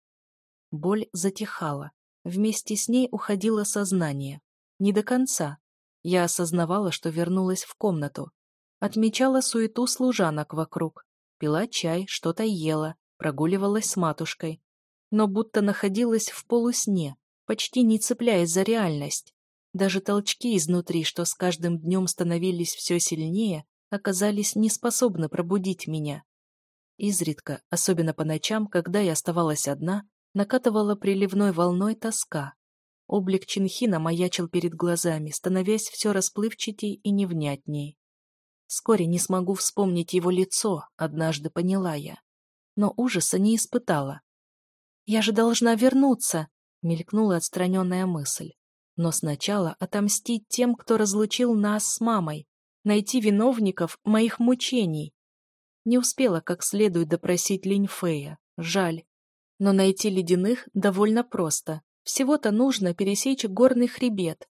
Боль затихала. Вместе с ней уходило сознание. Не до конца. Я осознавала, что вернулась в комнату. Отмечала суету служанок вокруг. Пила чай, что-то ела, прогуливалась с матушкой но будто находилась в полусне, почти не цепляясь за реальность. Даже толчки изнутри, что с каждым днем становились все сильнее, оказались неспособны пробудить меня. Изредка, особенно по ночам, когда я оставалась одна, накатывала приливной волной тоска. Облик Чинхина маячил перед глазами, становясь все расплывчатей и невнятней. Вскоре не смогу вспомнить его лицо, однажды поняла я. Но ужаса не испытала, «Я же должна вернуться!» — мелькнула отстраненная мысль. «Но сначала отомстить тем, кто разлучил нас с мамой, найти виновников моих мучений». Не успела как следует допросить Линьфея. Жаль. Но найти ледяных довольно просто. Всего-то нужно пересечь горный хребет.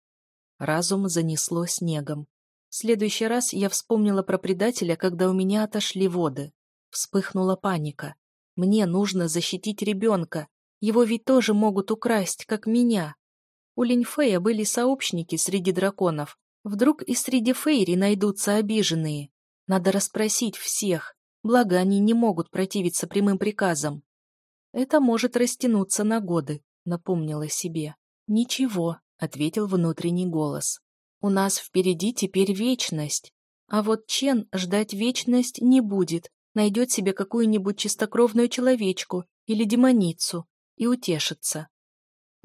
Разум занесло снегом. В следующий раз я вспомнила про предателя, когда у меня отошли воды. Вспыхнула паника. Мне нужно защитить ребенка. Его ведь тоже могут украсть, как меня. У Линьфея были сообщники среди драконов. Вдруг и среди Фейри найдутся обиженные. Надо расспросить всех, благо они не могут противиться прямым приказам. Это может растянуться на годы, напомнила себе. Ничего, ответил внутренний голос. У нас впереди теперь вечность. А вот Чен ждать вечность не будет, найдет себе какую-нибудь чистокровную человечку или демоницу и утешится.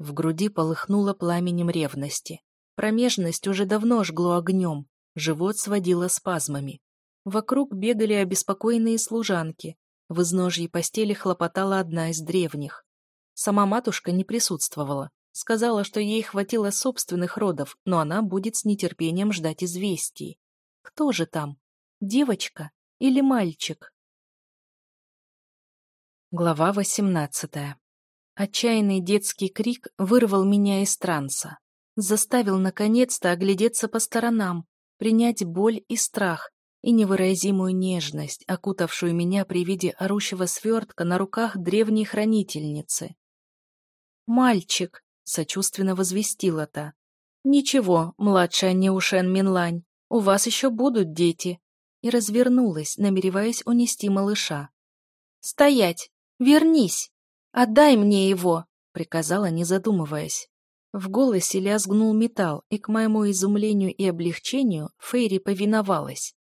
В груди полыхнуло пламенем ревности. Промежность уже давно жгло огнем, живот сводило спазмами. Вокруг бегали обеспокоенные служанки. В изножье постели хлопотала одна из древних. Сама матушка не присутствовала. Сказала, что ей хватило собственных родов, но она будет с нетерпением ждать известий. Кто же там? Девочка или мальчик? Глава 18. Отчаянный детский крик вырвал меня из транса. Заставил наконец-то оглядеться по сторонам, принять боль и страх, и невыразимую нежность, окутавшую меня при виде орущего свертка на руках древней хранительницы. «Мальчик!» — сочувственно возвестила та. «Ничего, младшая Неушен Минлань, у вас еще будут дети!» И развернулась, намереваясь унести малыша. «Стоять! «Вернись! Отдай мне его!» — приказала, не задумываясь. В голосе лязгнул металл, и к моему изумлению и облегчению Фейри повиновалась.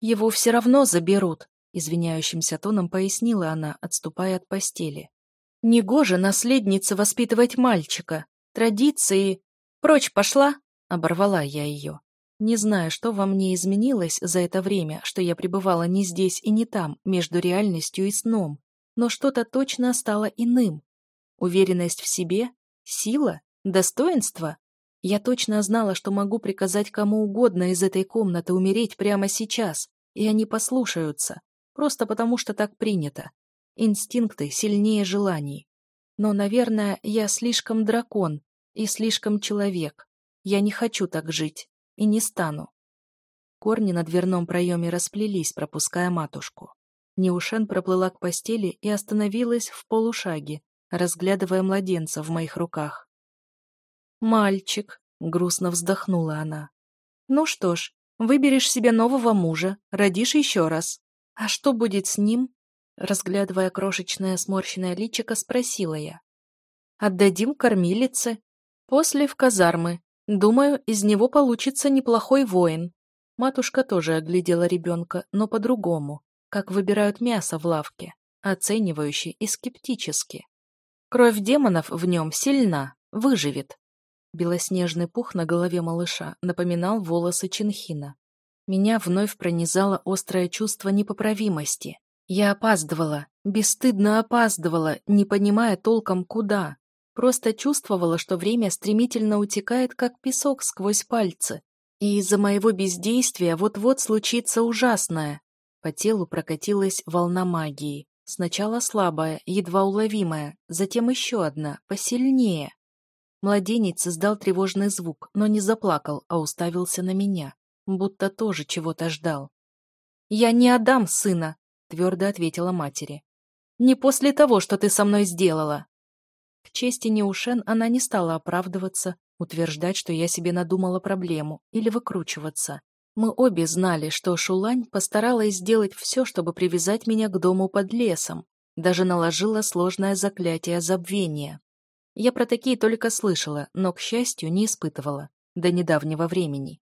«Его все равно заберут», — извиняющимся тоном пояснила она, отступая от постели. «Негоже наследнице воспитывать мальчика. Традиции...» «Прочь пошла!» — оборвала я ее. Не знаю, что во мне изменилось за это время, что я пребывала не здесь и не там, между реальностью и сном, но что-то точно стало иным. Уверенность в себе? Сила? Достоинство? Я точно знала, что могу приказать кому угодно из этой комнаты умереть прямо сейчас, и они послушаются, просто потому что так принято. Инстинкты сильнее желаний. Но, наверное, я слишком дракон и слишком человек. Я не хочу так жить и не стану. Корни на дверном проеме расплелись, пропуская матушку. Неушен проплыла к постели и остановилась в полушаге, разглядывая младенца в моих руках. «Мальчик», — грустно вздохнула она. «Ну что ж, выберешь себе нового мужа, родишь еще раз. А что будет с ним?» Разглядывая крошечное сморщенное личико, спросила я. «Отдадим кормилице. После в казармы. Думаю, из него получится неплохой воин». Матушка тоже оглядела ребенка, но по-другому, как выбирают мясо в лавке, оценивающе и скептически. Кровь демонов в нем сильна, выживет. Белоснежный пух на голове малыша напоминал волосы Чинхина. Меня вновь пронизало острое чувство непоправимости. Я опаздывала, бесстыдно опаздывала, не понимая толком куда. Просто чувствовала, что время стремительно утекает, как песок сквозь пальцы. И из-за моего бездействия вот-вот случится ужасное. По телу прокатилась волна магии. Сначала слабая, едва уловимая, затем еще одна, посильнее. Младенец издал тревожный звук, но не заплакал, а уставился на меня, будто тоже чего-то ждал. «Я не отдам сына», — твердо ответила матери. «Не после того, что ты со мной сделала». К чести Неушен она не стала оправдываться, утверждать, что я себе надумала проблему, или выкручиваться. Мы обе знали, что Шулань постаралась сделать все, чтобы привязать меня к дому под лесом, даже наложила сложное заклятие забвения. Я про такие только слышала, но, к счастью, не испытывала. До недавнего времени.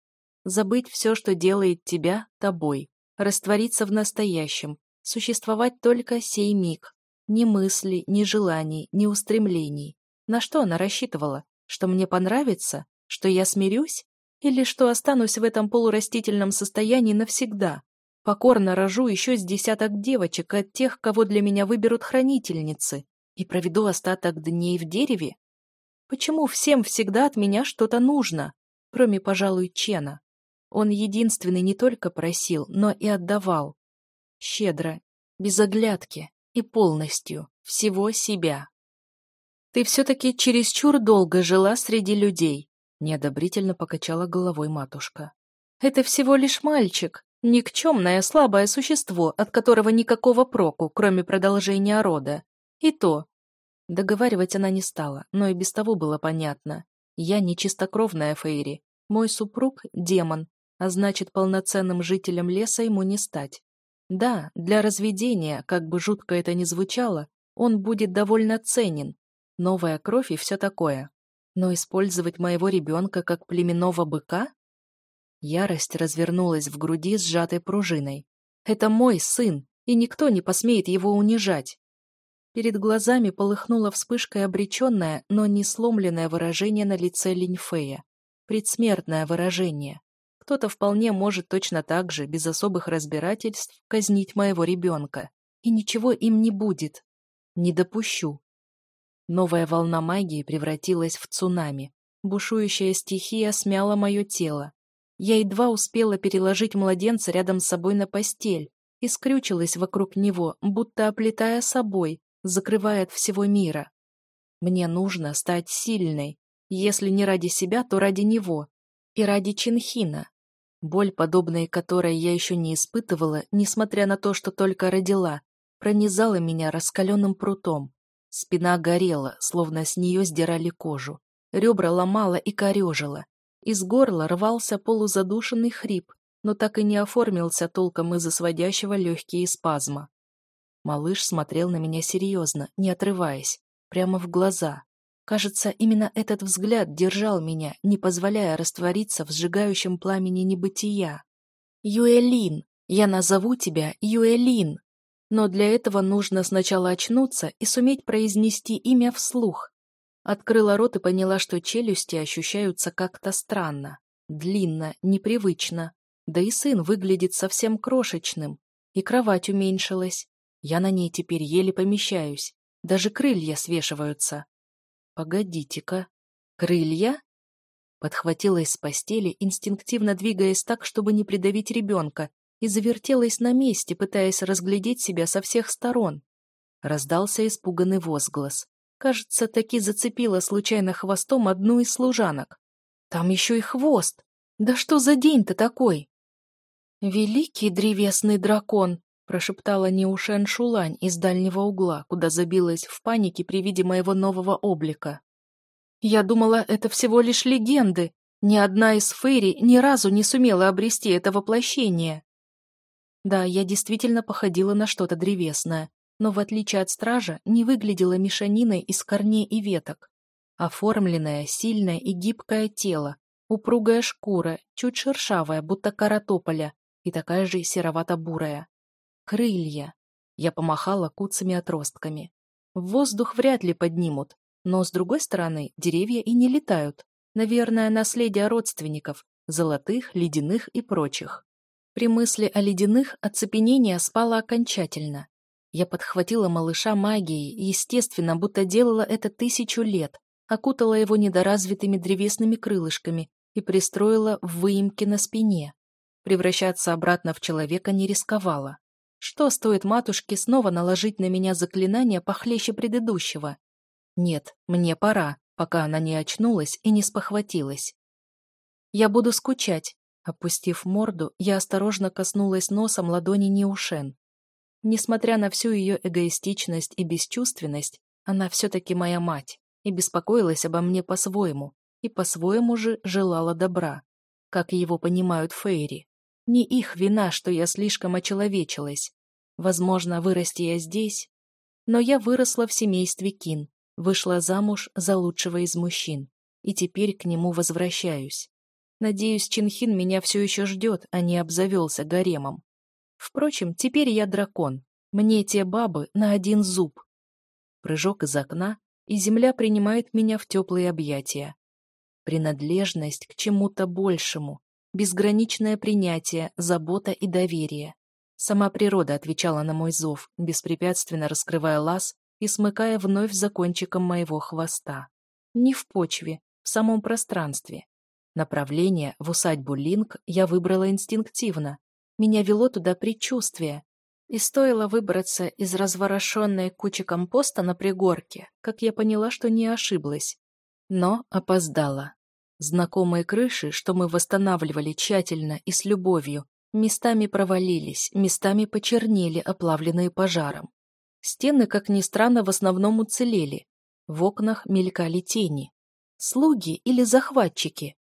Забыть все, что делает тебя, тобой. Раствориться в настоящем. Существовать только сей миг. Ни мысли, ни желаний, ни устремлений. На что она рассчитывала? Что мне понравится? Что я смирюсь? Или что останусь в этом полурастительном состоянии навсегда? Покорно рожу еще с десяток девочек от тех, кого для меня выберут хранительницы и проведу остаток дней в дереве? Почему всем всегда от меня что-то нужно, кроме, пожалуй, Чена? Он единственный не только просил, но и отдавал. Щедро, без оглядки и полностью, всего себя. «Ты все-таки чересчур долго жила среди людей», — неодобрительно покачала головой матушка. «Это всего лишь мальчик, никчемное слабое существо, от которого никакого проку, кроме продолжения рода. И то. Договаривать она не стала, но и без того было понятно. Я не чистокровная Фейри. Мой супруг — демон, а значит, полноценным жителем леса ему не стать. Да, для разведения, как бы жутко это ни звучало, он будет довольно ценен. Новая кровь и все такое. Но использовать моего ребенка как племенного быка? Ярость развернулась в груди сжатой пружиной. Это мой сын, и никто не посмеет его унижать. Перед глазами полыхнуло вспышкой обреченное, но не сломленное выражение на лице Линьфея. Предсмертное выражение. Кто-то вполне может точно так же, без особых разбирательств, казнить моего ребенка. И ничего им не будет. Не допущу. Новая волна магии превратилась в цунами. Бушующая стихия смяла мое тело. Я едва успела переложить младенца рядом с собой на постель и скрючилась вокруг него, будто оплетая собой, закрывает всего мира. Мне нужно стать сильной, если не ради себя, то ради него. И ради Чинхина. Боль, подобной которой я еще не испытывала, несмотря на то, что только родила, пронизала меня раскаленным прутом. Спина горела, словно с нее сдирали кожу. Ребра ломала и корежила. Из горла рвался полузадушенный хрип, но так и не оформился толком из-за сводящего легкие спазма. Малыш смотрел на меня серьезно, не отрываясь, прямо в глаза. Кажется, именно этот взгляд держал меня, не позволяя раствориться в сжигающем пламени небытия. «Юэлин! Я назову тебя Юэлин!» Но для этого нужно сначала очнуться и суметь произнести имя вслух. Открыла рот и поняла, что челюсти ощущаются как-то странно, длинно, непривычно. Да и сын выглядит совсем крошечным, и кровать уменьшилась. Я на ней теперь еле помещаюсь, даже крылья свешиваются. Погодите-ка, крылья? Подхватилась с постели, инстинктивно двигаясь так, чтобы не придавить ребенка, и завертелась на месте, пытаясь разглядеть себя со всех сторон. Раздался испуганный возглас. Кажется, таки зацепила случайно хвостом одну из служанок. Там еще и хвост. Да что за день-то такой? «Великий древесный дракон!» Прошептала Неушен Шулань из дальнего угла, куда забилась в панике при виде моего нового облика. «Я думала, это всего лишь легенды. Ни одна из Фейри ни разу не сумела обрести это воплощение». Да, я действительно походила на что-то древесное, но в отличие от стража не выглядела мешаниной из корней и веток. Оформленное, сильное и гибкое тело, упругая шкура, чуть шершавая, будто кора тополя, и такая же серовато-бурая. Крылья. Я помахала куцами отростками. В воздух вряд ли поднимут, но, с другой стороны, деревья и не летают. Наверное, наследие родственников, золотых, ледяных и прочих. При мысли о ледяных оцепенение спало окончательно. Я подхватила малыша магией, естественно, будто делала это тысячу лет, окутала его недоразвитыми древесными крылышками и пристроила в выемке на спине. Превращаться обратно в человека не рисковала. Что стоит матушке снова наложить на меня заклинание похлеще предыдущего? Нет, мне пора, пока она не очнулась и не спохватилась. Я буду скучать. Опустив морду, я осторожно коснулась носом ладони Неушен. Несмотря на всю ее эгоистичность и бесчувственность, она все-таки моя мать и беспокоилась обо мне по-своему, и по-своему же желала добра, как его понимают Фейри. Не их вина, что я слишком очеловечилась. Возможно, вырасти я здесь. Но я выросла в семействе Кин, вышла замуж за лучшего из мужчин, и теперь к нему возвращаюсь. Надеюсь, Чинхин меня все еще ждет, а не обзавелся гаремом. Впрочем, теперь я дракон. Мне те бабы на один зуб. Прыжок из окна, и земля принимает меня в теплые объятия. Принадлежность к чему-то большему, безграничное принятие, забота и доверие. Сама природа отвечала на мой зов, беспрепятственно раскрывая лаз и смыкая вновь за кончиком моего хвоста. Не в почве, в самом пространстве. Направление в усадьбу Линк я выбрала инстинктивно. Меня вело туда предчувствие. И стоило выбраться из разворошенной кучи компоста на пригорке, как я поняла, что не ошиблась. Но опоздала. Знакомые крыши, что мы восстанавливали тщательно и с любовью, местами провалились, местами почернели, оплавленные пожаром. Стены, как ни странно, в основном уцелели. В окнах мелькали тени. Слуги или захватчики?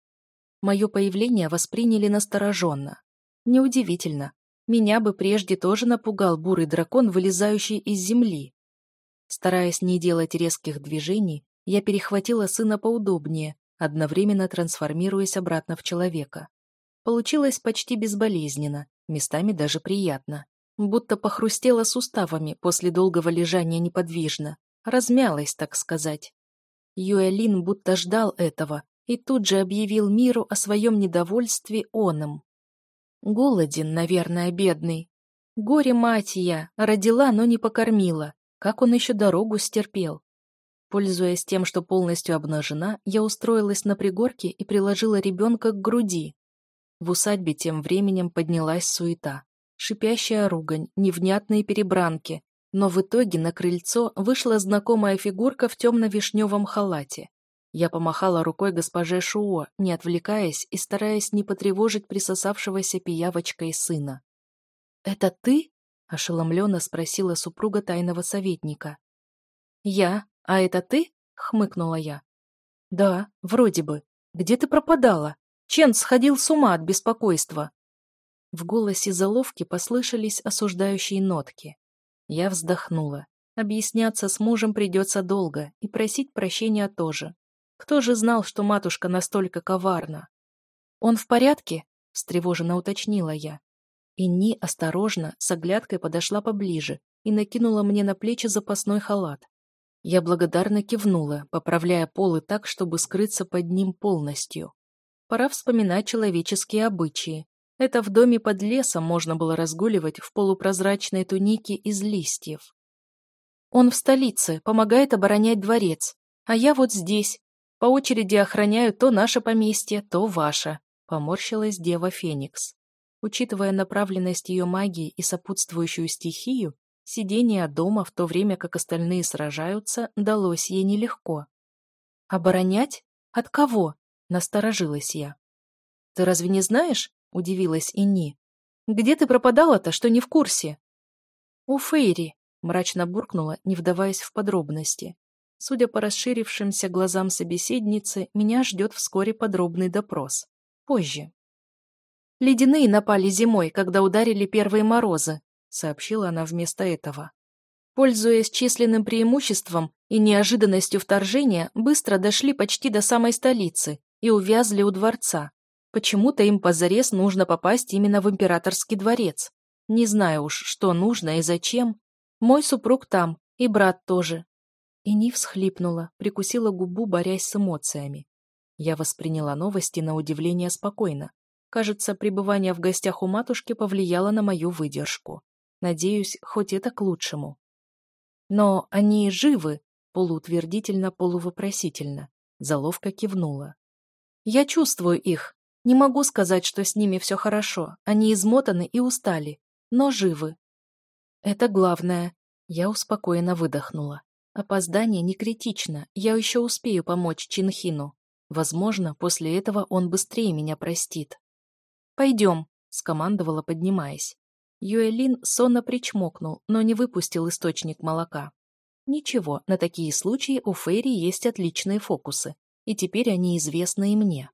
Мое появление восприняли настороженно. Неудивительно. Меня бы прежде тоже напугал бурый дракон, вылезающий из земли. Стараясь не делать резких движений, я перехватила сына поудобнее, одновременно трансформируясь обратно в человека. Получилось почти безболезненно, местами даже приятно. Будто похрустела суставами после долгого лежания неподвижно. Размялась, так сказать. Юэлин будто ждал этого и тут же объявил миру о своем недовольстве оном. Голоден, наверное, бедный. Горе мать я, родила, но не покормила. Как он еще дорогу стерпел? Пользуясь тем, что полностью обнажена, я устроилась на пригорке и приложила ребенка к груди. В усадьбе тем временем поднялась суета. Шипящая ругань, невнятные перебранки, но в итоге на крыльцо вышла знакомая фигурка в темно-вишневом халате. Я помахала рукой госпоже Шуо, не отвлекаясь и стараясь не потревожить присосавшегося пиявочкой сына. «Это ты?» — ошеломленно спросила супруга тайного советника. «Я», «А это ты?» — хмыкнула я. «Да, вроде бы. Где ты пропадала? Чен сходил с ума от беспокойства». В голосе заловки послышались осуждающие нотки. Я вздохнула. Объясняться с мужем придется долго, и просить прощения тоже. Кто же знал, что матушка настолько коварна? «Он в порядке?» — встревоженно уточнила я. Инни осторожно, с оглядкой подошла поближе и накинула мне на плечи запасной халат. Я благодарно кивнула, поправляя полы так, чтобы скрыться под ним полностью. Пора вспоминать человеческие обычаи. Это в доме под лесом можно было разгуливать в полупрозрачной тунике из листьев. Он в столице, помогает оборонять дворец, а я вот здесь. По очереди охраняю то наше поместье, то ваше», — поморщилась дева Феникс. Учитывая направленность ее магии и сопутствующую стихию, сидение дома в то время, как остальные сражаются, далось ей нелегко. «Оборонять? От кого?» — насторожилась я. «Ты разве не знаешь?» — удивилась Инни. «Где ты пропадала-то, что не в курсе?» «У Фейри», мрачно буркнула, не вдаваясь в подробности. Судя по расширившимся глазам собеседницы, меня ждет вскоре подробный допрос. Позже. «Ледяные напали зимой, когда ударили первые морозы», сообщила она вместо этого. Пользуясь численным преимуществом и неожиданностью вторжения, быстро дошли почти до самой столицы и увязли у дворца. Почему-то им позарез нужно попасть именно в императорский дворец. Не знаю уж, что нужно и зачем, мой супруг там, и брат тоже. И Ни всхлипнула, прикусила губу, борясь с эмоциями. Я восприняла новости на удивление спокойно. Кажется, пребывание в гостях у матушки повлияло на мою выдержку. Надеюсь, хоть это к лучшему. Но они живы, полуутвердительно, полувопросительно. Заловка кивнула. Я чувствую их. Не могу сказать, что с ними все хорошо. Они измотаны и устали, но живы. Это главное. Я успокоенно выдохнула. Опоздание не критично, я еще успею помочь Чинхину. Возможно, после этого он быстрее меня простит. «Пойдем», — скомандовала, поднимаясь. Юэлин сонно причмокнул, но не выпустил источник молока. Ничего, на такие случаи у Фейри есть отличные фокусы, и теперь они известны и мне.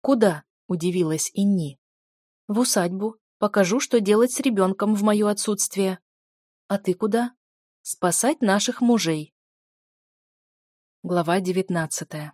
«Куда?» — удивилась Инни. «В усадьбу. Покажу, что делать с ребенком в мое отсутствие. А ты куда? Спасать наших мужей. Глава девятнадцатая.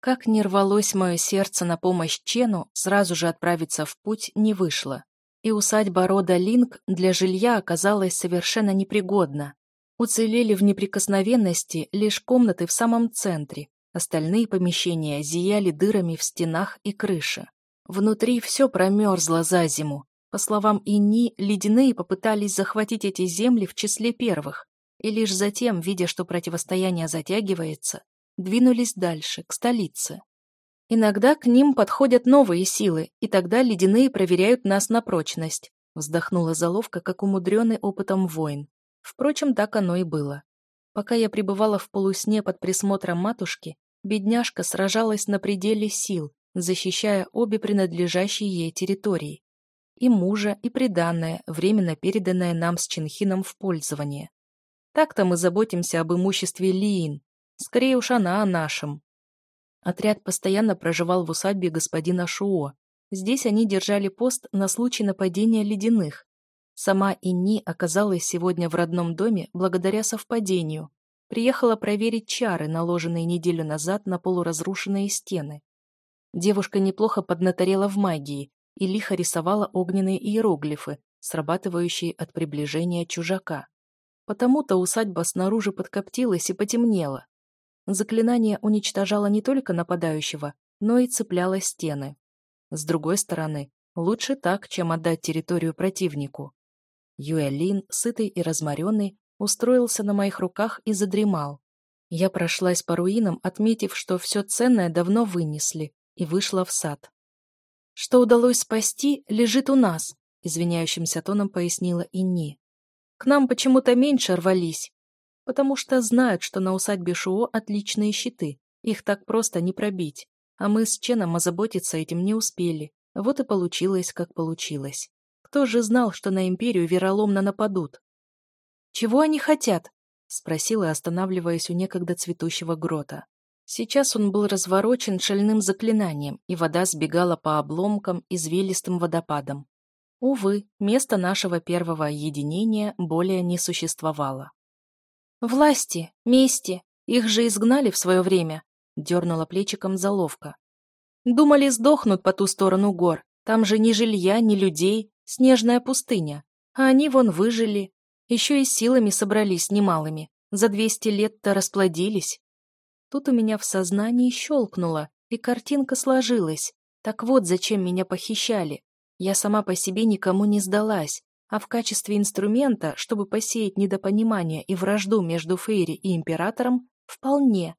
Как не рвалось мое сердце на помощь Чену, сразу же отправиться в путь не вышло. И усадьба рода Линк для жилья оказалась совершенно непригодна. Уцелели в неприкосновенности лишь комнаты в самом центре, остальные помещения зияли дырами в стенах и крыше. Внутри все промерзло за зиму. По словам Ини, ледяные попытались захватить эти земли в числе первых, и лишь затем, видя, что противостояние затягивается, двинулись дальше, к столице. Иногда к ним подходят новые силы, и тогда ледяные проверяют нас на прочность, вздохнула заловка, как умудренный опытом воин. Впрочем, так оно и было. Пока я пребывала в полусне под присмотром матушки, бедняжка сражалась на пределе сил, защищая обе принадлежащие ей территории. И мужа, и приданное, временно переданное нам с Чинхином в пользование. Так-то мы заботимся об имуществе Лиин. Скорее уж она о нашем. Отряд постоянно проживал в усадьбе господина Шуо. Здесь они держали пост на случай нападения ледяных. Сама Инни оказалась сегодня в родном доме благодаря совпадению. Приехала проверить чары, наложенные неделю назад на полуразрушенные стены. Девушка неплохо поднаторела в магии и лихо рисовала огненные иероглифы, срабатывающие от приближения чужака. Потому-то усадьба снаружи подкоптилась и потемнела. Заклинание уничтожало не только нападающего, но и цепляло стены. С другой стороны, лучше так, чем отдать территорию противнику. Юэлин, сытый и разморенный, устроился на моих руках и задремал. Я прошлась по руинам, отметив, что все ценное давно вынесли, и вышла в сад. «Что удалось спасти, лежит у нас», — извиняющимся тоном пояснила Инни. «К нам почему-то меньше рвались, потому что знают, что на усадьбе Шуо отличные щиты, их так просто не пробить, а мы с Ченом озаботиться этим не успели, вот и получилось, как получилось. Кто же знал, что на империю вероломно нападут?» «Чего они хотят?» — спросила, останавливаясь у некогда цветущего грота. Сейчас он был разворочен шальным заклинанием, и вода сбегала по обломкам извилистым водопадом. Увы, место нашего первого единения более не существовало. «Власти, мести, их же изгнали в свое время», — дернула плечиком заловка. «Думали, сдохнут по ту сторону гор, там же ни жилья, ни людей, снежная пустыня. А они вон выжили, еще и силами собрались немалыми, за двести лет-то расплодились». Тут у меня в сознании щелкнуло, и картинка сложилась. Так вот, зачем меня похищали. Я сама по себе никому не сдалась, а в качестве инструмента, чтобы посеять недопонимание и вражду между Фейри и Императором, вполне.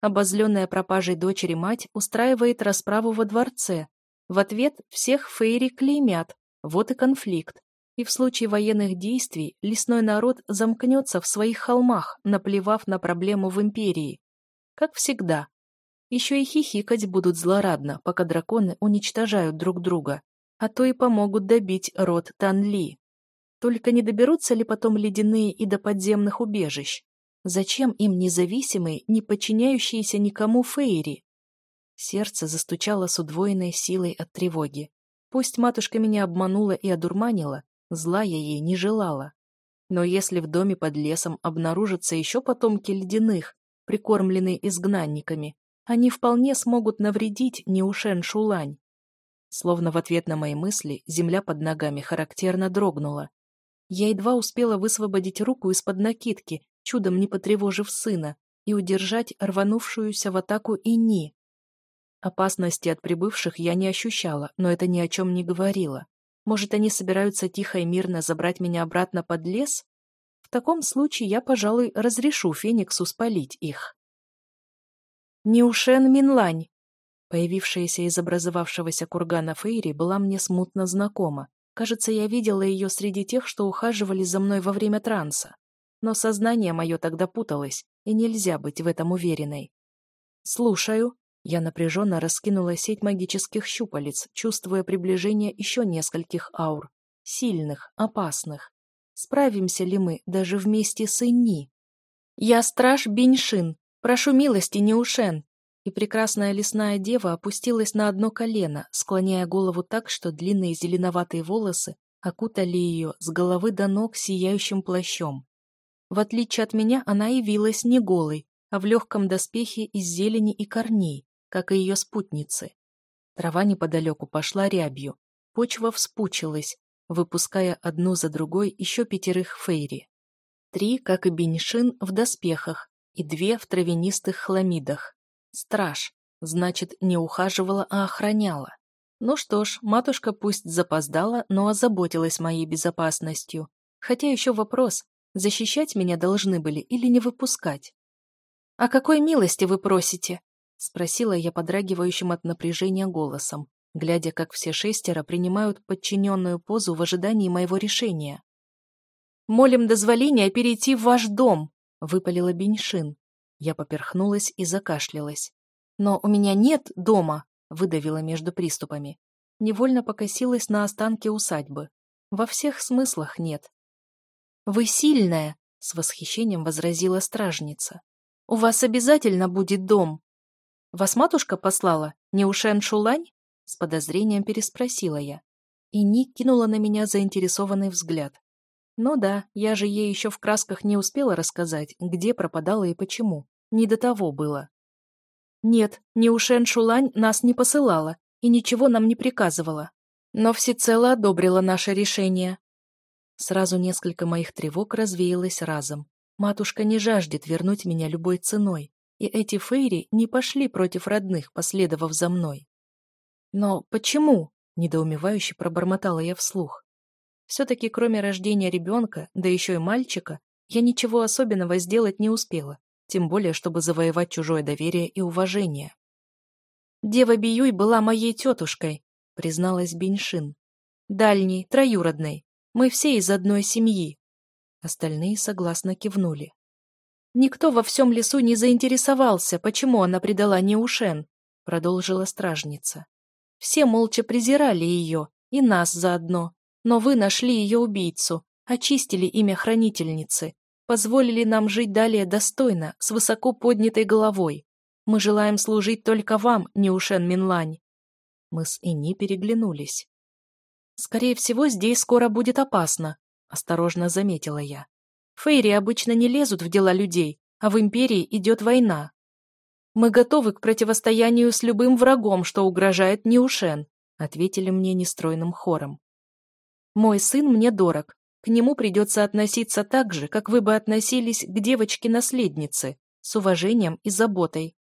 Обозленная пропажей дочери мать устраивает расправу во дворце. В ответ всех Фейри клеймят, вот и конфликт. И в случае военных действий лесной народ замкнется в своих холмах, наплевав на проблему в Империи. Как всегда. Еще и хихикать будут злорадно, пока драконы уничтожают друг друга, а то и помогут добить род Танли. Только не доберутся ли потом ледяные и до подземных убежищ? Зачем им независимые, не подчиняющиеся никому фейри? Сердце застучало с удвоенной силой от тревоги. Пусть матушка меня обманула и одурманила, зла я ей не желала. Но если в доме под лесом обнаружатся еще потомки ледяных, прикормленные изгнанниками, они вполне смогут навредить Неушен Шулань. Словно в ответ на мои мысли земля под ногами характерно дрогнула, я едва успела высвободить руку из-под накидки, чудом не потревожив сына, и удержать рванувшуюся в атаку Ини. Опасности от прибывших я не ощущала, но это ни о чем не говорило. Может, они собираются тихо и мирно забрать меня обратно под лес? В таком случае я, пожалуй, разрешу Фениксу спалить их. Неушен Минлань, появившаяся из образовавшегося кургана Фейри, была мне смутно знакома, Кажется, я видела ее среди тех, что ухаживали за мной во время транса. Но сознание мое тогда путалось, и нельзя быть в этом уверенной. «Слушаю». Я напряженно раскинула сеть магических щупалец, чувствуя приближение еще нескольких аур. Сильных, опасных. Справимся ли мы даже вместе с Инни? «Я страж Беньшин. Прошу милости, Неушен и прекрасная лесная дева опустилась на одно колено, склоняя голову так, что длинные зеленоватые волосы окутали ее с головы до ног сияющим плащом. В отличие от меня, она явилась не голой, а в легком доспехе из зелени и корней, как и ее спутницы. Трава неподалеку пошла рябью, почва вспучилась, выпуская одну за другой еще пятерых фейри. Три, как и Беньшин, в доспехах, и две в травянистых хламидах. Страж. Значит, не ухаживала, а охраняла. Ну что ж, матушка пусть запоздала, но озаботилась моей безопасностью. Хотя еще вопрос, защищать меня должны были или не выпускать. «О какой милости вы просите?» — спросила я подрагивающим от напряжения голосом, глядя, как все шестеро принимают подчиненную позу в ожидании моего решения. «Молим дозволения перейти в ваш дом», — выпалила Беньшин. Я поперхнулась и закашлялась. «Но у меня нет дома», — выдавила между приступами. Невольно покосилась на останки усадьбы. Во всех смыслах нет. «Вы сильная», — с восхищением возразила стражница. «У вас обязательно будет дом». «Вас матушка послала? Не Ушен Шулань?» С подозрением переспросила я. И Ник кинула на меня заинтересованный взгляд. Ну да, я же ей еще в красках не успела рассказать, где пропадала и почему. Не до того было. Нет, Неушен Шулань нас не посылала и ничего нам не приказывала, но всецело одобрила наше решение. Сразу несколько моих тревог развеялось разом. Матушка не жаждет вернуть меня любой ценой, и эти фейри не пошли против родных, последовав за мной. Но почему? Недоумевающе пробормотала я вслух. Все-таки кроме рождения ребенка, да еще и мальчика, я ничего особенного сделать не успела, тем более, чтобы завоевать чужое доверие и уважение. «Дева Биюй была моей тетушкой», — призналась Беньшин. «Дальней, троюродной. Мы все из одной семьи». Остальные согласно кивнули. «Никто во всем лесу не заинтересовался, почему она предала Неушен», — продолжила стражница. «Все молча презирали ее, и нас заодно. Но вы нашли ее убийцу, очистили имя хранительницы, позволили нам жить далее достойно, с высоко поднятой головой. Мы желаем служить только вам, Неушен Минлань». Мы с Ини переглянулись. «Скорее всего, здесь скоро будет опасно», — осторожно заметила я. Фейри обычно не лезут в дела людей, а в Империи идет война. Мы готовы к противостоянию с любым врагом, что угрожает Неушен, ответили мне нестройным хором. Мой сын мне дорог, к нему придется относиться так же, как вы бы относились к девочке-наследнице, с уважением и заботой.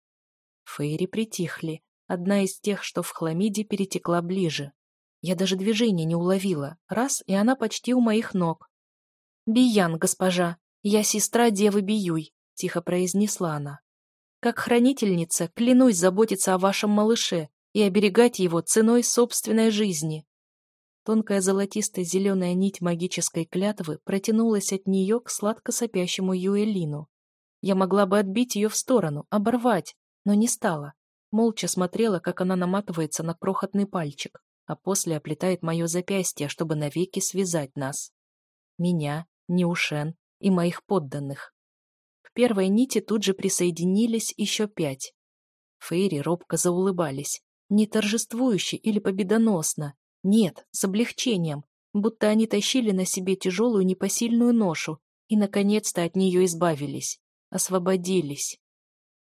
Фейри притихли. Одна из тех, что в хламиде, перетекла ближе. Я даже движения не уловила. Раз, и она почти у моих ног. «Биян, госпожа, я сестра девы Биюй», — тихо произнесла она. «Как хранительница, клянусь заботиться о вашем малыше и оберегать его ценой собственной жизни». Тонкая золотистая зеленая нить магической клятвы протянулась от нее к сладко сопящему Юэлину. Я могла бы отбить ее в сторону, оборвать, но не стала. Молча смотрела, как она наматывается на крохотный пальчик, а после оплетает мое запястье, чтобы навеки связать нас. Меня, Неушен и моих подданных. К первой нити тут же присоединились еще пять. Фейри робко заулыбались. Не торжествующе или победоносно. Нет, с облегчением, будто они тащили на себе тяжелую непосильную ношу и, наконец-то, от нее избавились. Освободились.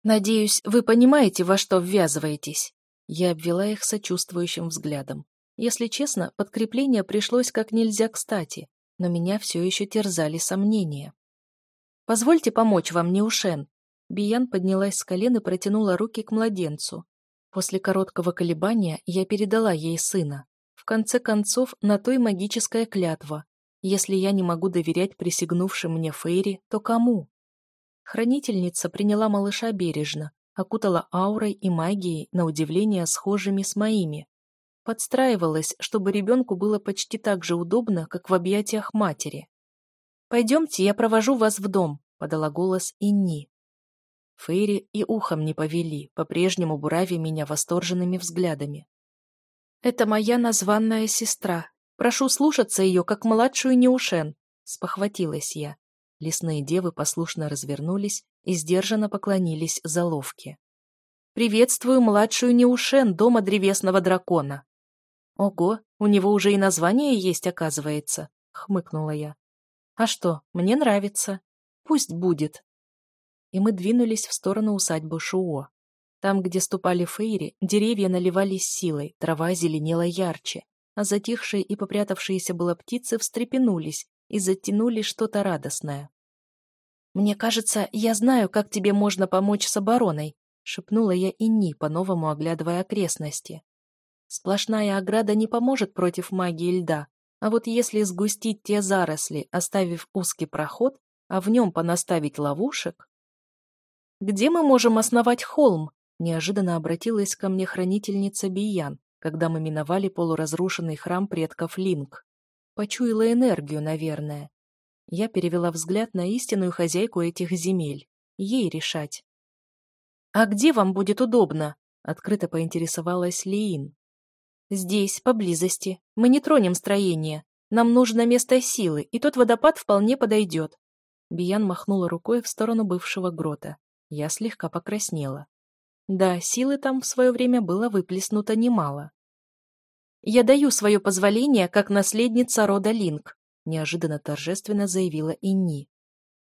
«Надеюсь, вы понимаете, во что ввязываетесь?» Я обвела их сочувствующим взглядом. Если честно, подкрепление пришлось как нельзя кстати но меня все еще терзали сомнения. «Позвольте помочь вам, Неушен». Биян поднялась с колен и протянула руки к младенцу. После короткого колебания я передала ей сына. В конце концов, на той магическая клятва. Если я не могу доверять присягнувшим мне Фейри, то кому? Хранительница приняла малыша бережно, окутала аурой и магией, на удивление схожими с моими, Подстраивалась, чтобы ребенку было почти так же удобно, как в объятиях матери. «Пойдемте, я провожу вас в дом», — подала голос Инни. Фейри и ухом не повели, по-прежнему бурави меня восторженными взглядами. «Это моя названная сестра. Прошу слушаться ее, как младшую Неушен», — спохватилась я. Лесные девы послушно развернулись и сдержанно поклонились заловке. «Приветствую младшую Неушен дома древесного дракона», «Ого, у него уже и название есть, оказывается», — хмыкнула я. «А что, мне нравится. Пусть будет». И мы двинулись в сторону усадьбы Шуо. Там, где ступали фейри, деревья наливались силой, трава зеленела ярче, а затихшие и попрятавшиеся было птицы встрепенулись и затянули что-то радостное. «Мне кажется, я знаю, как тебе можно помочь с обороной», — шепнула я Инни, по-новому оглядывая окрестности. Сплошная ограда не поможет против магии льда, а вот если сгустить те заросли, оставив узкий проход, а в нем понаставить ловушек... «Где мы можем основать холм?» Неожиданно обратилась ко мне хранительница Биян, когда мы миновали полуразрушенный храм предков Линк. Почуяла энергию, наверное. Я перевела взгляд на истинную хозяйку этих земель. Ей решать. «А где вам будет удобно?» — открыто поинтересовалась Лиин. «Здесь, поблизости. Мы не тронем строение. Нам нужно место силы, и тот водопад вполне подойдет». Биян махнула рукой в сторону бывшего грота. Я слегка покраснела. Да, силы там в свое время было выплеснуто немало. «Я даю свое позволение как наследница рода Линк», неожиданно торжественно заявила Инни.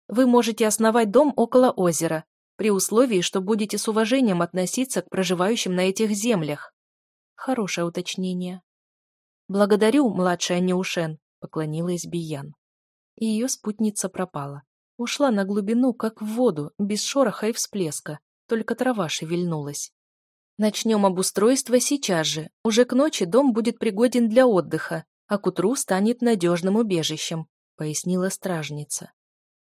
«Вы можете основать дом около озера, при условии, что будете с уважением относиться к проживающим на этих землях. Хорошее уточнение. «Благодарю, младшая Неушен», — поклонилась Биян. Ее спутница пропала. Ушла на глубину, как в воду, без шороха и всплеска, только трава шевельнулась. Начнем обустройство сейчас же. Уже к ночи дом будет пригоден для отдыха, а к утру станет надежным убежищем», — пояснила стражница.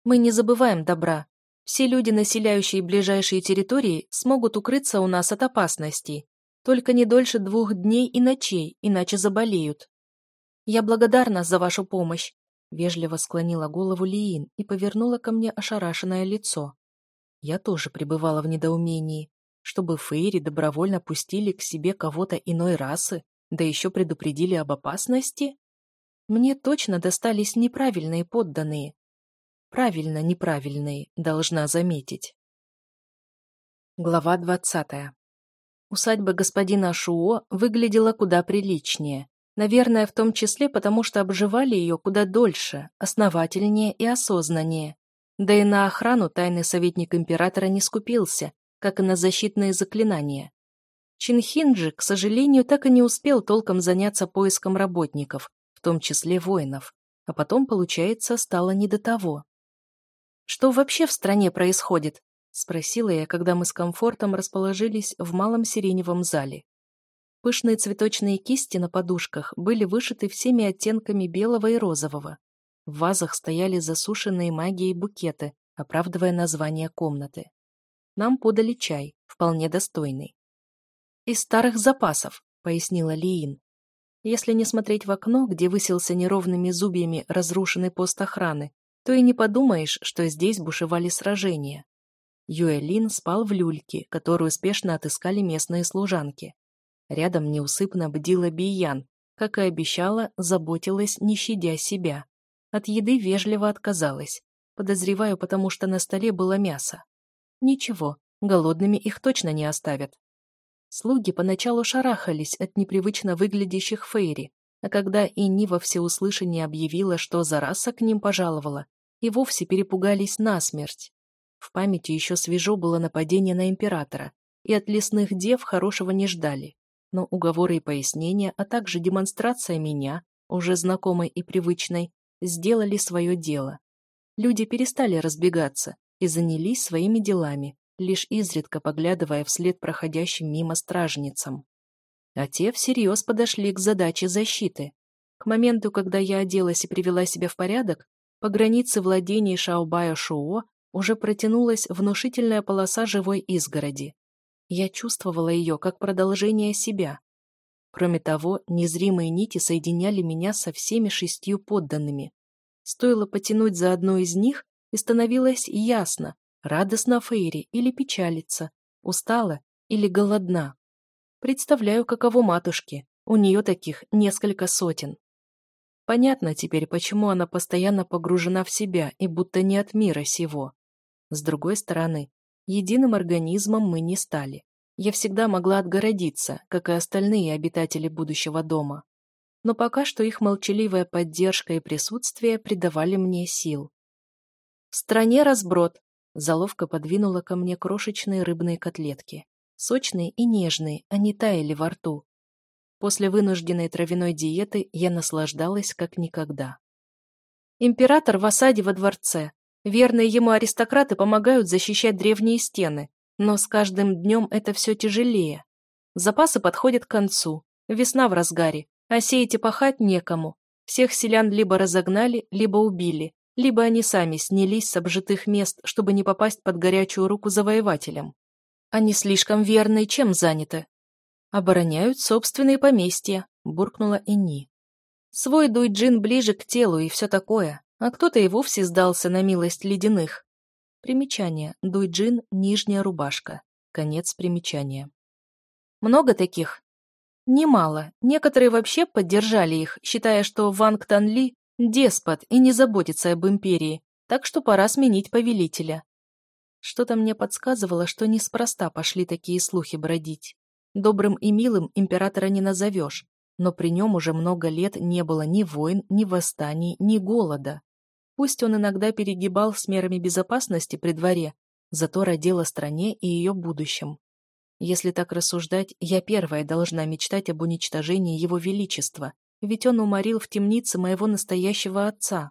«Мы не забываем добра. Все люди, населяющие ближайшие территории, смогут укрыться у нас от опасностей, только не дольше двух дней и ночей, иначе заболеют. Я благодарна за вашу помощь. Вежливо склонила голову Лиин и повернула ко мне ошарашенное лицо. Я тоже пребывала в недоумении. Чтобы Фейри добровольно пустили к себе кого-то иной расы, да еще предупредили об опасности? Мне точно достались неправильные подданные. Правильно неправильные, должна заметить. Глава двадцатая Усадьба господина Шуо выглядела куда приличнее. Наверное, в том числе потому, что обживали ее куда дольше, основательнее и осознаннее. Да и на охрану тайный советник императора не скупился, как и на защитные заклинания. Чинхинджи, к сожалению, так и не успел толком заняться поиском работников, в том числе воинов, а потом, получается, стало не до того. «Что вообще в стране происходит?» — спросила я, когда мы с комфортом расположились в малом сиреневом зале. Пышные цветочные кисти на подушках были вышиты всеми оттенками белого и розового. В вазах стояли засушенные магией букеты, оправдывая название комнаты. Нам подали чай, вполне достойный. «Из старых запасов», — пояснила Лиин. Если не смотреть в окно, где высился неровными зубьями разрушенный пост охраны, то и не подумаешь, что здесь бушевали сражения. Юэлин спал в люльке, которую спешно отыскали местные служанки. Рядом неусыпно бдила Биян, как и обещала, заботилась, не щадя себя. От еды вежливо отказалась. Подозреваю, потому что на столе было мясо. Ничего, голодными их точно не оставят. Слуги поначалу шарахались от непривычно выглядящих фейри, а когда Инни во всеуслышание объявила, что за раса к ним пожаловала, и вовсе перепугались насмерть. В памяти еще свежо было нападение на императора, и от лесных дев хорошего не ждали но уговоры и пояснения, а также демонстрация меня, уже знакомой и привычной, сделали свое дело. Люди перестали разбегаться и занялись своими делами, лишь изредка поглядывая вслед проходящим мимо стражницам. А те всерьез подошли к задаче защиты. К моменту, когда я оделась и привела себя в порядок, по границе владений Шаобая-Шуо уже протянулась внушительная полоса живой изгороди. Я чувствовала ее как продолжение себя. Кроме того, незримые нити соединяли меня со всеми шестью подданными. Стоило потянуть за одну из них, и становилось ясно, радостно Фейри или печалится, устала или голодна. Представляю, каково матушке, у нее таких несколько сотен. Понятно теперь, почему она постоянно погружена в себя и будто не от мира сего. С другой стороны, Единым организмом мы не стали. Я всегда могла отгородиться, как и остальные обитатели будущего дома. Но пока что их молчаливая поддержка и присутствие придавали мне сил. В стране разброд. Заловка подвинула ко мне крошечные рыбные котлетки. Сочные и нежные, они таяли во рту. После вынужденной травяной диеты я наслаждалась как никогда. Император в осаде во дворце. Верные ему аристократы помогают защищать древние стены, но с каждым днем это все тяжелее. Запасы подходят к концу, весна в разгаре, а сеять и пахать некому. Всех селян либо разогнали, либо убили, либо они сами снялись с обжитых мест, чтобы не попасть под горячую руку завоевателям. Они слишком верны, чем заняты. Обороняют собственные поместья, буркнула Инни. Свой дуйджин ближе к телу и все такое а кто-то и вовсе сдался на милость ледяных. Примечание. Дуйджин – нижняя рубашка. Конец примечания. Много таких? Немало. Некоторые вообще поддержали их, считая, что Ванг Танли – деспот и не заботится об империи, так что пора сменить повелителя. Что-то мне подсказывало, что неспроста пошли такие слухи бродить. Добрым и милым императора не назовешь, но при нем уже много лет не было ни войн, ни восстаний, ни голода. Пусть он иногда перегибал с мерами безопасности при дворе, зато родил о стране и ее будущем. Если так рассуждать, я первая должна мечтать об уничтожении его величества, ведь он уморил в темнице моего настоящего отца.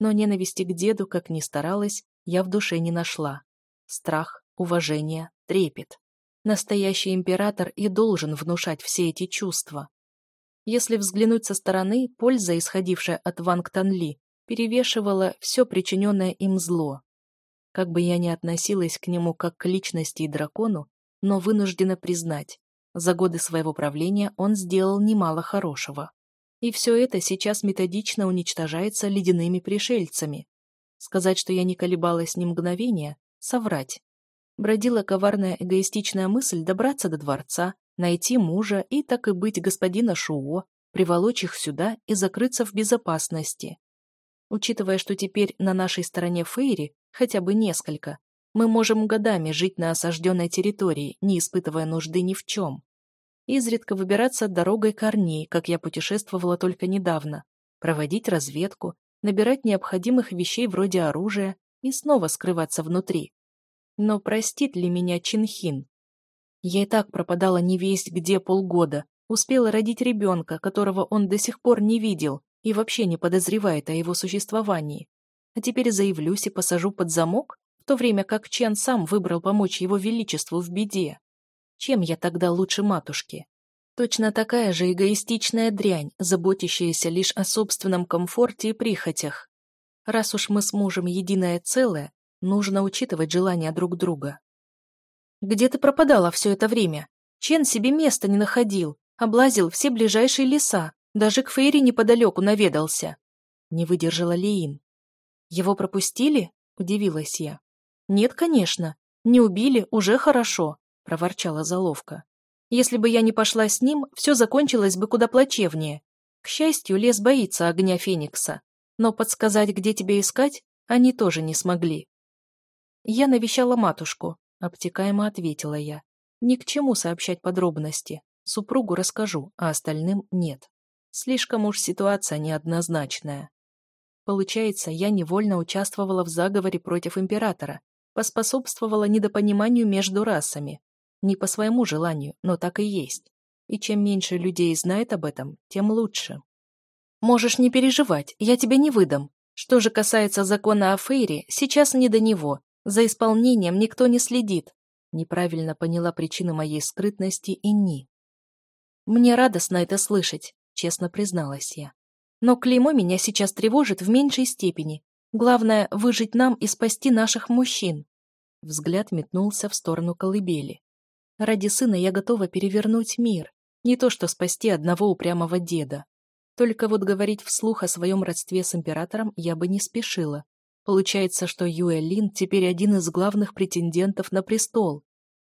Но ненависти к деду, как ни старалась, я в душе не нашла. Страх, уважение, трепет. Настоящий император и должен внушать все эти чувства. Если взглянуть со стороны, польза, исходившая от Ванг Танли, перевешивало все причиненное им зло. Как бы я ни относилась к нему как к личности и дракону, но вынуждена признать, за годы своего правления он сделал немало хорошего. И все это сейчас методично уничтожается ледяными пришельцами. Сказать, что я не колебалась ни мгновения, соврать. Бродила коварная эгоистичная мысль добраться до дворца, найти мужа и, так и быть, господина Шуо, приволочь их сюда и закрыться в безопасности. Учитывая, что теперь на нашей стороне Фейри хотя бы несколько, мы можем годами жить на осажденной территории, не испытывая нужды ни в чем. Изредка выбираться дорогой корней, как я путешествовала только недавно, проводить разведку, набирать необходимых вещей вроде оружия, и снова скрываться внутри. Но простит ли меня Чинхин? Я и так пропадала невесть где полгода, успела родить ребенка, которого он до сих пор не видел и вообще не подозревает о его существовании. А теперь заявлюсь и посажу под замок, в то время как Чен сам выбрал помочь его величеству в беде. Чем я тогда лучше матушки? Точно такая же эгоистичная дрянь, заботящаяся лишь о собственном комфорте и прихотях. Раз уж мы с мужем единое целое, нужно учитывать желания друг друга. «Где ты пропадала все это время? Чен себе места не находил, облазил все ближайшие леса, даже к Фейри неподалеку наведался». Не выдержала Лиин. «Его пропустили?» – удивилась я. «Нет, конечно. Не убили, уже хорошо», – проворчала Заловка. «Если бы я не пошла с ним, все закончилось бы куда плачевнее. К счастью, лес боится огня Феникса, но подсказать, где тебя искать, они тоже не смогли. Я навещала матушку, обтекаемо ответила я. Ни к чему сообщать подробности. Супругу расскажу, а остальным нет. Слишком уж ситуация неоднозначная. Получается, я невольно участвовала в заговоре против императора, поспособствовала недопониманию между расами. Не по своему желанию, но так и есть. И чем меньше людей знает об этом, тем лучше. Можешь не переживать, я тебя не выдам. Что же касается закона о Фейре, сейчас не до него. За исполнением никто не следит. Неправильно поняла причину моей скрытности и ни. Мне радостно это слышать, честно призналась я. Но клеймо меня сейчас тревожит в меньшей степени. Главное — выжить нам и спасти наших мужчин. Взгляд метнулся в сторону колыбели. Ради сына я готова перевернуть мир. Не то что спасти одного упрямого деда. Только вот говорить вслух о своем родстве с императором я бы не спешила. Получается, что Юэ Лин теперь один из главных претендентов на престол.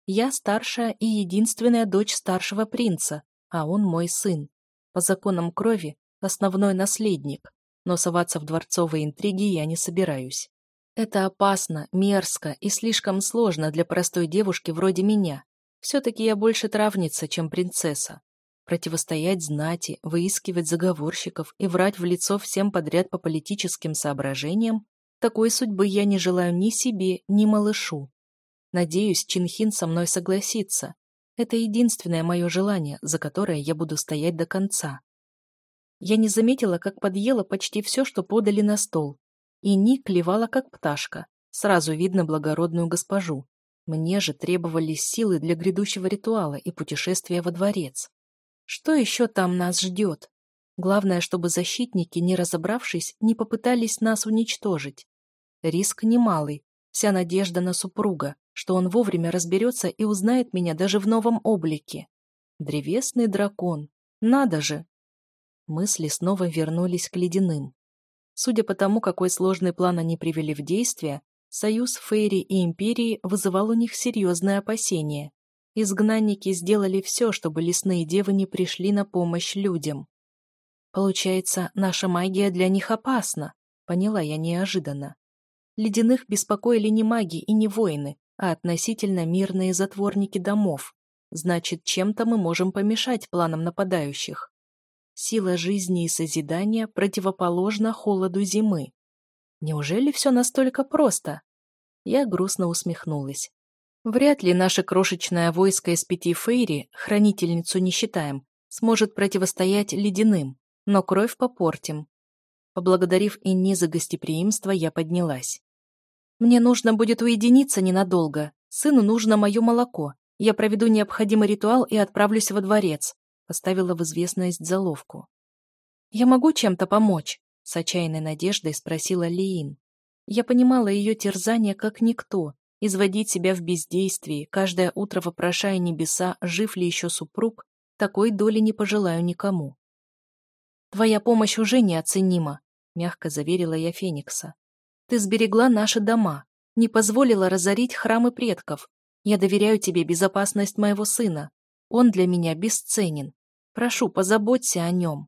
Я старшая и единственная дочь старшего принца, а он мой сын. По законам крови основной наследник, но соваться в дворцовые интриги я не собираюсь. Это опасно, мерзко и слишком сложно для простой девушки вроде меня. Все-таки я больше травница, чем принцесса. Противостоять знати, выискивать заговорщиков и врать в лицо всем подряд по политическим соображениям, такой судьбы я не желаю ни себе, ни малышу. Надеюсь, Чинхин со мной согласится. Это единственное мое желание, за которое я буду стоять до конца. Я не заметила, как подъела почти все, что подали на стол. И Ни клевала, как пташка. Сразу видно благородную госпожу. Мне же требовались силы для грядущего ритуала и путешествия во дворец. Что еще там нас ждет? Главное, чтобы защитники, не разобравшись, не попытались нас уничтожить. Риск немалый, вся надежда на супруга, что он вовремя разберется и узнает меня даже в новом облике. Древесный дракон. Надо же! Мысли снова вернулись к ледяным. Судя по тому, какой сложный план они привели в действие, союз Фейри и Империи вызывал у них серьезные опасения. Изгнанники сделали все, чтобы лесные девы не пришли на помощь людям. Получается, наша магия для них опасна, поняла я неожиданно. Ледяных беспокоили не маги и не воины, а относительно мирные затворники домов. Значит, чем-то мы можем помешать планам нападающих. Сила жизни и созидания противоположна холоду зимы. Неужели все настолько просто? Я грустно усмехнулась. Вряд ли наше крошечное войско из пяти фейри, хранительницу не считаем, сможет противостоять ледяным, но кровь попортим. Поблагодарив Инни за гостеприимство, я поднялась. Мне нужно будет уединиться ненадолго. Сыну нужно мое молоко. Я проведу необходимый ритуал и отправлюсь во дворец. Поставила в известность заловку. Я могу чем-то помочь? С отчаянной надеждой спросила Лиин. Я понимала ее терзание как никто, Изводить себя в бездействии, каждое утро вопрошая небеса, жив ли еще супруг, такой доли не пожелаю никому. «Твоя помощь уже неоценима», — мягко заверила я Феникса. «Ты сберегла наши дома, не позволила разорить храмы предков. Я доверяю тебе безопасность моего сына. Он для меня бесценен. Прошу, позаботься о нем».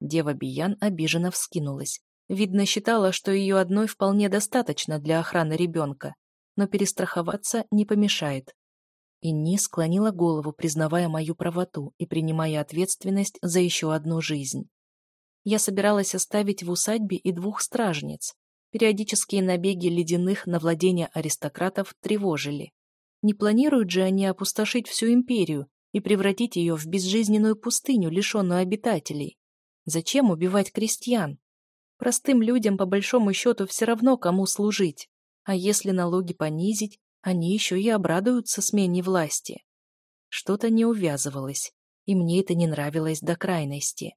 Дева Биян обиженно вскинулась. Видно, считала, что ее одной вполне достаточно для охраны ребенка но перестраховаться не помешает. Инни склонила голову, признавая мою правоту и принимая ответственность за еще одну жизнь. Я собиралась оставить в усадьбе и двух стражниц. Периодические набеги ледяных на владения аристократов тревожили. Не планируют же они опустошить всю империю и превратить ее в безжизненную пустыню, лишенную обитателей? Зачем убивать крестьян? Простым людям, по большому счету, все равно, кому служить. А если налоги понизить, они еще и обрадуются смене власти. Что-то не увязывалось, и мне это не нравилось до крайности.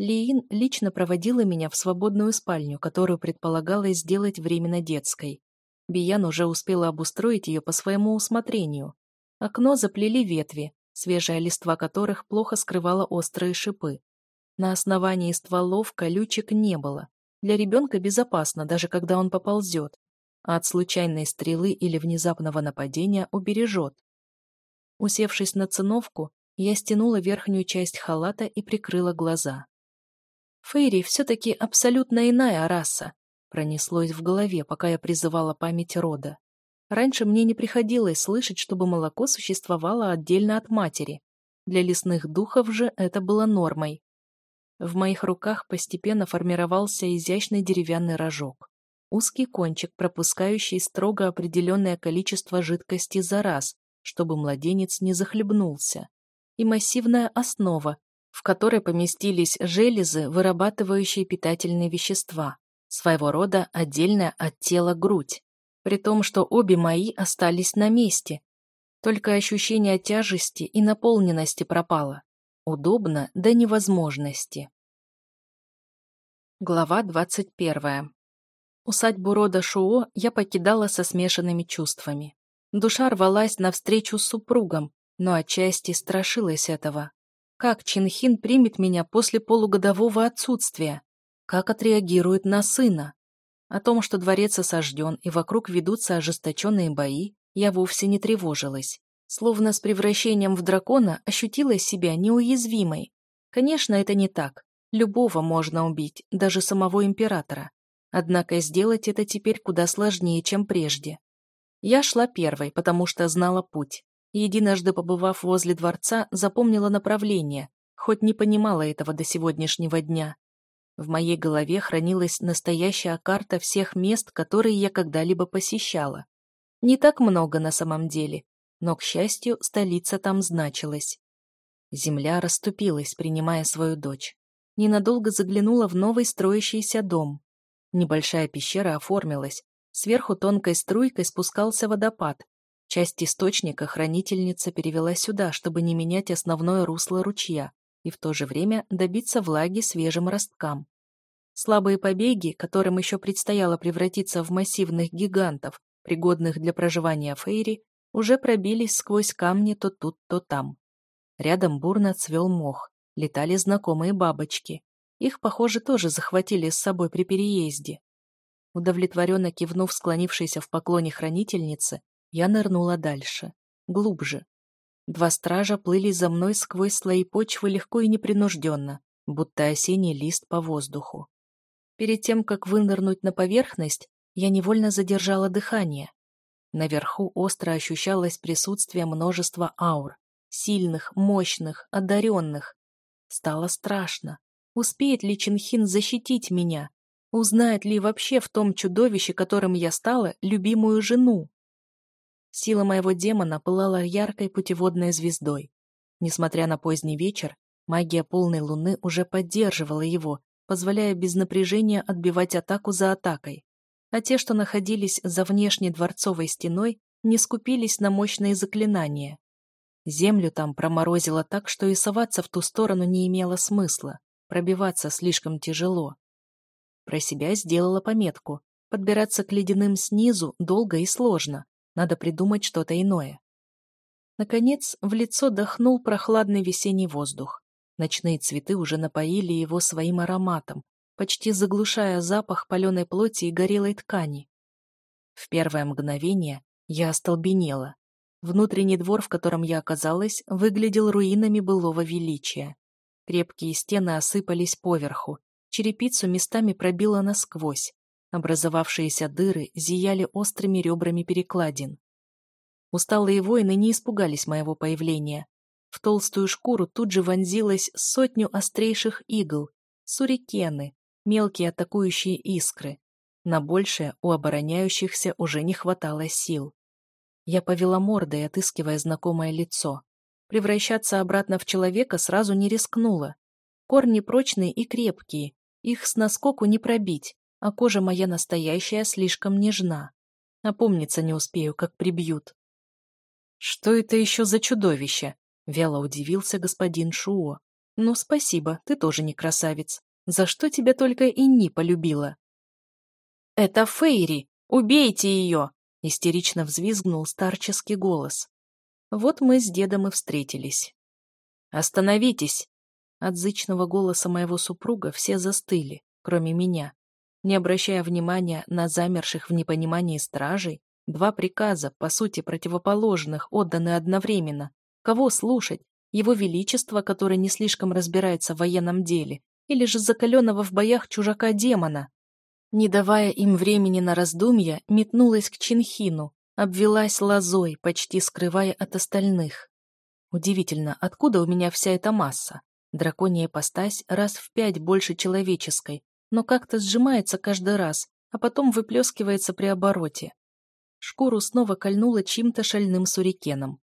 Лиин лично проводила меня в свободную спальню, которую предполагалось сделать временно детской. Биян уже успела обустроить ее по своему усмотрению. Окно заплели ветви, свежая листва которых плохо скрывала острые шипы. На основании стволов колючек не было. Для ребенка безопасно, даже когда он поползет. А от случайной стрелы или внезапного нападения убережет. Усевшись на циновку, я стянула верхнюю часть халата и прикрыла глаза. Фейри все-таки абсолютно иная раса, пронеслось в голове, пока я призывала память рода. Раньше мне не приходилось слышать, чтобы молоко существовало отдельно от матери. Для лесных духов же это было нормой. В моих руках постепенно формировался изящный деревянный рожок. Узкий кончик, пропускающий строго определенное количество жидкости за раз, чтобы младенец не захлебнулся. И массивная основа, в которой поместились железы, вырабатывающие питательные вещества, своего рода отдельная от тела грудь, при том, что обе мои остались на месте. Только ощущение тяжести и наполненности пропало. Удобно до невозможности. Глава двадцать первая. Усадьбу рода Шуо я покидала со смешанными чувствами. Душа рвалась навстречу с супругом, но отчасти страшилась этого. Как Чинхин примет меня после полугодового отсутствия? Как отреагирует на сына? О том, что дворец осажден и вокруг ведутся ожесточенные бои, я вовсе не тревожилась. Словно с превращением в дракона ощутила себя неуязвимой. Конечно, это не так. Любого можно убить, даже самого императора. Однако сделать это теперь куда сложнее, чем прежде. Я шла первой, потому что знала путь единожды побывав возле дворца, запомнила направление, хоть не понимала этого до сегодняшнего дня. В моей голове хранилась настоящая карта всех мест, которые я когда-либо посещала. Не так много на самом деле, но, к счастью, столица там значилась. Земля расступилась, принимая свою дочь. Ненадолго заглянула в новый строящийся дом. Небольшая пещера оформилась. Сверху тонкой струйкой спускался водопад, Часть источника хранительница перевела сюда, чтобы не менять основное русло ручья и в то же время добиться влаги свежим росткам. Слабые побеги, которым еще предстояло превратиться в массивных гигантов, пригодных для проживания Фейри, уже пробились сквозь камни то тут, то там. Рядом бурно цвел мох, летали знакомые бабочки. Их, похоже, тоже захватили с собой при переезде. Удовлетворенно кивнув склонившейся в поклоне хранительнице, я нырнула дальше, глубже. Два стража плыли за мной сквозь слои почвы легко и непринужденно, будто осенний лист по воздуху. Перед тем, как вынырнуть на поверхность, я невольно задержала дыхание. Наверху остро ощущалось присутствие множества аур, сильных, мощных, одаренных. Стало страшно. Успеет ли Чинхин защитить меня? Узнает ли вообще в том чудовище, которым я стала, любимую жену? Сила моего демона пылала яркой путеводной звездой. Несмотря на поздний вечер, магия полной луны уже поддерживала его, позволяя без напряжения отбивать атаку за атакой. А те, что находились за внешней дворцовой стеной, не скупились на мощные заклинания. Землю там проморозило так, что и соваться в ту сторону не имело смысла, пробиваться слишком тяжело. Про себя сделала пометку. Подбираться к ледяным снизу долго и сложно, надо придумать что-то иное. Наконец, в лицо дохнул прохладный весенний воздух. Ночные цветы уже напоили его своим ароматом, почти заглушая запах паленой плоти и горелой ткани. В первое мгновение я остолбенела. Внутренний двор, в котором я оказалась, выглядел руинами былого величия. Крепкие стены осыпались поверху, черепицу местами пробило насквозь, Образовавшиеся дыры зияли острыми ребрами перекладин. Усталые воины не испугались моего появления. В толстую шкуру тут же вонзилось сотню острейших игл, сурикены, мелкие атакующие искры. На большее у обороняющихся уже не хватало сил. Я повела мордой, отыскивая знакомое лицо. Превращаться обратно в человека сразу не рискнула. Корни прочные и крепкие, их с наскоку не пробить, а кожа моя настоящая слишком нежна. Напомниться не успею, как прибьют. «Что это еще за чудовище?» — вяло удивился господин Шуо. «Ну, спасибо, ты тоже не красавец. За что тебя только и не полюбила?» «Это Фейри! Убейте ее!» — истерично взвизгнул старческий голос. Вот мы с дедом и встретились. «Остановитесь!» От зычного голоса моего супруга все застыли, кроме меня. Не обращая внимания на замерших в непонимании стражей, два приказа, по сути противоположных, отданы одновременно. Кого слушать? Его Величество, который не слишком разбирается в военном деле, или же закаленного в боях чужака-демона? Не давая им времени на раздумья, метнулась к Чинхину, обвелась лозой, почти скрывая от остальных. Удивительно, откуда у меня вся эта масса? Драконья ипостась раз в пять больше человеческой, но как-то сжимается каждый раз, а потом выплескивается при обороте. Шкуру снова кольнула чьим-то шальным сурикеном.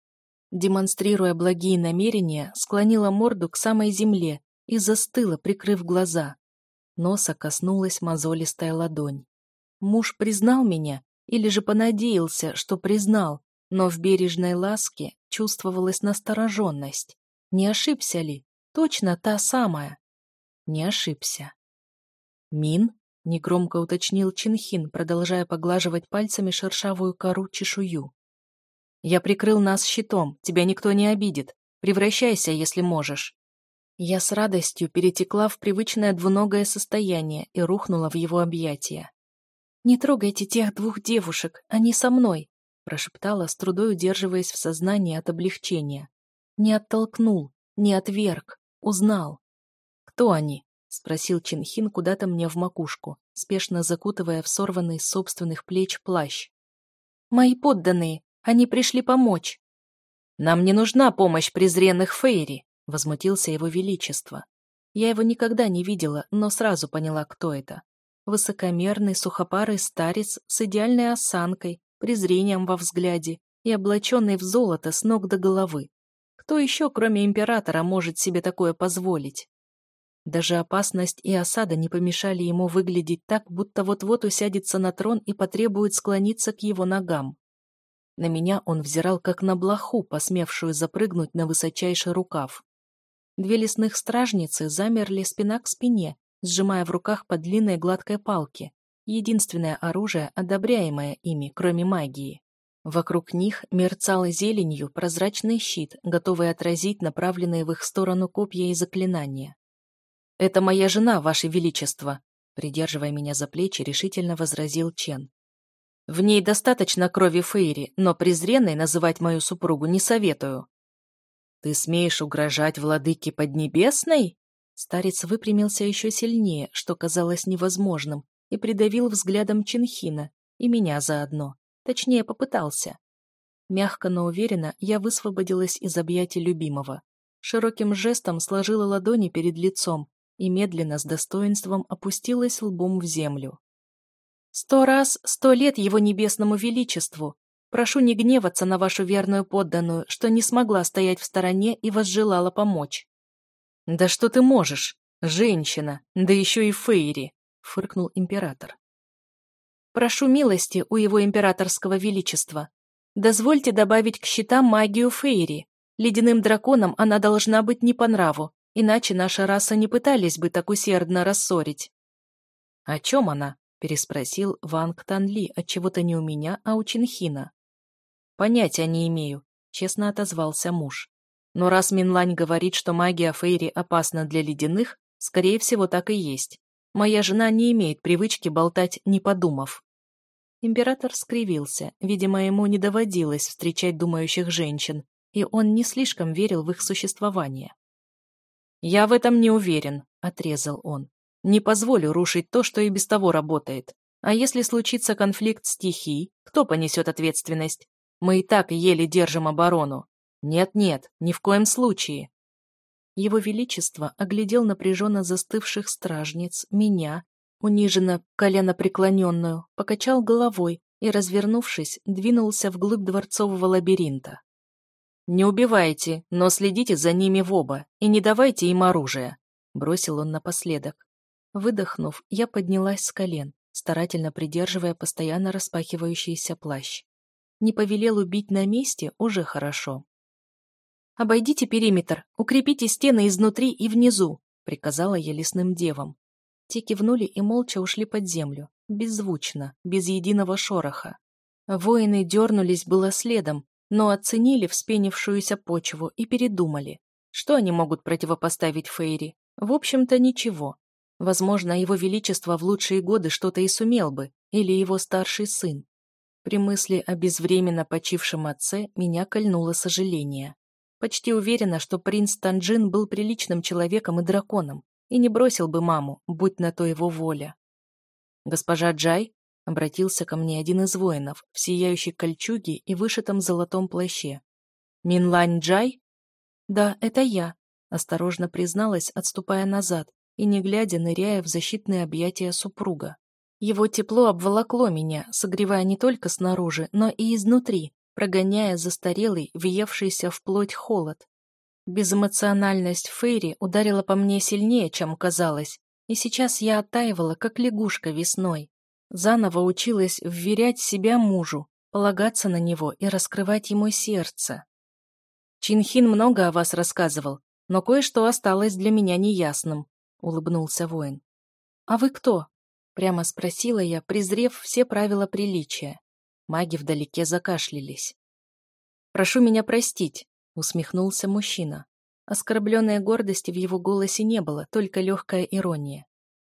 Демонстрируя благие намерения, склонила морду к самой земле и застыла, прикрыв глаза. Носа коснулась мозолистая ладонь. Муж признал меня или же понадеялся, что признал, но в бережной ласке чувствовалась настороженность. Не ошибся ли? Точно та самая. Не ошибся. Мин? Негромко уточнил Чинхин, продолжая поглаживать пальцами шершавую кору чешую. «Я прикрыл нас щитом, тебя никто не обидит. Превращайся, если можешь». Я с радостью перетекла в привычное двуногое состояние и рухнула в его объятия. «Не трогайте тех двух девушек, они со мной», прошептала, с трудой удерживаясь в сознании от облегчения. Не оттолкнул, не отверг, Узнал. «Кто они?» — спросил Чинхин куда-то мне в макушку, спешно закутывая в сорванный с собственных плеч плащ. «Мои подданные! Они пришли помочь!» «Нам не нужна помощь презренных Фейри!» — возмутился его величество. Я его никогда не видела, но сразу поняла, кто это. Высокомерный, сухопарый старец с идеальной осанкой, презрением во взгляде и облаченный в золото с ног до головы. Кто еще, кроме императора, может себе такое позволить? Даже опасность и осада не помешали ему выглядеть так, будто вот-вот усядется на трон и потребует склониться к его ногам. На меня он взирал как на блоху, посмевшую запрыгнуть на высочайший рукав. Две лесных стражницы замерли спина к спине, сжимая в руках по длинной гладкой палке, единственное оружие, одобряемое ими, кроме магии. Вокруг них мерцал зеленью прозрачный щит, готовый отразить направленные в их сторону копья и заклинания. «Это моя жена, Ваше Величество», придерживая меня за плечи, решительно возразил Чен. «В ней достаточно крови Фейри, но презренной называть мою супругу не советую». «Ты смеешь угрожать владыке Поднебесной?» Старец выпрямился еще сильнее, что казалось невозможным, и придавил взглядом Чинхина, и меня заодно. Точнее, попытался. Мягко, но уверенно я высвободилась из объятий любимого. Широким жестом сложила ладони перед лицом и медленно, с достоинством опустилась лбом в землю. «Сто раз, сто лет его небесному величеству! Прошу не гневаться на вашу верную подданную, что не смогла стоять в стороне и возжелала помочь». «Да что ты можешь? Женщина, да еще и Фейри!» — фыркнул император. Прошу милости у его императорского величества. Дозвольте добавить к счетам магию Фейри. Ледяным драконам она должна быть не по нраву, иначе наша раса не пытались бы так усердно рассорить. «О чем она?» — переспросил Ванг Танли, отчего-то не у меня, а у Чинхина. «Понятия не имею», — честно отозвался муж. «Но раз Минлань говорит, что магия Фейри опасна для ледяных, скорее всего, так и есть. Моя жена не имеет привычки болтать, не подумав. Император скривился, видимо, ему не доводилось встречать думающих женщин, и он не слишком верил в их существование. «Я в этом не уверен», — отрезал он. «Не позволю рушить то, что и без того работает. А если случится конфликт стихий, кто понесет ответственность? Мы и так еле держим оборону. Нет-нет, ни в коем случае». Его Величество оглядел напряженно застывших стражниц, меня, униженно колено преклоненную, покачал головой и, развернувшись, двинулся вглубь дворцового лабиринта. «Не убивайте, но следите за ними в оба и не давайте им оружие», — бросил он напоследок. Выдохнув, я поднялась с колен, старательно придерживая постоянно распахивающийся плащ. Не повелел убить на месте уже хорошо. «Обойдите периметр, укрепите стены изнутри и внизу», — приказала я лесным девам. Те кивнули и молча ушли под землю, беззвучно, без единого шороха. Воины дернулись было следом, но оценили вспенившуюся почву и передумали. Что они могут противопоставить Фейри? В общем-то, ничего. Возможно, его величество в лучшие годы что-то и сумел бы, или его старший сын. При мысли о безвременно почившем отце меня кольнуло сожаление. Почти уверена, что принц Танджин был приличным человеком и драконом, и не бросил бы маму, будь на то его воля. «Госпожа Джай?» — обратился ко мне один из воинов в сияющей кольчуге и вышитом золотом плаще. «Минлань Джай?» «Да, это я», — осторожно призналась, отступая назад и не глядя ныряя в защитные объятия супруга. Его тепло обволокло меня, согревая не только снаружи, но и изнутри, прогоняя застарелый, въевшийся в плоть холод. Безэмоциональность Фейри ударила по мне сильнее, чем казалось, и сейчас я оттаивала, как лягушка весной. Заново училась вверять себя мужу, полагаться на него и раскрывать ему сердце. Чинхин много о вас рассказывал, но кое-что осталось для меня неясным, улыбнулся воин. А вы кто? Прямо спросила я, презрев все правила приличия. Маги вдалеке закашлялись. «Прошу меня простить», — усмехнулся мужчина. Оскорбленной гордости в его голосе не было, только легкая ирония.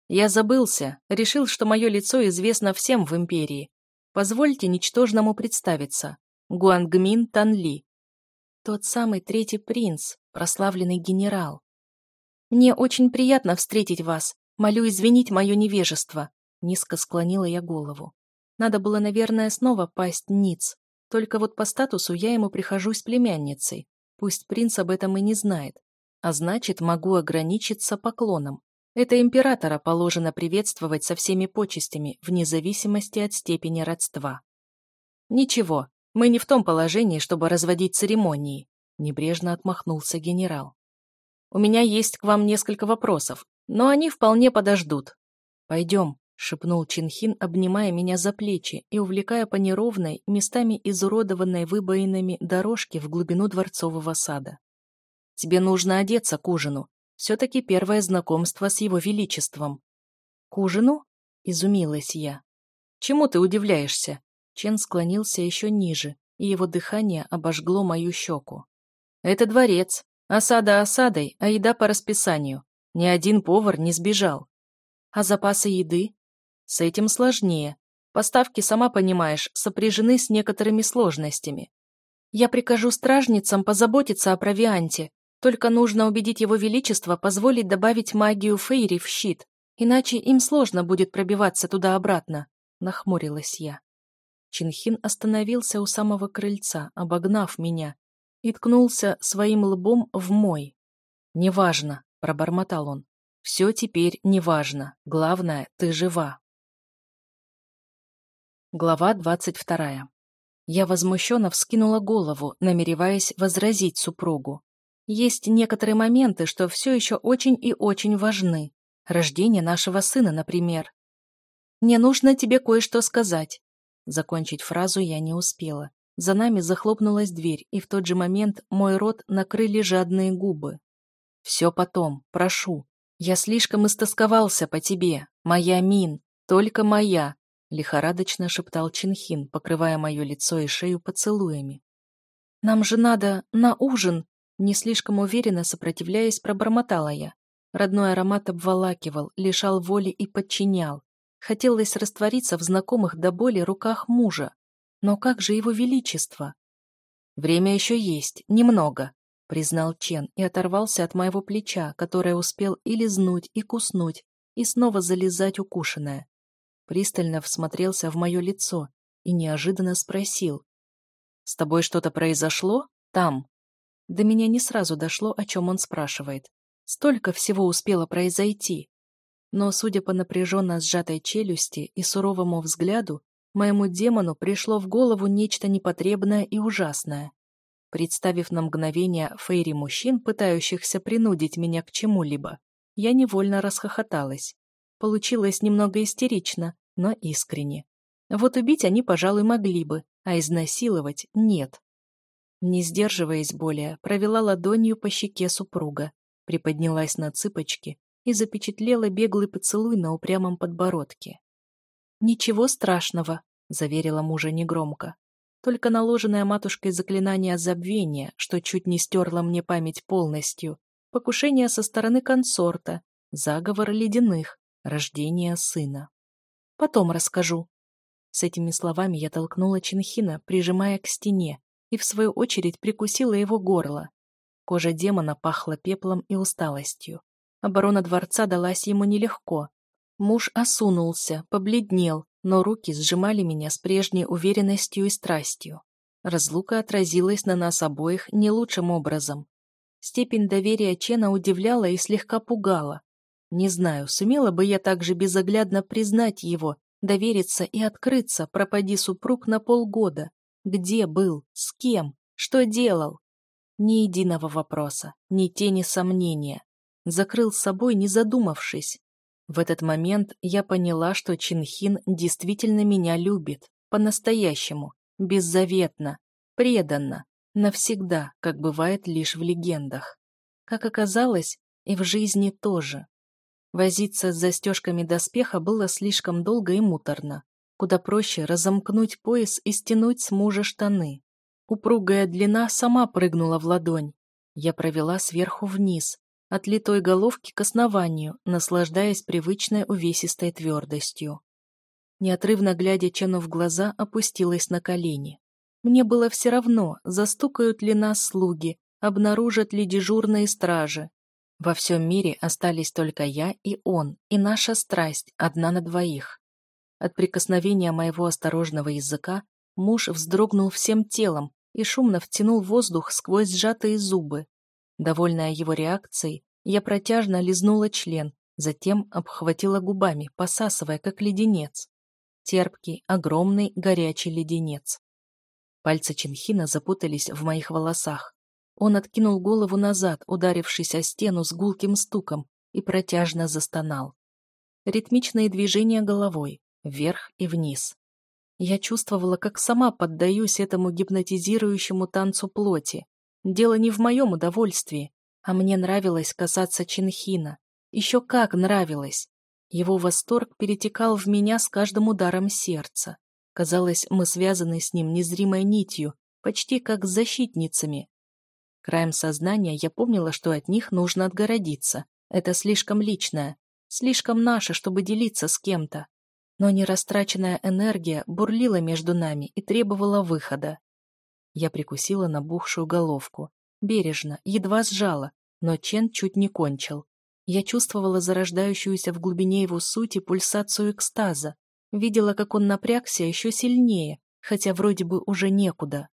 «Я забылся, решил, что мое лицо известно всем в Империи. Позвольте ничтожному представиться. Гуангмин Танли». Тот самый третий принц, прославленный генерал. «Мне очень приятно встретить вас. Молю извинить мое невежество», — низко склонила я голову. Надо было, наверное, снова пасть ниц. Только вот по статусу я ему прихожусь племянницей. Пусть принц об этом и не знает. А значит, могу ограничиться поклоном. Это императора положено приветствовать со всеми почестями, вне зависимости от степени родства. «Ничего, мы не в том положении, чтобы разводить церемонии», — небрежно отмахнулся генерал. «У меня есть к вам несколько вопросов, но они вполне подождут. Пойдем, — шепнул Чинхин, обнимая меня за плечи и увлекая по неровной, местами изуродованной выбоинами дорожке в глубину дворцового сада. «Тебе нужно одеться к ужину. Все-таки первое знакомство с его величеством». «К ужину?» — изумилась я. «Чему ты удивляешься?» Чен склонился еще ниже, и его дыхание обожгло мою щеку. «Это дворец. Осада осадой, а еда по расписанию. Ни один повар не сбежал. А запасы еды? С этим сложнее. Поставки, сама понимаешь, сопряжены с некоторыми сложностями. Я прикажу стражницам позаботиться о провианте, только нужно убедить его величество позволить добавить магию Фейри в щит, иначе им сложно будет пробиваться туда-обратно», — нахмурилась я. Чинхин остановился у самого крыльца, обогнав меня, и ткнулся своим лбом в мой. «Неважно», — пробормотал он. «Все теперь неважно. Главное, ты жива». Глава двадцать вторая. Я возмущенно вскинула голову, намереваясь возразить супругу. Есть некоторые моменты, что все еще очень и очень важны. Рождение нашего сына, например. «Мне нужно тебе кое-что сказать». Закончить фразу я не успела. За нами захлопнулась дверь, и в тот же момент мой рот накрыли жадные губы. «Все потом, прошу. Я слишком истосковался по тебе, моя Мин, только моя, Лихорадочно шептал Чинхин, покрывая мое лицо и шею поцелуями. «Нам же надо на ужин!» Не слишком уверенно сопротивляясь, пробормотала я. Родной аромат обволакивал, лишал воли и подчинял. Хотелось раствориться в знакомых до боли руках мужа. Но как же его величество? «Время еще есть, немного», — признал Чен и оторвался от моего плеча, которое успел и лизнуть, и куснуть, и снова залезать укушенное пристально всмотрелся в мое лицо и неожиданно спросил. «С тобой что-то произошло? Там?» До меня не сразу дошло, о чем он спрашивает. Столько всего успело произойти. но, судя по напряженно сжатой челюсти и суровому взгляду, моему демону пришло в голову нечто непотребное и ужасное. Представив на мгновение фейри мужчин, пытающихся принудить меня к чему-либо, я невольно расхохоталась. Получилось немного истерично, но искренне. Вот убить они, пожалуй, могли бы, а изнасиловать — нет. Не сдерживаясь более, провела ладонью по щеке супруга, приподнялась на цыпочки и запечатлела беглый поцелуй на упрямом подбородке. «Ничего страшного», — заверила мужа негромко. «Только наложенное матушкой заклинание забвения, что чуть не стерло мне память полностью, покушение со стороны консорта, заговор ледяных, рождение сына. Потом расскажу». С этими словами я толкнула Чинхина, прижимая к стене, и в свою очередь прикусила его горло. Кожа демона пахла пеплом и усталостью. Оборона дворца далась ему нелегко. Муж осунулся, побледнел, но руки сжимали меня с прежней уверенностью и страстью. Разлука отразилась на нас обоих не лучшим образом. Степень доверия Чена удивляла и слегка пугала. Не знаю, сумела бы я также безоглядно признать его, довериться и открыться, пропади супруг на полгода. Где был? С кем? Что делал? Ни единого вопроса, ни тени сомнения. Закрыл собой, не задумавшись. В этот момент я поняла, что Чинхин действительно меня любит. По-настоящему. Беззаветно. Преданно. Навсегда, как бывает лишь в легендах. Как оказалось, и в жизни тоже. Возиться с застежками доспеха было слишком долго и муторно. Куда проще разомкнуть пояс и стянуть с мужа штаны. Упругая длина сама прыгнула в ладонь. Я провела сверху вниз, от литой головки к основанию, наслаждаясь привычной увесистой твердостью. Неотрывно глядя Чену в глаза, опустилась на колени. Мне было все равно, застукают ли нас слуги, обнаружат ли дежурные стражи. Во всем мире остались только я и он, и наша страсть, одна на двоих. От прикосновения моего осторожного языка муж вздрогнул всем телом и шумно втянул воздух сквозь сжатые зубы. Довольная его реакцией, я протяжно лизнула член, затем обхватила губами, посасывая, как леденец. Терпкий, огромный, горячий леденец. Пальцы Чинхина запутались в моих волосах. Он откинул голову назад, ударившись о стену с гулким стуком, и протяжно застонал. Ритмичные движения головой, вверх и вниз. Я чувствовала, как сама поддаюсь этому гипнотизирующему танцу плоти. Дело не в моем удовольствии, а мне нравилось касаться Чинхина. Еще как нравилось. Его восторг перетекал в меня с каждым ударом сердца. Казалось, мы связаны с ним незримой нитью, почти как с защитницами. Краем сознания я помнила, что от них нужно отгородиться. Это слишком личное, слишком наше, чтобы делиться с кем-то но нерастраченная энергия бурлила между нами и требовала выхода. Я прикусила набухшую головку. Бережно, едва сжала, но Чен чуть не кончил. Я чувствовала зарождающуюся в глубине его сути пульсацию экстаза, видела, как он напрягся еще сильнее, хотя вроде бы уже некуда.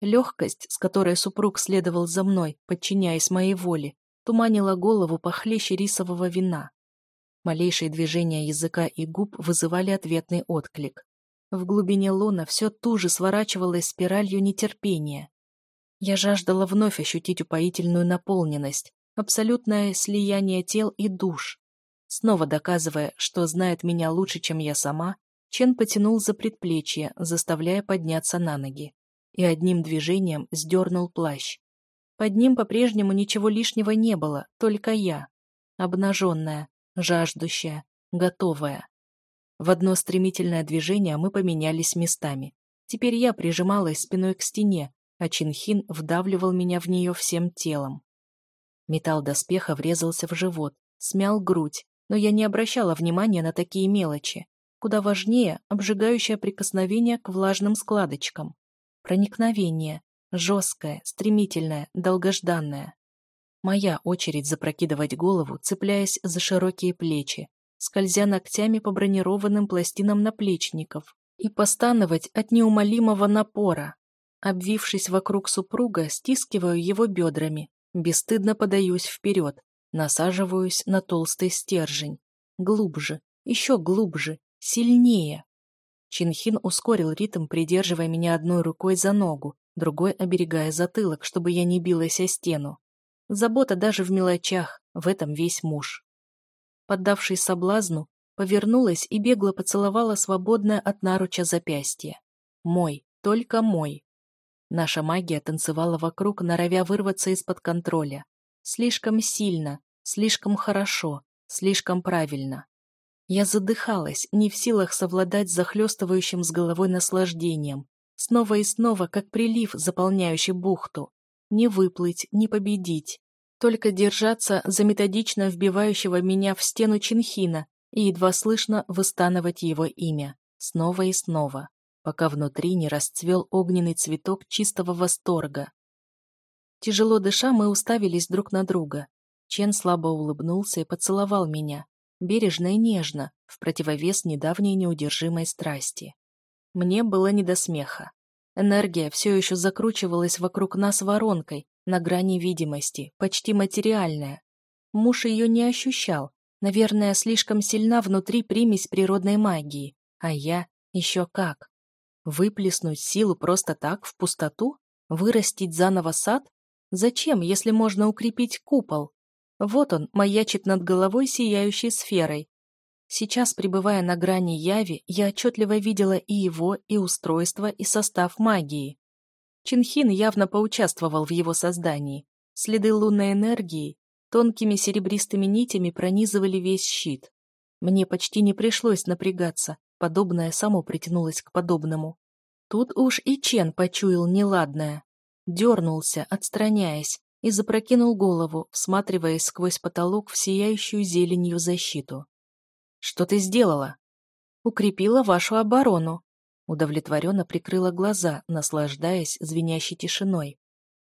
Легкость, с которой супруг следовал за мной, подчиняясь моей воле, туманила голову похлеще рисового вина. Малейшие движения языка и губ вызывали ответный отклик. В глубине лона все туже сворачивалось спиралью нетерпения. Я жаждала вновь ощутить упоительную наполненность, абсолютное слияние тел и душ. Снова доказывая, что знает меня лучше, чем я сама, Чен потянул за предплечье, заставляя подняться на ноги, и одним движением сдернул плащ. Под ним по-прежнему ничего лишнего не было, только я, обнаженная, жаждущая, готовая. В одно стремительное движение мы поменялись местами. Теперь я прижималась спиной к стене, а Чинхин вдавливал меня в нее всем телом. Металл доспеха врезался в живот, смял грудь, но я не обращала внимания на такие мелочи. Куда важнее обжигающее прикосновение к влажным складочкам. Проникновение. Жесткое, стремительное, долгожданное. Моя очередь запрокидывать голову, цепляясь за широкие плечи, скользя ногтями по бронированным пластинам наплечников и постановать от неумолимого напора. Обвившись вокруг супруга, стискиваю его бедрами, бесстыдно подаюсь вперед, насаживаюсь на толстый стержень. глубже, еще глубже, сильнее. Чинхин ускорил ритм, придерживая меня одной рукой за ногу, другой оберегая затылок, чтобы я не билась о стену. Забота даже в мелочах, в этом весь муж. Поддавшись соблазну, повернулась и бегло поцеловала свободное от наруча запястье. Мой, только мой. Наша магия танцевала вокруг, норовя вырваться из-под контроля. Слишком сильно, слишком хорошо, слишком правильно. Я задыхалась, не в силах совладать с захлестывающим с головой наслаждением. Снова и снова, как прилив, заполняющий бухту. Не выплыть, не победить. Только держаться за методично вбивающего меня в стену Чинхина и едва слышно выстанывать его имя. Снова и снова, пока внутри не расцвел огненный цветок чистого восторга. Тяжело дыша, мы уставились друг на друга. Чен слабо улыбнулся и поцеловал меня, бережно и нежно, в противовес недавней неудержимой страсти. Мне было не до смеха. Энергия все еще закручивалась вокруг нас воронкой, на грани видимости, почти материальная. Муж ее не ощущал, наверное, слишком сильна внутри примесь природной магии, а я еще как. Выплеснуть силу просто так, в пустоту? Вырастить заново сад? Зачем, если можно укрепить купол? Вот он маячит над головой сияющей сферой. Сейчас, пребывая на грани яви, я отчетливо видела и его, и устройство, и состав магии. Чинхин явно поучаствовал в его создании. Следы лунной энергии тонкими серебристыми нитями пронизывали весь щит. Мне почти не пришлось напрягаться, подобное само притянулось к подобному. Тут уж и Чен почуял неладное. Дернулся, отстраняясь, и запрокинул голову, всматриваясь сквозь потолок в сияющую зеленью защиту. «Что ты сделала?» «Укрепила вашу оборону», удовлетворенно прикрыла глаза, наслаждаясь звенящей тишиной.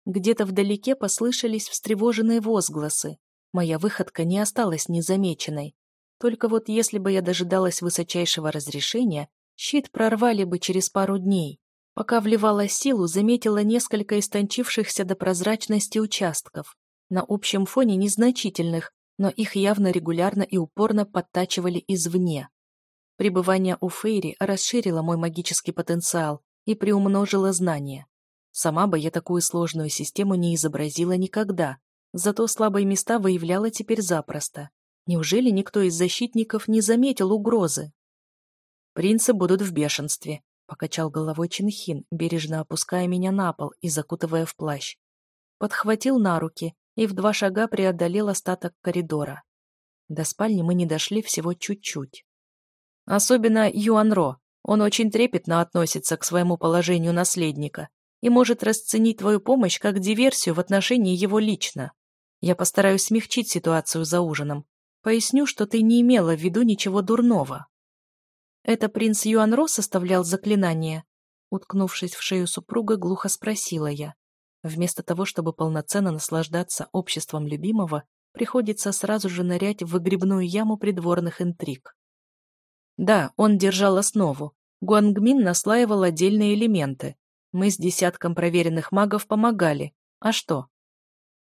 Где-то вдалеке послышались встревоженные возгласы. Моя выходка не осталась незамеченной. Только вот если бы я дожидалась высочайшего разрешения, щит прорвали бы через пару дней. Пока вливала силу, заметила несколько истончившихся до прозрачности участков. На общем фоне незначительных, но их явно регулярно и упорно подтачивали извне. Пребывание у Фейри расширило мой магический потенциал и приумножило знания. Сама бы я такую сложную систему не изобразила никогда, зато слабые места выявляла теперь запросто. Неужели никто из защитников не заметил угрозы? Принцы будут в бешенстве, Покачал головой Чинхин, бережно опуская меня на пол и закутывая в плащ. Подхватил на руки и в два шага преодолел остаток коридора. До спальни мы не дошли всего чуть-чуть. Особенно Юанро. Он очень трепетно относится к своему положению наследника и может расценить твою помощь как диверсию в отношении его лично. Я постараюсь смягчить ситуацию за ужином. Поясню, что ты не имела в виду ничего дурного. «Это принц Юанро составлял заклинание?» Уткнувшись в шею супруга, глухо спросила я. Вместо того, чтобы полноценно наслаждаться обществом любимого, приходится сразу же нырять в выгребную яму придворных интриг. Да, он держал основу. Гуангмин наслаивал отдельные элементы. Мы с десятком проверенных магов помогали. А что?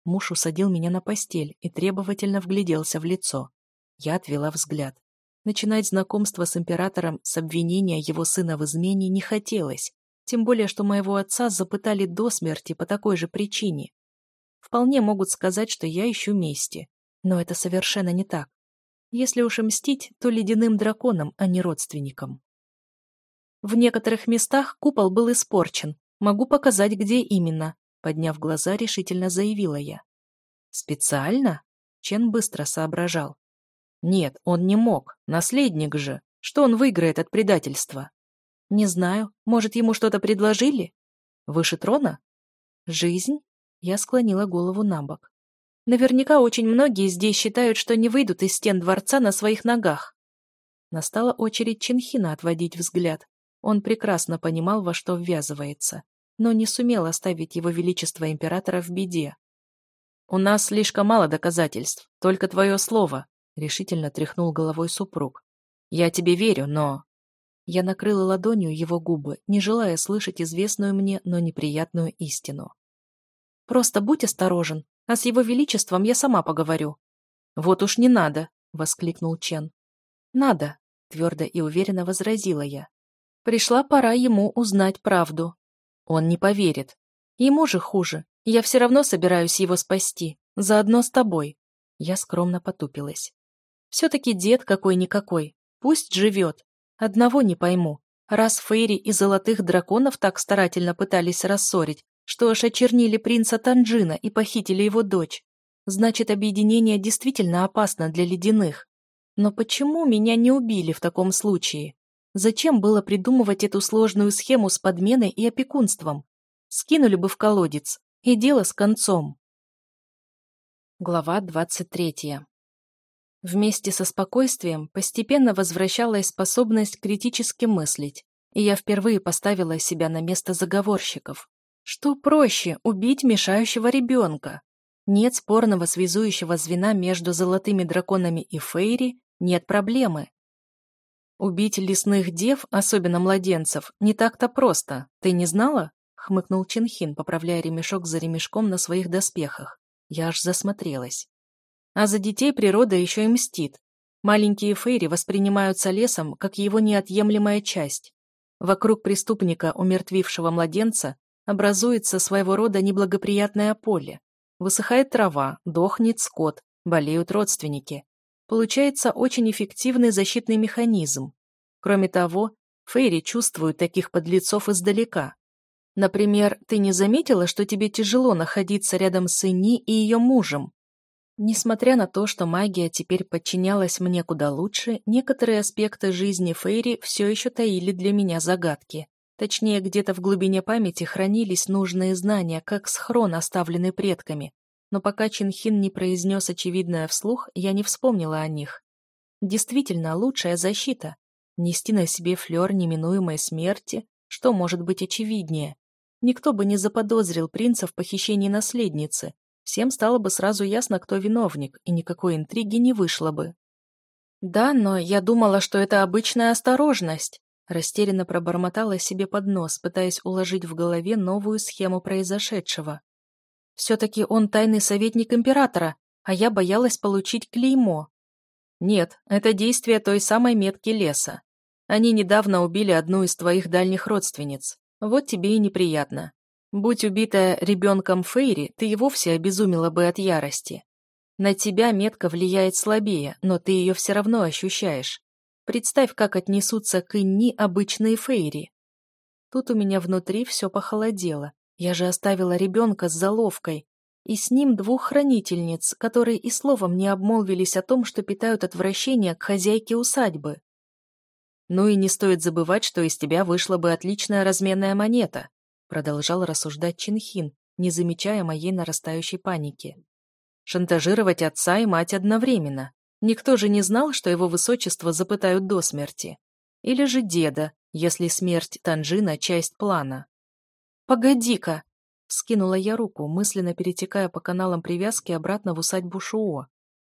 Муж усадил меня на постель и требовательно вгляделся в лицо. Я отвела взгляд. Начинать знакомство с императором с обвинения его сына в измене не хотелось, тем более, что моего отца запытали до смерти по такой же причине. Вполне могут сказать, что я ищу мести, но это совершенно не так. Если уж и мстить, то ледяным драконам, а не родственникам. В некоторых местах купол был испорчен. Могу показать, где именно. Подняв глаза, решительно заявила я. Специально? Чен быстро соображал. Нет, он не мог. Наследник же. Что он выиграет от предательства? Не знаю. Может, ему что-то предложили? Выше трона? Жизнь? Я склонила голову на бок. Наверняка очень многие здесь считают, что не выйдут из стен дворца на своих ногах. Настала очередь Чинхина отводить взгляд. Он прекрасно понимал, во что ввязывается, но не сумел оставить его величество императора в беде. «У нас слишком мало доказательств, только твое слово», — решительно тряхнул головой супруг. «Я тебе верю, но...» Я накрыла ладонью его губы, не желая слышать известную мне, но неприятную истину. «Просто будь осторожен, а с его величеством я сама поговорю». «Вот уж не надо», — воскликнул Чен. «Надо», — твердо и уверенно возразила я. Пришла пора ему узнать правду. Он не поверит. Ему же хуже. Я все равно собираюсь его спасти. Заодно с тобой. Я скромно потупилась. Все-таки дед какой-никакой. Пусть живет. Одного не пойму. Раз Фейри и золотых драконов так старательно пытались рассорить, что аж очернили принца Танджина и похитили его дочь, значит, объединение действительно опасно для ледяных. Но почему меня не убили в таком случае? Зачем было придумывать эту сложную схему с подменой и опекунством? Скинули бы в колодец, и дело с концом. Глава 23. Вместе со спокойствием постепенно возвращалась способность критически мыслить, и я впервые поставила себя на место заговорщиков. Что проще – убить мешающего ребенка? Нет спорного связующего звена между золотыми драконами и Фейри, нет проблемы. Убить лесных дев, особенно младенцев, не так-то просто. Ты не знала? Хмыкнул Чинхин, поправляя ремешок за ремешком на своих доспехах. Я аж засмотрелась. А за детей природа еще и мстит. Маленькие фейри воспринимаются лесом как его неотъемлемая часть. Вокруг преступника, умертвившего младенца, образуется своего рода неблагоприятное поле. Высыхает трава, дохнет скот, болеют родственники получается очень эффективный защитный механизм. Кроме того, Фейри чувствуют таких подлецов издалека. Например, ты не заметила, что тебе тяжело находиться рядом с Инни и ее мужем? Несмотря на то, что магия теперь подчинялась мне куда лучше, некоторые аспекты жизни Фейри все еще таили для меня загадки. Точнее, где-то в глубине памяти хранились нужные знания, как схрон, оставленный предками, но пока Чинхин не произнес очевидное вслух, я не вспомнила о них. Действительно, лучшая защита. Нести на себе флер неминуемой смерти, что может быть очевиднее. Никто бы не заподозрил принца в похищении наследницы. Всем стало бы сразу ясно, кто виновник, и никакой интриги не вышло бы. «Да, но я думала, что это обычная осторожность», растерянно пробормотала себе под нос, пытаясь уложить в голове новую схему произошедшего. Все-таки он тайный советник императора, а я боялась получить клеймо. Нет, это действие той самой метки леса. Они недавно убили одну из твоих дальних родственниц. Вот тебе и неприятно. Будь убитая ребенком Фейри, ты и вовсе обезумела бы от ярости. На тебя метка влияет слабее, но ты ее все равно ощущаешь. Представь, как отнесутся к Инни обычные Фейри. Тут у меня внутри все похолодело, я же оставила ребенка с заловкой, и с ним двух хранительниц, которые и словом не обмолвились о том, что питают отвращение к хозяйке усадьбы. «Ну и не стоит забывать, что из тебя вышла бы отличная разменная монета», продолжал рассуждать Чинхин, не замечая моей нарастающей паники. «Шантажировать отца и мать одновременно. Никто же не знал, что его высочество запытают до смерти. Или же деда, если смерть Танжина – часть плана. «Погоди-ка!» — скинула я руку, мысленно перетекая по каналам привязки обратно в усадьбу Шуо.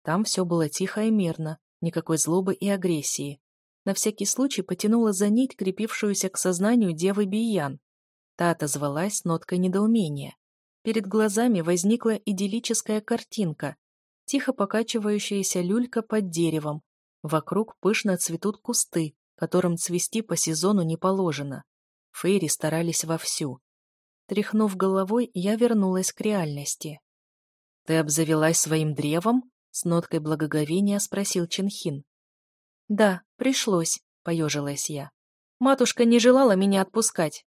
Там все было тихо и мирно, никакой злобы и агрессии. На всякий случай потянула за нить, крепившуюся к сознанию девы Биян. Та отозвалась ноткой недоумения. Перед глазами возникла идиллическая картинка. Тихо покачивающаяся люлька под деревом. Вокруг пышно цветут кусты, которым цвести по сезону не положено. Фейри старались вовсю. Тряхнув головой, я вернулась к реальности. «Ты обзавелась своим древом?» — с ноткой благоговения спросил Чинхин. «Да, пришлось», — поежилась я. «Матушка не желала меня отпускать».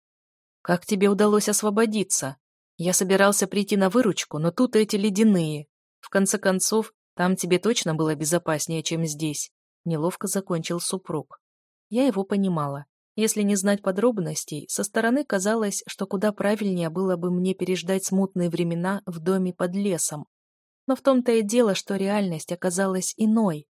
«Как тебе удалось освободиться? Я собирался прийти на выручку, но тут эти ледяные. В конце концов, там тебе точно было безопаснее, чем здесь», — неловко закончил супруг. Я его понимала. Если не знать подробностей, со стороны казалось, что куда правильнее было бы мне переждать смутные времена в доме под лесом. Но в том-то и дело, что реальность оказалась иной.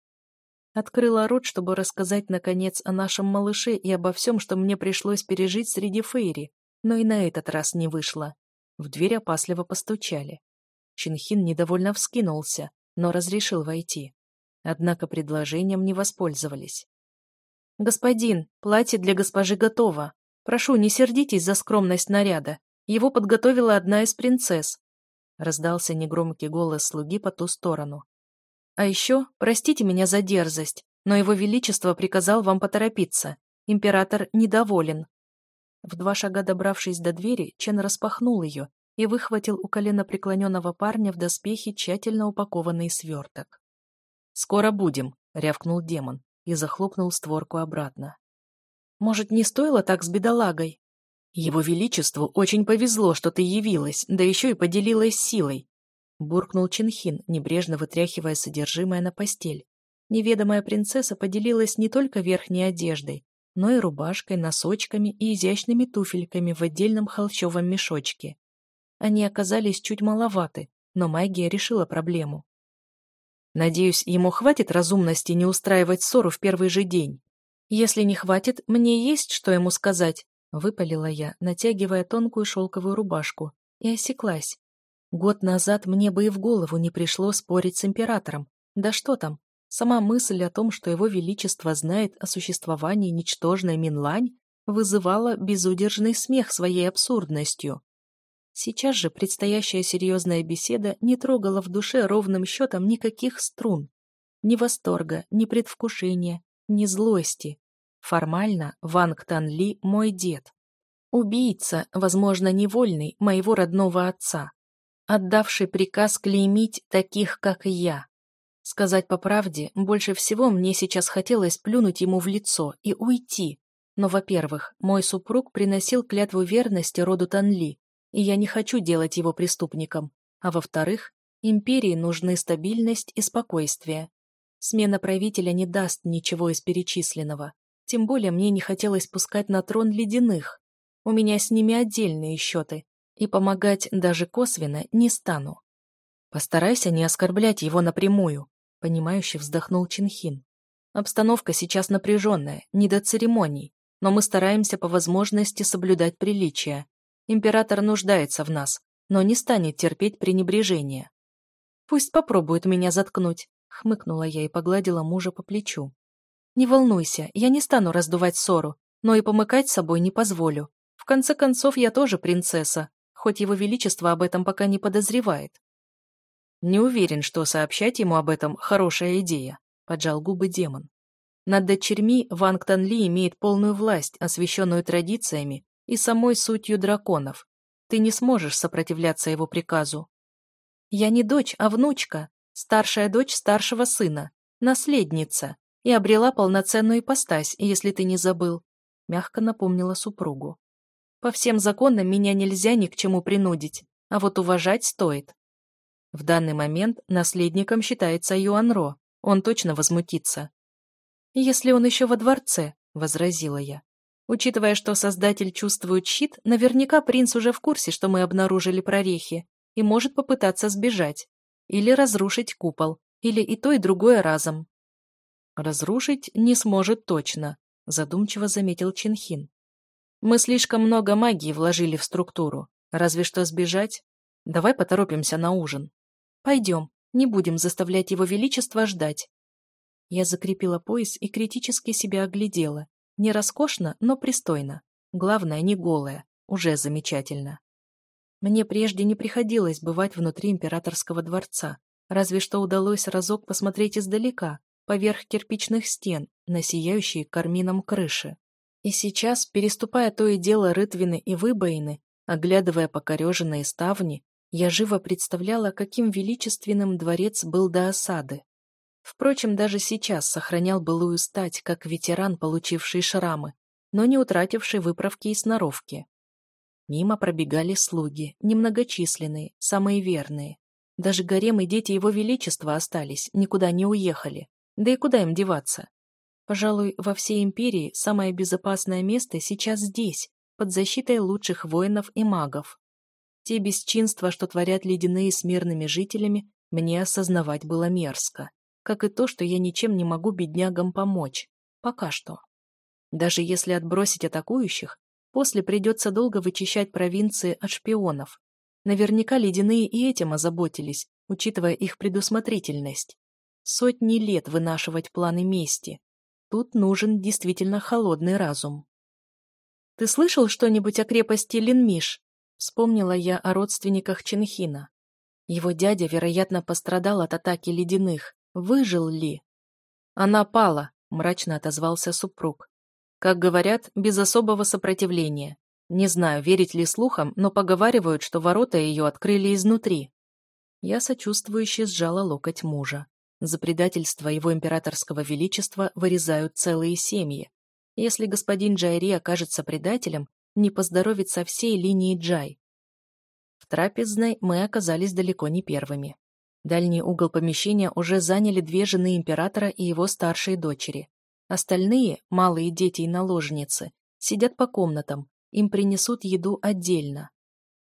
Открыла рот, чтобы рассказать, наконец, о нашем малыше и обо всем, что мне пришлось пережить среди Фейри, но и на этот раз не вышло. В дверь опасливо постучали. Чинхин недовольно вскинулся, но разрешил войти. Однако предложением не воспользовались. «Господин, платье для госпожи готово. Прошу, не сердитесь за скромность наряда. Его подготовила одна из принцесс», — раздался негромкий голос слуги по ту сторону. «А еще простите меня за дерзость, но его величество приказал вам поторопиться. Император недоволен». В два шага добравшись до двери, Чен распахнул ее и выхватил у колена преклоненного парня в доспехе тщательно упакованный сверток. «Скоро будем», — рявкнул демон и захлопнул створку обратно. «Может, не стоило так с бедолагой?» «Его Величеству очень повезло, что ты явилась, да еще и поделилась силой», — буркнул Чинхин, небрежно вытряхивая содержимое на постель. Неведомая принцесса поделилась не только верхней одеждой, но и рубашкой, носочками и изящными туфельками в отдельном холщовом мешочке. Они оказались чуть маловаты, но магия решила проблему. Надеюсь, ему хватит разумности не устраивать ссору в первый же день. Если не хватит, мне есть что ему сказать, выпалила я, натягивая тонкую шелковую рубашку, и осеклась. Год назад мне бы и в голову не пришло спорить с императором. Да что там, сама мысль о том, что его величество знает о существовании ничтожной Минлань, вызывала безудержный смех своей абсурдностью. Сейчас же предстоящая серьезная беседа не трогала в душе ровным счетом никаких струн. Ни восторга, ни предвкушения, ни злости. Формально Ванг Танли мой дед. Убийца, возможно, невольный, моего родного отца. Отдавший приказ клеймить таких, как я. Сказать по правде, больше всего мне сейчас хотелось плюнуть ему в лицо и уйти. Но, во-первых, мой супруг приносил клятву верности роду Танли, и я не хочу делать его преступником. А во-вторых, империи нужны стабильность и спокойствие. Смена правителя не даст ничего из перечисленного. Тем более мне не хотелось пускать на трон ледяных. У меня с ними отдельные счеты, и помогать даже косвенно не стану. Постарайся не оскорблять его напрямую, понимающе вздохнул Чинхин. Обстановка сейчас напряженная, не до церемоний, но мы стараемся по возможности соблюдать приличия. Император нуждается в нас, но не станет терпеть пренебрежения. Пусть попробует меня заткнуть, хмыкнула я и погладила мужа по плечу. Не волнуйся, я не стану раздувать ссору, но и помыкать собой не позволю. В конце концов, я тоже принцесса, хоть его величество об этом пока не подозревает. Не уверен, что сообщать ему об этом хорошая идея, поджал губы демон. Над дочерьми Ванг Танли имеет полную власть, освященную традициями и самой сутью драконов. Ты не сможешь сопротивляться его приказу. Я не дочь, а внучка, старшая дочь старшего сына, наследница, и обрела полноценную ипостась, если ты не забыл, мягко напомнила супругу. По всем законам меня нельзя ни к чему принудить, а вот уважать стоит. В данный момент наследником считается Юанро, он точно возмутится. «Если он еще во дворце», — возразила я. Учитывая, что создатель чувствует щит, наверняка принц уже в курсе, что мы обнаружили прорехи, и может попытаться сбежать. Или разрушить купол. Или и то, и другое разом. Разрушить не сможет точно, задумчиво заметил Чинхин. Мы слишком много магии вложили в структуру. Разве что сбежать? Давай поторопимся на ужин. Пойдем, не будем заставлять его величество ждать. Я закрепила пояс и критически себя оглядела. Не роскошно, но пристойно. Главное, не голая. Уже замечательно. Мне прежде не приходилось бывать внутри императорского дворца, разве что удалось разок посмотреть издалека, поверх кирпичных стен, на сияющие кармином крыши. И сейчас, переступая то и дело рытвины и выбоины, оглядывая покореженные ставни, я живо представляла, каким величественным дворец был до осады. Впрочем, даже сейчас сохранял былую стать, как ветеран, получивший шрамы, но не утративший выправки и сноровки. Мимо пробегали слуги, немногочисленные, самые верные. Даже гарем и дети его величества остались, никуда не уехали. Да и куда им деваться? Пожалуй, во всей империи самое безопасное место сейчас здесь, под защитой лучших воинов и магов. Те бесчинства, что творят ледяные с мирными жителями, мне осознавать было мерзко как и то, что я ничем не могу беднягам помочь. Пока что. Даже если отбросить атакующих, после придется долго вычищать провинции от шпионов. Наверняка ледяные и этим озаботились, учитывая их предусмотрительность. Сотни лет вынашивать планы мести. Тут нужен действительно холодный разум. «Ты слышал что-нибудь о крепости Линмиш?» Вспомнила я о родственниках Чинхина. Его дядя, вероятно, пострадал от атаки ледяных, Выжил ли? Она пала, мрачно отозвался супруг. Как говорят, без особого сопротивления. Не знаю, верить ли слухам, но поговаривают, что ворота ее открыли изнутри. Я сочувствующе сжала локоть мужа. За предательство его императорского величества вырезают целые семьи. Если господин Джайри окажется предателем, не поздоровит со всей линии Джай. В трапезной мы оказались далеко не первыми. Дальний угол помещения уже заняли две жены императора и его старшие дочери. Остальные, малые дети и наложницы, сидят по комнатам, им принесут еду отдельно.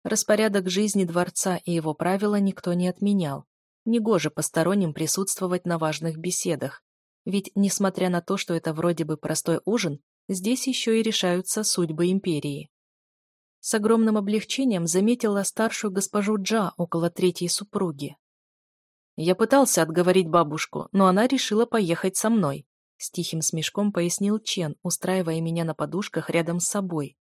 Распорядок жизни дворца и его правила никто не отменял. Негоже посторонним присутствовать на важных беседах, ведь, несмотря на то, что это вроде бы простой ужин, здесь еще и решаются судьбы империи. С огромным облегчением заметила старшую госпожу Джа около третьей супруги. Я пытался отговорить бабушку, но она решила поехать со мной. С тихим смешком пояснил Чен, устраивая меня на подушках рядом с собой.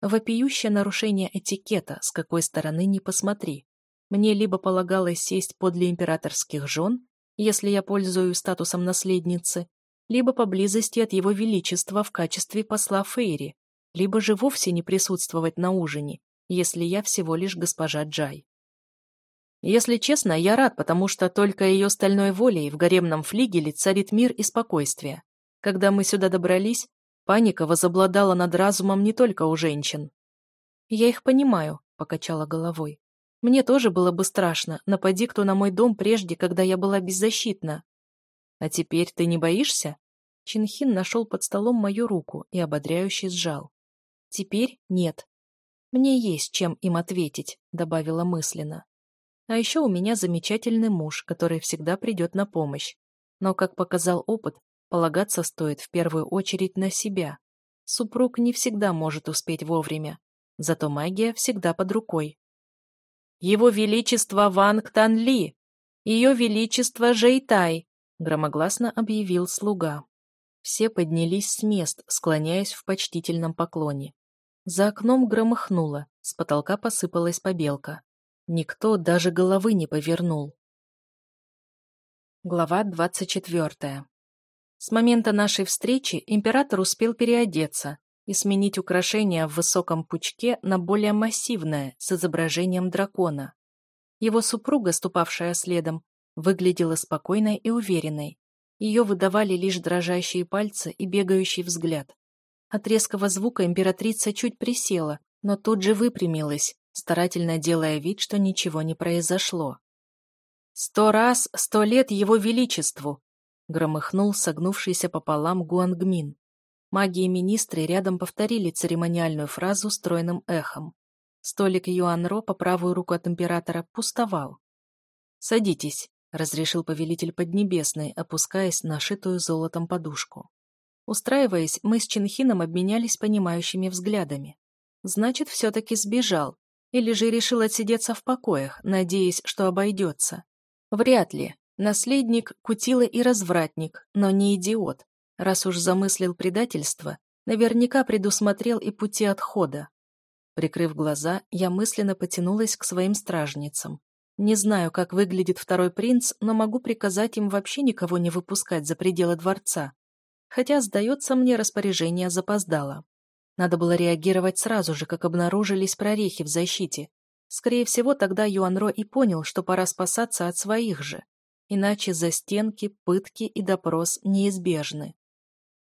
Вопиющее нарушение этикета, с какой стороны ни посмотри. Мне либо полагалось сесть подле императорских жен, если я пользуюсь статусом наследницы, либо поблизости от его величества в качестве посла Фейри, либо же вовсе не присутствовать на ужине, если я всего лишь госпожа Джай. Если честно, я рад, потому что только ее стальной волей в гаремном флигеле царит мир и спокойствие. Когда мы сюда добрались, паника возобладала над разумом не только у женщин. «Я их понимаю», — покачала головой. «Мне тоже было бы страшно, напади кто на мой дом прежде, когда я была беззащитна». «А теперь ты не боишься?» Чинхин нашел под столом мою руку и ободряюще сжал. «Теперь нет. Мне есть чем им ответить», — добавила мысленно. А еще у меня замечательный муж, который всегда придет на помощь. Но, как показал опыт, полагаться стоит в первую очередь на себя. Супруг не всегда может успеть вовремя, зато магия всегда под рукой. «Его Величество Ванг Танли! Ее Величество Жейтай!» Громогласно объявил слуга. Все поднялись с мест, склоняясь в почтительном поклоне. За окном громыхнуло, с потолка посыпалась побелка. Никто даже головы не повернул. Глава 24. С момента нашей встречи император успел переодеться и сменить украшение в высоком пучке на более массивное с изображением дракона. Его супруга, ступавшая следом, выглядела спокойной и уверенной. Ее выдавали лишь дрожащие пальцы и бегающий взгляд. От резкого звука императрица чуть присела, но тут же выпрямилась, старательно делая вид, что ничего не произошло. «Сто раз, сто лет его величеству!» — громыхнул согнувшийся пополам Гуангмин. Маги и министры рядом повторили церемониальную фразу стройным эхом. Столик Юанро по правую руку от императора пустовал. «Садитесь», — разрешил повелитель Поднебесной, опускаясь на шитую золотом подушку. Устраиваясь, мы с Чинхином обменялись понимающими взглядами. Значит, все-таки сбежал, или же решил отсидеться в покоях, надеясь, что обойдется? Вряд ли. Наследник – кутила и развратник, но не идиот. Раз уж замыслил предательство, наверняка предусмотрел и пути отхода. Прикрыв глаза, я мысленно потянулась к своим стражницам. Не знаю, как выглядит второй принц, но могу приказать им вообще никого не выпускать за пределы дворца. Хотя, сдается мне, распоряжение запоздало. Надо было реагировать сразу же, как обнаружились прорехи в защите. Скорее всего, тогда Юанро и понял, что пора спасаться от своих же. Иначе застенки, пытки и допрос неизбежны.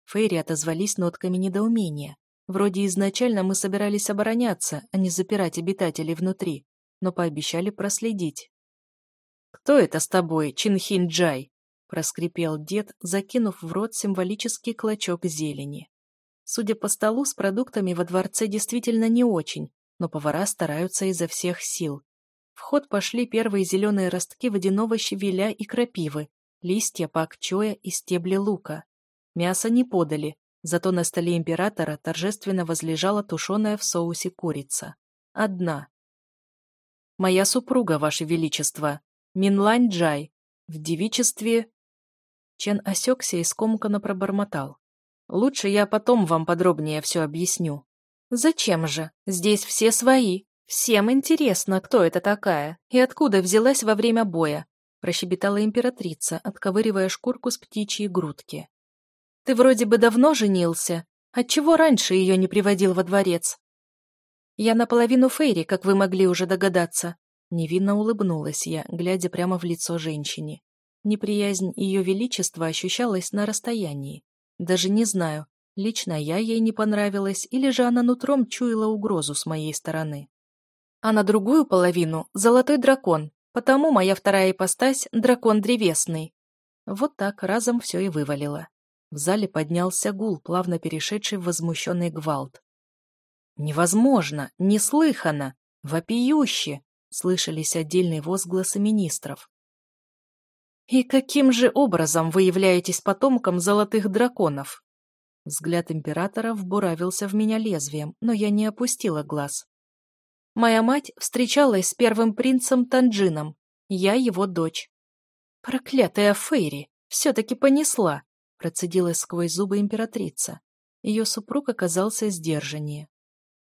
Фейри отозвались нотками недоумения. Вроде изначально мы собирались обороняться, а не запирать обитателей внутри, но пообещали проследить. «Кто это с тобой, Чинхин Джай?» – проскрипел дед, закинув в рот символический клочок зелени. Судя по столу, с продуктами во дворце действительно не очень, но повара стараются изо всех сил. В ход пошли первые зеленые ростки водяного щавеля и крапивы, листья пакчоя и стебли лука. Мясо не подали, зато на столе императора торжественно возлежала тушеная в соусе курица. Одна. «Моя супруга, ваше величество, Минлань Джай, в девичестве...» Чен осекся и скомканно пробормотал. Лучше я потом вам подробнее все объясню. Зачем же? Здесь все свои. Всем интересно, кто это такая и откуда взялась во время боя, прощебетала императрица, отковыривая шкурку с птичьей грудки. Ты вроде бы давно женился. Отчего раньше ее не приводил во дворец?» «Я наполовину Фейри, как вы могли уже догадаться». Невинно улыбнулась я, глядя прямо в лицо женщине. Неприязнь Ее Величества ощущалась на расстоянии. Даже не знаю, лично я ей не понравилась, или же она нутром чуяла угрозу с моей стороны. А на другую половину — золотой дракон, потому моя вторая ипостась — дракон древесный. Вот так разом все и вывалило. В зале поднялся гул, плавно перешедший в возмущенный гвалт. «Невозможно! Неслыханно! Вопиюще!» — слышались отдельные возгласы министров. «И каким же образом вы являетесь потомком золотых драконов?» Взгляд императора вбуравился в меня лезвием, но я не опустила глаз. Моя мать встречалась с первым принцем Танджином, я его дочь. «Проклятая Фейри! Все-таки понесла!» процедила сквозь зубы императрица. Ее супруг оказался сдержаннее.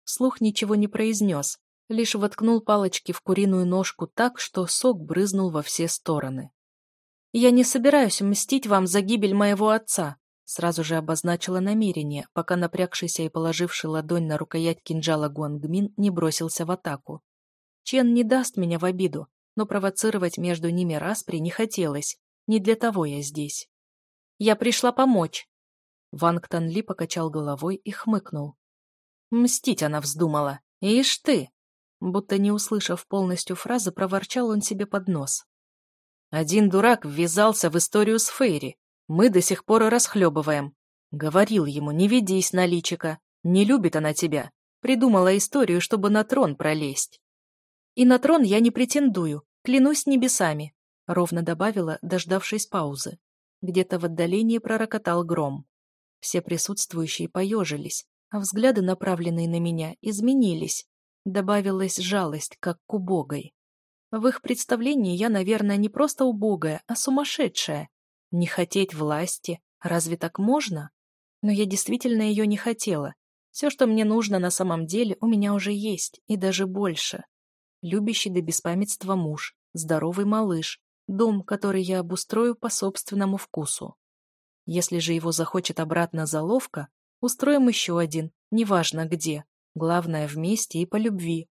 Слух ничего не произнес, лишь воткнул палочки в куриную ножку так, что сок брызнул во все стороны. «Я не собираюсь мстить вам за гибель моего отца», сразу же обозначила намерение, пока напрягшийся и положивший ладонь на рукоять кинжала Гуангмин не бросился в атаку. Чен не даст меня в обиду, но провоцировать между ними распри не хотелось, не для того я здесь. Я пришла помочь». Ванг Танли покачал головой и хмыкнул. Мстить она вздумала. Ишь ты! Будто не услышав полностью фразы, проворчал он себе под нос. Один дурак ввязался в историю с Фейри. Мы до сих пор расхлебываем. Говорил ему, не ведись на личика. Не любит она тебя. Придумала историю, чтобы на трон пролезть. И на трон я не претендую, клянусь небесами, ровно добавила, дождавшись паузы. Где-то в отдалении пророкотал гром. Все присутствующие поежились, а взгляды, направленные на меня, изменились. Добавилась жалость, как к убогой. В их представлении я, наверное, не просто убогая, а сумасшедшая. Не хотеть власти, разве так можно? Но я действительно ее не хотела. Все, что мне нужно на самом деле, у меня уже есть, и даже больше. Любящий до беспамятства муж, здоровый малыш, Дом, который я обустрою по собственному вкусу. Если же его захочет обратно заловка, устроим еще один, неважно где, главное вместе и по любви.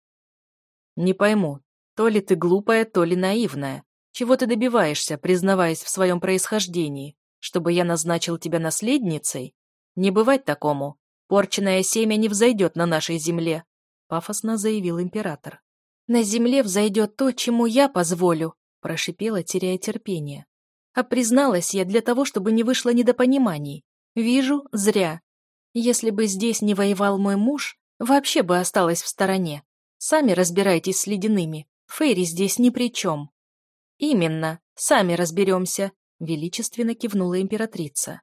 Не пойму, то ли ты глупая, то ли наивная. Чего ты добиваешься, признаваясь в своем происхождении? Чтобы я назначил тебя наследницей? Не бывать такому. Порченное семя не взойдет на нашей земле, пафосно заявил император. На земле взойдет то, чему я позволю, Прошипела, теряя терпение. А призналась я для того, чтобы не вышло недопониманий. Вижу, зря. Если бы здесь не воевал мой муж, вообще бы осталась в стороне. Сами разбирайтесь с ледяными. Фейри здесь ни при чем. Именно, сами разберемся, величественно кивнула императрица.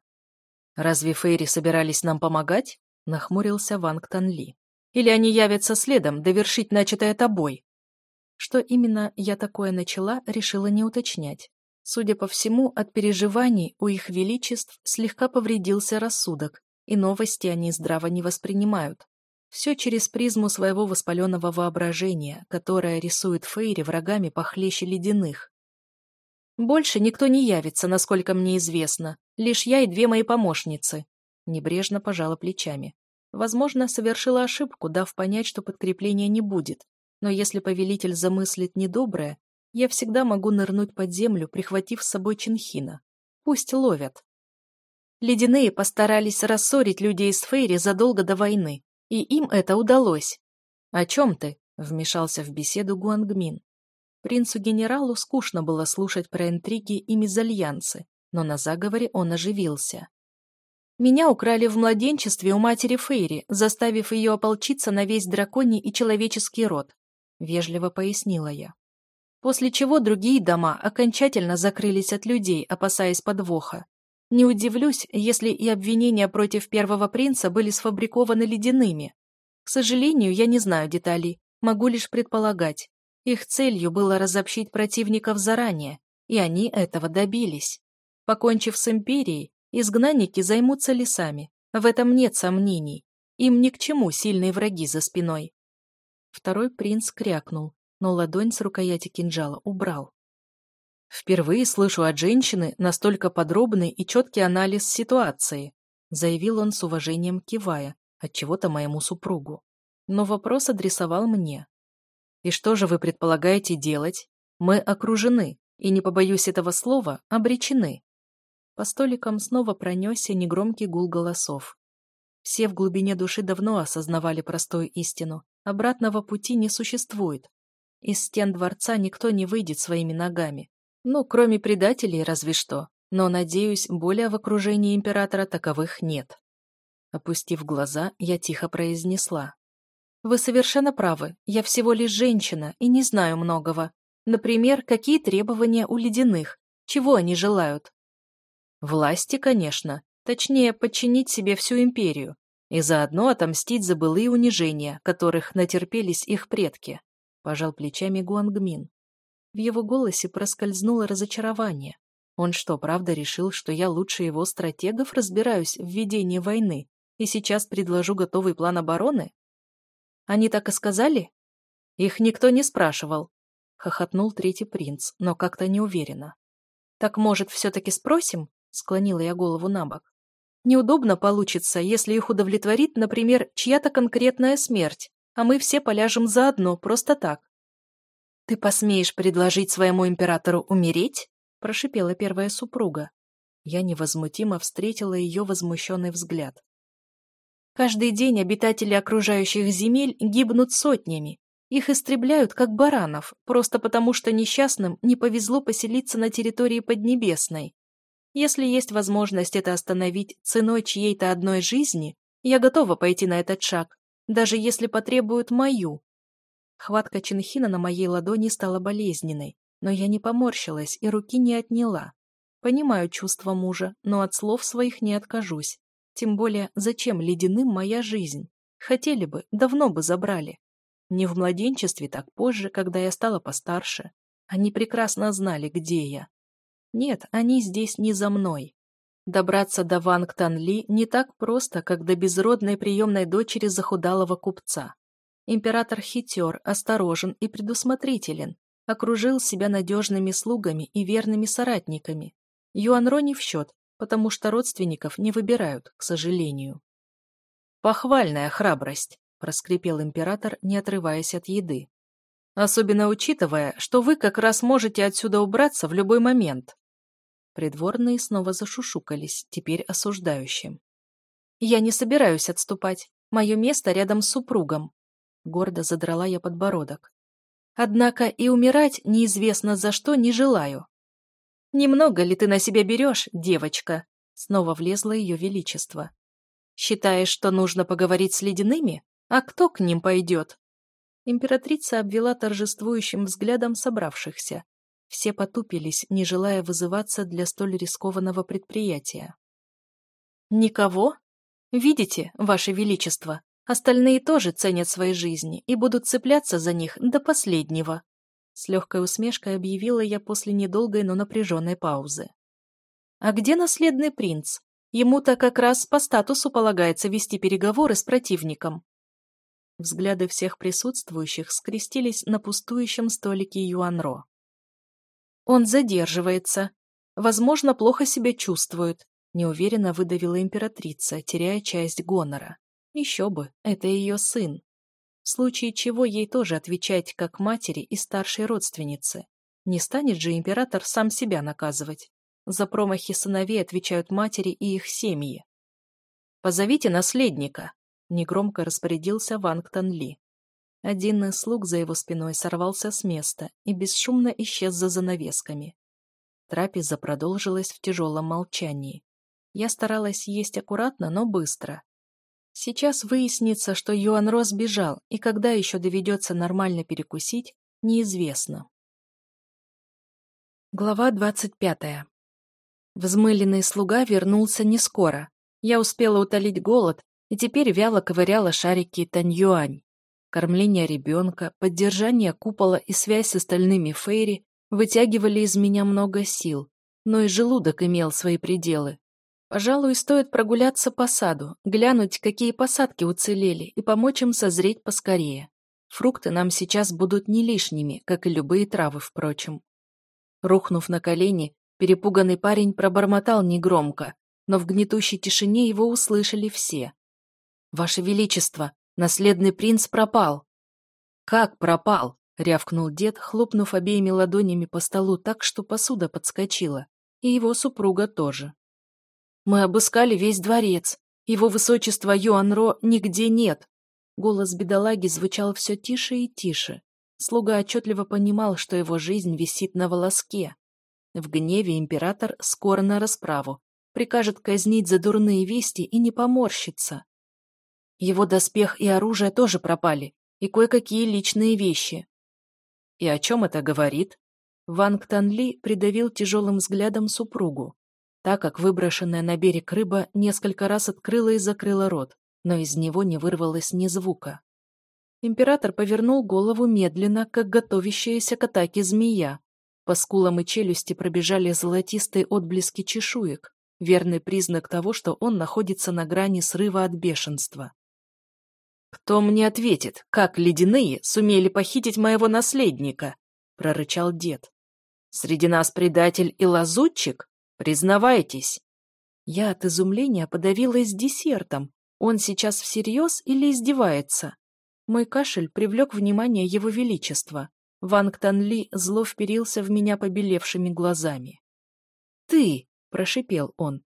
Разве Фейри собирались нам помогать? Нахмурился Ванг Танли. Или они явятся следом довершить начатое тобой? Что именно я такое начала, решила не уточнять. Судя по всему, от переживаний у их величеств слегка повредился рассудок, и новости они здраво не воспринимают. Все через призму своего воспаленного воображения, которое рисует Фейри врагами похлеще ледяных. «Больше никто не явится, насколько мне известно. Лишь я и две мои помощницы». Небрежно пожала плечами. Возможно, совершила ошибку, дав понять, что подкрепления не будет, но если повелитель замыслит недоброе, я всегда могу нырнуть под землю, прихватив с собой Чинхина. Пусть ловят. Ледяные постарались рассорить людей с Фейри задолго до войны, и им это удалось. «О чем ты?» — вмешался в беседу Гуангмин. Принцу-генералу скучно было слушать про интриги и мезальянсы, но на заговоре он оживился. Меня украли в младенчестве у матери Фейри, заставив ее ополчиться на весь драконий и человеческий род. — вежливо пояснила я. После чего другие дома окончательно закрылись от людей, опасаясь подвоха. Не удивлюсь, если и обвинения против первого принца были сфабрикованы ледяными. К сожалению, я не знаю деталей, могу лишь предполагать. Их целью было разобщить противников заранее, и они этого добились. Покончив с империей, изгнанники займутся лесами, в этом нет сомнений. Им ни к чему сильные враги за спиной. Второй принц крякнул, но ладонь с рукояти кинжала убрал. Впервые слышу от женщины настолько подробный и четкий анализ ситуации. заявил он с уважением кивая, от чего-то моему супругу. Но вопрос адресовал мне. И что же вы предполагаете делать? Мы окружены, и, не побоюсь этого слова, обречены. По столикам снова пронесся негромкий гул голосов. Все в глубине души давно осознавали простую истину. Обратного пути не существует. Из стен дворца никто не выйдет своими ногами. Ну, кроме предателей, разве что. Но, надеюсь, более в окружении императора таковых нет. Опустив глаза, я тихо произнесла. «Вы совершенно правы. Я всего лишь женщина и не знаю многого. Например, какие требования у ледяных? Чего они желают?» «Власти, конечно. Точнее, подчинить себе всю империю. И заодно отомстить за былые унижения, которых натерпелись их предки», – пожал плечами Гуангмин. В его голосе проскользнуло разочарование. Он что, правда решил, что я лучше его стратегов разбираюсь в ведении войны и сейчас предложу готовый план обороны? Они так и сказали? Их никто не спрашивал. Хохотнул третий принц, но как-то неуверенно. Так, может, все-таки спросим? Склонила я голову на бок. Неудобно получится, если их удовлетворит, например, чья-то конкретная смерть, а мы все поляжем заодно, просто так. «Ты посмеешь предложить своему императору умереть?» – прошипела первая супруга. Я невозмутимо встретила ее возмущенный взгляд. Каждый день обитатели окружающих земель гибнут сотнями. Их истребляют, как баранов, просто потому что несчастным не повезло поселиться на территории Поднебесной. Если есть возможность это остановить ценой чьей-то одной жизни, я готова пойти на этот шаг, даже если потребуют мою. Хватка Чинхина на моей ладони стала болезненной, но я не поморщилась и руки не отняла. Понимаю чувства мужа, но от слов своих не откажусь. Тем более, зачем ледяным моя жизнь? Хотели бы, давно бы забрали. Не в младенчестве, так позже, когда я стала постарше. Они прекрасно знали, где я. Нет, они здесь не за мной. Добраться до Ванг Танли не так просто, как до безродной приемной дочери захудалого купца. Император хитер, осторожен и предусмотрителен, окружил себя надежными слугами и верными соратниками. Юанро не в счет, потому что родственников не выбирают, к сожалению. «Похвальная храбрость», — проскрипел император, не отрываясь от еды. «Особенно учитывая, что вы как раз можете отсюда убраться в любой момент». Придворные снова зашушукались, теперь осуждающим. «Я не собираюсь отступать. Мое место рядом с супругом». Гордо задрала я подбородок. «Однако и умирать неизвестно за что не желаю. «Немного ли ты на себя берешь, девочка?» Снова влезло ее величество. «Считаешь, что нужно поговорить с ледяными? А кто к ним пойдет?» Императрица обвела торжествующим взглядом собравшихся. Все потупились, не желая вызываться для столь рискованного предприятия. «Никого? Видите, Ваше Величество, остальные тоже ценят свои жизни и будут цепляться за них до последнего», с легкой усмешкой объявила я после недолгой, но напряженной паузы. «А где наследный принц? Ему-то как раз по статусу полагается вести переговоры с противником». Взгляды всех присутствующих скрестились на пустующем столике Юанро. «Он задерживается. Возможно, плохо себя чувствует», — неуверенно выдавила императрица, теряя часть гонора. «Еще бы, это ее сын в случае чего ей тоже отвечать как матери и старшей родственнице. Не станет же император сам себя наказывать. За промахи сыновей отвечают матери и их семьи. «Позовите наследника», — негромко распорядился Вангтон Ли. Один из слуг за его спиной сорвался с места и бесшумно исчез за занавесками. Трапеза продолжилась в тяжелом молчании. Я старалась есть аккуратно, но быстро. Сейчас выяснится, что Юан Рос бежал, и когда еще доведется нормально перекусить, неизвестно. Глава двадцать пятая. Взмыленный слуга вернулся не скоро. Я успела утолить голод, и теперь вяло ковыряла шарики Таньюань. Кормление ребенка, поддержание купола и связь с остальными Фейри вытягивали из меня много сил, но и желудок имел свои пределы. Пожалуй, стоит прогуляться по саду, глянуть, какие посадки уцелели, и помочь им созреть поскорее. Фрукты нам сейчас будут не лишними, как и любые травы, впрочем. Рухнув на колени, перепуганный парень пробормотал негромко. но в гнетущей тишине его услышали все. «Ваше Величество, наследный принц пропал!» «Как пропал?» — рявкнул дед, хлопнув обеими ладонями по столу так, что посуда подскочила, и его супруга тоже. «Мы обыскали весь дворец. Его высочество Юанро нигде нет!» Голос бедолаги звучал все тише и тише. Слуга отчетливо понимал, что его жизнь висит на волоске. В гневе император скоро на расправу, прикажет казнить за дурные вести и не поморщится. Его доспех и оружие тоже пропали, и кое-какие личные вещи. И о чем это говорит? Ванг Танли придавил тяжелым взглядом супругу, так как выброшенная на берег рыба несколько раз открыла и закрыла рот, но из него не вырвалось ни звука. Император повернул голову медленно, как готовящаяся к атаке змея. По скулам и челюсти пробежали золотистые отблески чешуек, верный признак того, что он находится на грани срыва от бешенства. «Кто мне ответит, как ледяные сумели похитить моего наследника?» — прорычал дед. «Среди нас предатель и лазутчик? Признавайтесь!» Я от изумления подавилась десертом. Он сейчас всерьез или издевается? Мой кашель привлек внимание его величества. Ванг Танли зло вперился в меня побелевшими глазами. «Ты!» — прошипел он.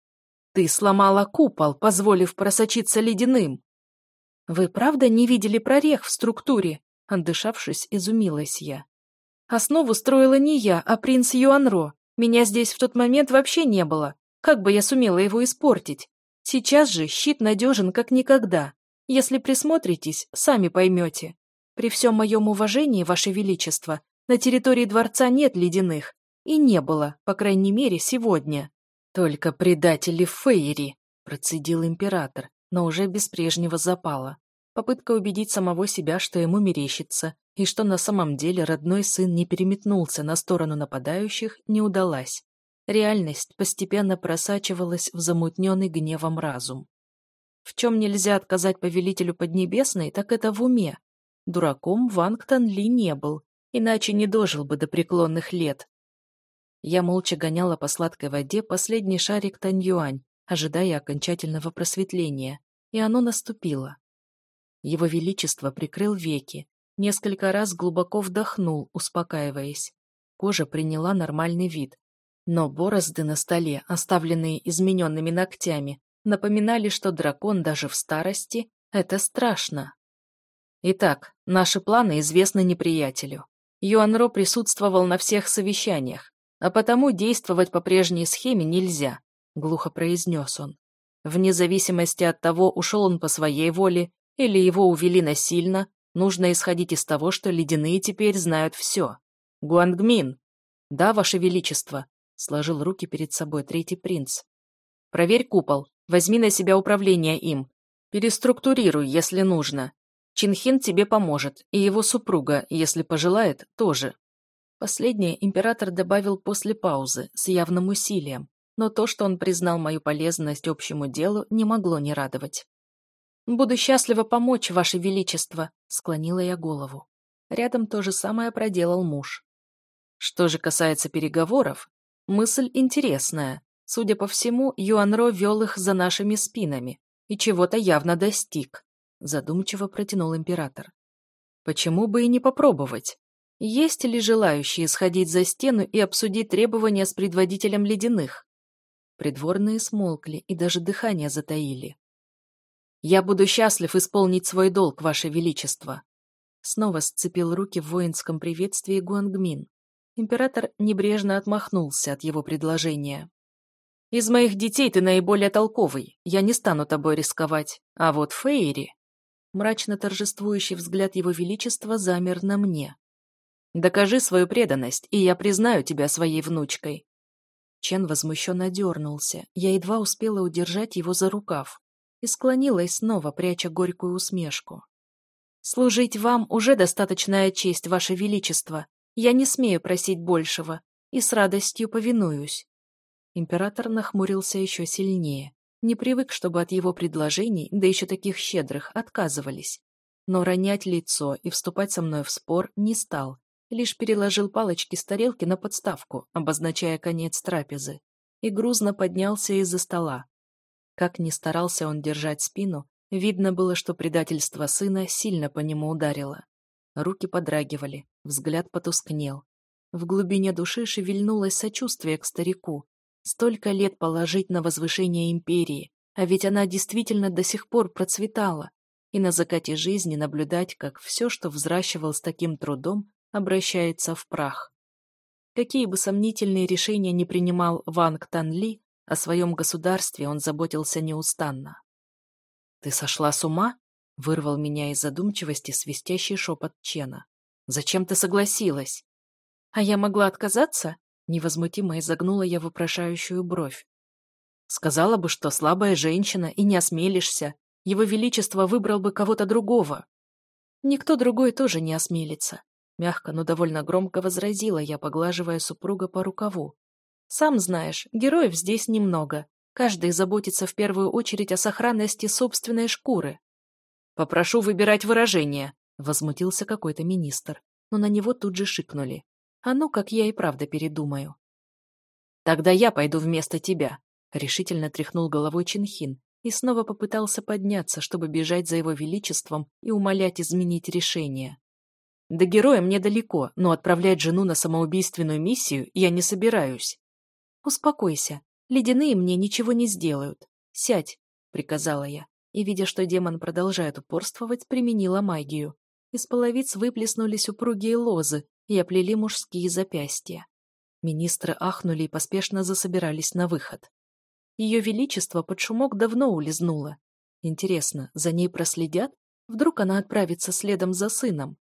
«Ты сломала купол, позволив просочиться ледяным!» «Вы правда не видели прорех в структуре?» Отдышавшись, изумилась я. «Основу строила не я, а принц Юанро. Меня здесь в тот момент вообще не было. Как бы я сумела его испортить? Сейчас же щит надежен как никогда. Если присмотритесь, сами поймете. При всем моем уважении, Ваше Величество, на территории дворца нет ледяных. И не было, по крайней мере, сегодня. Только предатели Фейри, процедил император, но уже без прежнего запала. Попытка убедить самого себя, что ему мерещится, и что на самом деле родной сын не переметнулся на сторону нападающих, не удалась. Реальность постепенно просачивалась в замутненный гневом разум. В чем нельзя отказать повелителю Поднебесной, так это в уме. Дураком Вангтон Ли не был, иначе не дожил бы до преклонных лет. Я молча гоняла по сладкой воде последний шарик Таньюань, ожидая окончательного просветления, и оно наступило. Его Величество прикрыл веки, несколько раз глубоко вдохнул, успокаиваясь. Кожа приняла нормальный вид, но борозды на столе, оставленные измененными ногтями, напоминали, что дракон даже в старости — это страшно. Итак, наши планы известны неприятелю. Юанро присутствовал на всех совещаниях, а потому действовать по прежней схеме нельзя, — глухо произнес он. Вне зависимости от того, ушел он по своей воле или его увели насильно, нужно исходить из того, что ледяные теперь знают все. Гуангмин. Да, Ваше Величество, — сложил руки перед собой третий принц. Проверь купол, Возьми на себя управление им. Переструктурируй, если нужно. Чинхин тебе поможет, и его супруга, если пожелает, тоже. Последнее император добавил после паузы, с явным усилием, но то, что он признал мою полезность общему делу, не могло не радовать. «Буду счастлива помочь, Ваше Величество», — склонила я голову. Рядом то же самое проделал муж. Что же касается переговоров, мысль интересная, Судя по всему, Юанро вел их за нашими спинами и чего-то явно достиг, задумчиво протянул император. Почему бы и не попробовать? Есть ли желающие сходить за стену и обсудить требования с предводителем ледяных? Придворные смолкли и даже дыхание затаили. «Я буду счастлив исполнить свой долг, Ваше Величество!» Снова сцепил руки в воинском приветствии Гуангмин. Император небрежно отмахнулся от его предложения. Из моих детей ты наиболее толковый, я не стану тобой рисковать. А вот Фейри...» Мрачно торжествующий взгляд его величества замер на мне. «Докажи свою преданность, и я признаю тебя своей внучкой». Чен возмущенно дернулся, я едва успела удержать его за рукав и склонилась снова, пряча горькую усмешку. «Служить вам уже достаточная честь, ваше величество. Я не смею просить большего и с радостью повинуюсь. Император нахмурился еще сильнее. Не привык, чтобы от его предложений, да еще таких щедрых, отказывались. Но ронять лицо и вступать со мной в спор не стал, лишь переложил палочки с тарелки на подставку, обозначая конец трапезы, и грузно поднялся из-за стола. Как ни старался он держать спину, видно было, что предательство сына сильно по нему ударило. Руки подрагивали, взгляд потускнел. В глубине души шевельнулось сочувствие к старику. Столько лет положить на возвышение империи, а ведь она действительно до сих пор процветала. И на закате жизни наблюдать, как все, что взращивал с таким трудом, обращается в прах. Какие бы сомнительные решения не принимал Ванг Танли, о своем государстве он заботился неустанно. «Ты сошла с ума?» — вырвал меня из задумчивости свистящий шепот Чена. «Зачем ты согласилась?» «А я могла отказаться?» — невозмутимо изогнула я вопрошающую бровь. «Сказала бы, что слабая женщина, и не осмелишься. Его Величество выбрал бы кого-то другого». «Никто другой тоже не осмелится», — мягко, но довольно громко возразила я, поглаживая супруга по рукаву. Сам знаешь, героев здесь немного. Каждый заботится в первую очередь о сохранности собственной шкуры. «Попрошу выбирать выражение», — возмутился какой-то министр, но на него тут же шикнули. «А ну, как я и правда передумаю». «Тогда я пойду вместо тебя», — решительно тряхнул головой Чинхин и снова попытался подняться, чтобы бежать за его величеством и умолять изменить решение. «До героя мне далеко, но отправлять жену на самоубийственную миссию я не собираюсь». «Успокойся. Ледяные мне ничего не сделают. Сядь», — приказала я, и, видя, что демон продолжает упорствовать, применила магию. Из половиц выплеснулись упругие лозы и оплели мужские запястья. Министры ахнули и поспешно засобирались на выход. Ее Величество под шумок давно улизнуло. Интересно, за ней проследят? Вдруг она отправится следом за сыном?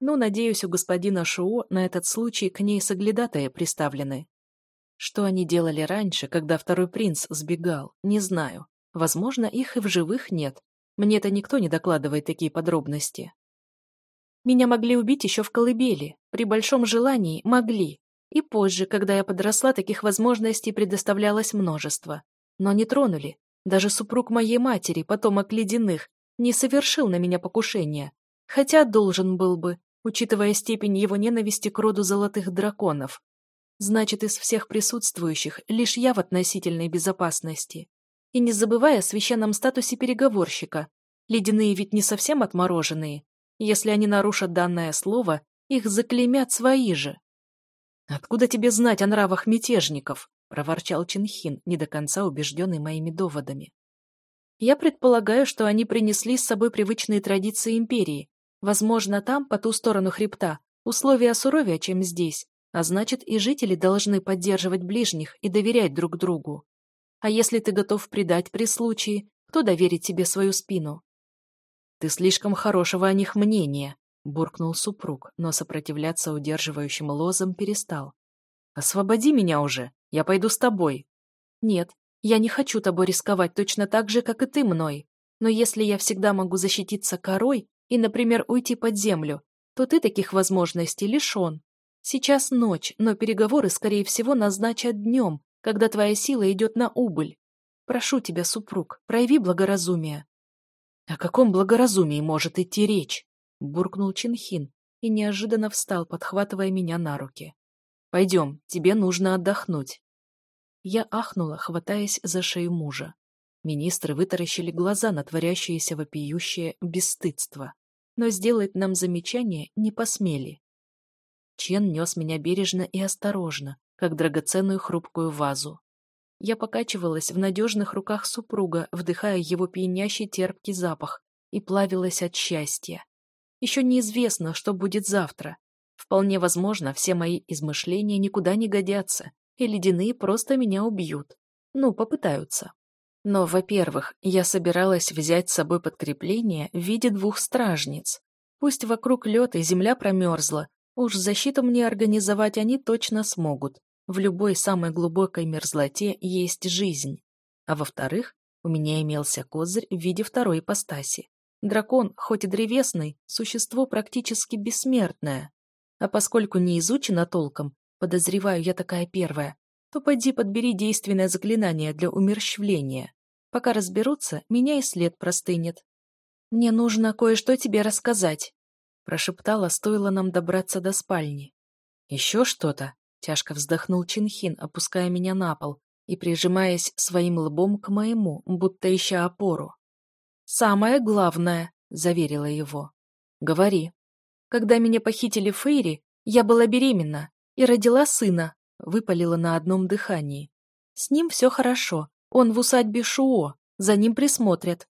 Ну, надеюсь, у господина Шуо на этот случай к ней соглядатые приставлены. Что они делали раньше, когда второй принц сбегал, не знаю. Возможно, их и в живых нет. Мне это никто не докладывает такие подробности. Меня могли убить еще в колыбели. При большом желании могли. И позже, когда я подросла, таких возможностей предоставлялось множество. Но не тронули. Даже супруг моей матери, потомок ледяных, не совершил на меня покушения. Хотя должен был бы, учитывая степень его ненависти к роду золотых драконов. Значит, из всех присутствующих лишь я в относительной безопасности. И не забывая о священном статусе переговорщика. Ледяные ведь не совсем отмороженные. Если они нарушат данное слово, их заклеймят свои же. «Откуда тебе знать о нравах мятежников?» – проворчал Чинхин, не до конца убежденный моими доводами. «Я предполагаю, что они принесли с собой привычные традиции империи. Возможно, там, по ту сторону хребта, условия суровее, чем здесь, а значит, и жители должны поддерживать ближних и доверять друг другу. А если ты готов предать при случае, кто доверит тебе свою спину? Ты слишком хорошего о них мнения, буркнул супруг, но сопротивляться удерживающим лозам перестал. Освободи меня уже, я пойду с тобой. Нет, я не хочу тобой рисковать точно так же, как и ты мной. Но если я всегда могу защититься корой и, например, уйти под землю, то ты таких возможностей лишен. Сейчас ночь, но переговоры, скорее всего, назначат днем, когда твоя сила идет на убыль. Прошу тебя, супруг, прояви благоразумие». «О каком благоразумии может идти речь?» — буркнул Чинхин и неожиданно встал, подхватывая меня на руки. «Пойдем, тебе нужно отдохнуть». Я ахнула, хватаясь за шею мужа. Министры вытаращили глаза на творящееся вопиющее бесстыдство, но сделать нам замечание не посмели. Чен нес меня бережно и осторожно, как драгоценную хрупкую вазу. Я покачивалась в надежных руках супруга, вдыхая его пьянящий терпкий запах, и плавилась от счастья. Еще неизвестно, что будет завтра. Вполне возможно, все мои измышления никуда не годятся, и ледяные просто меня убьют. Ну, попытаются. Но, во-первых, я собиралась взять с собой подкрепление в виде двух стражниц. Пусть вокруг лед и земля промерзла, Уж защиту мне организовать они точно смогут. В любой самой глубокой мерзлоте есть жизнь. А во-вторых, у меня имелся козырь в виде второй ипостаси. Дракон, хоть и древесный, существо практически бессмертное. А поскольку не изучено толком, подозреваю я такая первая, то поди подбери действенное заклинание для умерщвления. Пока разберутся, меня и след простынет. Мне нужно кое-что тебе рассказать прошептала, стоило нам добраться до спальни. «Еще что-то?» — тяжко вздохнул Чинхин, опуская меня на пол и прижимаясь своим лбом к моему, будто ища опору. «Самое главное», — заверила его. «Говори. Когда меня похитили Фейри, я была беременна и родила сына», — выпалила на одном дыхании. «С ним все хорошо. Он в усадьбе Шуо. За ним присмотрят».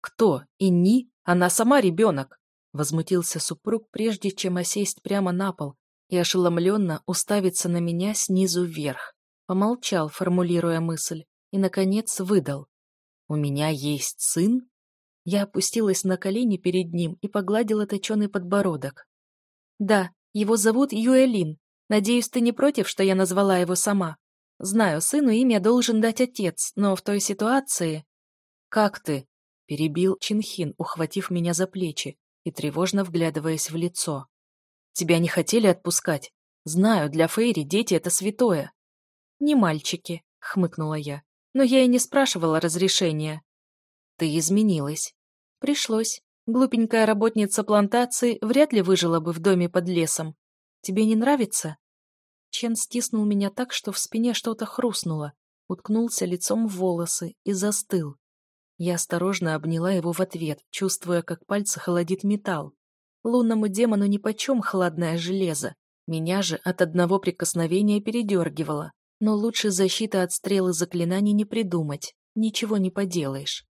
«Кто? Инни? Она сама ребенок!» — возмутился супруг, прежде чем осесть прямо на пол и ошеломленно уставиться на меня снизу вверх. Помолчал, формулируя мысль, и, наконец, выдал. «У меня есть сын?» Я опустилась на колени перед ним и погладила точеный подбородок. «Да, его зовут Юэлин. Надеюсь, ты не против, что я назвала его сама? Знаю, сыну имя должен дать отец, но в той ситуации...» «Как ты?» — перебил Чинхин, ухватив меня за плечи и тревожно вглядываясь в лицо. «Тебя не хотели отпускать? Знаю, для Фейри дети — это святое». «Не мальчики», — хмыкнула я, «но я и не спрашивала разрешения». «Ты изменилась». Пришлось. Глупенькая работница плантации вряд ли выжила бы в доме под лесом. Тебе не нравится? Чен стиснул меня так, что в спине что-то хрустнуло, уткнулся лицом в волосы и застыл. Я осторожно обняла его в ответ, чувствуя, как пальцы холодит металл. Лунному демону нипочем холодное железо. Меня же от одного прикосновения передергивало. Но лучше защиты от стрелы заклинаний не придумать. Ничего не поделаешь.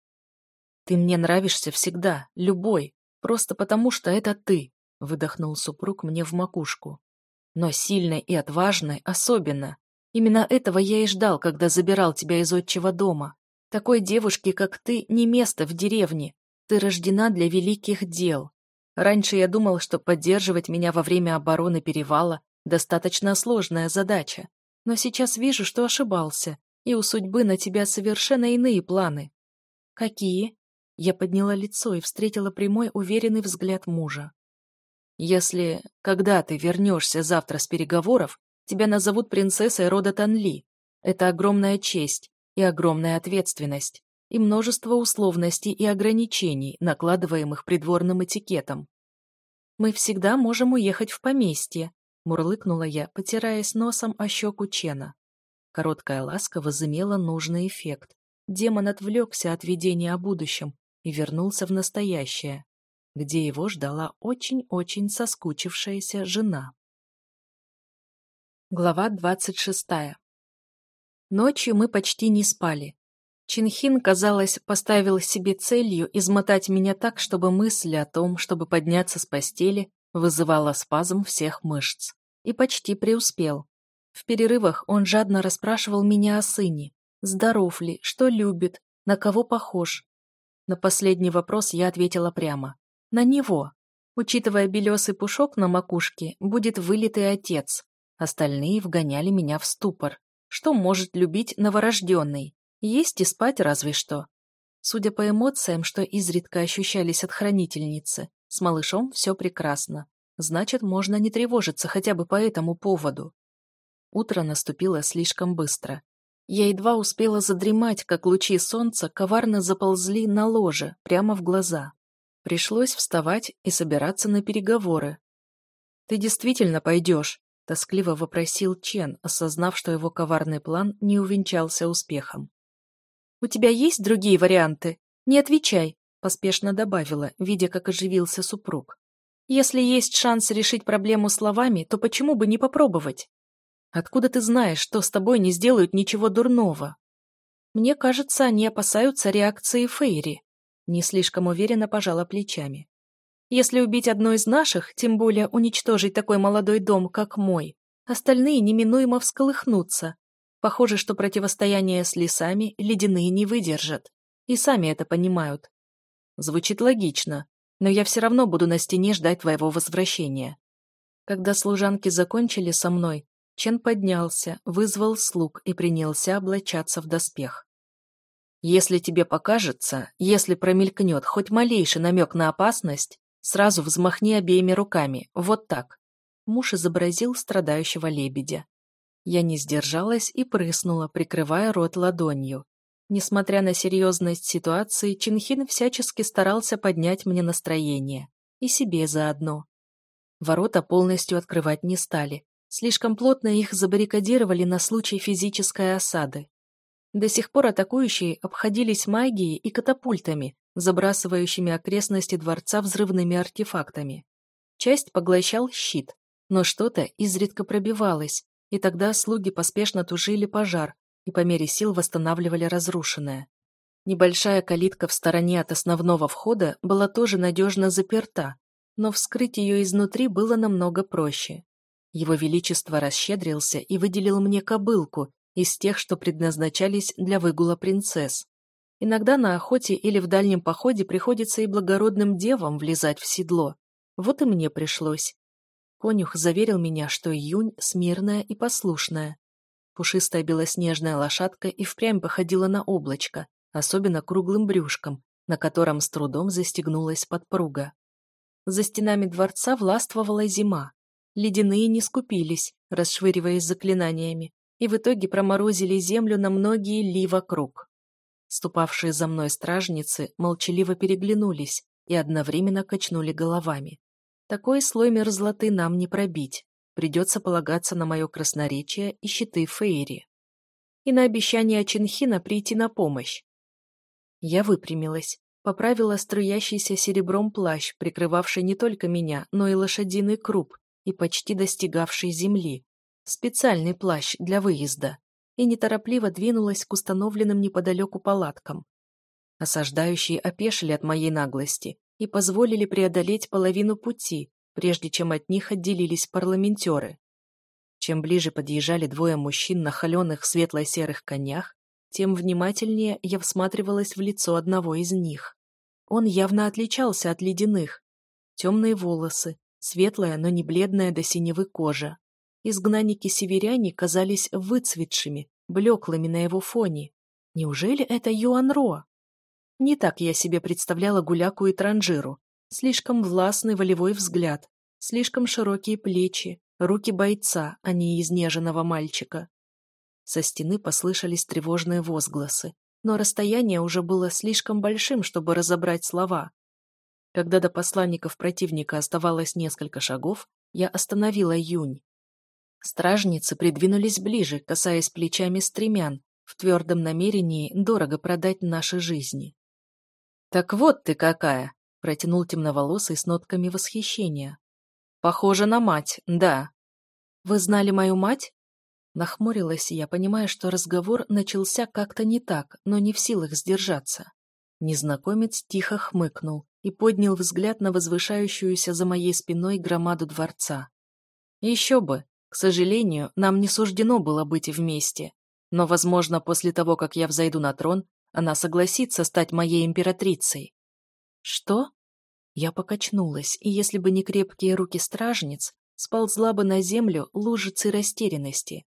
«Ты мне нравишься всегда, любой, просто потому что это ты», — выдохнул супруг мне в макушку. «Но сильной и отважной особенно. Именно этого я и ждал, когда забирал тебя из отчего дома. Такой девушке, как ты, не место в деревне. Ты рождена для великих дел. Раньше я думал, что поддерживать меня во время обороны перевала – достаточно сложная задача. Но сейчас вижу, что ошибался, и у судьбы на тебя совершенно иные планы. Какие? Я подняла лицо и встретила прямой, уверенный взгляд мужа. «Если, когда ты вернешься завтра с переговоров, тебя назовут принцессой рода Танли. Это огромная честь и огромная ответственность, и множество условностей и ограничений, накладываемых придворным этикетом. Мы всегда можем уехать в поместье», — мурлыкнула я, потираясь носом о щеку Чена. Короткая ласка возымела нужный эффект. Демон отвлекся от видения о будущем и вернулся в настоящее, где его ждала очень-очень соскучившаяся жена. Глава двадцать шестая. Ночью мы почти не спали. Чинхин, казалось, поставил себе целью измотать меня так, чтобы мысль о том, чтобы подняться с постели, вызывала спазм всех мышц. И почти преуспел. В перерывах он жадно расспрашивал меня о сыне. Здоров ли, что любит, на кого похож, на последний вопрос я ответила прямо. На него. Учитывая белесый пушок на макушке, будет вылитый отец. Остальные вгоняли меня в ступор. Что может любить новорожденный? Есть и спать разве что. Судя по эмоциям, что изредка ощущались от хранительницы, с малышом все прекрасно. Значит, можно не тревожиться хотя бы по этому поводу. Утро наступило слишком быстро. Я едва успела задремать, как лучи солнца коварно заползли на ложе, прямо в глаза. Пришлось вставать и собираться на переговоры. «Ты действительно пойдешь?» — тоскливо вопросил Чен, осознав, что его коварный план не увенчался успехом. «У тебя есть другие варианты? Не отвечай», — поспешно добавила, видя, как оживился супруг. «Если есть шанс решить проблему словами, то почему бы не попробовать?» Откуда ты знаешь, что с тобой не сделают ничего дурного? Мне кажется, они опасаются реакции Фейри. Не слишком уверенно пожала плечами. Если убить одно из наших, тем более уничтожить такой молодой дом, как мой, остальные неминуемо всколыхнутся. Похоже, что противостояние с лесами ледяные не выдержат. И сами это понимают. Звучит логично, но я все равно буду на стене ждать твоего возвращения. Когда служанки закончили со мной, Чен поднялся, вызвал слуг и принялся облачаться в доспех. «Если тебе покажется, если промелькнет хоть малейший намек на опасность, сразу взмахни обеими руками, вот так». Муж изобразил страдающего лебедя. Я не сдержалась и прыснула, прикрывая рот ладонью. Несмотря на серьезность ситуации, Чинхин всячески старался поднять мне настроение. И себе заодно. Ворота полностью открывать не стали, Слишком плотно их забаррикадировали на случай физической осады. До сих пор атакующие обходились магией и катапультами, забрасывающими окрестности дворца взрывными артефактами. Часть поглощал щит, но что-то изредка пробивалось, и тогда слуги поспешно тушили пожар и по мере сил восстанавливали разрушенное. Небольшая калитка в стороне от основного входа была тоже надежно заперта, но вскрыть ее изнутри было намного проще. Его Величество расщедрился и выделил мне кобылку из тех, что предназначались для выгула принцесс. Иногда на охоте или в дальнем походе приходится и благородным девам влезать в седло. Вот и мне пришлось. Конюх заверил меня, что июнь смирная и послушная. Пушистая белоснежная лошадка и впрямь походила на облачко, особенно круглым брюшком, на котором с трудом застегнулась подпруга. За стенами дворца властвовала зима. Ледяные не скупились, расшвыриваясь заклинаниями, и в итоге проморозили землю на многие ли вокруг. Ступавшие за мной стражницы молчаливо переглянулись и одновременно качнули головами. Такой слой мерзлоты нам не пробить. Придется полагаться на мое красноречие и щиты Фейри. И на обещание Чинхина прийти на помощь. Я выпрямилась, поправила струящийся серебром плащ, прикрывавший не только меня, но и лошадиный круп, и почти достигавший земли. Специальный плащ для выезда. И неторопливо двинулась к установленным неподалеку палаткам. Осаждающие опешили от моей наглости и позволили преодолеть половину пути, прежде чем от них отделились парламентеры. Чем ближе подъезжали двое мужчин на холеных светло-серых конях, тем внимательнее я всматривалась в лицо одного из них. Он явно отличался от ледяных. Темные волосы, светлая, но не бледная до синевы кожа. Изгнанники-северяне казались выцветшими, блеклыми на его фоне. Неужели это Юан Ро? Не так я себе представляла гуляку и транжиру. Слишком властный волевой взгляд, слишком широкие плечи, руки бойца, а не изнеженного мальчика. Со стены послышались тревожные возгласы, но расстояние уже было слишком большим, чтобы разобрать слова. Когда до посланников противника оставалось несколько шагов, я остановила Юнь. Стражницы придвинулись ближе, касаясь плечами стремян, в твердом намерении дорого продать наши жизни. «Так вот ты какая!» — протянул темноволосый с нотками восхищения. «Похоже на мать, да». «Вы знали мою мать?» Нахмурилась я, понимая, что разговор начался как-то не так, но не в силах сдержаться. Незнакомец тихо хмыкнул и поднял взгляд на возвышающуюся за моей спиной громаду дворца. Еще бы, к сожалению, нам не суждено было быть вместе, но, возможно, после того, как я взойду на трон, она согласится стать моей императрицей. Что? Я покачнулась, и если бы не крепкие руки стражниц, сползла бы на землю лужицей растерянности.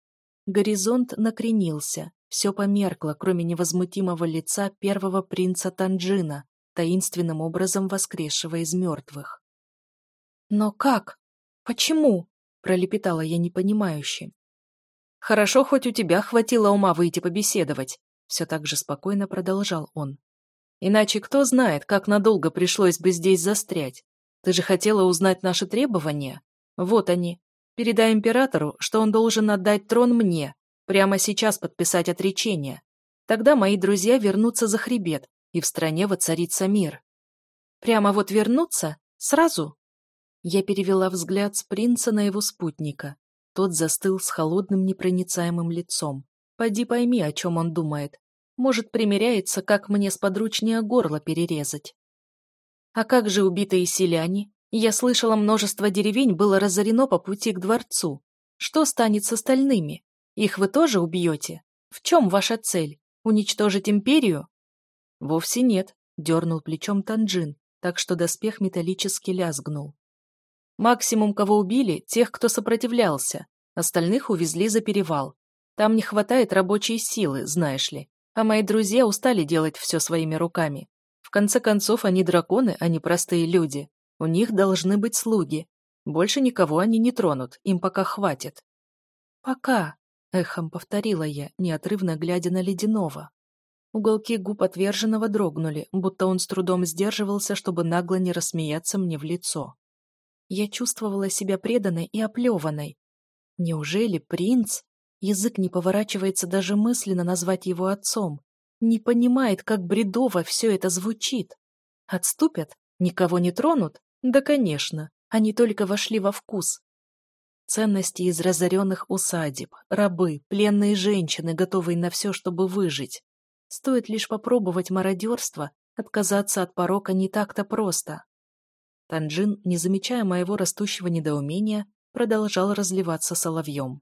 Горизонт накренился, все померкло, кроме невозмутимого лица первого принца Танджина, таинственным образом воскресшего из мертвых. «Но как? Почему?» — пролепетала я непонимающе. «Хорошо, хоть у тебя хватило ума выйти побеседовать», — все так же спокойно продолжал он. «Иначе кто знает, как надолго пришлось бы здесь застрять. Ты же хотела узнать наши требования? Вот они, Передай императору, что он должен отдать трон мне, прямо сейчас подписать отречение. Тогда мои друзья вернутся за хребет, и в стране воцарится мир. Прямо вот вернуться? Сразу? Я перевела взгляд с принца на его спутника. Тот застыл с холодным непроницаемым лицом. Пойди пойми, о чем он думает. Может, примеряется, как мне сподручнее горло перерезать. А как же убитые селяне? Я слышала, множество деревень было разорено по пути к дворцу. Что станет с остальными? Их вы тоже убьете? В чем ваша цель? Уничтожить империю? Вовсе нет, дернул плечом Танджин, так что доспех металлически лязгнул. Максимум, кого убили, тех, кто сопротивлялся. Остальных увезли за перевал. Там не хватает рабочей силы, знаешь ли. А мои друзья устали делать все своими руками. В конце концов, они драконы, а не простые люди. У них должны быть слуги. Больше никого они не тронут, им пока хватит. «Пока», — эхом повторила я, неотрывно глядя на Ледяного. Уголки губ отверженного дрогнули, будто он с трудом сдерживался, чтобы нагло не рассмеяться мне в лицо. Я чувствовала себя преданной и оплеванной. Неужели принц? Язык не поворачивается даже мысленно назвать его отцом. Не понимает, как бредово все это звучит. Отступят? Никого не тронут? Да, конечно. Они только вошли во вкус. Ценности из разоренных усадеб, рабы, пленные женщины, готовые на все, чтобы выжить. Стоит лишь попробовать мародерство, отказаться от порока не так-то просто. Танжин, не замечая моего растущего недоумения, продолжал разливаться соловьем.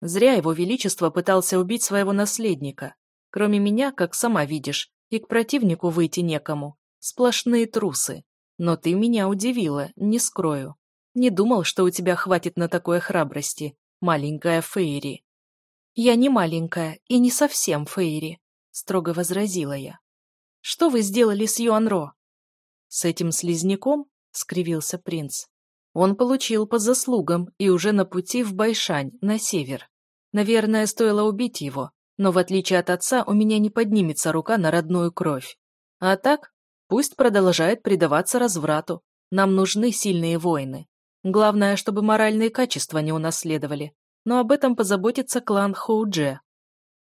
Зря его величество пытался убить своего наследника. Кроме меня, как сама видишь, и к противнику выйти некому. Сплошные трусы. Но ты меня удивила, не скрою. Не думал, что у тебя хватит на такое храбрости, маленькая Фейри. Я не маленькая и не совсем Фейри, строго возразила я. Что вы сделали с Юанро? С этим слизняком? скривился принц. Он получил по заслугам и уже на пути в Байшань, на север. Наверное, стоило убить его, но в отличие от отца у меня не поднимется рука на родную кровь. А так, пусть продолжает предаваться разврату. Нам нужны сильные воины. Главное, чтобы моральные качества не унаследовали. Но об этом позаботится клан Хоудже.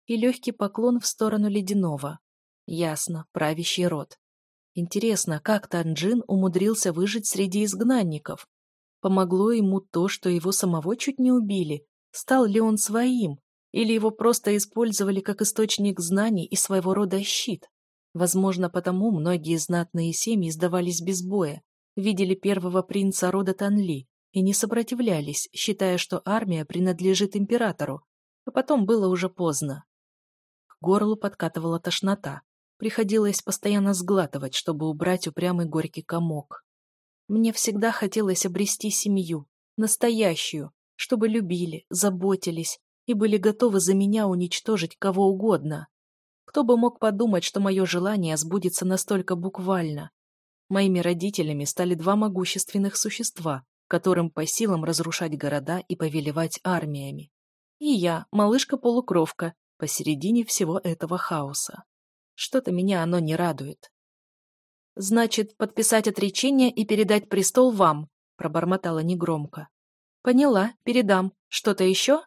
И легкий поклон в сторону Ледяного. Ясно, правящий род. Интересно, как Танджин умудрился выжить среди изгнанников? Помогло ему то, что его самого чуть не убили? Стал ли он своим? Или его просто использовали как источник знаний и своего рода щит? Возможно, потому многие знатные семьи сдавались без боя, видели первого принца рода Танли и не сопротивлялись, считая, что армия принадлежит императору, а потом было уже поздно. К горлу подкатывала тошнота. Приходилось постоянно сглатывать, чтобы убрать упрямый горький комок. Мне всегда хотелось обрести семью, настоящую, чтобы любили, заботились и были готовы за меня уничтожить кого угодно. Кто бы мог подумать, что мое желание сбудется настолько буквально. Моими родителями стали два могущественных существа, которым по силам разрушать города и повелевать армиями. И я, малышка-полукровка, посередине всего этого хаоса. Что-то меня оно не радует. «Значит, подписать отречение и передать престол вам», — пробормотала негромко. «Поняла, передам. Что-то еще?»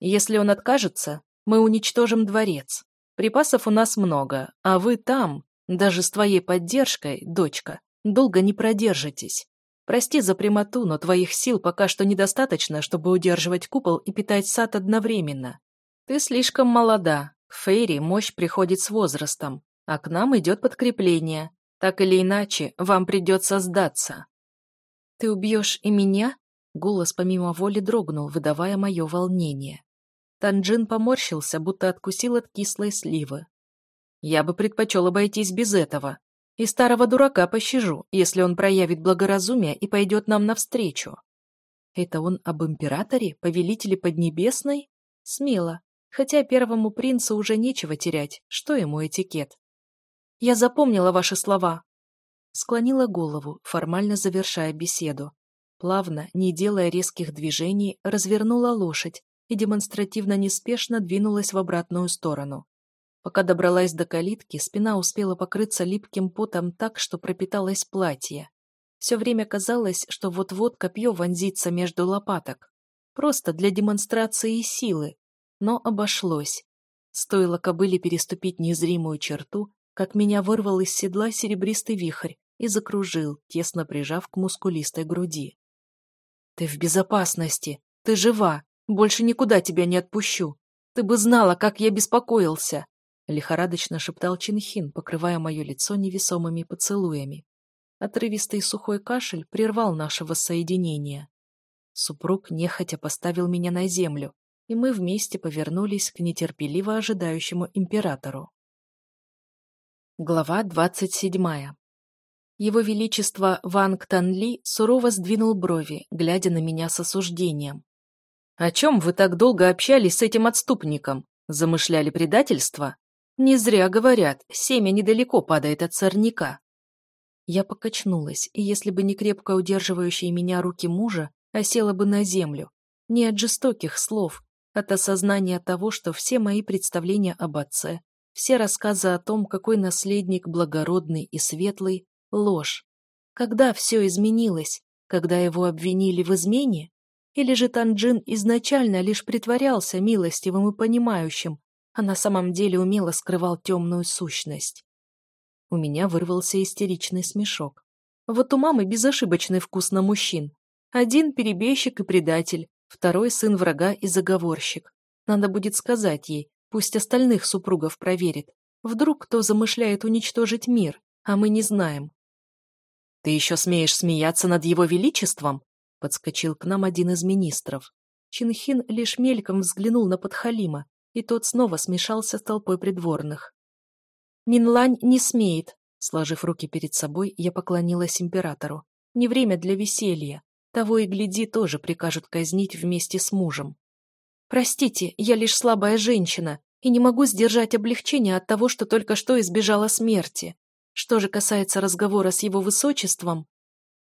«Если он откажется, мы уничтожим дворец. Припасов у нас много, а вы там, даже с твоей поддержкой, дочка, долго не продержитесь. Прости за прямоту, но твоих сил пока что недостаточно, чтобы удерживать купол и питать сад одновременно. Ты слишком молода. К Фейри мощь приходит с возрастом, а к нам идет подкрепление, так или иначе, вам придется сдаться. Ты убьешь и меня? Голос помимо воли дрогнул, выдавая мое волнение. Танджин поморщился, будто откусил от кислой сливы. Я бы предпочел обойтись без этого. И старого дурака пощажу, если он проявит благоразумие и пойдет нам навстречу. Это он об императоре, повелителе Поднебесной? Смело. Хотя первому принцу уже нечего терять, что ему этикет. Я запомнила ваши слова. Склонила голову, формально завершая беседу. Плавно, не делая резких движений, развернула лошадь и демонстративно неспешно двинулась в обратную сторону. Пока добралась до калитки, спина успела покрыться липким потом так, что пропиталось платье. Все время казалось, что вот-вот копье вонзится между лопаток. Просто для демонстрации силы. Но обошлось. Стоило кобыле переступить незримую черту, как меня вырвал из седла серебристый вихрь и закружил, тесно прижав к мускулистой груди. «Ты в безопасности! Ты жива! Больше никуда тебя не отпущу! Ты бы знала, как я беспокоился!» Лихорадочно шептал Чинхин, покрывая мое лицо невесомыми поцелуями. Отрывистый сухой кашель прервал наше воссоединение. Супруг нехотя поставил меня на землю, и мы вместе повернулись к нетерпеливо ожидающему императору. Глава двадцать седьмая. Его Величество Ванг Танли сурово сдвинул брови, глядя на меня с осуждением. «О чем вы так долго общались с этим отступником? Замышляли предательство? Не зря говорят, семя недалеко падает от сорняка». Я покачнулась, и если бы не крепко удерживающие меня руки мужа, осела бы на землю. Не от жестоких слов, от осознания того, что все мои представления об отце, все рассказы о том, какой наследник благородный и светлый – ложь. Когда все изменилось? Когда его обвинили в измене? Или же Танджин изначально лишь притворялся милостивым и понимающим, а на самом деле умело скрывал темную сущность? У меня вырвался истеричный смешок. Вот у мамы безошибочный вкус на мужчин. Один перебежчик и предатель, второй сын врага и заговорщик. Надо будет сказать ей, пусть остальных супругов проверит. Вдруг кто замышляет уничтожить мир, а мы не знаем. «Ты еще смеешь смеяться над его величеством?» Подскочил к нам один из министров. Чинхин лишь мельком взглянул на подхалима, и тот снова смешался с толпой придворных. «Минлань не смеет», — сложив руки перед собой, я поклонилась императору. «Не время для веселья. Того и гляди, тоже прикажут казнить вместе с мужем. Простите, я лишь слабая женщина и не могу сдержать облегчение от того, что только что избежала смерти. Что же касается разговора с его высочеством,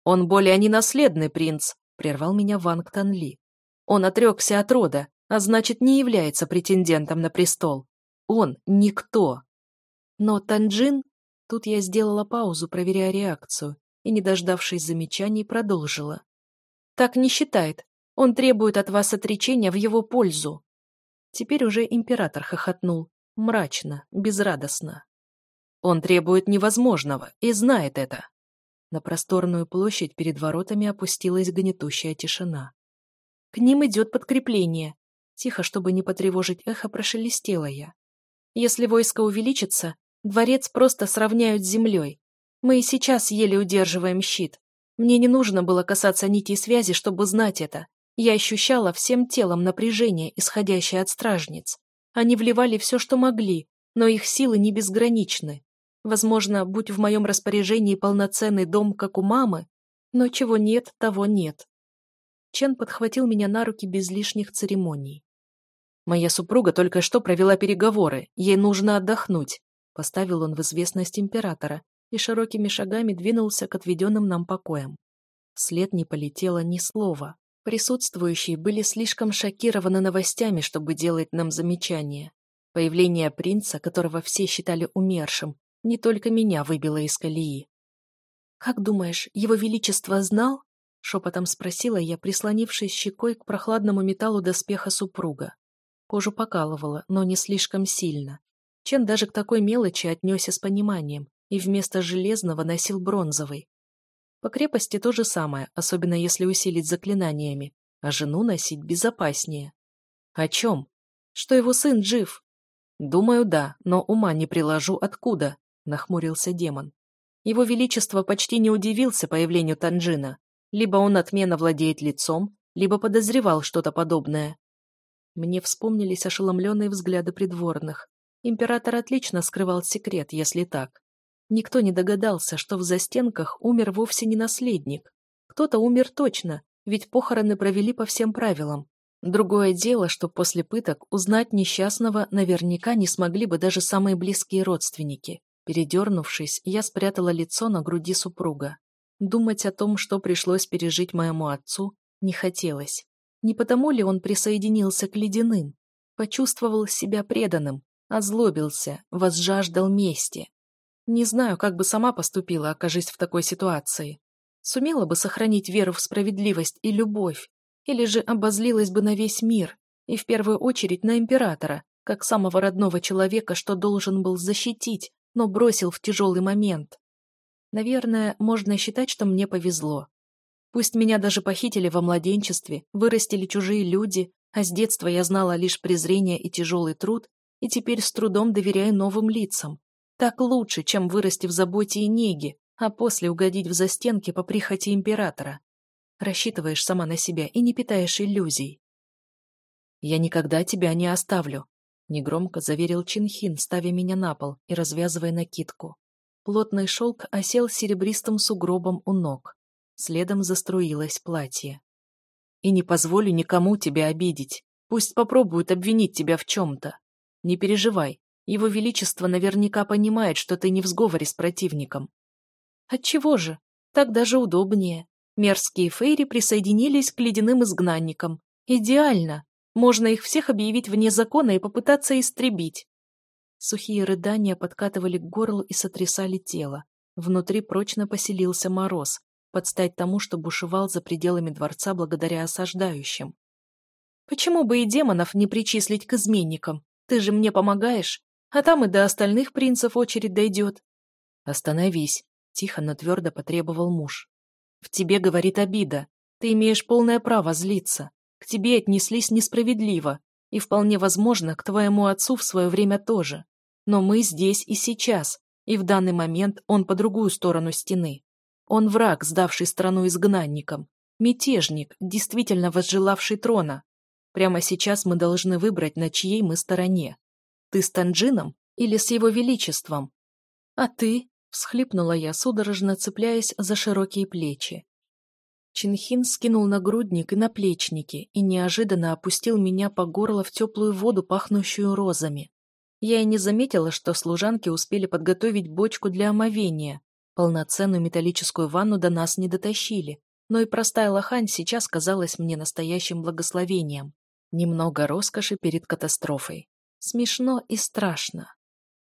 «Он более не наследный принц», — прервал меня Ванг Танли. «Он отрекся от рода, а значит, не является претендентом на престол. Он никто». Но Танджин... Тут я сделала паузу, проверяя реакцию, и, не дождавшись замечаний, продолжила. «Так не считает. Он требует от вас отречения в его пользу». Теперь уже император хохотнул, мрачно, безрадостно. «Он требует невозможного и знает это. На просторную площадь перед воротами опустилась гнетущая тишина. «К ним идет подкрепление!» Тихо, чтобы не потревожить эхо, прошелестела я. «Если войско увеличится, дворец просто сравняют с землей. Мы и сейчас еле удерживаем щит. Мне не нужно было касаться нитей связи, чтобы знать это. Я ощущала всем телом напряжение, исходящее от стражниц. Они вливали все, что могли, но их силы не безграничны. Возможно, будь в моем распоряжении полноценный дом, как у мамы, но чего нет, того нет. Чен подхватил меня на руки без лишних церемоний. «Моя супруга только что провела переговоры, ей нужно отдохнуть», поставил он в известность императора и широкими шагами двинулся к отведенным нам покоям. Вслед не полетело ни слова. Присутствующие были слишком шокированы новостями, чтобы делать нам замечания. Появление принца, которого все считали умершим, не только меня выбило из колеи. «Как думаешь, его величество знал?» — шепотом спросила я, прислонившись щекой к прохладному металлу доспеха супруга. Кожу покалывала, но не слишком сильно. Чен даже к такой мелочи отнесся с пониманием и вместо железного носил бронзовый. По крепости то же самое, особенно если усилить заклинаниями, а жену носить безопаснее. О чем? Что его сын жив? Думаю, да, но ума не приложу откуда нахмурился демон. Его Величество почти не удивился появлению Танжина. Либо он отменно владеет лицом, либо подозревал что-то подобное. Мне вспомнились ошеломленные взгляды придворных. Император отлично скрывал секрет, если так. Никто не догадался, что в застенках умер вовсе не наследник. Кто-то умер точно, ведь похороны провели по всем правилам. Другое дело, что после пыток узнать несчастного наверняка не смогли бы даже самые близкие родственники. Передернувшись, я спрятала лицо на груди супруга. Думать о том, что пришлось пережить моему отцу, не хотелось. Не потому ли он присоединился к ледяным? Почувствовал себя преданным, озлобился, возжаждал мести. Не знаю, как бы сама поступила, окажись в такой ситуации. Сумела бы сохранить веру в справедливость и любовь, или же обозлилась бы на весь мир, и в первую очередь на императора, как самого родного человека, что должен был защитить, но бросил в тяжелый момент. Наверное, можно считать, что мне повезло. Пусть меня даже похитили во младенчестве, вырастили чужие люди, а с детства я знала лишь презрение и тяжелый труд, и теперь с трудом доверяю новым лицам. Так лучше, чем вырасти в заботе и неге, а после угодить в застенки по прихоти императора. Рассчитываешь сама на себя и не питаешь иллюзий. «Я никогда тебя не оставлю», Негромко заверил Чинхин, ставя меня на пол и развязывая накидку. Плотный шелк осел серебристым сугробом у ног. Следом заструилось платье. «И не позволю никому тебя обидеть. Пусть попробуют обвинить тебя в чем-то. Не переживай, его Величество наверняка понимает, что ты не в сговоре с противником». «Отчего же? Так даже удобнее. Мерзкие фейри присоединились к ледяным изгнанникам. Идеально!» Можно их всех объявить вне закона и попытаться истребить. Сухие рыдания подкатывали к горлу и сотрясали тело. Внутри прочно поселился мороз, под стать тому, что бушевал за пределами дворца благодаря осаждающим. «Почему бы и демонов не причислить к изменникам? Ты же мне помогаешь, а там и до остальных принцев очередь дойдет». «Остановись», — тихо, но твердо потребовал муж. «В тебе говорит обида. Ты имеешь полное право злиться. К тебе отнеслись несправедливо, и вполне возможно, к твоему отцу в свое время тоже. Но мы здесь и сейчас, и в данный момент он по другую сторону стены. Он враг, сдавший страну изгнанникам, мятежник, действительно возжелавший трона. Прямо сейчас мы должны выбрать, на чьей мы стороне. Ты с Танджином или с его величеством? А ты? Всхлипнула я, судорожно цепляясь за широкие плечи. Чинхин скинул нагрудник и наплечники и неожиданно опустил меня по горло в теплую воду, пахнущую розами. Я и не заметила, что служанки успели подготовить бочку для омовения. Полноценную металлическую ванну до нас не дотащили, но и простая лохань сейчас казалась мне настоящим благословением. Немного роскоши перед катастрофой. Смешно и страшно.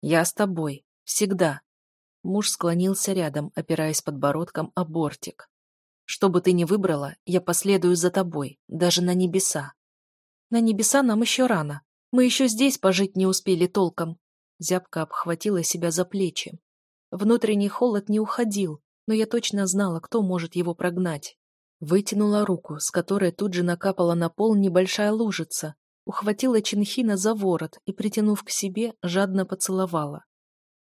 «Я с тобой. Всегда». Муж склонился рядом, опираясь подбородком о бортик. Что бы ты ни выбрала, я последую за тобой, даже на небеса. На небеса нам еще рано. Мы еще здесь пожить не успели толком. Зябка обхватила себя за плечи. Внутренний холод не уходил, но я точно знала, кто может его прогнать. Вытянула руку, с которой тут же накапала на пол небольшая лужица, ухватила Чинхина за ворот и, притянув к себе, жадно поцеловала.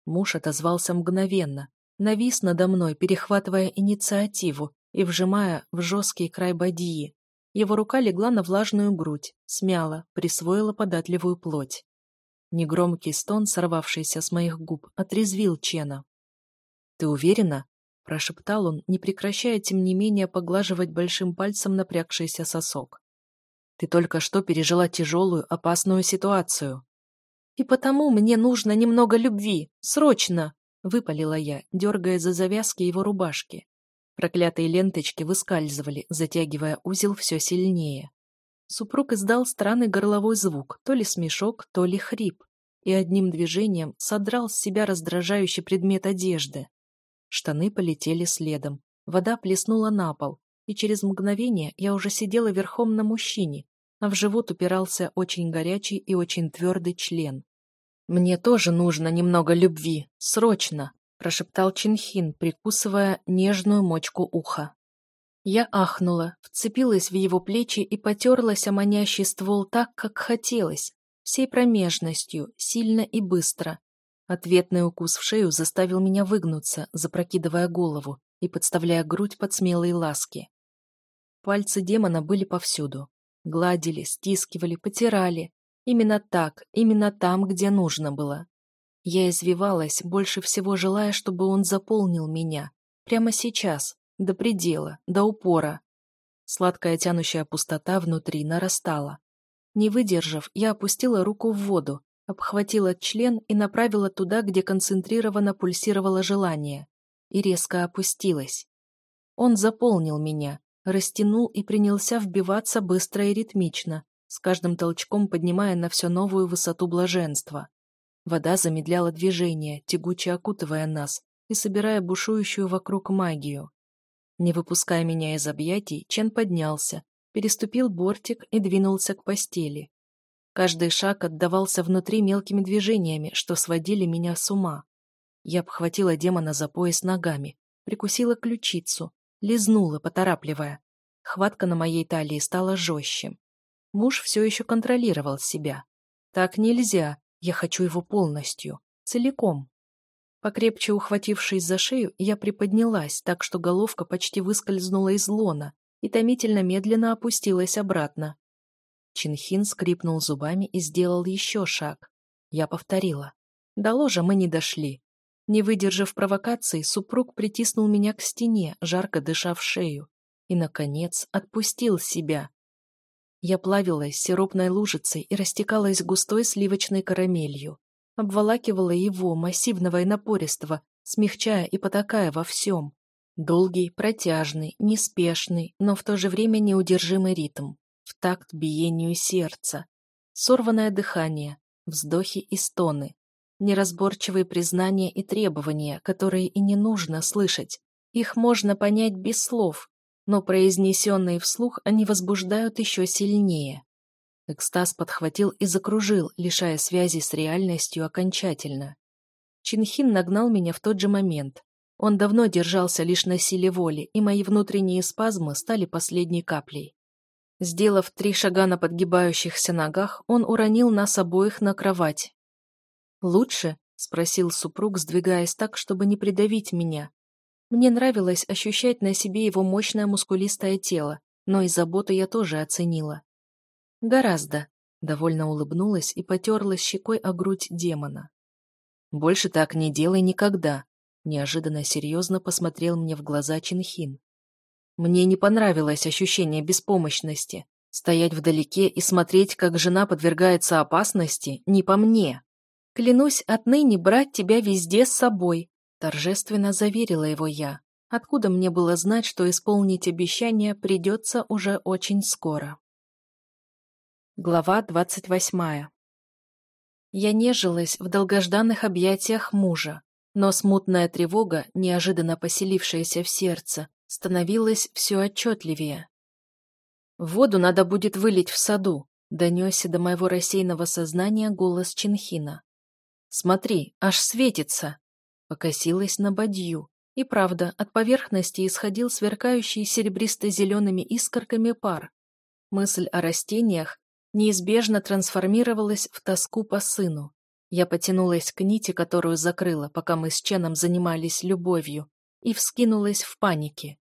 Муж отозвался мгновенно, навис надо мной, перехватывая инициативу, и вжимая в жесткий край бадьи. Его рука легла на влажную грудь, смяла, присвоила податливую плоть. Негромкий стон, сорвавшийся с моих губ, отрезвил Чена. «Ты уверена?» – прошептал он, не прекращая, тем не менее, поглаживать большим пальцем напрягшийся сосок. «Ты только что пережила тяжелую, опасную ситуацию». «И потому мне нужно немного любви, срочно!» – выпалила я, дергая за завязки его рубашки. Проклятые ленточки выскальзывали, затягивая узел все сильнее. Супруг издал странный горловой звук, то ли смешок, то ли хрип, и одним движением содрал с себя раздражающий предмет одежды. Штаны полетели следом, вода плеснула на пол, и через мгновение я уже сидела верхом на мужчине, а в живот упирался очень горячий и очень твердый член. «Мне тоже нужно немного любви, срочно!» прошептал Чинхин, прикусывая нежную мочку уха. Я ахнула, вцепилась в его плечи и потерлась о манящий ствол так, как хотелось, всей промежностью, сильно и быстро. Ответный укус в шею заставил меня выгнуться, запрокидывая голову и подставляя грудь под смелые ласки. Пальцы демона были повсюду. Гладили, стискивали, потирали. Именно так, именно там, где нужно было. Я извивалась, больше всего желая, чтобы он заполнил меня. Прямо сейчас, до предела, до упора. Сладкая тянущая пустота внутри нарастала. Не выдержав, я опустила руку в воду, обхватила член и направила туда, где концентрированно пульсировало желание, и резко опустилась. Он заполнил меня, растянул и принялся вбиваться быстро и ритмично, с каждым толчком поднимая на все новую высоту блаженства. Вода замедляла движение, тягуче окутывая нас и собирая бушующую вокруг магию. Не выпуская меня из объятий, Чен поднялся, переступил бортик и двинулся к постели. Каждый шаг отдавался внутри мелкими движениями, что сводили меня с ума. Я обхватила демона за пояс ногами, прикусила ключицу, лизнула, поторапливая. Хватка на моей талии стала жестче. Муж все еще контролировал себя. Так нельзя, я хочу его полностью, целиком. Покрепче ухватившись за шею, я приподнялась, так что головка почти выскользнула из лона и томительно медленно опустилась обратно. Чинхин скрипнул зубами и сделал еще шаг. Я повторила. До ложа мы не дошли. Не выдержав провокации, супруг притиснул меня к стене, жарко дыша шею, и, наконец, отпустил себя. Я плавилась сиропной лужицей и растекалась густой сливочной карамелью. Обволакивала его, массивного и напористого, смягчая и потакая во всем. Долгий, протяжный, неспешный, но в то же время неудержимый ритм. В такт биению сердца. Сорванное дыхание, вздохи и стоны. Неразборчивые признания и требования, которые и не нужно слышать. Их можно понять без слов, но произнесенные вслух они возбуждают еще сильнее. Экстаз подхватил и закружил, лишая связи с реальностью окончательно. Чинхин нагнал меня в тот же момент. Он давно держался лишь на силе воли, и мои внутренние спазмы стали последней каплей. Сделав три шага на подгибающихся ногах, он уронил нас обоих на кровать. «Лучше?» — спросил супруг, сдвигаясь так, чтобы не придавить меня. Мне нравилось ощущать на себе его мощное мускулистое тело, но и заботу я тоже оценила. «Гораздо», — довольно улыбнулась и потерлась щекой о грудь демона. «Больше так не делай никогда», — неожиданно серьезно посмотрел мне в глаза Чинхин. Мне не понравилось ощущение беспомощности. Стоять вдалеке и смотреть, как жена подвергается опасности, не по мне. Клянусь отныне брать тебя везде с собой, торжественно заверила его я. Откуда мне было знать, что исполнить обещание придется уже очень скоро? Глава двадцать восьмая. Я нежилась в долгожданных объятиях мужа, но смутная тревога, неожиданно поселившаяся в сердце, становилось все отчетливее. «Воду надо будет вылить в саду», — донесся до моего рассеянного сознания голос Чинхина. «Смотри, аж светится!» Покосилась на бадью. И правда, от поверхности исходил сверкающий серебристо-зелеными искорками пар. Мысль о растениях неизбежно трансформировалась в тоску по сыну. Я потянулась к нити, которую закрыла, пока мы с Ченом занимались любовью, и вскинулась в панике.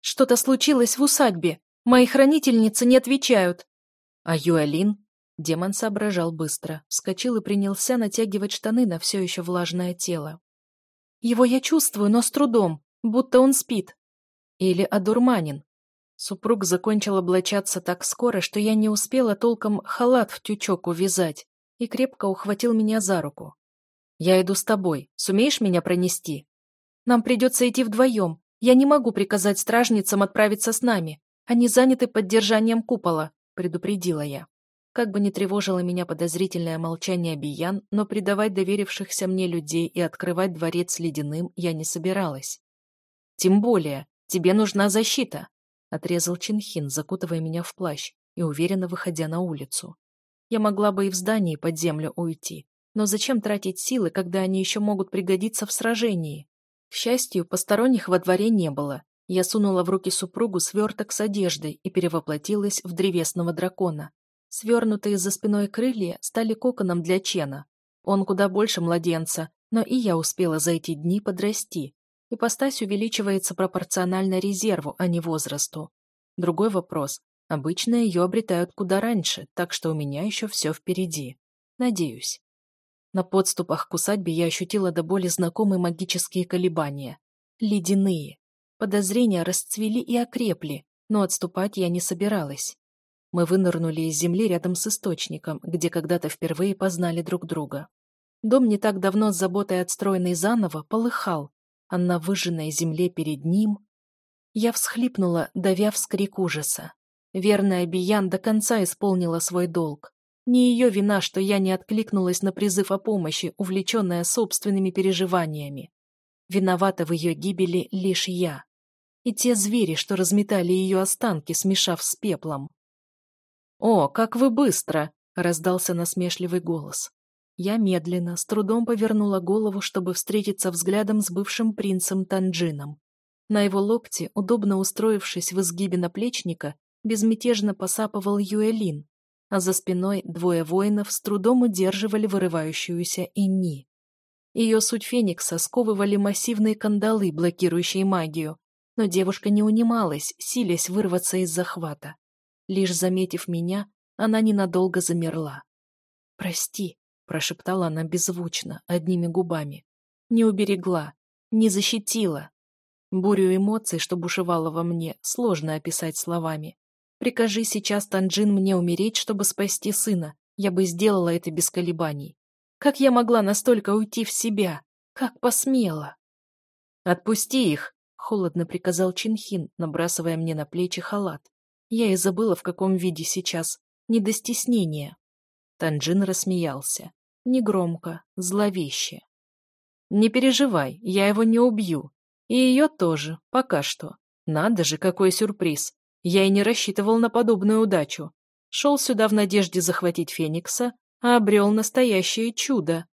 Что-то случилось в усадьбе. Мои хранительницы не отвечают. А Юалин? Демон соображал быстро, вскочил и принялся натягивать штаны на все еще влажное тело. Его я чувствую, но с трудом, будто он спит. Или одурманен. Супруг закончил облачаться так скоро, что я не успела толком халат в тючок увязать и крепко ухватил меня за руку. «Я иду с тобой. Сумеешь меня пронести?» «Нам придется идти вдвоем. Я не могу приказать стражницам отправиться с нами. Они заняты поддержанием купола», — предупредила я. Как бы ни тревожило меня подозрительное молчание Биян, но предавать доверившихся мне людей и открывать дворец ледяным я не собиралась. «Тем более, тебе нужна защита», — отрезал Чинхин, закутывая меня в плащ и уверенно выходя на улицу. Я могла бы и в здании под землю уйти, но зачем тратить силы, когда они еще могут пригодиться в сражении? К счастью, посторонних во дворе не было. Я сунула в руки супругу сверток с одеждой и перевоплотилась в древесного дракона. Свернутые за спиной крылья стали коконом для Чена. Он куда больше младенца, но и я успела за эти дни подрасти. Ипостась увеличивается пропорционально резерву, а не возрасту. Другой вопрос. Обычно ее обретают куда раньше, так что у меня еще все впереди. Надеюсь. На подступах к усадьбе я ощутила до боли знакомые магические колебания. Ледяные. Подозрения расцвели и окрепли, но отступать я не собиралась. Мы вынырнули из земли рядом с источником, где когда-то впервые познали друг друга. Дом не так давно с заботой отстроенный заново полыхал, а на выжженной земле перед ним... Я всхлипнула, давя вскрик ужаса. Верная Биян до конца исполнила свой долг. Не ее вина, что я не откликнулась на призыв о помощи, увлеченная собственными переживаниями. Виновата в ее гибели лишь я. И те звери, что разметали ее останки, смешав с пеплом. «О, как вы быстро!» — раздался насмешливый голос. Я медленно, с трудом повернула голову, чтобы встретиться взглядом с бывшим принцем Танджином. На его локте, удобно устроившись в изгибе наплечника, безмятежно посапывал Юэлин, а за спиной двое воинов с трудом удерживали вырывающуюся Инни. Ее суть Феникса сковывали массивные кандалы, блокирующие магию, но девушка не унималась, силясь вырваться из захвата. Лишь заметив меня, она ненадолго замерла. «Прости», — прошептала она беззвучно, одними губами. «Не уберегла, не защитила». Бурю эмоций, что бушевало во мне, сложно описать словами. Прикажи сейчас, Танджин, мне умереть, чтобы спасти сына. Я бы сделала это без колебаний. Как я могла настолько уйти в себя? Как посмела? Отпусти их, холодно приказал Чинхин, набрасывая мне на плечи халат. Я и забыла, в каком виде сейчас. Не до стеснения. Танджин рассмеялся. Негромко, зловеще. «Не переживай, я его не убью. И ее тоже, пока что. Надо же, какой сюрприз. Я и не рассчитывал на подобную удачу. Шел сюда в надежде захватить Феникса, а обрел настоящее чудо.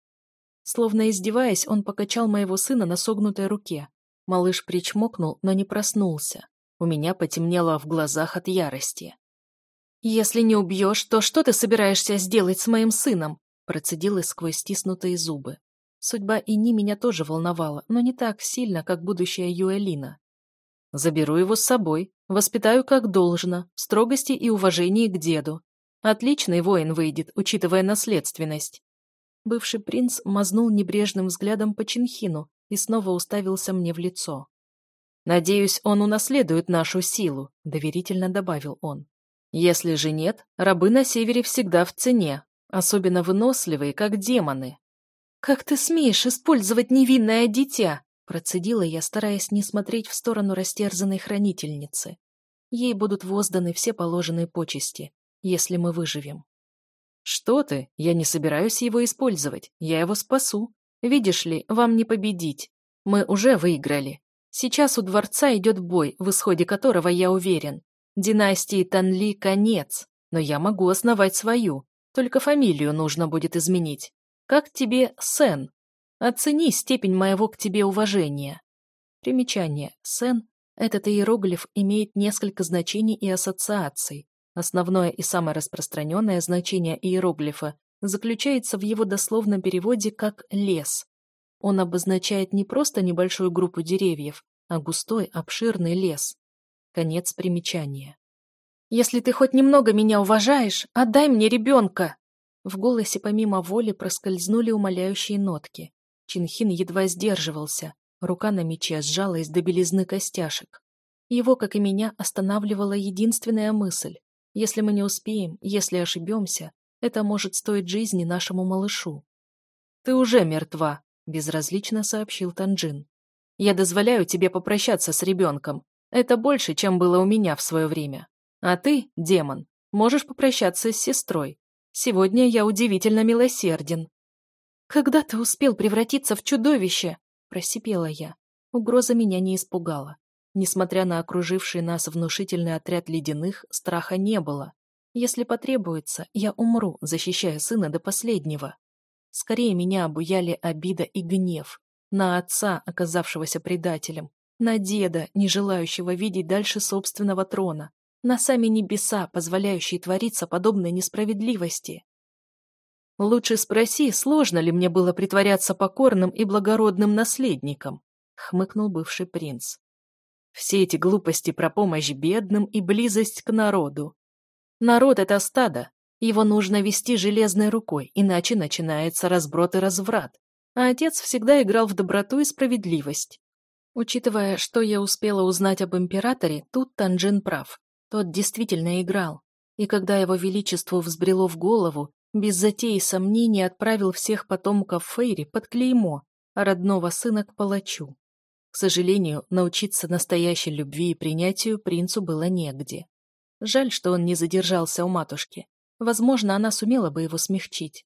Словно издеваясь, он покачал моего сына на согнутой руке. Малыш причмокнул, но не проснулся. У меня потемнело в глазах от ярости. «Если не убьешь, то что ты собираешься сделать с моим сыном?» процедила сквозь стиснутые зубы. Судьба Ини меня тоже волновала, но не так сильно, как будущая Юэлина. Заберу его с собой, воспитаю как должно, в строгости и уважении к деду. Отличный воин выйдет, учитывая наследственность. Бывший принц мазнул небрежным взглядом по Чинхину и снова уставился мне в лицо. «Надеюсь, он унаследует нашу силу», — доверительно добавил он. «Если же нет, рабы на севере всегда в цене, особенно выносливые, как демоны». «Как ты смеешь использовать невинное дитя?» Процедила я, стараясь не смотреть в сторону растерзанной хранительницы. Ей будут возданы все положенные почести, если мы выживем. «Что ты? Я не собираюсь его использовать. Я его спасу. Видишь ли, вам не победить. Мы уже выиграли. Сейчас у дворца идет бой, в исходе которого я уверен. Династии Танли конец, но я могу основать свою. Только фамилию нужно будет изменить. Как тебе Сен?» Оцени степень моего к тебе уважения. Примечание. Сен – этот иероглиф имеет несколько значений и ассоциаций. Основное и самое распространенное значение иероглифа заключается в его дословном переводе как «лес». Он обозначает не просто небольшую группу деревьев, а густой, обширный лес. Конец примечания. «Если ты хоть немного меня уважаешь, отдай мне ребенка!» В голосе помимо воли проскользнули умоляющие нотки. Чинхин едва сдерживался, рука на мече сжалась до белизны костяшек. Его, как и меня, останавливала единственная мысль. Если мы не успеем, если ошибемся, это может стоить жизни нашему малышу. «Ты уже мертва», — безразлично сообщил Танджин. «Я дозволяю тебе попрощаться с ребенком. Это больше, чем было у меня в свое время. А ты, демон, можешь попрощаться с сестрой. Сегодня я удивительно милосерден». «Когда ты успел превратиться в чудовище?» – просипела я. Угроза меня не испугала. Несмотря на окруживший нас внушительный отряд ледяных, страха не было. Если потребуется, я умру, защищая сына до последнего. Скорее меня обуяли обида и гнев. На отца, оказавшегося предателем. На деда, не желающего видеть дальше собственного трона. На сами небеса, позволяющие твориться подобной несправедливости. «Лучше спроси, сложно ли мне было притворяться покорным и благородным наследником», — хмыкнул бывший принц. «Все эти глупости про помощь бедным и близость к народу. Народ — это стадо, его нужно вести железной рукой, иначе начинается разброд и разврат. А отец всегда играл в доброту и справедливость. Учитывая, что я успела узнать об императоре, тут Танжин прав. Тот действительно играл. И когда его величеству взбрело в голову, без затей и сомнений отправил всех потомков Фейри под клеймо, а родного сына к палачу. К сожалению, научиться настоящей любви и принятию принцу было негде. Жаль, что он не задержался у матушки. Возможно, она сумела бы его смягчить.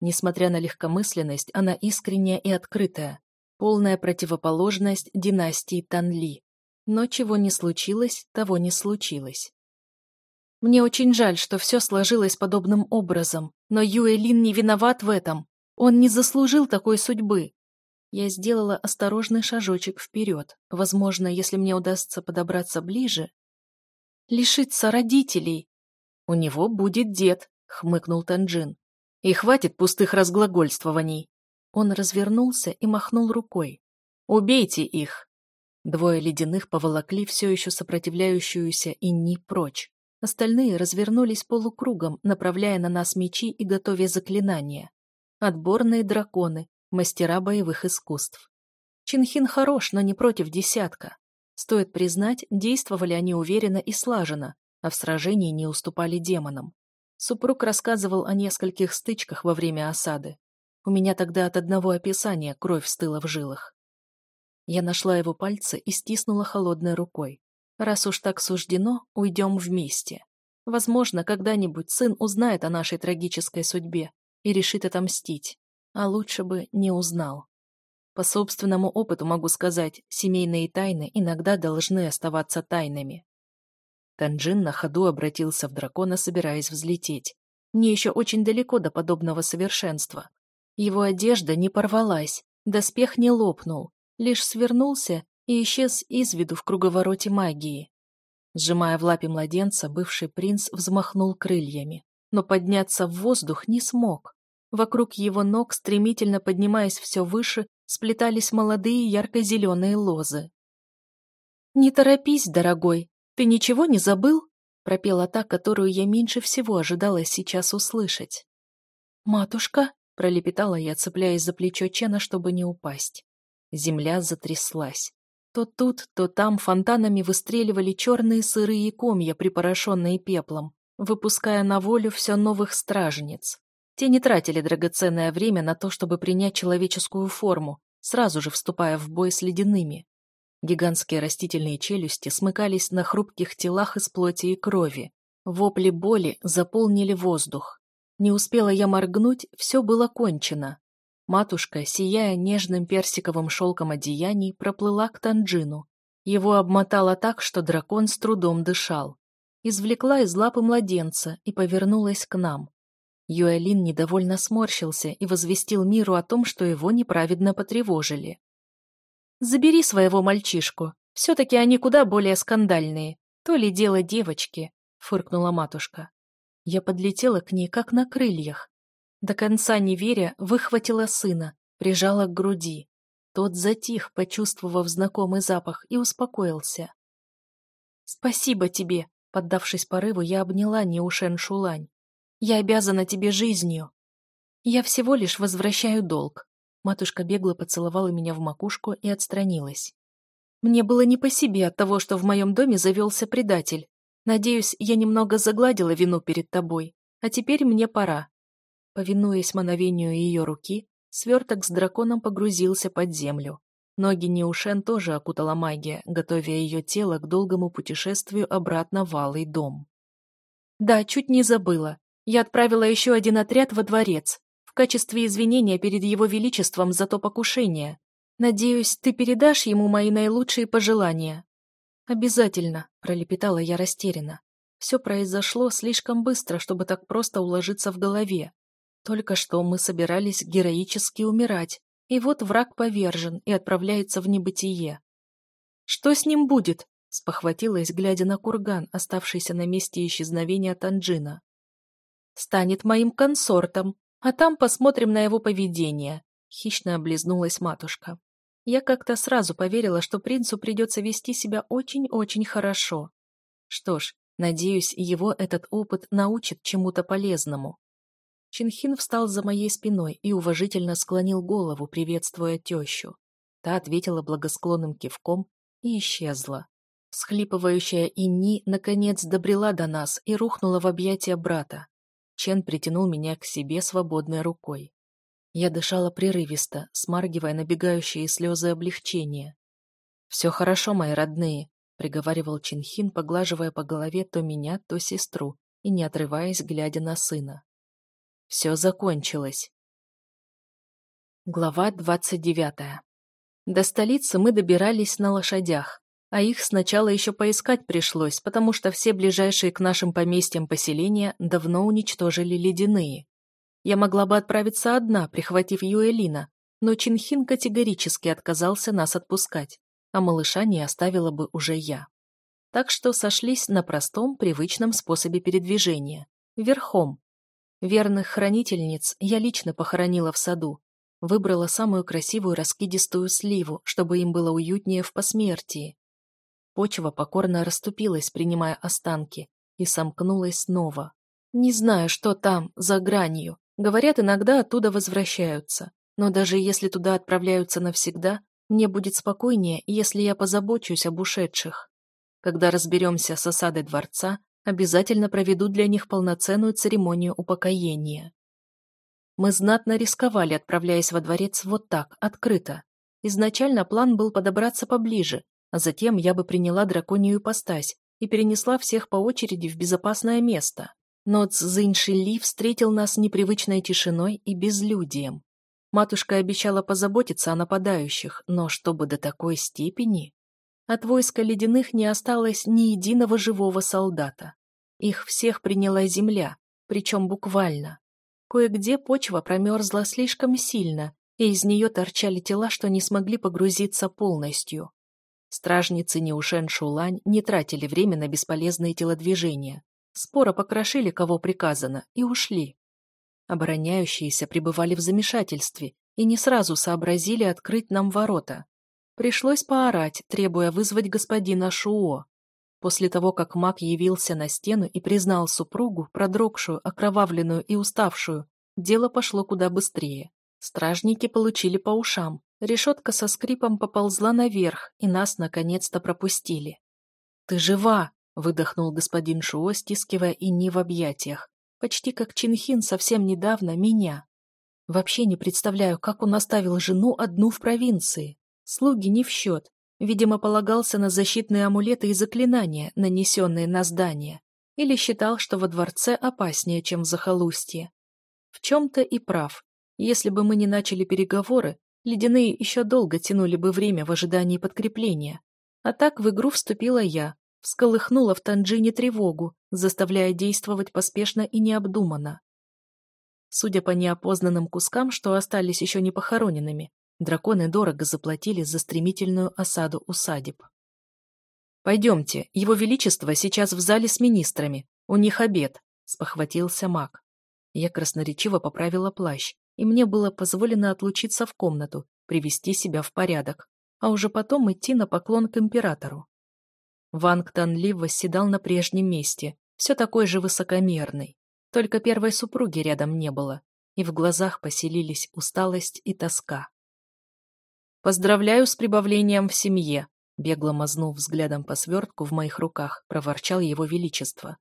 Несмотря на легкомысленность, она искренняя и открытая, полная противоположность династии Танли. Но чего не случилось, того не случилось. Мне очень жаль, что все сложилось подобным образом, но Юэлин не виноват в этом. Он не заслужил такой судьбы. Я сделала осторожный шажочек вперед. Возможно, если мне удастся подобраться ближе... Лишиться родителей. У него будет дед, хмыкнул Танджин. И хватит пустых разглагольствований. Он развернулся и махнул рукой. «Убейте их!» Двое ледяных поволокли все еще сопротивляющуюся Инни прочь. Остальные развернулись полукругом, направляя на нас мечи и готовя заклинания. Отборные драконы, мастера боевых искусств. Чинхин хорош, но не против десятка. Стоит признать, действовали они уверенно и слаженно, а в сражении не уступали демонам. Супруг рассказывал о нескольких стычках во время осады. У меня тогда от одного описания кровь стыла в жилах. Я нашла его пальцы и стиснула холодной рукой. Раз уж так суждено, уйдем вместе. Возможно, когда-нибудь сын узнает о нашей трагической судьбе и решит отомстить, а лучше бы не узнал. По собственному опыту могу сказать, семейные тайны иногда должны оставаться тайнами. Танжин на ходу обратился в дракона, собираясь взлететь. Мне еще очень далеко до подобного совершенства. Его одежда не порвалась, доспех не лопнул, лишь свернулся и исчез из виду в круговороте магии. Сжимая в лапе младенца, бывший принц взмахнул крыльями, но подняться в воздух не смог. Вокруг его ног, стремительно поднимаясь все выше, сплетались молодые ярко-зеленые лозы. «Не торопись, дорогой, ты ничего не забыл?» пропела та, которую я меньше всего ожидала сейчас услышать. «Матушка?» — пролепетала я, цепляясь за плечо Чена, чтобы не упасть. Земля затряслась. То тут, то там фонтанами выстреливали черные сырые комья, припорошенные пеплом, выпуская на волю все новых стражниц. Те не тратили драгоценное время на то, чтобы принять человеческую форму, сразу же вступая в бой с ледяными. Гигантские растительные челюсти смыкались на хрупких телах из плоти и крови. Вопли боли заполнили воздух. Не успела я моргнуть, все было кончено. Матушка, сияя нежным персиковым шелком одеяний, проплыла к Танджину. Его обмотала так, что дракон с трудом дышал. Извлекла из лапы младенца и повернулась к нам. Юэлин недовольно сморщился и возвестил миру о том, что его неправедно потревожили. «Забери своего мальчишку. Все-таки они куда более скандальные. То ли дело девочки», — фыркнула матушка. Я подлетела к ней, как на крыльях. До конца не веря, выхватила сына, прижала к груди. Тот затих, почувствовав знакомый запах, и успокоился. «Спасибо тебе», — поддавшись порыву, я обняла Неушен Шулань. «Я обязана тебе жизнью. Я всего лишь возвращаю долг. Матушка бегло поцеловала меня в макушку и отстранилась. Мне было не по себе от того, что в моем доме завелся предатель. Надеюсь, я немного загладила вину перед тобой, а теперь мне пора. Повинуясь мановению ее руки, сверток с драконом погрузился под землю. Ноги Неушен тоже окутала магия, готовя ее тело к долгому путешествию обратно в Алый дом. Да, чуть не забыла. Я отправила еще один отряд во дворец, в качестве извинения перед его величеством за то покушение. Надеюсь, ты передашь ему мои наилучшие пожелания». «Обязательно», — пролепетала я растерянно. Все произошло слишком быстро, чтобы так просто уложиться в голове. Только что мы собирались героически умирать, и вот враг повержен и отправляется в небытие. «Что с ним будет?» — спохватилась, глядя на курган, оставшийся на месте исчезновения Танджина. «Станет моим консортом», а там посмотрим на его поведение», — хищно облизнулась матушка. Я как-то сразу поверила, что принцу придется вести себя очень-очень хорошо. Что ж, надеюсь, его этот опыт научит чему-то полезному. Чинхин встал за моей спиной и уважительно склонил голову, приветствуя тещу. Та ответила благосклонным кивком и исчезла. Схлипывающая Инни наконец добрела до нас и рухнула в объятия брата. Чен притянул меня к себе свободной рукой. Я дышала прерывисто, смаргивая набегающие слезы облегчения. «Все хорошо, мои родные», — приговаривал Чинхин, поглаживая по голове то меня, то сестру и не отрываясь, глядя на сына. «Все закончилось». Глава двадцать девятая. До столицы мы добирались на лошадях. А их сначала еще поискать пришлось, потому что все ближайшие к нашим поместьям поселения давно уничтожили ледяные. Я могла бы отправиться одна, прихватив Юэлина, но Чинхин категорически отказался нас отпускать, а малыша не оставила бы уже я. Так что сошлись на простом, привычном способе передвижения – верхом. Верных хранительниц я лично похоронила в саду, выбрала самую красивую раскидистую сливу, чтобы им было уютнее в посмертии, Почва покорно расступилась, принимая останки, и сомкнулась снова. Не знаю, что там, за гранью. Говорят, иногда оттуда возвращаются. Но даже если туда отправляются навсегда, мне будет спокойнее, если я позабочусь об ушедших. Когда разберемся с осадой дворца, обязательно проведу для них полноценную церемонию упокоения. Мы знатно рисковали, отправляясь во дворец вот так, открыто. Изначально план был подобраться поближе, а затем я бы приняла драконию ипостась и перенесла всех по очереди в безопасное место. Но Цзиньшили встретил нас непривычной тишиной и безлюдием. Матушка обещала позаботиться о нападающих, но чтобы до такой степени... От войска ледяных не осталось ни единого живого солдата. Их всех приняла земля, причем буквально. Кое-где почва промерзла слишком сильно, и из нее торчали тела, что не смогли погрузиться полностью. Стражницы Неушен Шулань не тратили время на бесполезные телодвижения. Споро покрошили, кого приказано, и ушли. Обороняющиеся пребывали в замешательстве и не сразу сообразили открыть нам ворота. Пришлось поорать, требуя вызвать господина Шуо. После того, как маг явился на стену и признал супругу, продрогшую, окровавленную и уставшую, дело пошло куда быстрее. Стражники получили по ушам, решетка со скрипом поползла наверх, и нас наконец-то пропустили. «Ты жива!» — выдохнул господин Шуо, стискивая Ини в объятиях. Почти как Чинхин совсем недавно меня. Вообще не представляю, как он оставил жену одну в провинции. Слуги не в счет. Видимо, полагался на защитные амулеты и заклинания, нанесенные на здание. Или считал, что во дворце опаснее, чем в захолустье. В чем-то и прав. Если бы мы не начали переговоры, ледяные еще долго тянули бы время в ожидании подкрепления. А так в игру вступила я, всколыхнула в Танджине тревогу, заставляя действовать поспешно и необдуманно. Судя по неопознанным кускам, что остались еще не похороненными, драконы дорого заплатили за стремительную осаду усадеб. «Пойдемте, его величество сейчас в зале с министрами, у них обед», — спохватился маг. Я красноречиво поправила плащ, и мне было позволено отлучиться в комнату, привести себя в порядок, а уже потом идти на поклон к императору. Ванг Танли восседал на прежнем месте, все такой же высокомерный. Только первой супруги рядом не было, и в глазах поселились усталость и тоска. «Поздравляю с прибавлением в семье», бегло мазнув взглядом по свертку в моих руках, проворчал его величество.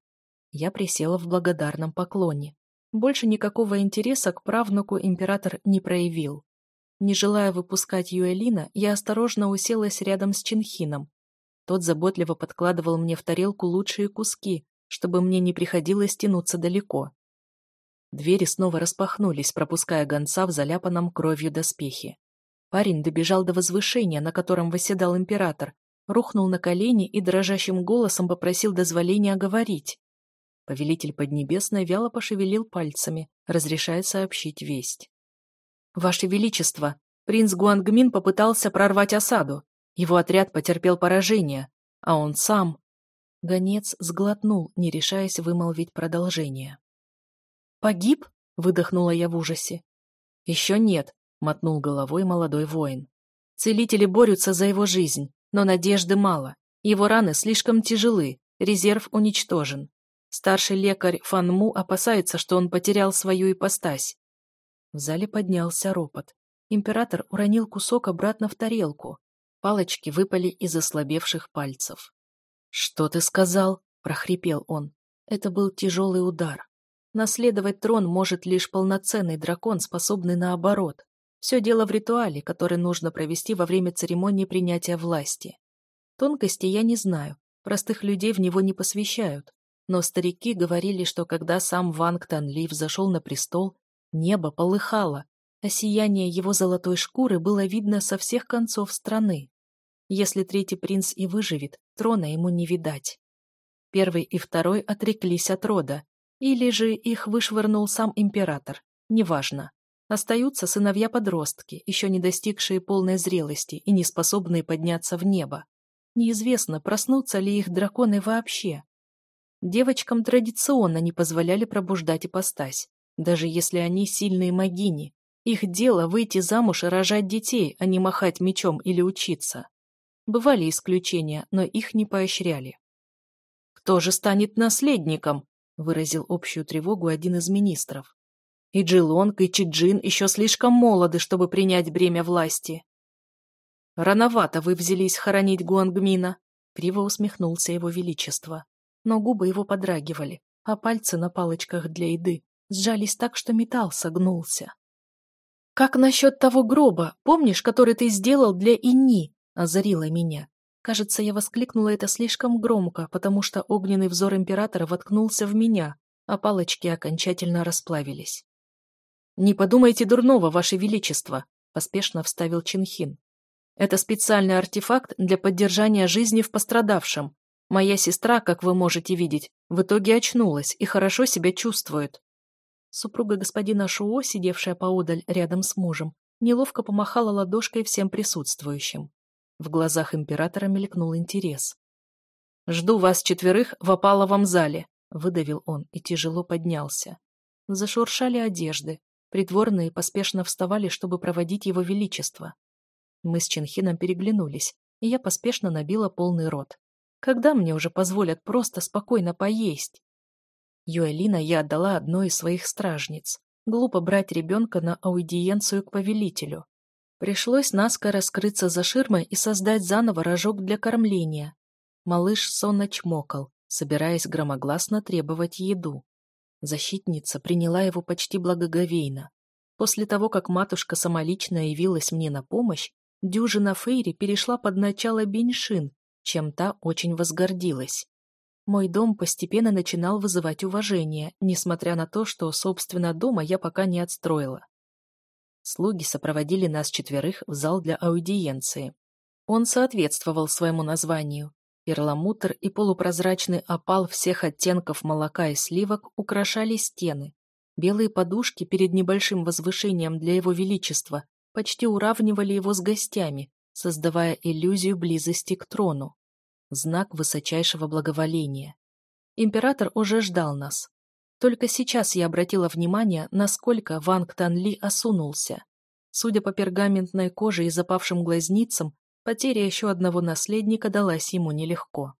Я присела в благодарном поклоне. Больше никакого интереса к правнуку император не проявил. Не желая выпускать Юэлина, я осторожно уселась рядом с Чинхином, тот заботливо подкладывал мне в тарелку лучшие куски, чтобы мне не приходилось тянуться далеко. Двери снова распахнулись, пропуская гонца в заляпанном кровью доспехе. Парень добежал до возвышения, на котором восседал император, рухнул на колени и дрожащим голосом попросил дозволения говорить. Повелитель Поднебесной вяло пошевелил пальцами, разрешая сообщить весть. «Ваше Величество, принц Гуангмин попытался прорвать осаду. Его отряд потерпел поражение, а он сам... Гонец сглотнул, не решаясь вымолвить продолжение. «Погиб?» — выдохнула я в ужасе. «Еще нет», — мотнул головой молодой воин. «Целители борются за его жизнь, но надежды мало. Его раны слишком тяжелы, резерв уничтожен. Старший лекарь Фан Му опасается, что он потерял свою ипостась». В зале поднялся ропот. Император уронил кусок обратно в тарелку. Палочки выпали из ослабевших пальцев. «Что ты сказал?» – прохрипел он. Это был тяжелый удар. Наследовать трон может лишь полноценный дракон, способный наоборот. Все дело в ритуале, который нужно провести во время церемонии принятия власти. Тонкости я не знаю, простых людей в него не посвящают. Но старики говорили, что когда сам Ванг Танли взошел на престол, небо полыхало, а сияние его золотой шкуры было видно со всех концов страны. Если третий принц и выживет, трона ему не видать. Первый и второй отреклись от рода, или же их вышвырнул сам император, неважно. Остаются сыновья-подростки, еще не достигшие полной зрелости и не способные подняться в небо. Неизвестно, проснутся ли их драконы вообще. Девочкам традиционно не позволяли пробуждать ипостась, даже если они сильные магини, их дело выйти замуж и рожать детей, а не махать мечом или учиться. Бывали исключения, но их не поощряли. «Кто же станет наследником?» – выразил общую тревогу один из министров. «И Джилонг, и Чиджин еще слишком молоды, чтобы принять бремя власти». «Рановато вы взялись хоронить Гуангмина», – криво усмехнулся его величество. Но губы его подрагивали, а пальцы на палочках для еды сжались так, что металл согнулся. «Как насчет того гроба, помнишь, который ты сделал для Ини?» — озарила меня. Кажется, я воскликнула это слишком громко, потому что огненный взор императора воткнулся в меня, а палочки окончательно расплавились. «Не подумайте дурного, Ваше Величество», — поспешно вставил Чинхин. «Это специальный артефакт для поддержания жизни в пострадавшем. Моя сестра, как вы можете видеть, в итоге очнулась и хорошо себя чувствует». Супруга господина Шуо, сидевшая поодаль рядом с мужем, неловко помахала ладошкой всем присутствующим. В глазах императора мелькнул интерес. «Жду вас четверых в опаловом зале», — выдавил он и тяжело поднялся. Зашуршали одежды. Придворные поспешно вставали, чтобы проводить его величество. Мы с Чинхином переглянулись, и я поспешно набила полный рот. Когда мне уже позволят просто спокойно поесть? Юэлина я отдала одной из своих стражниц. Глупо брать ребенка на аудиенцию к повелителю. Пришлось наскоро скрыться за ширмой и создать заново рожок для кормления. Малыш сонно чмокал, собираясь громогласно требовать еду. Защитница приняла его почти благоговейно. После того, как матушка самолично явилась мне на помощь, дюжина Фейри перешла под начало Беньшин, чем та очень возгордилась. Мой дом постепенно начинал вызывать уважение, несмотря на то, что, собственно, дома я пока не отстроила. Слуги сопроводили нас четверых в зал для аудиенции. Он соответствовал своему названию. Перламутр и полупрозрачный опал всех оттенков молока и сливок украшали стены. Белые подушки перед небольшим возвышением для его величества почти уравнивали его с гостями, создавая иллюзию близости к трону. Знак высочайшего благоволения. Император уже ждал нас. Только сейчас я обратила внимание, насколько Ванг Танли осунулся. Судя по пергаментной коже и запавшим глазницам, потеря еще одного наследника далась ему нелегко.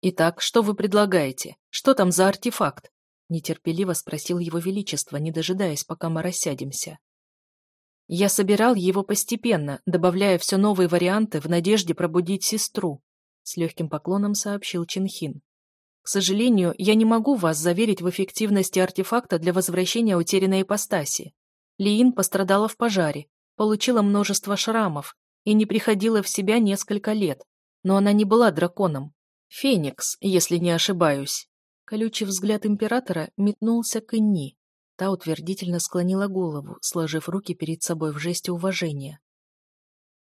«Итак, что вы предлагаете? Что там за артефакт?» нетерпеливо спросил его величество, не дожидаясь, пока мы рассядемся. Я собирал его постепенно, добавляя все новые варианты в надежде пробудить сестру, с легким поклоном сообщил Чинхин. К сожалению, я не могу вас заверить в эффективности артефакта для возвращения утерянной ипостаси. Лиин пострадала в пожаре, получила множество шрамов и не приходила в себя несколько лет, но она не была драконом. Феникс, если не ошибаюсь. Колючий взгляд императора метнулся к Инни, Та утвердительно склонила голову, сложив руки перед собой в жесте уважения.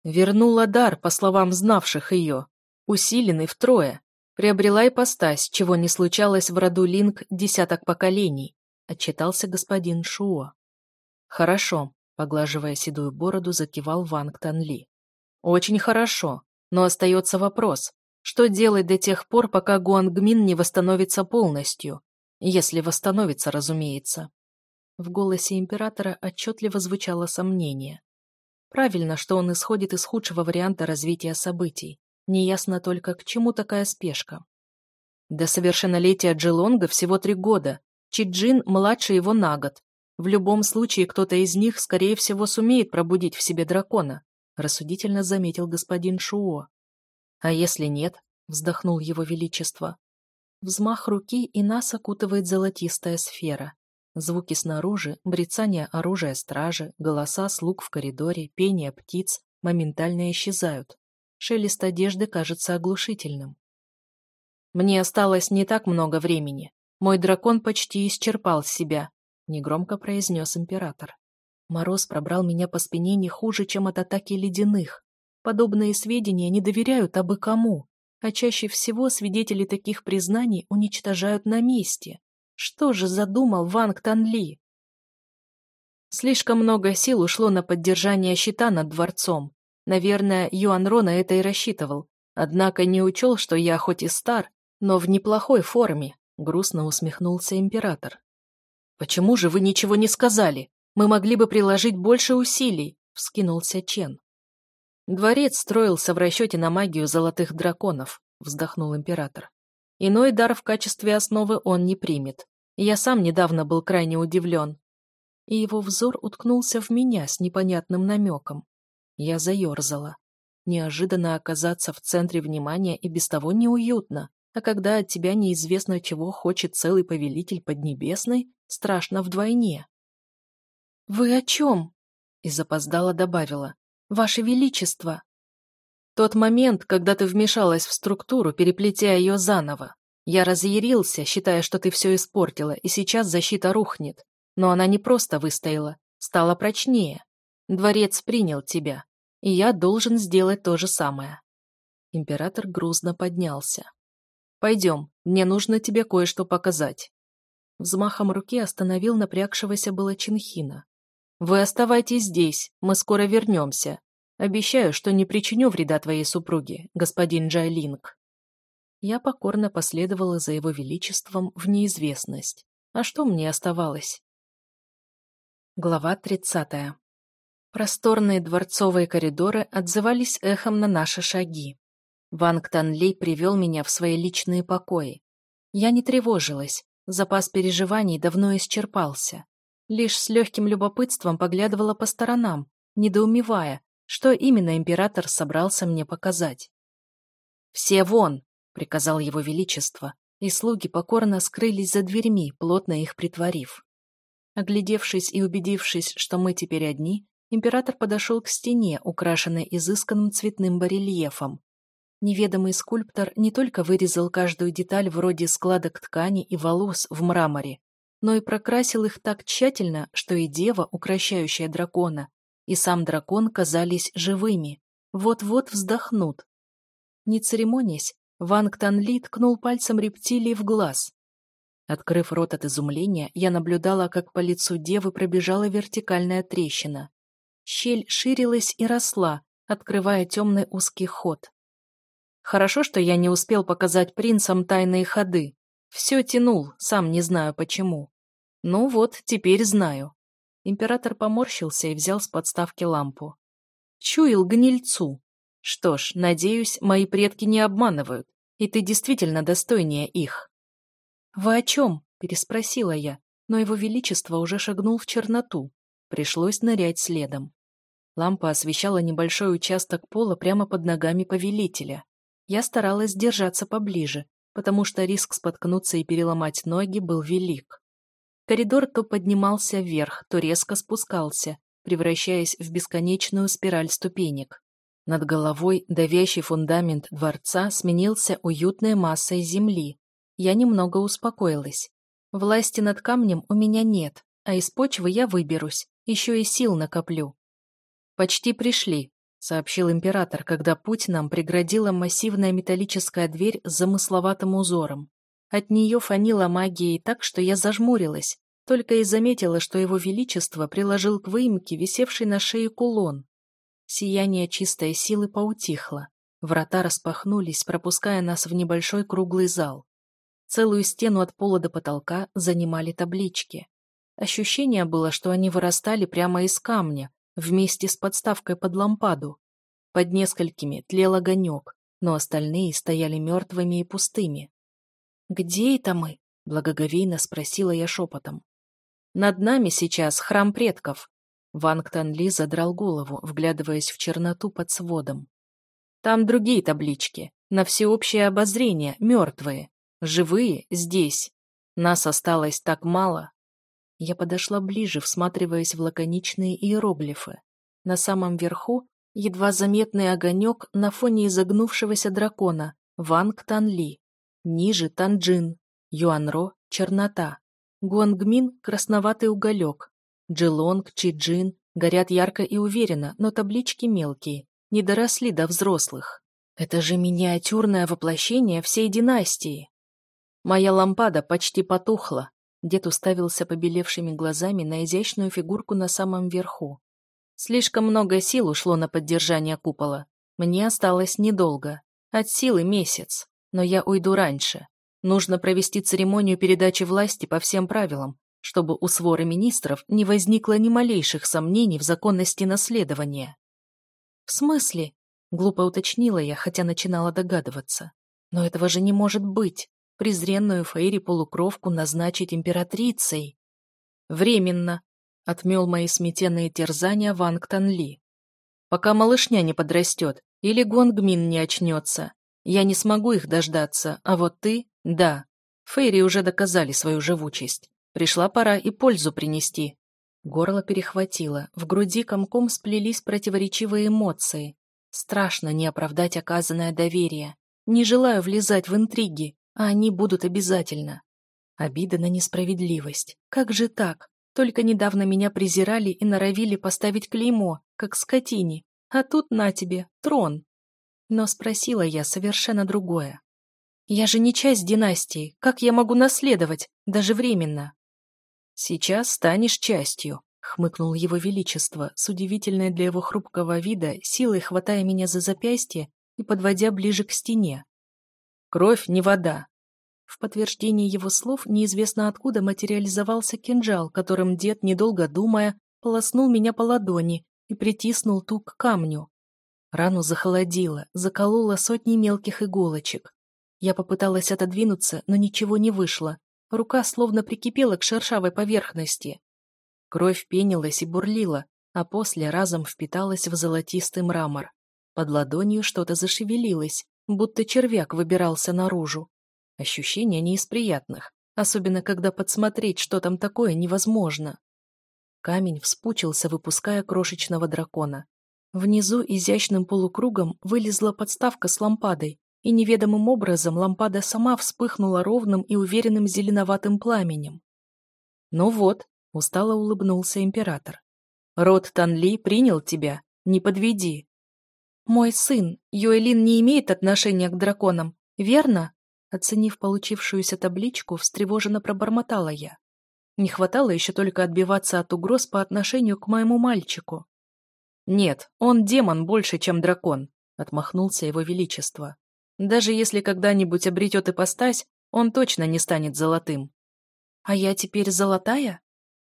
Вернула дар, по словам знавших ее, усиленный втрое. Приобрела ипостась, чего не случалось в роду Линк десяток поколений, отчитался господин Шуо. Хорошо, поглаживая седую бороду, закивал Ванг Танли. Очень хорошо, но остается вопрос, что делать до тех пор, пока Гуангмин не восстановится полностью? Если восстановится, разумеется. В голосе императора отчетливо звучало сомнение. Правильно, что он исходит из худшего варианта развития событий. Неясно только, к чему такая спешка. До совершеннолетия Джилонга всего три года. Чиджин младше его на год. В любом случае, кто-то из них, скорее всего, сумеет пробудить в себе дракона, рассудительно заметил господин Шуо. А если нет, вздохнул его величество. Взмах руки, и нас окутывает золотистая сфера. Звуки снаружи, брецание оружия стражи, голоса слуг в коридоре, пение птиц моментально исчезают. Шелест одежды кажется оглушительным. «Мне осталось не так много времени. Мой дракон почти исчерпал себя», — негромко произнес император. Мороз пробрал меня по спине не хуже, чем от атаки ледяных. Подобные сведения не доверяют абы кому, а чаще всего свидетели таких признаний уничтожают на месте. Что же задумал Ванг Танли? Слишком много сил ушло на поддержание щита над дворцом. Наверное, Юан Ро на это и рассчитывал. Однако не учел, что я хоть и стар, но в неплохой форме, грустно усмехнулся император. «Почему же вы ничего не сказали? Мы могли бы приложить больше усилий», — вскинулся Чен. «Дворец строился в расчете на магию золотых драконов», — вздохнул император. Иной дар в качестве основы он не примет. Я сам недавно был крайне удивлен. И его взор уткнулся в меня с непонятным намеком. Я заерзала. Неожиданно оказаться в центре внимания и без того неуютно, а когда от тебя неизвестно чего хочет целый повелитель Поднебесной, страшно вдвойне. «Вы о чем?» И запоздала добавила. «Ваше Величество!» Тот момент, когда ты вмешалась в структуру, переплетя ее заново. Я разъярился, считая, что ты все испортила, и сейчас защита рухнет. Но она не просто выстояла, стала прочнее. Дворец принял тебя, и я должен сделать то же самое. Император грузно поднялся. «Пойдем, мне нужно тебе кое-что показать». Взмахом руки остановил напрягшегося было Чинхина. «Вы оставайтесь здесь, мы скоро вернемся. Обещаю, что не причиню вреда твоей супруге, господин Джайлинг». Я покорно последовала за его величеством в неизвестность. А что мне оставалось? Глава тридцатая. Просторные дворцовые коридоры отзывались эхом на наши шаги. Ванг Танли привел меня в свои личные покои. Я не тревожилась, запас переживаний давно исчерпался. Лишь с легким любопытством поглядывала по сторонам, недоумевая, что именно император собрался мне показать. «Все вон!» — приказал его величество, и слуги покорно скрылись за дверьми, плотно их притворив. Оглядевшись и убедившись, что мы теперь одни, император подошел к стене, украшенной изысканным цветным барельефом. Неведомый скульптор не только вырезал каждую деталь вроде складок ткани и волос в мраморе, но и прокрасил их так тщательно, что и дева, укращающая дракона, и сам дракон казались живыми, вот-вот вздохнут. Не церемонясь, Ванг Танли ткнул пальцем рептилии в глаз. Открыв рот от изумления, я наблюдала, как по лицу девы пробежала вертикальная трещина. Щель ширилась и росла, открывая темный узкий ход. Хорошо, что я не успел показать принцам тайные ходы. Все тянул, сам не знаю почему. Ну вот, теперь знаю. Император поморщился и взял с подставки лампу. Чуял гнильцу. Что ж, надеюсь, мои предки не обманывают, и ты действительно достойнее их. «Вы о чем?» – переспросила я, но его величество уже шагнул в черноту. Пришлось нырять следом. Лампа освещала небольшой участок пола прямо под ногами повелителя. Я старалась держаться поближе, потому что риск споткнуться и переломать ноги был велик. Коридор то поднимался вверх, то резко спускался, превращаясь в бесконечную спираль ступенек. Над головой давящий фундамент дворца сменился уютной массой земли. Я немного успокоилась. Власти над камнем у меня нет, а из почвы я выберусь, еще и сил накоплю. «Почти пришли», — сообщил император, когда путь нам преградила массивная металлическая дверь с замысловатым узором. От нее фанила магией так, что я зажмурилась, только и заметила, что его величество приложил к выемке висевший на шее кулон. Сияние чистой силы поутихло. Врата распахнулись, пропуская нас в небольшой круглый зал. Целую стену от пола до потолка занимали таблички. Ощущение было, что они вырастали прямо из камня, вместе с подставкой под лампаду. Под несколькими тлел огонек, но остальные стояли мертвыми и пустыми. «Где это мы?» — благоговейно спросила я шепотом. «Над нами сейчас храм предков», Ванг Танли задрал голову, вглядываясь в черноту под сводом. «Там другие таблички. На всеобщее обозрение, мертвые. Живые здесь. Нас осталось так мало». Я подошла ближе, всматриваясь в лаконичные иероглифы. На самом верху едва заметный огонек на фоне изогнувшегося дракона Ванг Танли. Ниже Танджин, Юанро — чернота, Гуангмин — красноватый уголек, Джилонг, Чиджин горят ярко и уверенно, но таблички мелкие, не доросли до взрослых. Это же миниатюрное воплощение всей династии. Моя лампада почти потухла. Дед уставился побелевшими глазами на изящную фигурку на самом верху. Слишком много сил ушло на поддержание купола. Мне осталось недолго. От силы месяц. Но я уйду раньше. Нужно провести церемонию передачи власти по всем правилам, чтобы у своры министров не возникло ни малейших сомнений в законности наследования. «В смысле?» — глупо уточнила я, хотя начинала догадываться. «Но этого же не может быть. Презренную Фейри-полукровку назначить императрицей». «Временно», — отмел мои сметенные терзания Ванг Танли. «Пока малышня не подрастет или Гонгмин не очнется. Я не смогу их дождаться, а вот ты — да. Фейри уже доказали свою живучесть. Пришла пора и пользу принести. Горло перехватило, в груди комком сплелись противоречивые эмоции. Страшно не оправдать оказанное доверие. Не желаю влезать в интриги, а они будут обязательно. Обида на несправедливость. Как же так? Только недавно меня презирали и норовили поставить клеймо, как скотине, а тут на тебе, трон. Но спросила я совершенно другое. Я же не часть династии, как я могу наследовать, даже временно? Сейчас станешь частью, хмыкнул его величество, с удивительной для его хрупкого вида силой хватая меня за запястье и подводя ближе к стене. Кровь не вода. В подтверждение его слов неизвестно откуда материализовался кинжал, которым дед, недолго думая, полоснул меня по ладони и притиснул ту к камню. Рану захолодило, заколола сотни мелких иголочек. Я попыталась отодвинуться, но ничего не вышло. Рука словно прикипела к шершавой поверхности. Кровь пенилась и бурлила, а после разом впиталась в золотистый мрамор. Под ладонью что-то зашевелилось, будто червяк выбирался наружу. Ощущения не из приятных, особенно когда подсмотреть, что там такое, невозможно. Камень вспучился, выпуская крошечного дракона. Внизу изящным полукругом вылезла подставка с лампадой, и неведомым образом лампада сама вспыхнула ровным и уверенным зеленоватым пламенем. «Ну вот», — устало улыбнулся император. «Род Танли принял тебя, не подведи». «Мой сын, Юэлин не имеет отношения к драконам, верно?» Оценив получившуюся табличку, встревоженно пробормотала я. Не хватало еще только отбиваться от угроз по отношению к моему мальчику. «Нет, он демон больше, чем дракон», — отмахнулся его величество. «Даже если когда-нибудь обретет ипостась, он точно не станет золотым». «А я теперь золотая?»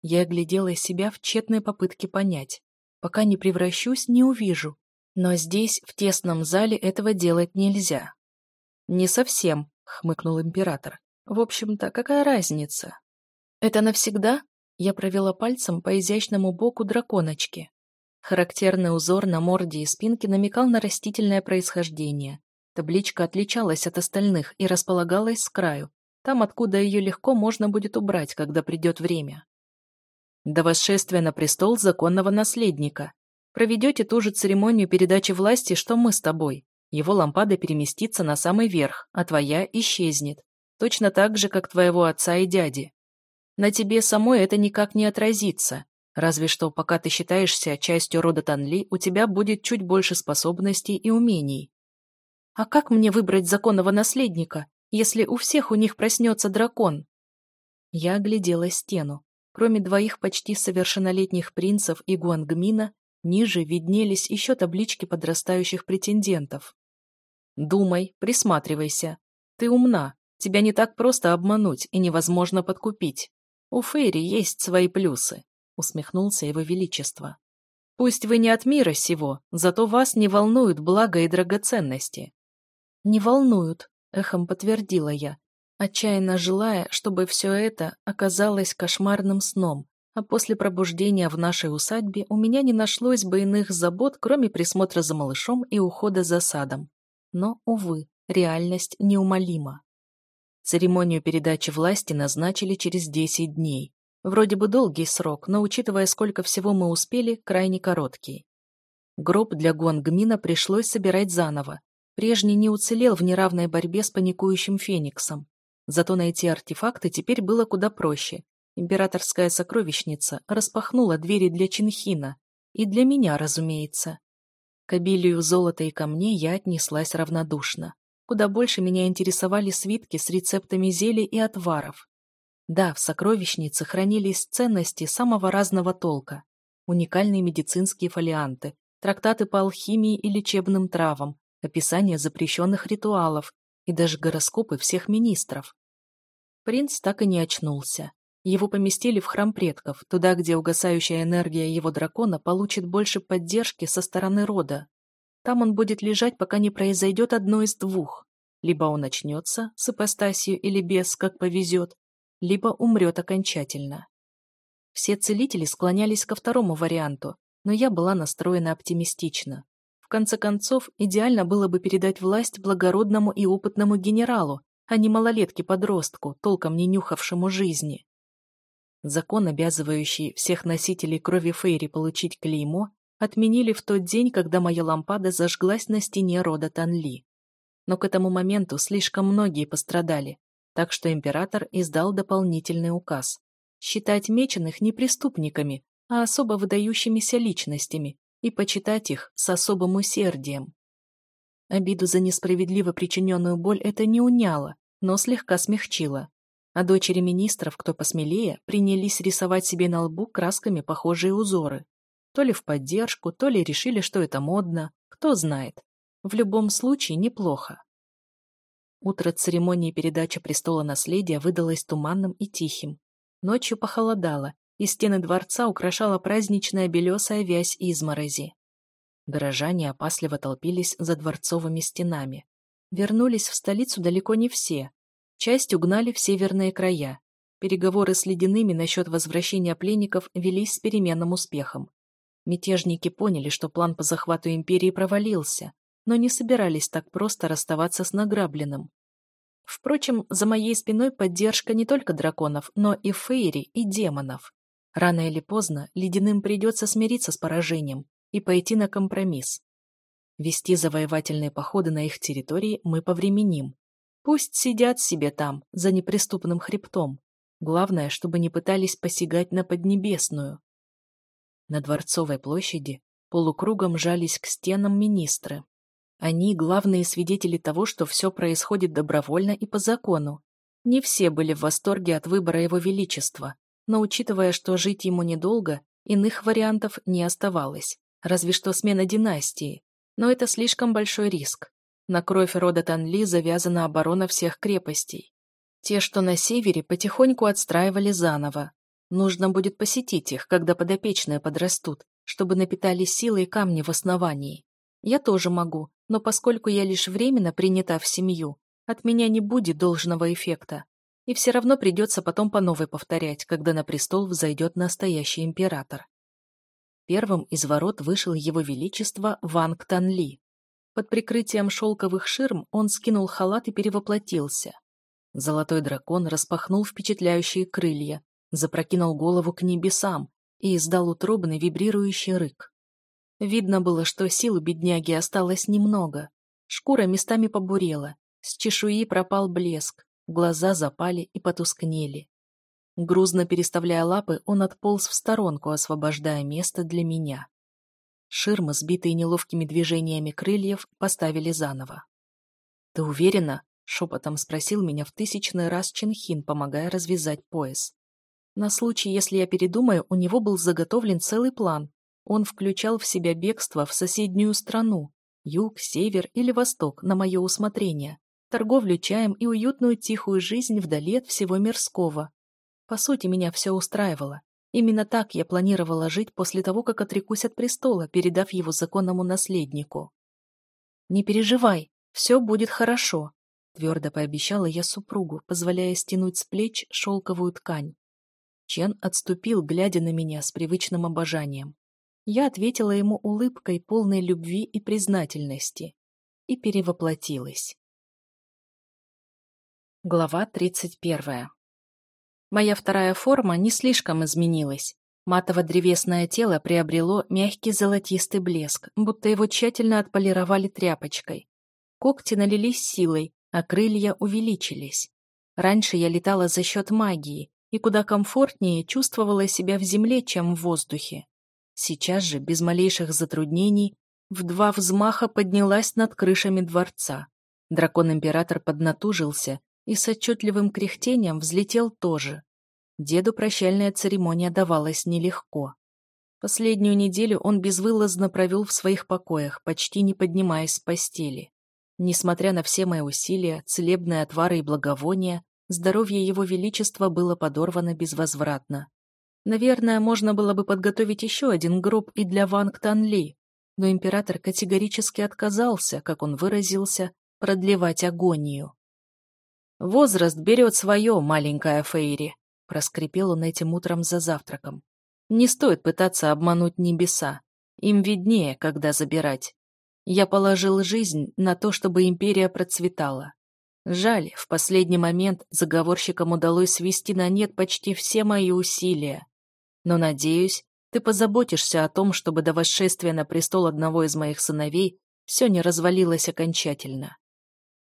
Я оглядела себя в тщетной попытке понять. Пока не превращусь, не увижу. Но здесь, в тесном зале, этого делать нельзя. «Не совсем», — хмыкнул император. «В общем-то, какая разница?» «Это навсегда?» Я провела пальцем по изящному боку драконочки. Характерный узор на морде и спинке намекал на растительное происхождение. Табличка отличалась от остальных и располагалась с краю, там, откуда ее легко можно будет убрать, когда придет время. До восшествия на престол законного наследника. Проведете ту же церемонию передачи власти, что мы с тобой. Его лампада переместится на самый верх, а твоя исчезнет. Точно так же, как твоего отца и дяди. На тебе самой это никак не отразится. Разве что, пока ты считаешься частью рода Танли, у тебя будет чуть больше способностей и умений. А как мне выбрать законного наследника, если у всех у них проснется дракон? Я оглядела стену. Кроме двоих почти совершеннолетних принцев и Гуангмина, ниже виднелись еще таблички подрастающих претендентов. Думай, присматривайся. Ты умна, тебя не так просто обмануть и невозможно подкупить. У Фейри есть свои плюсы, усмехнулся его величество. Пусть вы не от мира сего, зато вас не волнуют блага и драгоценности. Не волнуют, эхом подтвердила я, отчаянно желая, чтобы все это оказалось кошмарным сном, а после пробуждения в нашей усадьбе у меня не нашлось бы иных забот, кроме присмотра за малышом и ухода за садом. Но, увы, реальность неумолима. Церемонию передачи власти назначили через 10 дней. Вроде бы долгий срок, но, учитывая, сколько всего мы успели, крайне короткий. Гроб для Гуангмина пришлось собирать заново. Прежний не уцелел в неравной борьбе с паникующим Фениксом. Зато найти артефакты теперь было куда проще. Императорская сокровищница распахнула двери для Чинхина. И для меня, разумеется. К обилию золота и камней я отнеслась равнодушно. Куда больше меня интересовали свитки с рецептами зелий и отваров. Да, в сокровищнице хранились ценности самого разного толка. Уникальные медицинские фолианты, трактаты по алхимии и лечебным травам, описание запрещенных ритуалов и даже гороскопы всех министров. Принц так и не очнулся. Его поместили в храм предков, туда, где угасающая энергия его дракона получит больше поддержки со стороны рода. Там он будет лежать, пока не произойдет одно из двух. Либо он очнется, с ипостасью или без, как повезет, либо умрет окончательно. Все целители склонялись ко второму варианту, но я была настроена оптимистично. В конце концов, идеально было бы передать власть благородному и опытному генералу, а не малолетке-подростку, толком не нюхавшему жизни. Закон, обязывающий всех носителей крови Фейри получить клеймо, отменили в тот день, когда моя лампада зажглась на стене рода Танли. Но к этому моменту слишком многие пострадали, так что император издал дополнительный указ. считать меченых не преступниками, а особо выдающимися личностями и почитать их с особым усердием. Обиду за несправедливо причиненную боль это не уняло, но слегка смягчило. А дочери министров, кто посмелее, принялись рисовать себе на лбу красками похожие узоры. То ли в поддержку, то ли решили, что это модно, кто знает. В любом случае неплохо. Утро церемонии передачи престола наследия выдалось туманным и тихим. Ночью похолодало, и стены дворца украшала праздничная белесая вязь изморози. Горожане опасливо толпились за дворцовыми стенами. Вернулись в столицу далеко не все. Часть угнали в северные края. Переговоры с ледяными насчет возвращения пленников велись с переменным успехом. Мятежники поняли, что план по захвату империи провалился, но не собирались так просто расставаться с награбленным. Впрочем, за моей спиной поддержка не только драконов, но и фейри, и демонов. Рано или поздно ледяным придется смириться с поражением и пойти на компромисс. Вести завоевательные походы на их территории мы повременим. Пусть сидят себе там, за неприступным хребтом. Главное, чтобы не пытались посягать на Поднебесную. На Дворцовой площади полукругом жались к стенам министры, они — главные свидетели того, что все происходит добровольно и по закону. Не все были в восторге от выбора его величества, но учитывая, что жить ему недолго, иных вариантов не оставалось, разве что смена династии. Но это слишком большой риск. На кровь рода Танли завязана оборона всех крепостей. Те, что на севере, потихоньку отстраивали заново. Нужно будет посетить их, когда подопечные подрастут, чтобы напитали силой камни в основании. Я тоже могу, но поскольку я лишь временно принята в семью, от меня не будет должного эффекта. И все равно придется потом по новой повторять, когда на престол взойдет настоящий император. Первым из ворот вышел его величество Ванг Танли. Под прикрытием шелковых ширм он скинул халат и перевоплотился. Золотой дракон распахнул впечатляющие крылья, запрокинул голову к небесам и издал утробный вибрирующий рык. Видно было, что сил у бедняги осталось немного. Шкура местами побурела, с чешуи пропал блеск, глаза запали и потускнели. Грузно переставляя лапы, он отполз в сторонку, освобождая место для меня. Ширмы, сбитые неловкими движениями крыльев, поставили заново. «Ты уверена?» — шепотом спросил меня в тысячный раз Чинхин, помогая развязать пояс. На случай, если я передумаю, у него был заготовлен целый план, он включал в себя бегство в соседнюю страну, юг, север или восток, на мое усмотрение, торговлю чаем и уютную тихую жизнь вдали от всего мирского. По сути, меня все устраивало. Именно так я планировала жить после того, как отрекусь от престола, передав его законному наследнику. «Не переживай, все будет хорошо», — твердо пообещала я супругу, позволяя стянуть с плеч шелковую ткань. Чен отступил, глядя на меня с привычным обожанием. Я ответила ему улыбкой, полной любви и признательности, и перевоплотилась. Глава 31. Моя вторая форма не слишком изменилась. Матово-древесное тело приобрело мягкий золотистый блеск, будто его тщательно отполировали тряпочкой. Когти налились силой, а крылья увеличились. Раньше я летала за счет магии и куда комфортнее чувствовала себя в земле, чем в воздухе. Сейчас же, без малейших затруднений, в два взмаха поднялась над крышами дворца. Дракон-император поднатужился и с отчетливым кряхтением взлетел тоже. Деду прощальная церемония давалась нелегко. Последнюю неделю он безвылазно провел в своих покоях, почти не поднимаясь с постели. Несмотря на все мои усилия, целебные отвары и благовония, здоровье его величества было подорвано безвозвратно. Наверное, можно было бы подготовить еще один гроб и для Ванг Танли, но император категорически отказался, как он выразился, продлевать агонию. «Возраст берет свое, маленькая Фейри», — проскрипел он этим утром за завтраком. «Не стоит пытаться обмануть небеса. Им виднее, когда забирать. Я положил жизнь на то, чтобы империя процветала. Жаль, в последний момент заговорщикам удалось свести на нет почти все мои усилия. Но, надеюсь, ты позаботишься о том, чтобы до восшествия на престол одного из моих сыновей все не развалилось окончательно.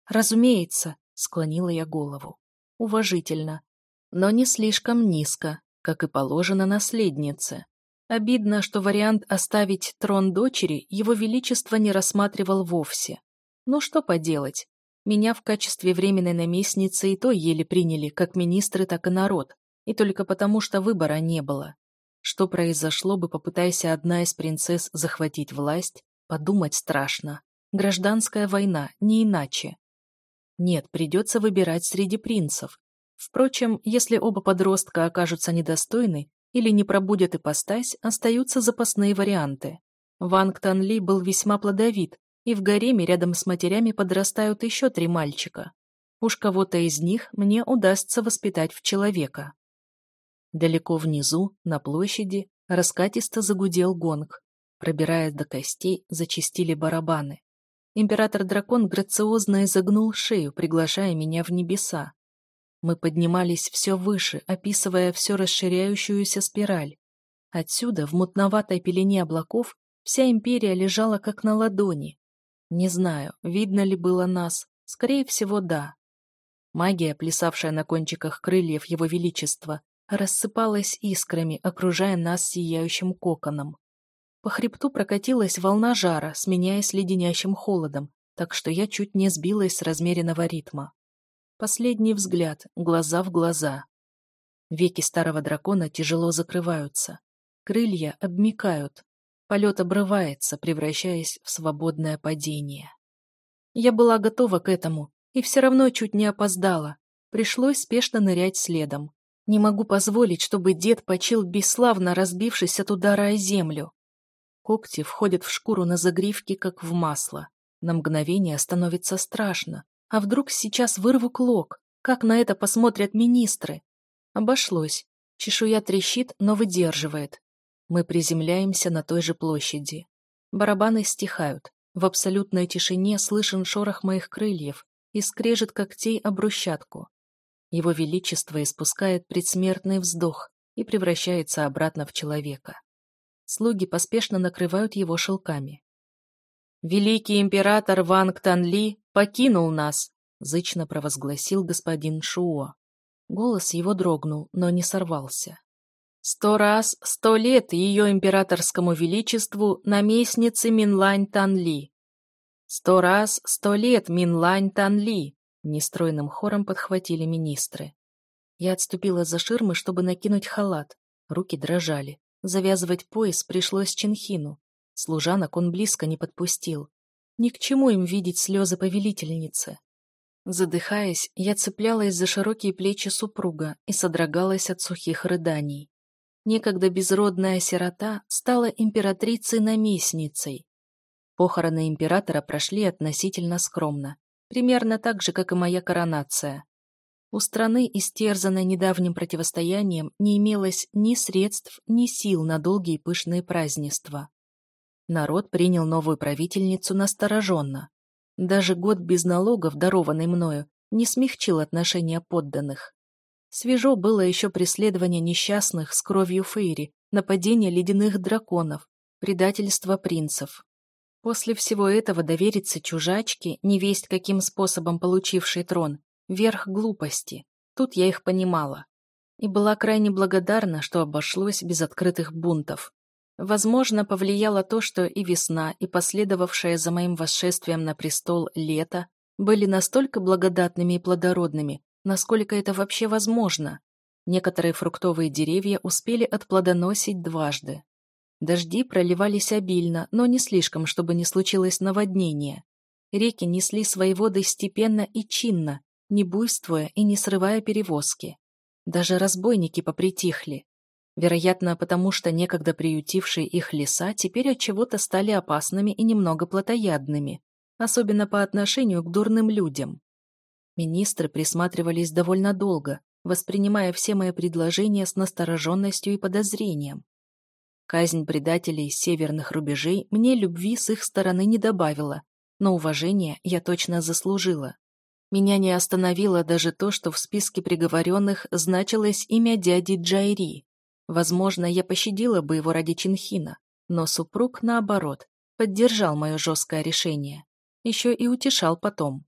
Разумеется, склонила я голову. Уважительно, но не слишком низко. как и положено наследнице. Обидно, что вариант оставить трон дочери его величество не рассматривал вовсе. Ну что поделать, меня в качестве временной наместницы и то еле приняли, как министры, так и народ, и только потому, что выбора не было. Что произошло бы, попытайся одна из принцесс захватить власть, подумать страшно. Гражданская война, не иначе. Нет, придется выбирать среди принцев. Впрочем, если оба подростка окажутся недостойны или не пробудят ипостась, остаются запасные варианты. Ванг Танли был весьма плодовит, и в гареме рядом с матерями подрастают еще три мальчика. Уж кого-то из них мне удастся воспитать в человека. Далеко внизу, на площади, раскатисто загудел гонг. Пробираясь до костей, зачистили барабаны. Император-дракон грациозно изогнул шею, приглашая меня в небеса. Мы поднимались все выше, описывая все расширяющуюся спираль. Отсюда, в мутноватой пелене облаков, вся империя лежала как на ладони. Не знаю, видно ли было нас. Скорее всего, да. Магия, плясавшая на кончиках крыльев Его Величества, рассыпалась искрами, окружая нас сияющим коконом. По хребту прокатилась волна жара, сменяясь леденящим холодом, так что я чуть не сбилась с размеренного ритма. Последний взгляд, глаза в глаза. Веки старого дракона тяжело закрываются. Крылья обмикают, Полет обрывается, превращаясь в свободное падение. Я была готова к этому, и все равно чуть не опоздала. Пришлось спешно нырять следом. Не могу позволить, чтобы дед почил бесславно, разбившись от удара о землю. Когти входят в шкуру на загривке, как в масло. На мгновение становится страшно. А вдруг сейчас вырву клок? Как на это посмотрят министры? Обошлось. Чешуя трещит, но выдерживает. Мы приземляемся на той же площади. Барабаны стихают. В абсолютной тишине слышен шорох моих крыльев и скрежет когтей об брусчатку. Его Величество испускает предсмертный вздох и превращается обратно в человека. Слуги поспешно накрывают его шелками. «Великий император Ванг Танли покинул нас!» — зычно провозгласил господин Шуо. Голос его дрогнул, но не сорвался. Сто раз, сто лет ее императорскому величеству наместнице Минлань Танли. Сто раз, сто лет Минлань Танли. Нестройным хором подхватили министры. Я отступила за ширмы, чтобы накинуть халат. Руки дрожали. Завязывать пояс пришлось Чинхину. Служанок он близко не подпустил. Ни к чему им видеть слезы повелительницы. Задыхаясь, я цеплялась за широкие плечи супруга и содрогалась от сухих рыданий некогда безродная сирота стала императрицей-наместницей. Похороны императора прошли относительно скромно, примерно так же, как и моя коронация. У страны, истерзанной недавним противостоянием, не имелось ни средств, ни сил на долгие пышные празднества. Народ принял новую правительницу настороженно. Даже год без налогов, дарованный мною, не смягчил отношения подданных. Свежо было еще преследование несчастных с кровью Фейри, нападение ледяных драконов, предательство принцев. После всего этого довериться чужачке, невесть каким способом получившей трон, верх глупости. Тут я их понимала. И была крайне благодарна, что обошлось без открытых бунтов. Возможно, повлияло то, что и весна, и последовавшее за моим восшествием на престол лето были настолько благодатными и плодородными, насколько это вообще возможно. Некоторые фруктовые деревья успели отплодоносить дважды. Дожди проливались обильно, но не слишком, чтобы не случилось наводнение. Реки несли свои воды степенно и чинно, не буйствуя и не срывая перевозки. Даже разбойники попритихли. Вероятно, потому что некогда приютившие их леса теперь от чего-то стали опасными и немного плотоядными, особенно по отношению к дурным людям. Министры присматривались довольно долго, воспринимая все мои предложения с настороженностью и подозрением. Казнь предателей северных рубежей мне любви с их стороны не добавила, но уважение я точно заслужила. Меня не остановило даже то, что в списке приговоренных значилось имя дяди Джайри. Возможно, я пощадила бы его ради Чинхина, но супруг, наоборот, поддержал мое жесткое решение. Еще и утешал потом.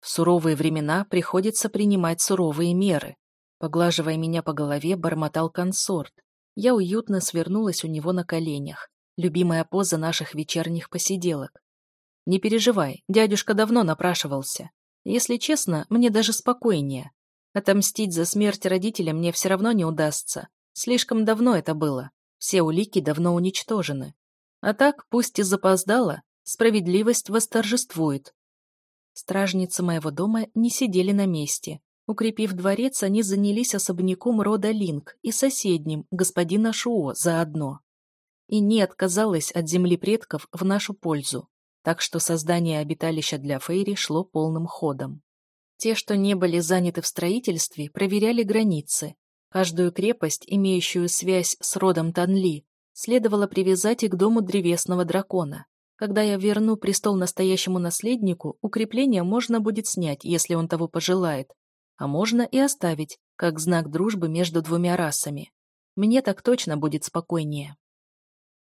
В суровые времена приходится принимать суровые меры. Поглаживая меня по голове, бормотал консорт. Я уютно свернулась у него на коленях. Любимая поза наших вечерних посиделок. Не переживай, дядюшка давно напрашивался. Если честно, мне даже спокойнее. Отомстить за смерть родителя мне все равно не удастся. Слишком давно это было. Все улики давно уничтожены. А так, пусть и запоздало, справедливость восторжествует. Стражницы моего дома не сидели на месте. Укрепив дворец, они занялись особняком рода Линк и соседним, господина Шуо, заодно. И не отказалась от земли предков в нашу пользу, так что создание обиталища для Фейри шло полным ходом. Те, что не были заняты в строительстве, проверяли границы. Каждую крепость, имеющую связь с родом Танли, следовало привязать и к дому древесного дракона. Когда я верну престол настоящему наследнику, укрепление можно будет снять, если он того пожелает, а можно и оставить, как знак дружбы между двумя расами. Мне так точно будет спокойнее.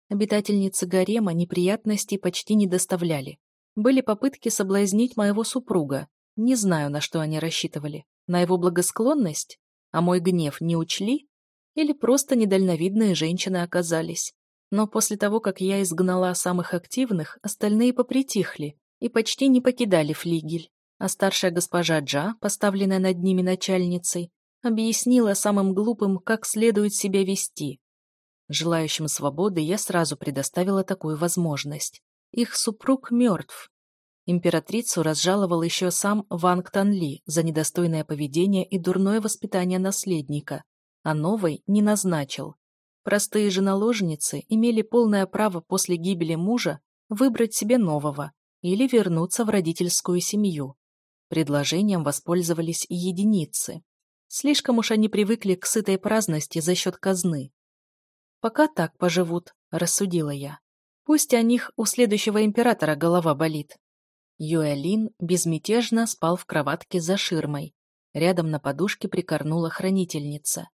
Обитательницы гарема неприятностей почти не доставляли. Были попытки соблазнить моего супруга. Не знаю, на что они рассчитывали. На его благосклонность? А мой гнев не учли? Или просто недальновидные женщины оказались? Но после того, как я изгнала самых активных, остальные попритихли и почти не покидали флигель. А старшая госпожа Джа, поставленная над ними начальницей, объяснила самым глупым, как следует себя вести. Желающим свободы я сразу предоставила такую возможность. Их супруг мертв. Императрицу разжаловал еще сам Ванг Танли за недостойное поведение и дурное воспитание наследника, а новой не назначил. Простые же наложницы имели полное право после гибели мужа выбрать себе нового или вернуться в родительскую семью. Предложением воспользовались и единицы. Слишком уж они привыкли к сытой праздности за счет казны. «Пока так поживут», — рассудила я. «Пусть о них у следующего императора голова болит». Юэлин безмятежно спал в кроватке за ширмой. Рядом на подушке прикорнула хранительница.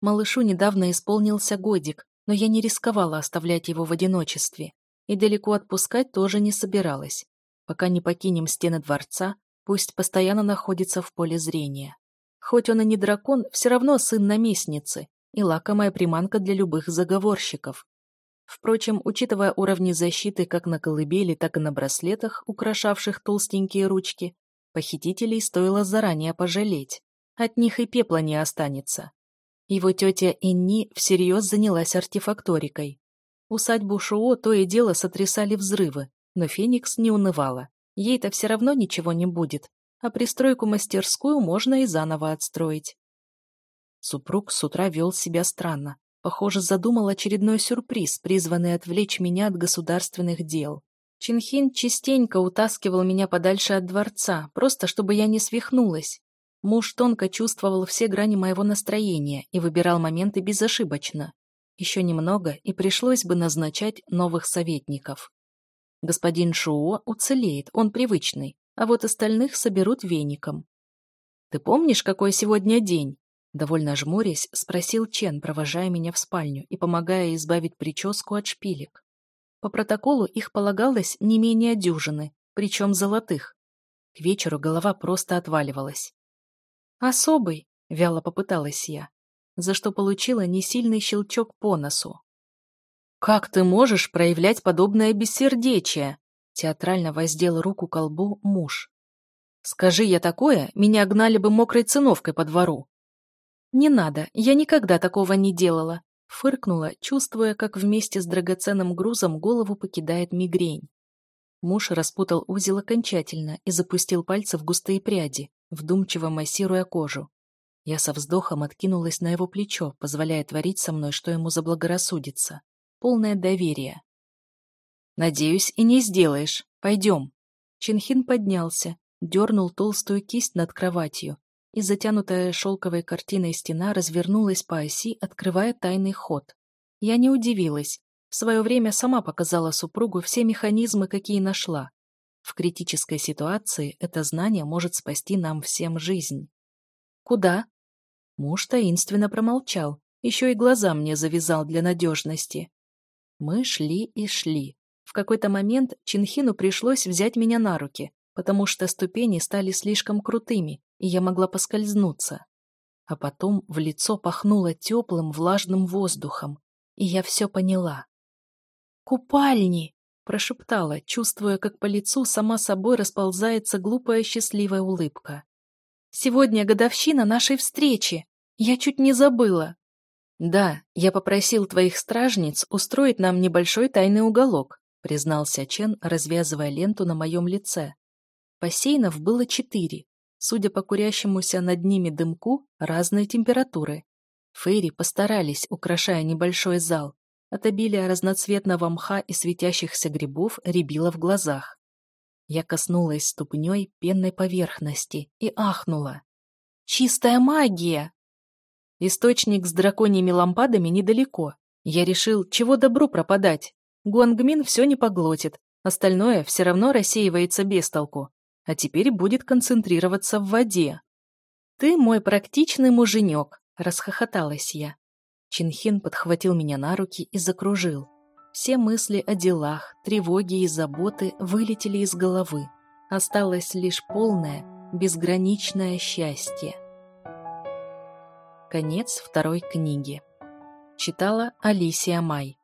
Малышу недавно исполнился годик, но я не рисковала оставлять его в одиночестве. И далеко отпускать тоже не собиралась. Пока не покинем стены дворца, пусть постоянно находится в поле зрения. Хоть он и не дракон, все равно сын наместницы и лакомая приманка для любых заговорщиков. Впрочем, учитывая уровни защиты как на колыбели, так и на браслетах, украшавших толстенькие ручки, похитителей стоило заранее пожалеть. От них и пепла не останется. Его тетя Инни всерьез занялась артефакторикой. Усадьбу Шуо то и дело сотрясали взрывы, но Феникс не унывала. Ей-то все равно ничего не будет, а пристройку-мастерскую можно и заново отстроить. Супруг с утра вел себя странно. Похоже, задумал очередной сюрприз, призванный отвлечь меня от государственных дел. Чинхин частенько утаскивал меня подальше от дворца, просто чтобы я не свихнулась. Муж тонко чувствовал все грани моего настроения и выбирал моменты безошибочно. Еще немного, и пришлось бы назначать новых советников. Господин Шуо уцелеет, он привычный, а вот остальных соберут веником. «Ты помнишь, какой сегодня день?» Довольно жмурясь, спросил Чен, провожая меня в спальню и помогая избавить прическу от шпилек. По протоколу их полагалось не менее дюжины, причем золотых. К вечеру голова просто отваливалась. «Особый», — вяло попыталась я, за что получила несильный щелчок по носу. «Как ты можешь проявлять подобное бессердечие?» Театрально воздел руку колбу муж. «Скажи я такое, меня гнали бы мокрой циновкой по двору». «Не надо, я никогда такого не делала», — фыркнула, чувствуя, как вместе с драгоценным грузом голову покидает мигрень. Муж распутал узел окончательно и запустил пальцы в густые пряди, вдумчиво массируя кожу. Я со вздохом откинулась на его плечо, позволяя творить со мной, что ему заблагорассудится. Полное доверие. «Надеюсь, и не сделаешь. Пойдем». Чинхин поднялся, дернул толстую кисть над кроватью, и затянутая шелковой картиной стена развернулась по оси, открывая тайный ход. Я не удивилась. В свое время сама показала супругу все механизмы, какие нашла. В критической ситуации это знание может спасти нам всем жизнь. «Куда?» Муж таинственно промолчал, еще и глаза мне завязал для надежности. Мы шли и шли. В какой-то момент Чинхину пришлось взять меня на руки, потому что ступени стали слишком крутыми, и я могла поскользнуться. а потом в лицо пахнуло теплым влажным воздухом, и я все поняла. «Купальни!» — прошептала, чувствуя, как по лицу сама собой расползается глупая счастливая улыбка. «Сегодня годовщина нашей встречи! Я чуть не забыла!» «Да, я попросил твоих стражниц устроить нам небольшой тайный уголок», признался Чен, развязывая ленту на моем лице. Бассейнов было четыре. Судя по курящемуся над ними дымку, разные температуры. Фейри постарались, украшая небольшой зал. От обилия разноцветного мха и светящихся грибов рябило в глазах. Я коснулась ступней пенной поверхности и ахнула. «Чистая магия!» Источник с драконьими лампадами недалеко. Я решил, чего добру пропадать. Гуангмин все не поглотит, остальное все равно рассеивается без толку. А теперь будет концентрироваться в воде. «Ты мой практичный муженек», — расхохоталась я. Чинхин подхватил меня на руки и закружил. Все мысли о делах, тревоги и заботы вылетели из головы. Осталось лишь полное, безграничное счастье. Конец второй книги. Читала Алисия Май.